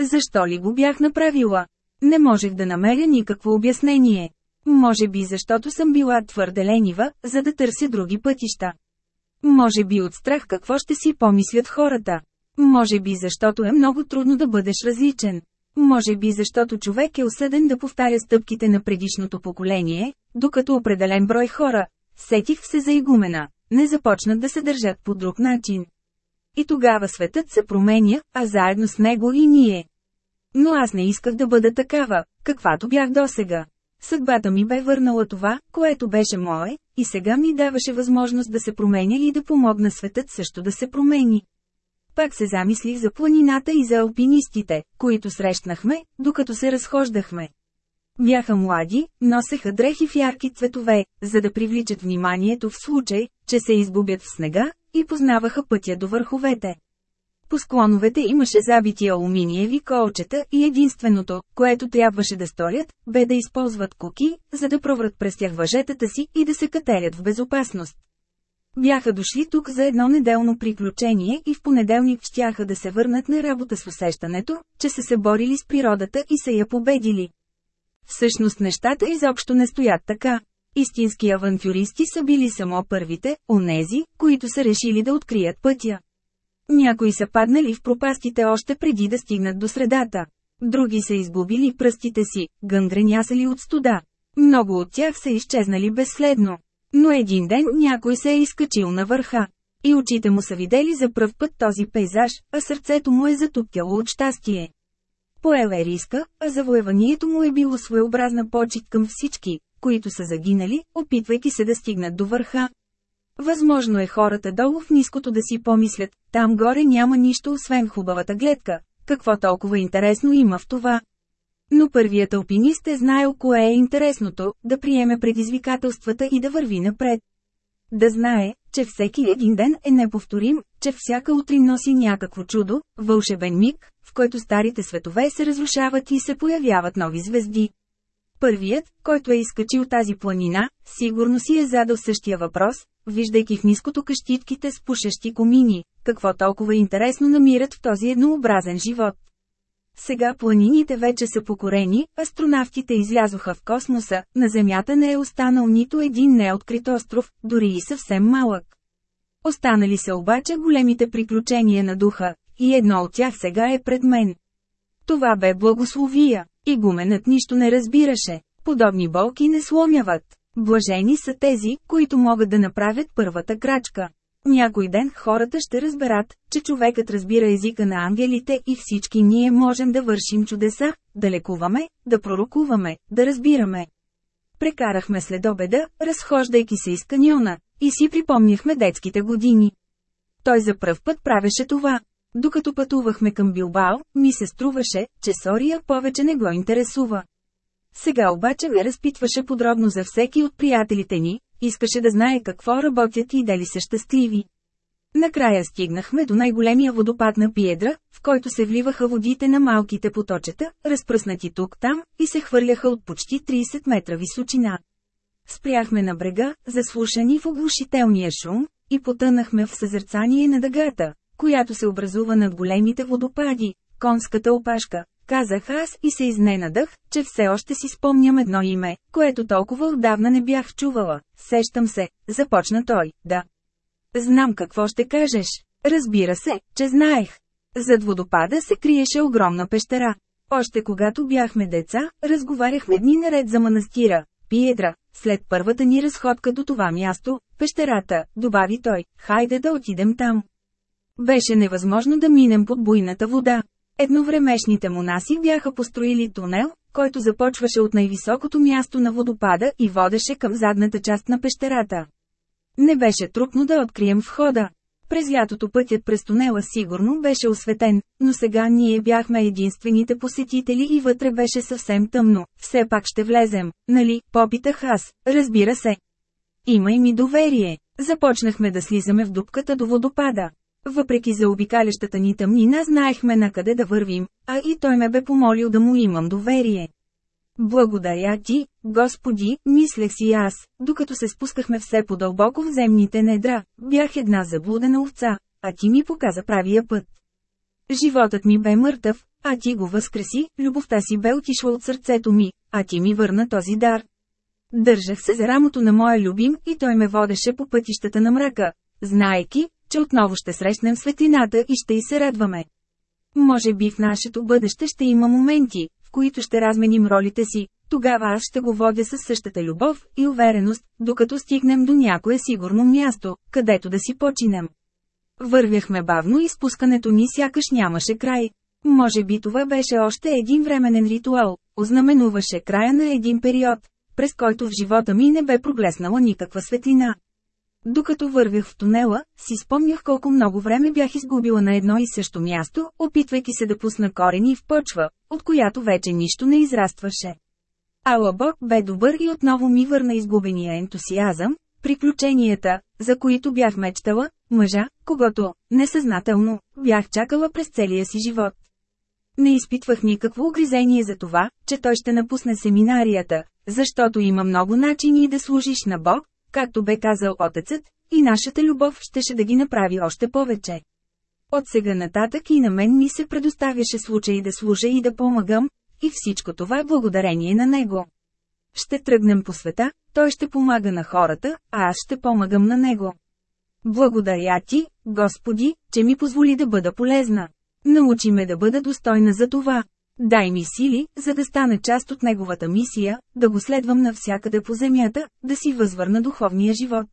Защо ли го бях направила? Не можех да намеря никакво обяснение. Може би защото съм била твърде ленива, за да търся други пътища. Може би от страх какво ще си помислят хората. Може би защото е много трудно да бъдеш различен. Може би защото човек е осъден да повтаря стъпките на предишното поколение, докато определен брой хора, сетих се за игумена, не започнат да се държат по друг начин. И тогава светът се променя, а заедно с него и ние. Но аз не исках да бъда такава, каквато бях досега. Съдбата ми бе върнала това, което беше мое, и сега ми даваше възможност да се променя и да помогна светът също да се промени. Пак се замислих за планината и за алпинистите, които срещнахме, докато се разхождахме. Бяха млади, носеха дрехи в ярки цветове, за да привличат вниманието в случай, че се изгубят в снега, и познаваха пътя до върховете. По склоновете имаше забити алуминиеви колчета и единственото, което трябваше да сторят, бе да използват куки, за да проврат през тях въжетата си и да се кателят в безопасност. Бяха дошли тук за едно неделно приключение и в понеделник щяха да се върнат на работа с усещането, че са се борили с природата и са я победили. Всъщност нещата изобщо не стоят така. Истински авантюристи са били само първите, онези, които са решили да открият пътя. Някои са паднали в пропастите още преди да стигнат до средата. Други са изгубили пръстите си, гънгренясали от студа. Много от тях са изчезнали безследно. Но един ден някой се е изкачил на върха. И очите му са видели за пръв път този пейзаж, а сърцето му е затуптяло от щастие. Поел е риска, а завоеванието му е било своеобразна почет към всички, които са загинали, опитвайки се да стигнат до върха. Възможно е хората долу в ниското да си помислят, там горе няма нищо освен хубавата гледка, какво толкова интересно има в това. Но първият алпинист е знаел кое е интересното, да приеме предизвикателствата и да върви напред. Да знае, че всеки един ден е неповторим, че всяка утрин носи някакво чудо, вълшебен миг, в който старите светове се разрушават и се появяват нови звезди. Първият, който е изкачил тази планина, сигурно си е задал същия въпрос, виждайки в ниското къщитките с пушещи комини, какво толкова интересно намират в този еднообразен живот. Сега планините вече са покорени, астронавтите излязоха в космоса, на Земята не е останал нито един неоткрит остров, дори и съвсем малък. Останали са обаче големите приключения на духа, и едно от тях сега е пред мен. Това бе благословия, и гуменът нищо не разбираше. Подобни болки не сломяват. Блажени са тези, които могат да направят първата крачка. Някой ден хората ще разберат, че човекът разбира езика на ангелите и всички ние можем да вършим чудеса, да лекуваме, да пророкуваме, да разбираме. Прекарахме след обеда, разхождайки се из каньона, и си припомняхме детските години. Той за пръв път правеше това. Докато пътувахме към Билбао, ми се струваше, че Сория повече не го интересува. Сега обаче ме разпитваше подробно за всеки от приятелите ни, искаше да знае какво работят и дали са щастливи. Накрая стигнахме до най-големия водопад на Пиедра, в който се вливаха водите на малките поточета, разпръснати тук-там, и се хвърляха от почти 30 метра височина. Спряхме на брега, заслушани в оглушителния шум, и потънахме в съзерцание на дъгата, която се образува над големите водопади, конската опашка, казах аз и се изненадах, че все още си спомням едно име, което толкова отдавна не бях чувала. Сещам се, започна той, да. Знам какво ще кажеш. Разбира се, че знаех. Зад водопада се криеше огромна пещера. Още когато бяхме деца, разговаряхме дни наред за манастира, Пиедра, след първата ни разходка до това място, пещерата, добави той, хайде да отидем там. Беше невъзможно да минем под буйната вода. Едновремешните монаси бяха построили тунел, който започваше от най-високото място на водопада и водеше към задната част на пещерата. Не беше трудно да открием входа. През лятото пътят през тунела сигурно беше осветен, но сега ние бяхме единствените посетители и вътре беше съвсем тъмно. Все пак ще влезем, нали, попитах аз, разбира се. Имай ми доверие. Започнахме да слизаме в дупката до водопада. Въпреки за обикалящата ни тъмнина знаехме на къде да вървим, а и той ме бе помолил да му имам доверие. Благодаря ти, Господи, мислех си аз, докато се спускахме все по-дълбоко в земните недра, бях една заблудена овца, а ти ми показа правия път. Животът ми бе мъртъв, а ти го възкреси, любовта си бе отишла от сърцето ми, а ти ми върна този дар. Държах се за рамото на моя любим и той ме водеше по пътищата на мрака, знаеки, че отново ще срещнем светлината и ще й се радваме. Може би в нашето бъдеще ще има моменти, в които ще разменим ролите си, тогава аз ще го водя със същата любов и увереност, докато стигнем до някое сигурно място, където да си починем. Вървяхме бавно и спускането ни сякаш нямаше край. Може би това беше още един временен ритуал, ознаменуваше края на един период, през който в живота ми не бе проглеснала никаква светлина. Докато вървях в тунела, си спомнях колко много време бях изгубила на едно и също място, опитвайки се да пусна корени в почва, от която вече нищо не израстваше. Ала Бог бе добър и отново ми върна изгубения ентусиазъм, приключенията, за които бях мечтала, мъжа, когато, несъзнателно, бях чакала през целия си живот. Не изпитвах никакво огризение за това, че той ще напусне семинарията, защото има много начини да служиш на Бог, както бе казал отецът, и нашата любов щеше да ги направи още повече. От сега нататък и на мен ми се предоставяше случай да служа и да помагам, и всичко това е благодарение на него. Ще тръгнем по света, той ще помага на хората, а аз ще помагам на него. Благодаря ти, Господи, че ми позволи да бъда полезна. Научи ме да бъда достойна за това. Дай ми сили, за да стана част от неговата мисия, да го следвам навсякъде по земята, да си възвърна духовния живот.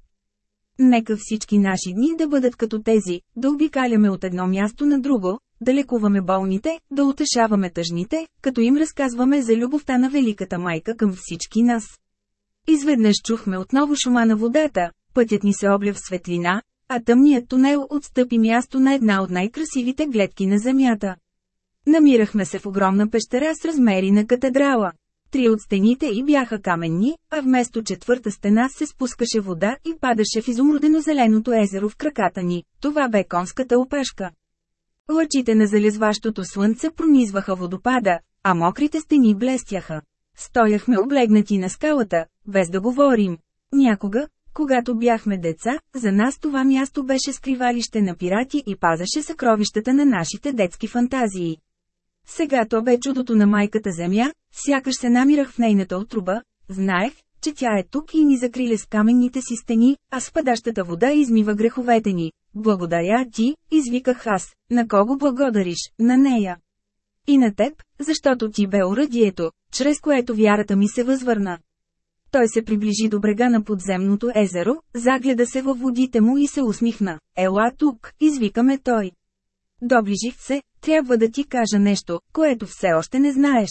Нека всички наши дни да бъдат като тези, да обикаляме от едно място на друго, да лекуваме болните, да утешаваме тъжните, като им разказваме за любовта на Великата майка към всички нас. Изведнъж чухме отново шума на водата, пътят ни се обля в светлина, а тъмният тунел отстъпи място на една от най-красивите гледки на земята. Намирахме се в огромна пещера с размери на катедрала. Три от стените й бяха каменни, а вместо четвърта стена се спускаше вода и падаше в изумрудено-зеленото езеро в краката ни. Това бе конската опешка. Лъчите на залезващото слънце пронизваха водопада, а мокрите стени блестяха. Стояхме облегнати на скалата, без да говорим. Някога, когато бяхме деца, за нас това място беше скривалище на пирати и пазаше съкровищата на нашите детски фантазии. Сега то бе чудото на майката земя, сякаш се намирах в нейната отруба, знаех, че тя е тук и ни закриля с каменните си стени, а с падащата вода измива греховете ни. Благодаря ти, извиках аз, на кого благодариш, на нея. И на теб, защото ти бе уръдието, чрез което вярата ми се възвърна. Той се приближи до брега на подземното езеро, загледа се във водите му и се усмихна. Ела тук, извикаме той. Доближих се, трябва да ти кажа нещо, което все още не знаеш.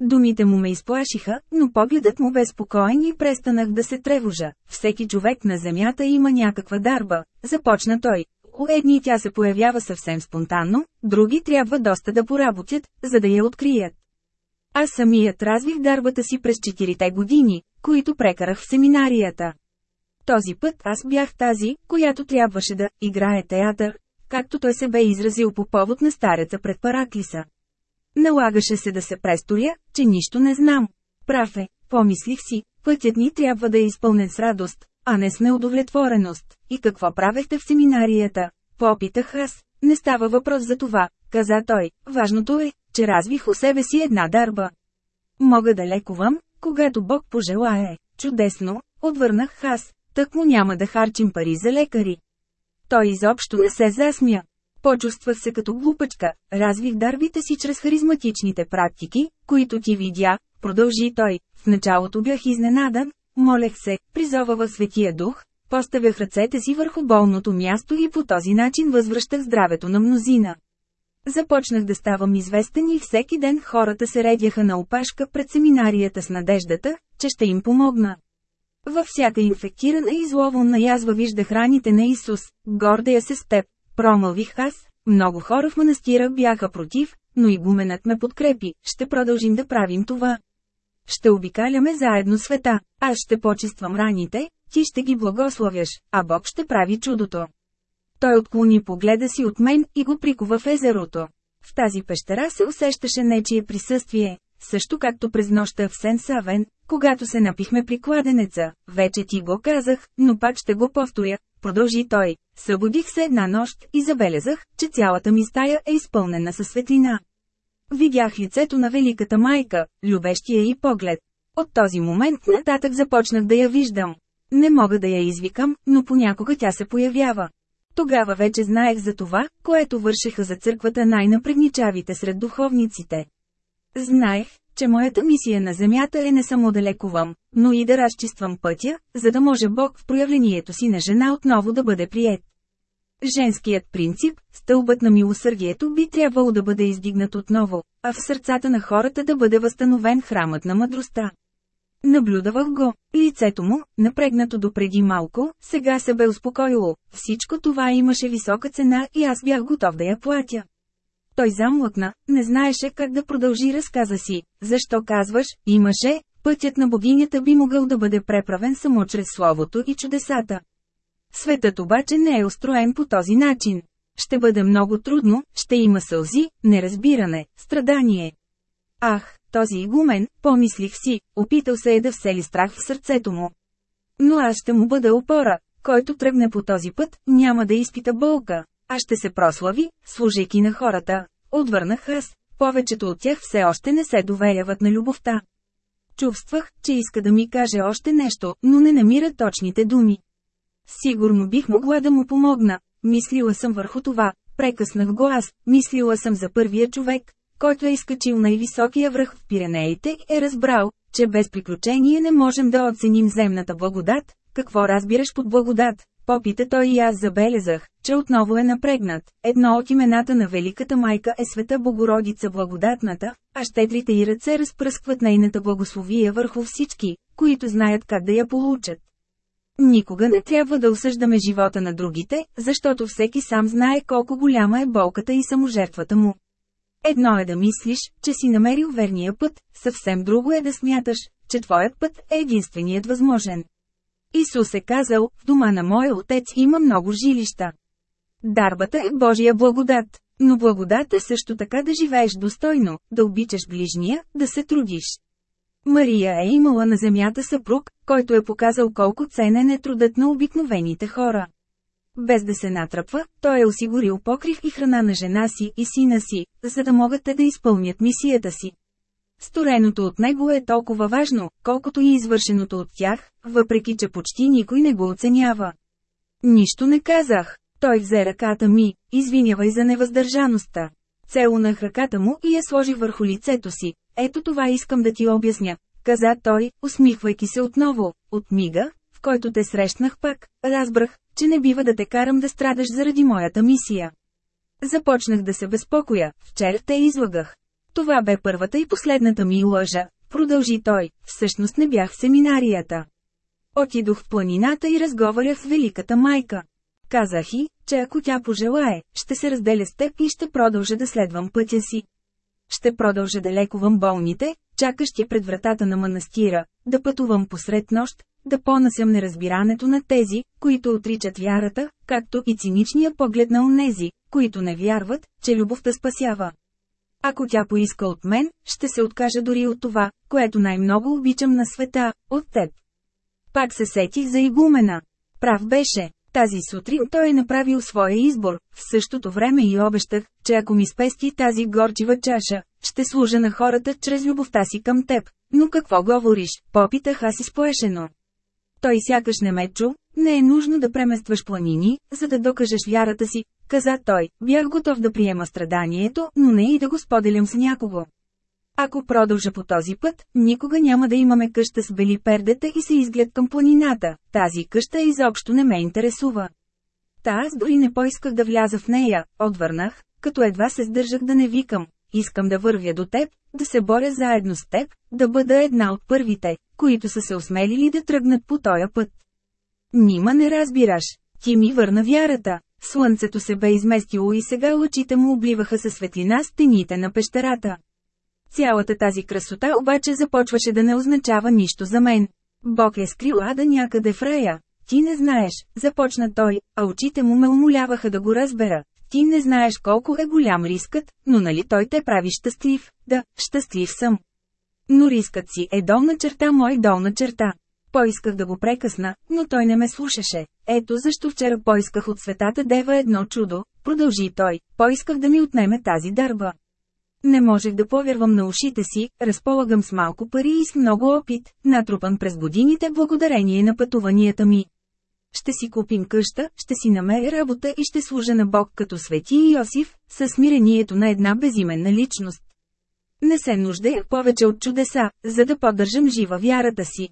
Думите му ме изплашиха, но погледът му бе спокоен и престанах да се тревожа. Всеки човек на земята има някаква дарба, започна той. У едни тя се появява съвсем спонтанно, други трябва доста да поработят, за да я открият. Аз самият развих дарбата си през четирите години, които прекарах в семинарията. Този път аз бях тази, която трябваше да играе театър, както той се бе изразил по повод на стареца пред Параклиса. Налагаше се да се престоря, че нищо не знам. Прав е, помислих си, пътят ни трябва да е изпълнен с радост, а не с неудовлетвореност. И какво правехте в семинарията? Попитах аз. Не става въпрос за това, каза той. Важното е, че развих у себе си една дарба. Мога да лекувам, когато Бог пожелае. Чудесно, отвърнах аз. Так му няма да харчим пари за лекари. Той изобщо не се засмя. Почувствах се като глупачка, развих дарбите си чрез харизматичните практики, които ти видя, продължи той. В началото бях изненадан, молех се, призовава Светия Дух, поставях ръцете си върху болното място и по този начин възвръщах здравето на мнозина. Започнах да ставам известен и всеки ден хората се редяха на опашка пред семинарията с надеждата, че ще им помогна. Във всяка инфектирана и зловонна язва виждах раните на Исус, гордея се с теб, промълвих аз, много хора в манастира бяха против, но и гуменът ме подкрепи, ще продължим да правим това. Ще обикаляме заедно света, аз ще почиствам раните, ти ще ги благословяш, а Бог ще прави чудото. Той отклони погледа си от мен и го прикова в езерото. В тази пещера се усещаше нечие присъствие, също както през нощта в Сен Савен, когато се напихме при кладенеца. Вече ти го казах, но пак ще го повторя, продължи той. Събудих се една нощ и забелязах, че цялата ми стая е изпълнена със светлина. Видях лицето на великата майка, любещия и поглед. От този момент нататък започнах да я виждам. Не мога да я извикам, но понякога тя се появява. Тогава вече знаех за това, което вършеха за църквата най-напредничавите сред духовниците. Знаех, че моята мисия на земята е не само да лекувам, но и да разчиствам пътя, за да може Бог в проявлението си на жена отново да бъде прият. Женският принцип, стълбът на милосърдието би трябвало да бъде издигнат отново, а в сърцата на хората да бъде възстановен храмът на мъдростта. Наблюдавах го, лицето му, напрегнато допреди малко, сега се бе успокоило, всичко това имаше висока цена и аз бях готов да я платя. Той замлъкна, не знаеше как да продължи разказа си. Защо казваш, имаше, пътят на богинята би могъл да бъде преправен само чрез словото и чудесата. Светът обаче не е устроен по този начин. Ще бъде много трудно, ще има сълзи, неразбиране, страдание. Ах, този игумен, помислих си, опитал се е да всели страх в сърцето му. Но аз ще му бъда опора, който тръгне по този път, няма да изпита болка, а ще се прослави, служейки на хората. Отвърнах аз, повечето от тях все още не се доверяват на любовта. Чувствах, че иска да ми каже още нещо, но не намира точните думи. Сигурно бих могла да му помогна. Мислила съм върху това, прекъснах го аз, мислила съм за първия човек, който е изкачил най-високия връх в Пиренеите е разбрал, че без приключение не можем да оценим земната благодат. Какво разбираш под благодат? Попита той и аз забелязах, че отново е напрегнат. Едно от имената на Великата майка е Света Богородица Благодатната, а щедрите и ръце разпръскват нейната благословия върху всички, които знаят как да я получат. Никога не трябва да осъждаме живота на другите, защото всеки сам знае колко голяма е болката и саможертвата му. Едно е да мислиш, че си намерил верния път, съвсем друго е да смяташ, че твоят път е единственият възможен. Исус е казал, в дома на моя отец има много жилища. Дарбата е Божия благодат, но благодат е също така да живееш достойно, да обичаш ближния, да се трудиш. Мария е имала на земята съпруг, който е показал колко ценен е трудът на обикновените хора. Без да се натръпва, той е осигурил покрив и храна на жена си и сина си, за да могат те да изпълнят мисията си. Стореното от него е толкова важно, колкото и извършеното от тях, въпреки че почти никой не го оценява. Нищо не казах. Той взе ръката ми, извинявай за невъздържаността. Целунах ръката му и я сложих върху лицето си. Ето това искам да ти обясня, каза той, усмихвайки се отново. От мига, в който те срещнах пак, разбрах, че не бива да те карам да страдаш заради моята мисия. Започнах да се безпокоя, вчера те излагах. Това бе първата и последната ми лъжа, продължи той, всъщност не бях в семинарията. Отидох в планината и разговарях с великата майка. Казах и, че ако тя пожелае, ще се разделя с теб и ще продължа да следвам пътя си. Ще продължа да лекувам болните, чакащи пред вратата на манастира, да пътувам посред нощ, да понасям неразбирането на тези, които отричат вярата, както и циничния поглед на онези, които не вярват, че любовта спасява. Ако тя поиска от мен, ще се откажа дори от това, което най-много обичам на света, от теб. Пак се сетих за игумена. Прав беше. Тази сутрин той е направил своя избор, в същото време и обещах, че ако ми спести тази горчива чаша, ще служа на хората чрез любовта си към теб. Но какво говориш, попитах аз изплешено. Той сякаш не ме чу, не е нужно да преместваш планини, за да докажеш вярата си, каза той, бях готов да приема страданието, но не и да го споделям с някого. Ако продължа по този път, никога няма да имаме къща с бели пердета и се изглед към планината, тази къща изобщо не ме интересува. Та аз дори не поисках да вляза в нея, отвърнах, като едва се сдържах да не викам. Искам да вървя до теб, да се боря заедно с теб, да бъда една от първите, които са се осмелили да тръгнат по този път. Нима не разбираш. Ти ми върна вярата. Слънцето се бе изместило и сега лъчите му обливаха със светлина стените на пещерата. Цялата тази красота обаче започваше да не означава нищо за мен. Бог е скрил ада някъде в рая. Ти не знаеш, започна той, а очите му ме умоляваха да го разбера. Ти не знаеш колко е голям рискът, но нали той те прави щастлив? Да, щастлив съм. Но рискът си е долна черта мой долна черта. Поисках да го прекъсна, но той не ме слушаше. Ето защо вчера поисках от светата дева едно чудо, продължи той, поисках да ми отнеме тази дарба. Не можех да повярвам на ушите си, разполагам с малко пари и с много опит, натрупан през годините благодарение на пътуванията ми. Ще си купим къща, ще си намеря работа и ще служа на Бог като свети Йосиф, със смирението на една безименна личност. Не се нуждая повече от чудеса, за да поддържам жива вярата си.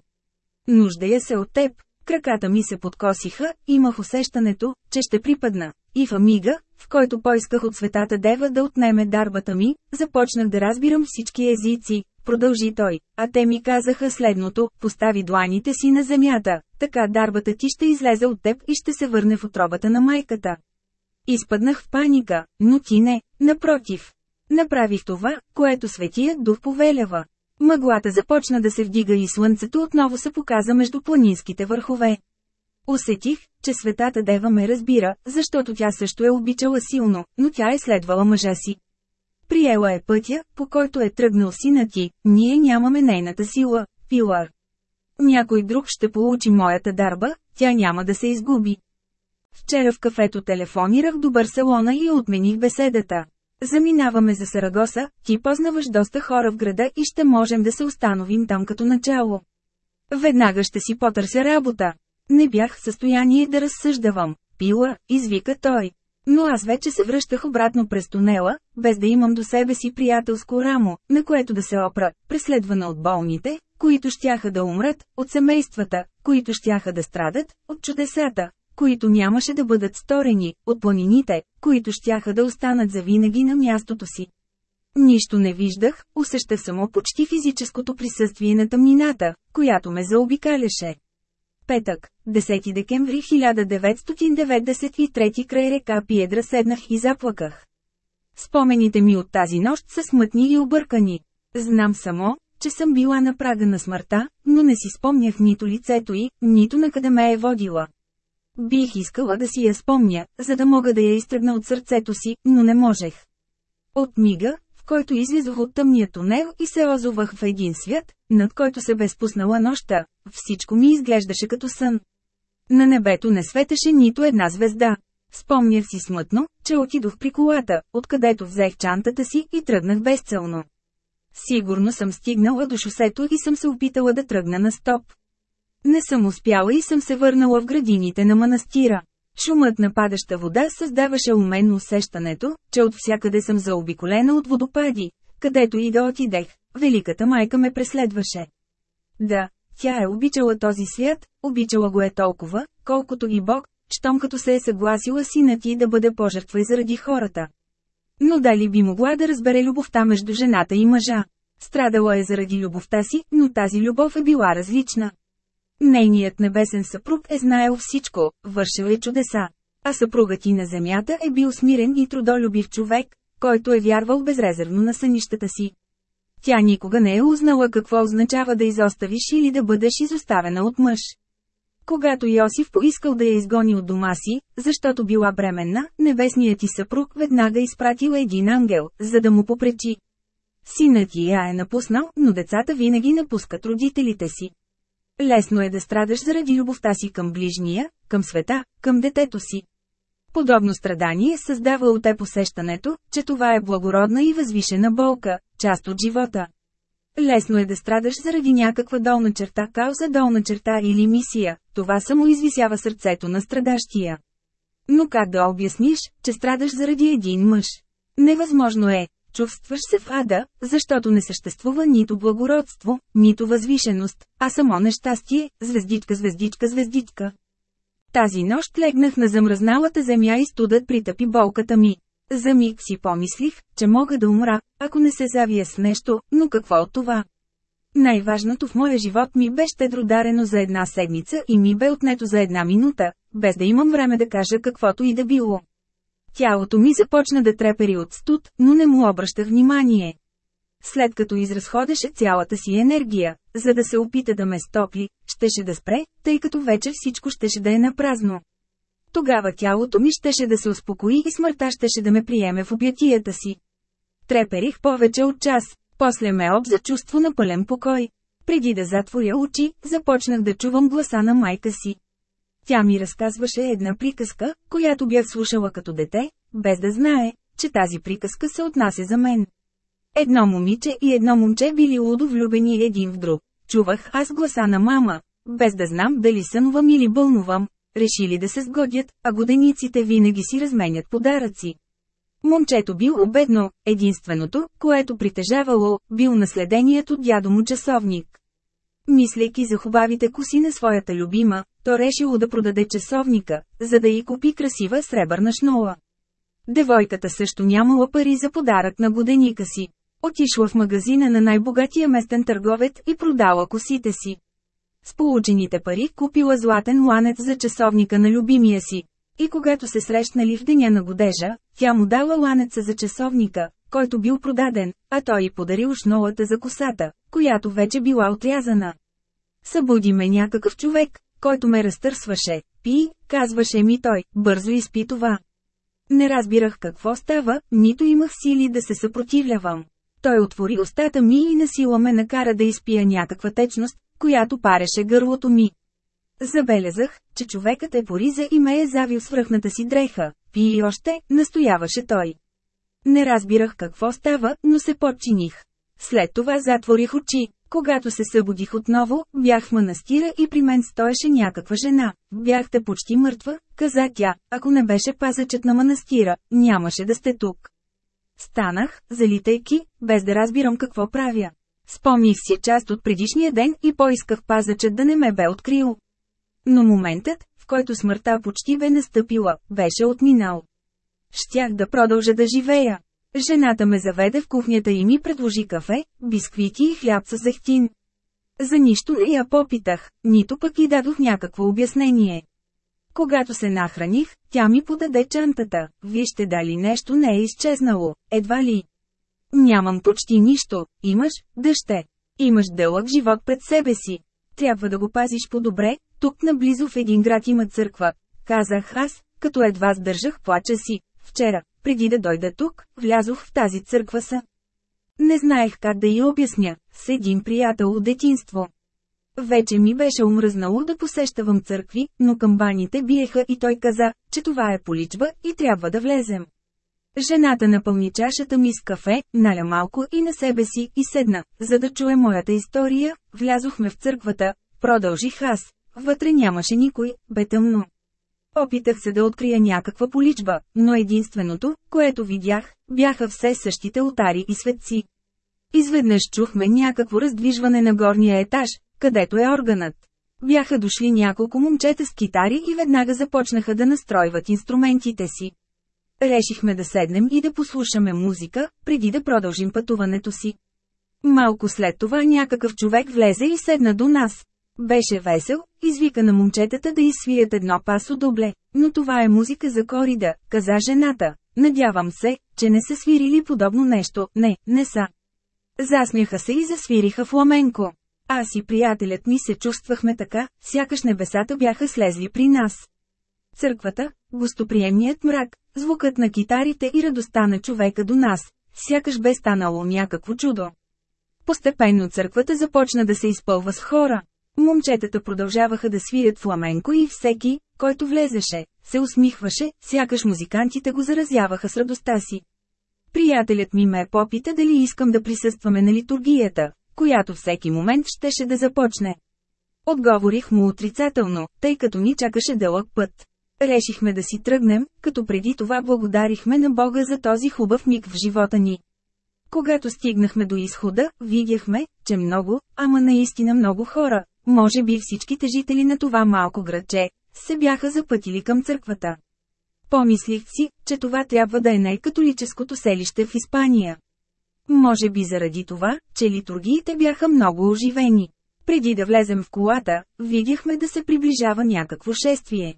Нуждая се от теб. Краката ми се подкосиха, имах усещането, че ще припадна. И в амига, в който поисках от светата дева да отнеме дарбата ми, започнах да разбирам всички езици, продължи той, а те ми казаха следното, постави дланите си на земята, така дарбата ти ще излезе от теб и ще се върне в отробата на майката. Изпаднах в паника, но ти не, напротив. Направих това, което светият дух повелява. Мъглата започна да се вдига и слънцето отново се показа между планинските върхове. Усетих, че светата дева ме разбира, защото тя също е обичала силно, но тя е следвала мъжа си. Приела е пътя, по който е тръгнал сина ти, ние нямаме нейната сила, Пилар. Някой друг ще получи моята дарба, тя няма да се изгуби. Вчера в кафето телефонирах до Барселона и отмених беседата. Заминаваме за Сарагоса, ти познаваш доста хора в града и ще можем да се установим там като начало. Веднага ще си потърся работа. Не бях в състояние да разсъждавам. Пила, извика той. Но аз вече се връщах обратно през тунела, без да имам до себе си приятелско рамо, на което да се опра, преследвана от болните, които щяха да умрат, от семействата, които щяха да страдат, от чудесата, които нямаше да бъдат сторени, от планините, които щяха да останат завинаги на мястото си. Нищо не виждах, усещах само почти физическото присъствие на тъмнината, която ме заобикаляше. Петък, 10 декември 1993 край река Пиедра седнах и заплаках. Спомените ми от тази нощ са смътни и объркани. Знам само, че съм била на прага на смъртта, но не си спомнях нито лицето й, нито на къде ме е водила. Бих искала да си я спомня, за да мога да я изтръгна от сърцето си, но не можех. От мига, в който излизах от тъмния тунел и се озовах в един свят, над който се бе спуснала нощта, всичко ми изглеждаше като сън. На небето не светеше нито една звезда. Спомнях си смътно, че отидох при колата, откъдето взех чантата си и тръгнах безцелно. Сигурно съм стигнала до шосето и съм се опитала да тръгна на стоп. Не съм успяла и съм се върнала в градините на манастира. Шумът на падаща вода създаваше у мен усещането, че от всякъде съм заобиколена от водопади, където и да отидех, великата майка ме преследваше. Да, тя е обичала този свят, обичала го е толкова, колкото и Бог, щом като се е съгласила сина ти да бъде пожертва и заради хората. Но дали би могла да разбере любовта между жената и мъжа? Страдала е заради любовта си, но тази любов е била различна. Нейният небесен съпруг е знаел всичко, вършил е чудеса. А съпругът и на земята е бил смирен и трудолюбив човек, който е вярвал безрезервно на сънищата си. Тя никога не е узнала какво означава да изоставиш или да бъдеш изоставена от мъж. Когато Йосиф поискал да я изгони от дома си, защото била бременна, небесният ти съпруг веднага изпратил един ангел, за да му попречи. Синът я е напуснал, но децата винаги напускат родителите си. Лесно е да страдаш заради любовта си към ближния, към света, към детето си. Подобно страдание създава от те посещането, че това е благородна и възвишена болка, част от живота. Лесно е да страдаш заради някаква долна черта, кауза долна черта или мисия, това само извисява сърцето на страдащия. Но как да обясниш, че страдаш заради един мъж? Невъзможно е, чувстваш се в ада, защото не съществува нито благородство, нито възвишеност, а само нещастие, звездичка, звездичка, звездичка. Тази нощ легнах на замръзналата земя и студът притъпи болката ми. За миг си помислих, че мога да умра, ако не се завия с нещо, но какво от това? Най-важното в моя живот ми бе щедро дарено за една седмица и ми бе отнето за една минута, без да имам време да кажа каквото и да било. Тялото ми започна да трепери от студ, но не му обръщах внимание. След като изразходеше цялата си енергия, за да се опита да ме стопли, щеше да спре, тъй като вече всичко щеше да е напразно. Тогава тялото ми щеше да се успокои и смъртта щеше да ме приеме в обятията си. Треперих повече от час, после ме обза чувство на пълен покой. Преди да затворя очи, започнах да чувам гласа на майка си. Тя ми разказваше една приказка, която бях слушала като дете, без да знае, че тази приказка се отнася за мен. Едно момиче и едно момче били лудо влюбени един в друг. Чувах аз гласа на мама, без да знам дали сънувам или бълнувам, решили да се сгодят, а годениците винаги си разменят подаръци. Момчето било бедно, единственото, което притежавало, бил наследеният от дядо му часовник. Мислейки за хубавите коси на своята любима, то решило да продаде часовника, за да й купи красива сребърна шнула. Девойката също нямала пари за подарък на годеника си. Отишла в магазина на най-богатия местен търговец и продала косите си. С получените пари купила златен ланец за часовника на любимия си. И когато се срещнали в деня на годежа, тя му дала ланеца за часовника, който бил продаден, а той й подарил шнолата за косата, която вече била отрязана. Събуди ме някакъв човек, който ме разтърсваше, пи, казваше ми той, бързо изпи това. Не разбирах какво става, нито имах сили да се съпротивлявам. Той отвори устата ми и насила ме накара да изпия някаква течност, която пареше гърлото ми. Забелязах, че човекът е пориза и ме е завил с връхната си дреха. Пи и още, настояваше той. Не разбирах какво става, но се подчиних. След това затворих очи. Когато се събудих отново, бях в манастира и при мен стоеше някаква жена. Бяхте почти мъртва, каза тя, ако не беше пазачът на манастира, нямаше да сте тук. Станах, залитайки, без да разбирам какво правя. Спомних си част от предишния ден и поисках пазачът да не ме бе открил. Но моментът, в който смъртта почти бе настъпила, беше отминал. Щях да продължа да живея. Жената ме заведе в кухнята и ми предложи кафе, бисквити и хляб с зехтин. За нищо не я попитах, нито пък и дадох някакво обяснение. Когато се нахраних, тя ми подаде чантата. Вижте дали нещо не е изчезнало, едва ли. Нямам почти нищо, имаш, дъще. Имаш дълъг живот пред себе си. Трябва да го пазиш по-добре, тук наблизо в един град има църква. Казах аз, като едва сдържах плача си. Вчера, преди да дойда тук, влязох в тази църква са. Не знаех как да й обясня, с един приятел от детинство. Вече ми беше омръзнало да посещавам църкви, но камбаните биеха и той каза, че това е поличба и трябва да влезем. Жената напълни чашата ми с кафе, наля малко и на себе си и седна, за да чуе моята история, влязохме в църквата, продължих аз. Вътре нямаше никой, бе тъмно. Опитах се да открия някаква поличба, но единственото, което видях, бяха все същите алтари и светци. Изведнъж чухме някакво раздвижване на горния етаж, където е органът. Бяха дошли няколко момчета с китари и веднага започнаха да настройват инструментите си. Решихме да седнем и да послушаме музика, преди да продължим пътуването си. Малко след това някакъв човек влезе и седна до нас. Беше весел, извика на момчетата да изсвият едно пасо добле, но това е музика за корида, каза жената. Надявам се, че не са свирили подобно нещо, не, не са. Засмяха се и засвириха фламенко. Аз и приятелят ми се чувствахме така, сякаш небесата бяха слезли при нас. Църквата, гостоприемният мрак, звукът на китарите и радостта на човека до нас, сякаш бе станало някакво чудо. Постепенно църквата започна да се изпълва с хора. Момчетата продължаваха да свирят фламенко и всеки, който влезеше, се усмихваше, сякаш музикантите го заразяваха с радостта си. Приятелят ми ме попита дали искам да присъстваме на литургията, която всеки момент щеше да започне. Отговорих му отрицателно, тъй като ни чакаше дълъг път. Решихме да си тръгнем, като преди това благодарихме на Бога за този хубав миг в живота ни. Когато стигнахме до изхода, видяхме, че много, ама наистина много хора, може би всичките жители на това малко градче, се бяха запътили към църквата. Помислих си, че това трябва да е най-католическото селище в Испания. Може би заради това, че литургиите бяха много оживени. Преди да влезем в колата, видяхме да се приближава някакво шествие.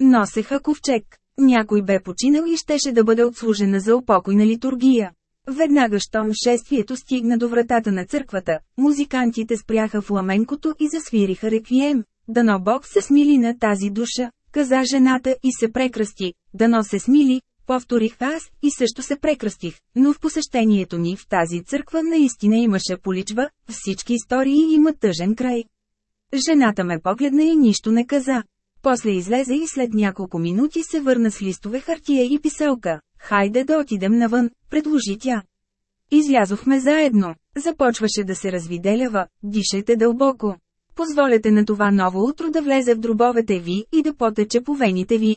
Носеха ковчег. Някой бе починал и щеше да бъде отслужена за упокойна литургия. Веднага щом шествието стигна до вратата на църквата, музикантите спряха фламенкото и засвириха реквием. Дано Бог се смили на тази душа, каза жената и се прекръсти. Дано се смили, повторих аз и също се прекръстих, но в посещението ни в тази църква наистина имаше поличба, всички истории имат тъжен край. Жената ме погледна и нищо не каза. После излезе и след няколко минути се върна с листове хартия и писелка. Хайде да отидем навън, предложи тя. Излязохме заедно. Започваше да се развиделява, дишайте дълбоко. Позволете на това ново утро да влезе в дробовете ви и да потече по вените ви.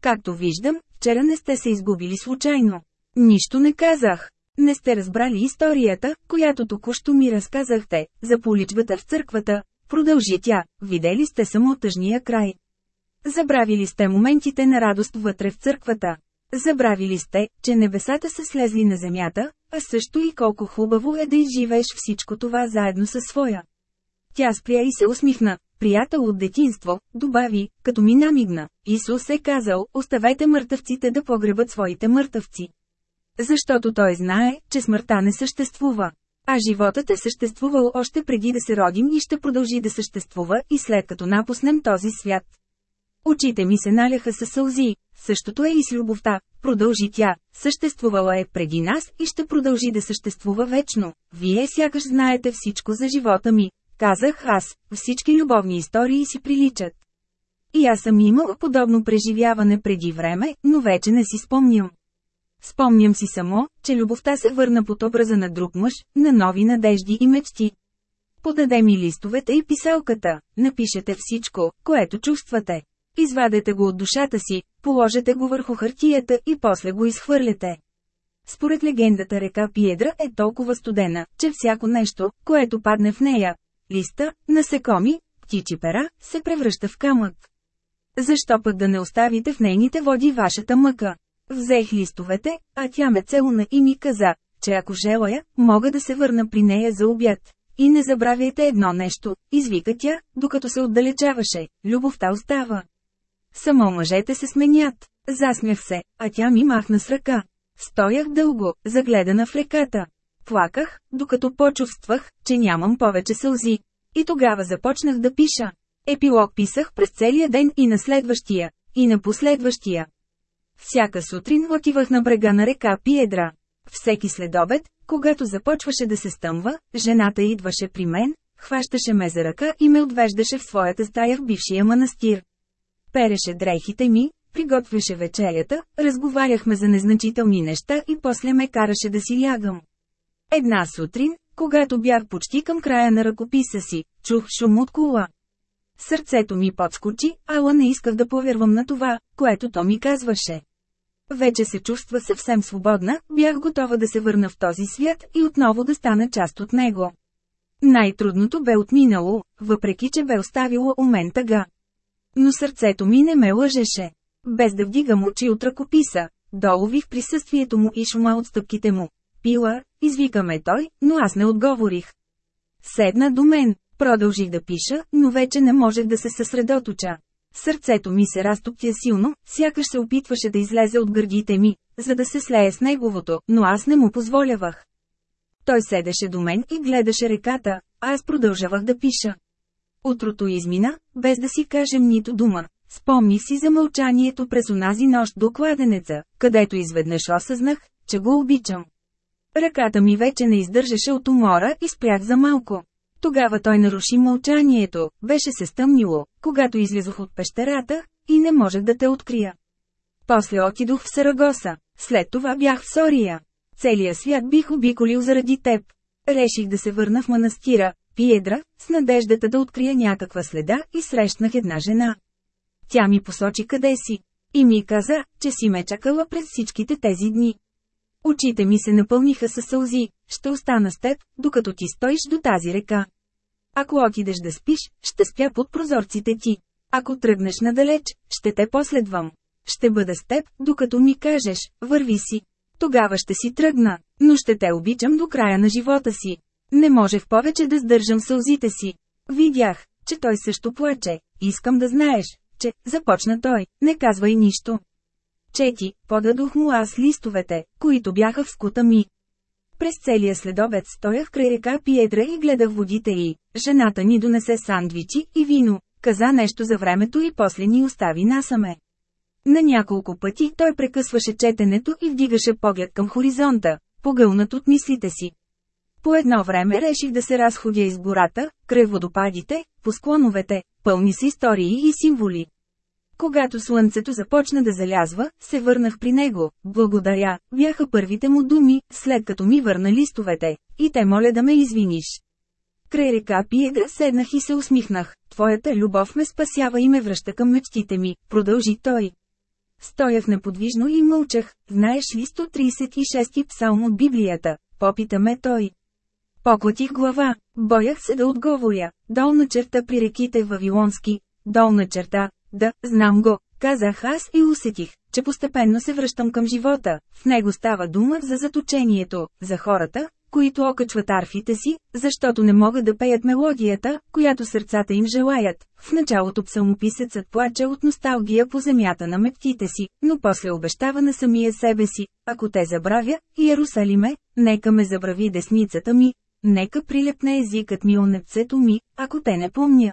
Както виждам, вчера не сте се изгубили случайно. Нищо не казах. Не сте разбрали историята, която току-що ми разказахте, за поличбата в църквата. Продължи тя, видели сте само тъжния край. Забравили сте моментите на радост вътре в църквата. Забравили сте, че небесата са слезли на земята, а също и колко хубаво е да изживееш всичко това заедно със своя. Тя спря и се усмихна. приятел от детинство, добави, като ми намигна. Исус е казал, оставете мъртъвците да погребат своите мъртъвци. Защото той знае, че смъртта не съществува. А животът е съществувал още преди да се родим и ще продължи да съществува и след като напуснем този свят. Очите ми се наляха със сълзи, същото е и с любовта, продължи тя, съществувала е преди нас и ще продължи да съществува вечно. Вие сякаш знаете всичко за живота ми, казах аз, всички любовни истории си приличат. И аз съм имал подобно преживяване преди време, но вече не си спомням. Спомням си само, че любовта се върна под образа на друг мъж, на нови надежди и мечти. Подаде ми листовете и писалката, напишете всичко, което чувствате. Извадете го от душата си, положете го върху хартията и после го изхвърляте. Според легендата река Пиедра е толкова студена, че всяко нещо, което падне в нея, листа, насекоми, птичи пера, се превръща в камък. Защо пък да не оставите в нейните води вашата мъка? Взех листовете, а тя ме целуна и ми каза, че ако желая, мога да се върна при нея за обяд. И не забравяйте едно нещо, извика тя, докато се отдалечаваше, любовта остава. Само мъжете се сменят. Засмях се, а тя ми махна с ръка. Стоях дълго, загледана в реката. Плаках, докато почувствах, че нямам повече сълзи. И тогава започнах да пиша. Епилог писах през целия ден и на следващия, и на последващия. Всяка сутрин отивах на брега на река Пиедра. Всеки следобед, когато започваше да се стъмва, жената идваше при мен, хващаше ме за ръка и ме отвеждаше в своята стая в бившия манастир. Переше дрехите ми, приготвяше вечерята, разговаряхме за незначителни неща и после ме караше да си лягам. Една сутрин, когато бях почти към края на ръкописа си, чух шум от кола. Сърцето ми подскочи, ала не исках да повярвам на това, което то ми казваше. Вече се чувства съвсем свободна, бях готова да се върна в този свят и отново да стана част от него. Най-трудното бе отминало, въпреки че бе оставило у мен тъга. Но сърцето ми не ме лъжеше. Без да вдигам очи от ръкописа, долових присъствието му и шума от стъпките му. Пила, извикаме той, но аз не отговорих. Седна до мен, продължих да пиша, но вече не можех да се съсредоточа. Сърцето ми се разтоптя силно, сякаш се опитваше да излезе от гърдите ми, за да се слее с неговото, но аз не му позволявах. Той седеше до мен и гледаше реката, а аз продължавах да пиша. Утрото измина, без да си кажем нито дума. Спомни си за мълчанието през онази нощ до кладенеца, където изведнъж осъзнах, че го обичам. Ръката ми вече не издържаше от умора и спрях за малко. Тогава той наруши мълчанието, беше се стъмнило, когато излизах от пещерата, и не можех да те открия. После отидох в Сарагоса, след това бях в Сория. Целия свят бих обиколил заради теб. Реших да се върна в манастира, Пиедра, с надеждата да открия някаква следа и срещнах една жена. Тя ми посочи къде си. И ми каза, че си ме чакала през всичките тези дни. Очите ми се напълниха със сълзи, ще остана с теб, докато ти стоиш до тази река. Ако отидеш да спиш, ще спя под прозорците ти. Ако тръгнеш надалеч, ще те последвам. Ще бъда с теб, докато ми кажеш, върви си. Тогава ще си тръгна, но ще те обичам до края на живота си. Не можех повече да сдържам сълзите си. Видях, че той също плаче. Искам да знаеш, че, започна той, не казвай нищо. Чети, подадох му аз листовете, които бяха в скута ми. През целия следобед стоях край река Пиедра и гледах водите и жената ни донесе сандвичи и вино, каза нещо за времето и после ни остави насаме. На няколко пъти той прекъсваше четенето и вдигаше поглед към хоризонта, погълнат от мислите си. По едно време реших да се разходя из гората, край водопадите, по склоновете, пълни с истории и символи. Когато слънцето започна да залязва, се върнах при него. Благодаря, бяха първите му думи, след като ми върна листовете. И те моля да ме извиниш. Край река Пиега седнах и се усмихнах. Твоята любов ме спасява и ме връща към мечтите ми, продължи той. Стоях неподвижно и мълчах. Знаеш ли 136 псалм от Библията? Попита ме той. Поклатих глава, боях се да отговоря. Долна черта при реките Вавилонски. Долна черта, да, знам го, казах аз и усетих, че постепенно се връщам към живота. В него става дума за заточението, за хората, които окачват арфите си, защото не могат да пеят мелодията, която сърцата им желаят. В началото псалмописецът плаче от носталгия по земята на мечтите си, но после обещава на самия себе си, ако те забравя, Иерусалиме, нека ме забрави десницата ми, нека прилепне езикът ми онепцето ми, ако те не помня.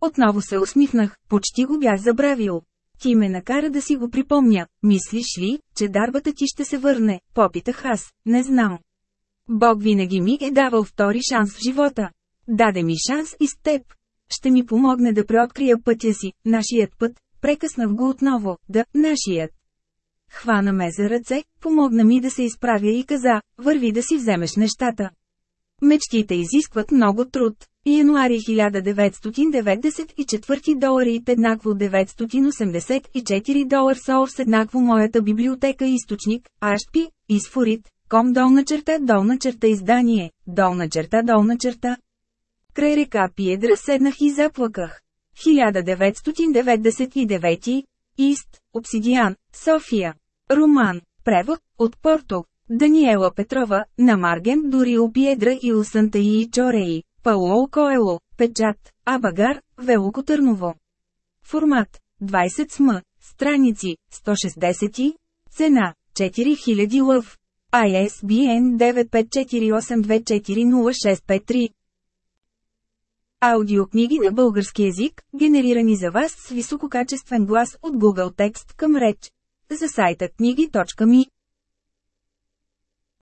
Отново се усмихнах, почти го бях забравил. Ти ме накара да си го припомня, мислиш ли, че дарбата ти ще се върне, попитах аз, не знам. Бог винаги ми е давал втори шанс в живота. Даде ми шанс и с теб. Ще ми помогне да преоткрия пътя си, нашият път, прекъснах го отново, да, нашият. Хвана ме за ръце, помогна ми да се изправя и каза, върви да си вземеш нещата. Мечтите изискват много труд. Януари 1994 долари еднакво 984 долар Соурс еднакво моята библиотека източник, Ашпи, Изфорит, ком долна черта долна черта издание, долна черта долна черта. Край река Пиедра седнах и заплаках. 1999 Ист, Обсидиан, София. Роман. Превод, от Порто. Даниела Петрова, на Марген дори Пиедра и Усанта и Чореи. Пауло Коело, печат, Абагар, Велоко Търново. Формат 20 см, страници 160, цена 4000 лъв. ISBN 95482400653 Аудиокниги на български език, генерирани за вас с висококачествен глас от Google Текст към реч. За сайта книги.ми